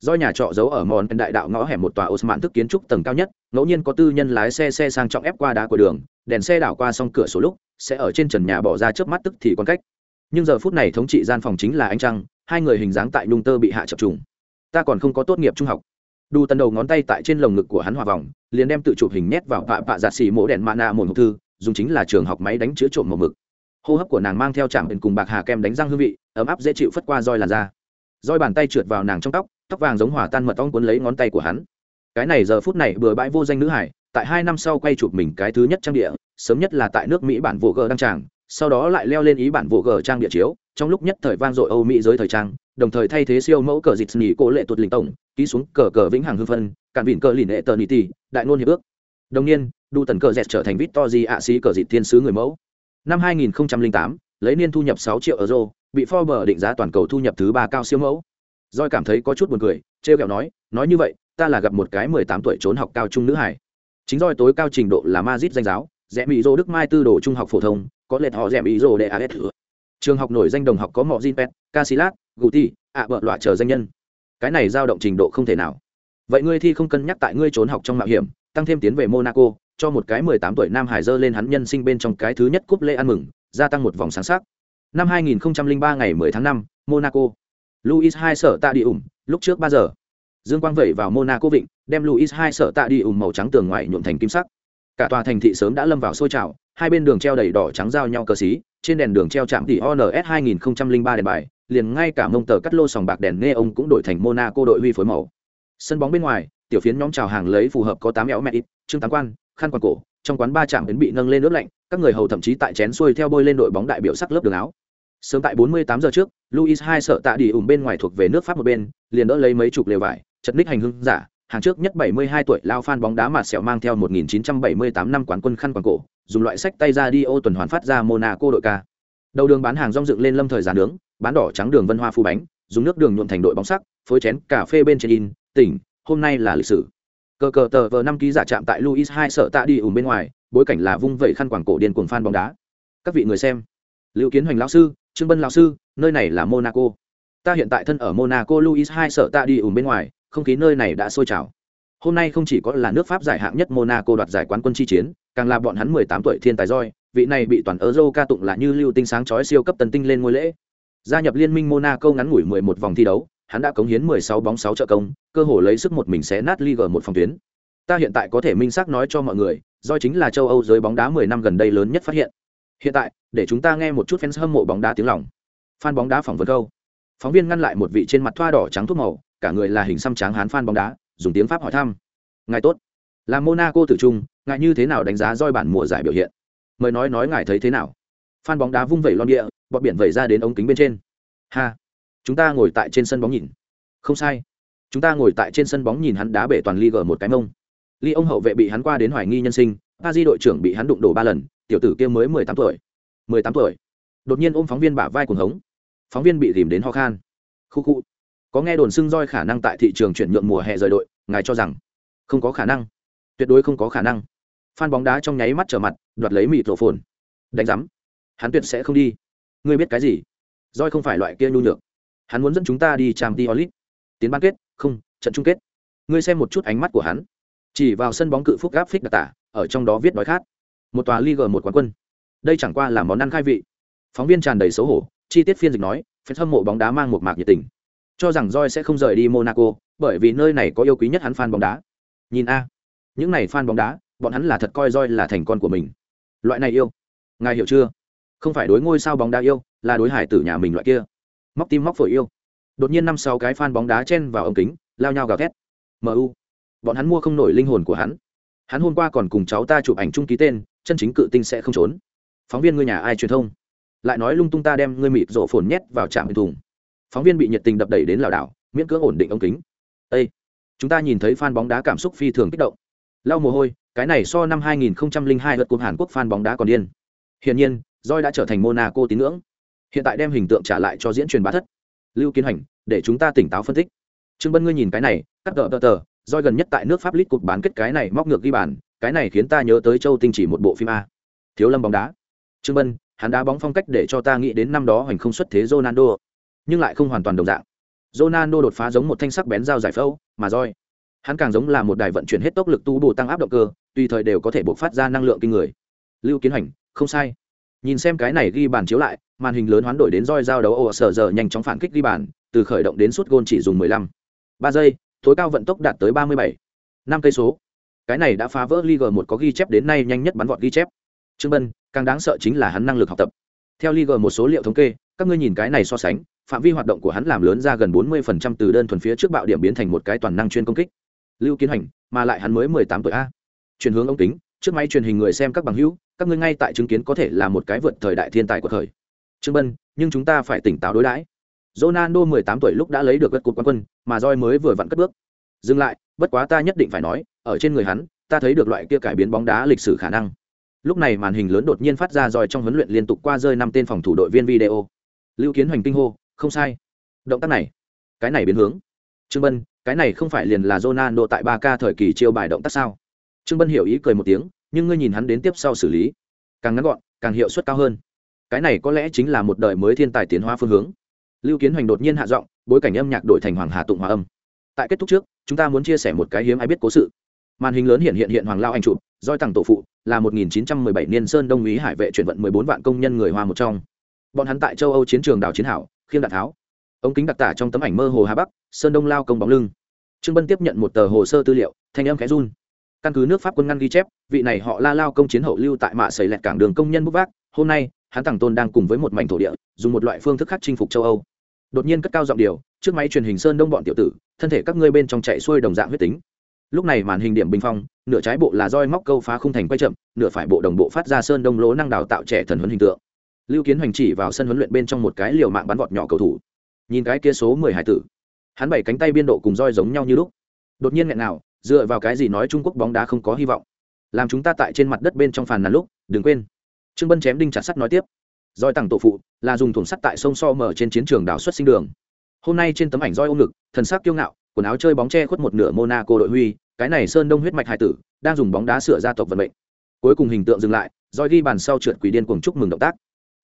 Do nhà trọ giấu ở mòn đại đạo ngõ hẻm một tòa osman thức kiến trúc tầng cao nhất, ngẫu nhiên có tư nhân lái xe xe sang trọng ép qua đá của đường, đèn xe đảo qua xong cửa sổ lúc, sẽ ở trên trần nhà bỏ ra trước mắt tức thì còn cách. Nhưng giờ phút này thống trị gian phòng chính là anh trăng, hai người hình dáng tại nhung tơ bị hạ chập trùng ta còn không có tốt nghiệp trung học. Đu tần đầu ngón tay tại trên lồng ngực của hắn hòa vòng, liền đem tự chụp hình nhét vào vạ vạ giạt xì mỗ đèn mạ nạ một hộp thư, dùng chính là trường học máy đánh chữa trộm một mực. Hô hấp của nàng mang theo chạm bên cùng bạc hà kem đánh răng hương vị, ấm áp dễ chịu phất qua roi làn da. Roi bàn tay trượt vào nàng trong tóc tóc vàng giống hỏa tan mật ong cuốn lấy ngón tay của hắn. Cái này giờ phút này bừa bãi vô danh nữ hải, tại hai năm sau quay chụp mình cái thứ nhất trang địa, sớm nhất là tại nước mỹ bản vô gờ đăng tràng, sau đó lại leo lên ý bản vô gờ trang địa chiếu trong lúc nhất thời vang dội âu mỹ giới thời trang đồng thời thay thế siêu mẫu cờ dịch nhỉ cố lệ tuột lĩnh tổng ký xuống cờ cờ vĩnh hằng hưng phân cản vịn cờ lìn hệ tờ nị tỷ đại ngôn hiệp ước. Đồng niên đu tần cờ dẹt trở thành Victory to di ạ sĩ cờ dịch thiên sứ người mẫu. Năm 2008, lấy niên thu nhập 6 triệu euro bị Forbes định giá toàn cầu thu nhập thứ ba cao siêu mẫu. Doi cảm thấy có chút buồn cười trêu kẹo nói nói như vậy ta là gặp một cái 18 tuổi trốn học cao trung nữ hải. Chính Doi tối cao trình độ là Madrid danh giáo rẽ mỹ đô đức mai tư đồ trung học phổ thông có lệch họ rẽ mỹ đô để as trường học nổi danh đồng học có mọ jin pet casilat guti, ạ bợ loại chờ danh nhân. Cái này dao động trình độ không thể nào. Vậy ngươi thi không cân nhắc tại ngươi trốn học trong mạo hiểm, tăng thêm tiến về monaco, cho một cái mười tám tuổi nam hải dơ lên hắn nhân sinh bên trong cái thứ nhất cúp lễ ăn mừng, gia tăng một vòng sáng sắc. Năm hai nghìn ba ngày mười tháng năm, monaco. Luis hai sở tạ đi ủng, lúc trước ba giờ. Dương quang vẩy vào monaco vịnh, đem luis hai sở tạ đi ủng màu trắng tường ngoài nhuộm thành kim sắc. Cả tòa thành thị sớm đã lâm vào sôi trào hai bên đường treo đầy đỏ trắng giao nhau cờ xí, trên đèn đường treo chạm tỷ ons 2003 đèn bài, liền ngay cả mông tờ cắt lô sòng bạc đèn nghe ông cũng đổi thành monaco đội huy phối màu. Sân bóng bên ngoài, tiểu phiến nhóm chào hàng lấy phù hợp có tám éo mẹ ít, trương tám quan, khăn quàng cổ, trong quán ba chạm đến bị nâng lên nước lạnh, các người hầu thậm chí tại chén xuôi theo bôi lên đội bóng đại biểu sắc lớp đường áo. Sớm tại 48 giờ trước, luis hai sợ tạ đi ủng bên ngoài thuộc về nước pháp một bên, liền đỡ lấy mấy chục lều vải, chật ních hành hưng giả, hàng trước nhất 72 tuổi lao phan bóng đá mà sẹo mang theo 1978 năm quán quân khăn quàng cổ dùng loại sách tay ra đi ô tuần hoàn phát ra monaco đội ca. Đầu đường bán hàng rong dựng lên lâm thời giàn nướng, bán đỏ trắng đường vân hoa phu bánh, dùng nước đường nhuộm thành đội bóng sắc, phối chén cà phê bên trên in, tỉnh, hôm nay là lịch sử. Cờ cờ tờ vờ năm ký giả chạm tại luis hai sợ tạ đi ủng bên ngoài, bối cảnh là vung vẩy khăn quảng cổ điên cuồng phan bóng đá. Các vị người xem liệu kiến hoành lão sư, trương bân lão sư, nơi này là monaco. Ta hiện tại thân ở monaco luis hai sợ tạ đi ủng bên ngoài, không khí nơi này đã sôi trào hôm nay không chỉ có là nước pháp giải hạng nhất monaco đoạt giải quán quân chi chiến, càng là bọn hắn mười tám tuổi thiên tài roi, vị này bị toàn euro ca tụng là như lưu tinh sáng chói siêu cấp tần tinh lên ngôi lễ. Gia nhập liên minh monaco ngắn ngủi mười một vòng thi đấu, hắn đã cống hiến mười sáu bóng sáu trợ công, cơ hồ lấy sức một mình xé nát liga một phòng tuyến. Ta hiện tại có thể minh xác nói cho mọi người, roi chính là châu âu giới bóng đá mười năm gần đây lớn nhất phát hiện. Hiện tại, để chúng ta nghe một chút fans hâm mộ bóng đá tiếng lòng. Fan bóng đá phỏng vấn câu. Phóng viên ngăn lại một vị trên mặt thoa đỏ trắng thuốc màu, cả người là hình xăm trắng hán fan bóng đá dùng tiếng pháp hỏi thăm. Ngài tốt. Là monaco tử trung, ngài như thế nào đánh giá roi bản mùa giải biểu hiện? Mời nói nói ngài thấy thế nào? Phan bóng đá vung vẩy lon địa, bọt biển vẩy ra đến ống kính bên trên. Ha. Chúng ta ngồi tại trên sân bóng nhìn. Không sai. Chúng ta ngồi tại trên sân bóng nhìn hắn đá bể toàn ly gờ một cái mông. Ly ông hậu vệ bị hắn qua đến hoài nghi nhân sinh pa di đội trưởng bị hắn đụng đổ ba lần, tiểu tử kia mới mười tám tuổi. Mười tám tuổi. Đột nhiên ôm phóng viên bả vai cuồng hống. Phóng viên bị tìm đến ho khan. Khu khu có nghe đồn xưng roi khả năng tại thị trường chuyển nhượng mùa hè rời đội, ngài cho rằng không có khả năng. Tuyệt đối không có khả năng. Phan bóng đá trong nháy mắt trở mặt, đoạt lấy mịt rổ phồn. Đánh giám. Hắn tuyệt sẽ không đi. Ngươi biết cái gì? Roi không phải loại kia nhu nhược. Hắn muốn dẫn chúng ta đi trang t olit tiến bán kết, không, trận chung kết. Ngươi xem một chút ánh mắt của hắn. Chỉ vào sân bóng cự phúc gáp phích đặc tả, ở trong đó viết đói khát. Một tòa league một quán quân. Đây chẳng qua là món ăn khai vị. Phóng viên tràn đầy xấu hổ, chi tiết phiên dịch nói phen hâm mộ bóng đá mang một mạc nhiệt tình cho rằng roi sẽ không rời đi monaco, bởi vì nơi này có yêu quý nhất hắn fan bóng đá. Nhìn a, những này fan bóng đá, bọn hắn là thật coi roi là thành con của mình. Loại này yêu, ngài hiểu chưa? Không phải đối ngôi sao bóng đá yêu, là đối hải tử nhà mình loại kia. Móc tim móc phổi yêu. Đột nhiên năm sáu cái fan bóng đá chen vào ống kính, lao nhau gào thét. Mu bọn hắn mua không nổi linh hồn của hắn. Hắn hôm qua còn cùng cháu ta chụp ảnh chung ký tên, chân chính cự tinh sẽ không trốn. Phóng viên người nhà ai truyền thông? Lại nói lung tung ta đem ngươi mịt rổ phồn nhét vào trạm thùng phóng viên bị nhiệt tình đập đẩy đến lảo đảo, miễn cưỡng ổn định ống kính. Ê! chúng ta nhìn thấy fan bóng đá cảm xúc phi thường kích động. Lau mồ hôi, cái này so năm 2002 lượt cuộc hàn quốc fan bóng đá còn điên. Hiển nhiên roi đã trở thành monaco tín ngưỡng. Hiện tại đem hình tượng trả lại cho diễn truyền bá thất. Lưu kiến hành để chúng ta tỉnh táo phân tích. Trương bân ngươi nhìn cái này, cắt tờ tờ tờ roi gần nhất tại nước pháp lít cục bán kết cái này móc ngược ghi bàn, cái này khiến ta nhớ tới châu tinh chỉ một bộ phim a. Thiếu lâm bóng đá. Trương bân, hắn đá bóng phong cách để cho ta nghĩ đến năm đó hoành không xuất thế ronaldo nhưng lại không hoàn toàn đồng dạng. Ronaldo đột phá giống một thanh sắc bén dao giải phẫu, mà roi. Hắn càng giống là một đài vận chuyển hết tốc lực tu bổ tăng áp động cơ, tùy thời đều có thể bộc phát ra năng lượng kinh người. Lưu kiến hành không sai. Nhìn xem cái này ghi bàn chiếu lại, màn hình lớn hoán đổi đến roi giao đấu ồ sở giờ nhanh chóng phản kích ghi bàn, từ khởi động đến suốt gôn chỉ dùng 15. ba giây, tối cao vận tốc đạt tới 37. năm cây số. Cái này đã phá vỡ Liga một có ghi chép đến nay nhanh nhất bắn vọt ghi chép. Trương bân, càng đáng sợ chính là hắn năng lực học tập. Theo Liga một số liệu thống kê, các ngươi nhìn cái này so sánh phạm vi hoạt động của hắn làm lớn ra gần 40% từ đơn thuần phía trước bạo điểm biến thành một cái toàn năng chuyên công kích. Lưu kiến hành mà lại hắn mới 18 tuổi a. Chuyển hướng ống kính, trước máy truyền hình người xem các bằng hữu, các ngươi ngay tại chứng kiến có thể là một cái vượt thời đại thiên tài của thời. Trương bân, nhưng chúng ta phải tỉnh táo đối đãi. Ronaldo 18 tuổi lúc đã lấy được cất cột quán quân, mà roi mới vừa vặn cất bước. Dừng lại, bất quá ta nhất định phải nói, ở trên người hắn, ta thấy được loại kia cải biến bóng đá lịch sử khả năng. Lúc này màn hình lớn đột nhiên phát ra roi trong huấn luyện liên tục qua rơi năm tên phòng thủ đội viên video. Lưu kiến hoành kinh hô không sai. Động tác này, cái này biến hướng. Trương bân, cái này không phải liền là Ronaldo tại 3K thời kỳ chiêu bài động tác sao? Trương bân hiểu ý cười một tiếng, nhưng ngươi nhìn hắn đến tiếp sau xử lý, càng ngắn gọn, càng hiệu suất cao hơn. Cái này có lẽ chính là một đời mới thiên tài tiến hóa phương hướng. Lưu kiến hoành đột nhiên hạ giọng, bối cảnh âm nhạc đổi thành hoàng hà tụng hòa âm. Tại kết thúc trước, chúng ta muốn chia sẻ một cái hiếm ai biết cố sự. Màn hình lớn hiện hiện hiện hoàng lao anh chụp doi tặng tổ phụ, là 1917 niên sơn đông úy hải vệ chuyển vận 14 vạn công nhân người hoa một trong. Bọn hắn tại châu âu chiến trường đảo chiến hảo khiêm đạn tháo. Ống kính đặc tả trong tấm ảnh mơ hồ hà bắc, sơn đông lao công bóng lưng. Trương bân tiếp nhận một tờ hồ sơ tư liệu, thanh âm khẽ run. Căn cứ nước pháp quân ngăn ghi chép, vị này họ la lao công chiến hậu lưu tại mạ sầy lẹt cảng đường công nhân bút vác, hôm nay, hắn tặng tôn đang cùng với một mảnh thổ địa, dùng một loại phương thức khác chinh phục châu âu. Đột nhiên cất cao giọng điều, trước máy truyền hình sơn đông bọn tiểu tử, thân thể các ngươi bên trong chạy xuôi đồng dạng huyết tính. Lúc này màn hình điểm bình phong, nửa trái bộ là roi móc câu phá khung thành quay chậm, nửa phải bộ đồng bộ phát ra sơn đông lỗ năng đào tạo trẻ thần huấn hình tượng lưu kiến hoành chỉ vào sân huấn luyện bên trong một cái liều mạng bắn vọt nhỏ cầu thủ. Nhìn cái kia số mười hải tử, hắn bảy cánh tay biên độ cùng roi giống nhau như lúc. Đột nhiên nghẹn nào, dựa vào cái gì nói trung quốc bóng đá không có hy vọng? Làm chúng ta tại trên mặt đất bên trong phàn nàn lúc, đừng quên. Trương bân chém đinh chặt sắt nói tiếp. Roi tặng tổ phụ, là dùng thủng sắt tại sông so mở trên chiến trường đảo xuất sinh đường. Hôm nay trên tấm ảnh roi ôm ngực, thần sắc kiêu ngạo, quần áo chơi bóng che khuất một nửa monaco đội huy, cái này sơn đông huyết mạch hải tử, đang dùng bóng đá sửa gia tộc vận mệnh. Cuối cùng hình tượng dừng lại, roi ghi bàn sau trượt quỷ điên cuồng chúc mừng động tác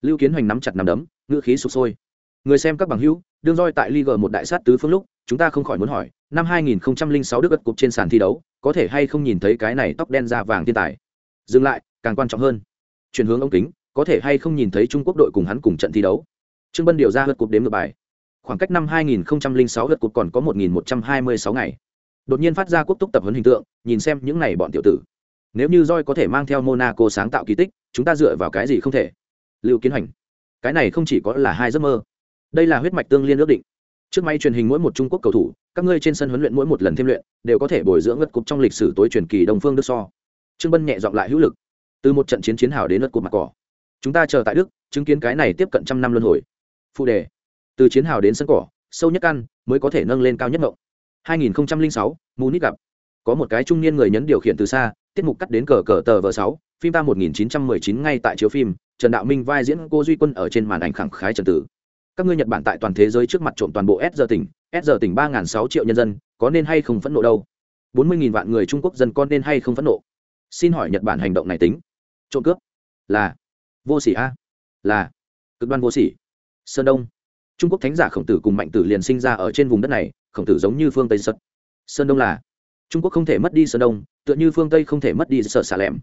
lưu kiến hoành nắm chặt nắm đấm ngữ khí sụp sôi người xem các bằng hữu đương roi tại Liga một đại sát tứ phương lúc, chúng ta không khỏi muốn hỏi, năm 2006 Đức gật cục trên sàn thi đấu, có thể hay không nhìn thấy cái này tóc đen da vàng thiên tài. Dừng lại, càng quan trọng hơn. Chuyển hướng ống kính, có thể hay không nhìn thấy Trung Quốc đội cùng hắn cùng trận thi đấu. Trương Bân điều ra hất cục đếm ngược bài. Khoảng cách năm 2006 hất cục còn có 1126 ngày. Đột nhiên phát ra quốc túc tập huấn hình tượng, nhìn xem những này bọn tiểu tử. Nếu như roi có thể mang theo Monaco sáng tạo kỳ tích, chúng ta dựa vào cái gì không thể? Lưu Kiến Hành. Cái này không chỉ có là hai giấc mơ đây là huyết mạch tương liên ước định. Trước may truyền hình mỗi một trung quốc cầu thủ các ngươi trên sân huấn luyện mỗi một lần thêm luyện đều có thể bồi dưỡng ngất cục trong lịch sử tối truyền kỳ đồng phương đức so. Trương bân nhẹ dọn lại hữu lực. Từ một trận chiến chiến hào đến ngất cục mặt cỏ. Chúng ta chờ tại đức chứng kiến cái này tiếp cận trăm năm luân hồi. Phụ đề. Từ chiến hào đến sân cỏ sâu nhất ăn mới có thể nâng lên cao nhất ngộng. 2006, Munich gặp. Có một cái trung niên người nhấn điều khiển từ xa tiết mục cắt đến cờ cờ tờ vờ sáu phim ta 1919 ngay tại chiếu phim trần đạo minh vai diễn cô duy quân ở trên màn ảnh khẳng khái trần tử. Các ngươi nhật bản tại toàn thế giới trước mặt trộm toàn bộ s giờ tỉnh, s giờ tỉnh ba n sáu triệu nhân dân, có nên hay không phẫn nộ đâu? bốn mươi vạn người trung quốc dân con nên hay không phẫn nộ? Xin hỏi nhật bản hành động này tính. Trộm cướp? Là. Vô sỉ a? Là. Cực đoan vô sỉ. Sơn đông. Trung quốc thánh giả khổng tử cùng mạnh tử liền sinh ra ở trên vùng đất này, khổng tử giống như phương tây sật sơn đông là. Trung quốc không thể mất đi sơn đông, tựa như phương tây không thể mất đi sở xà lẻm.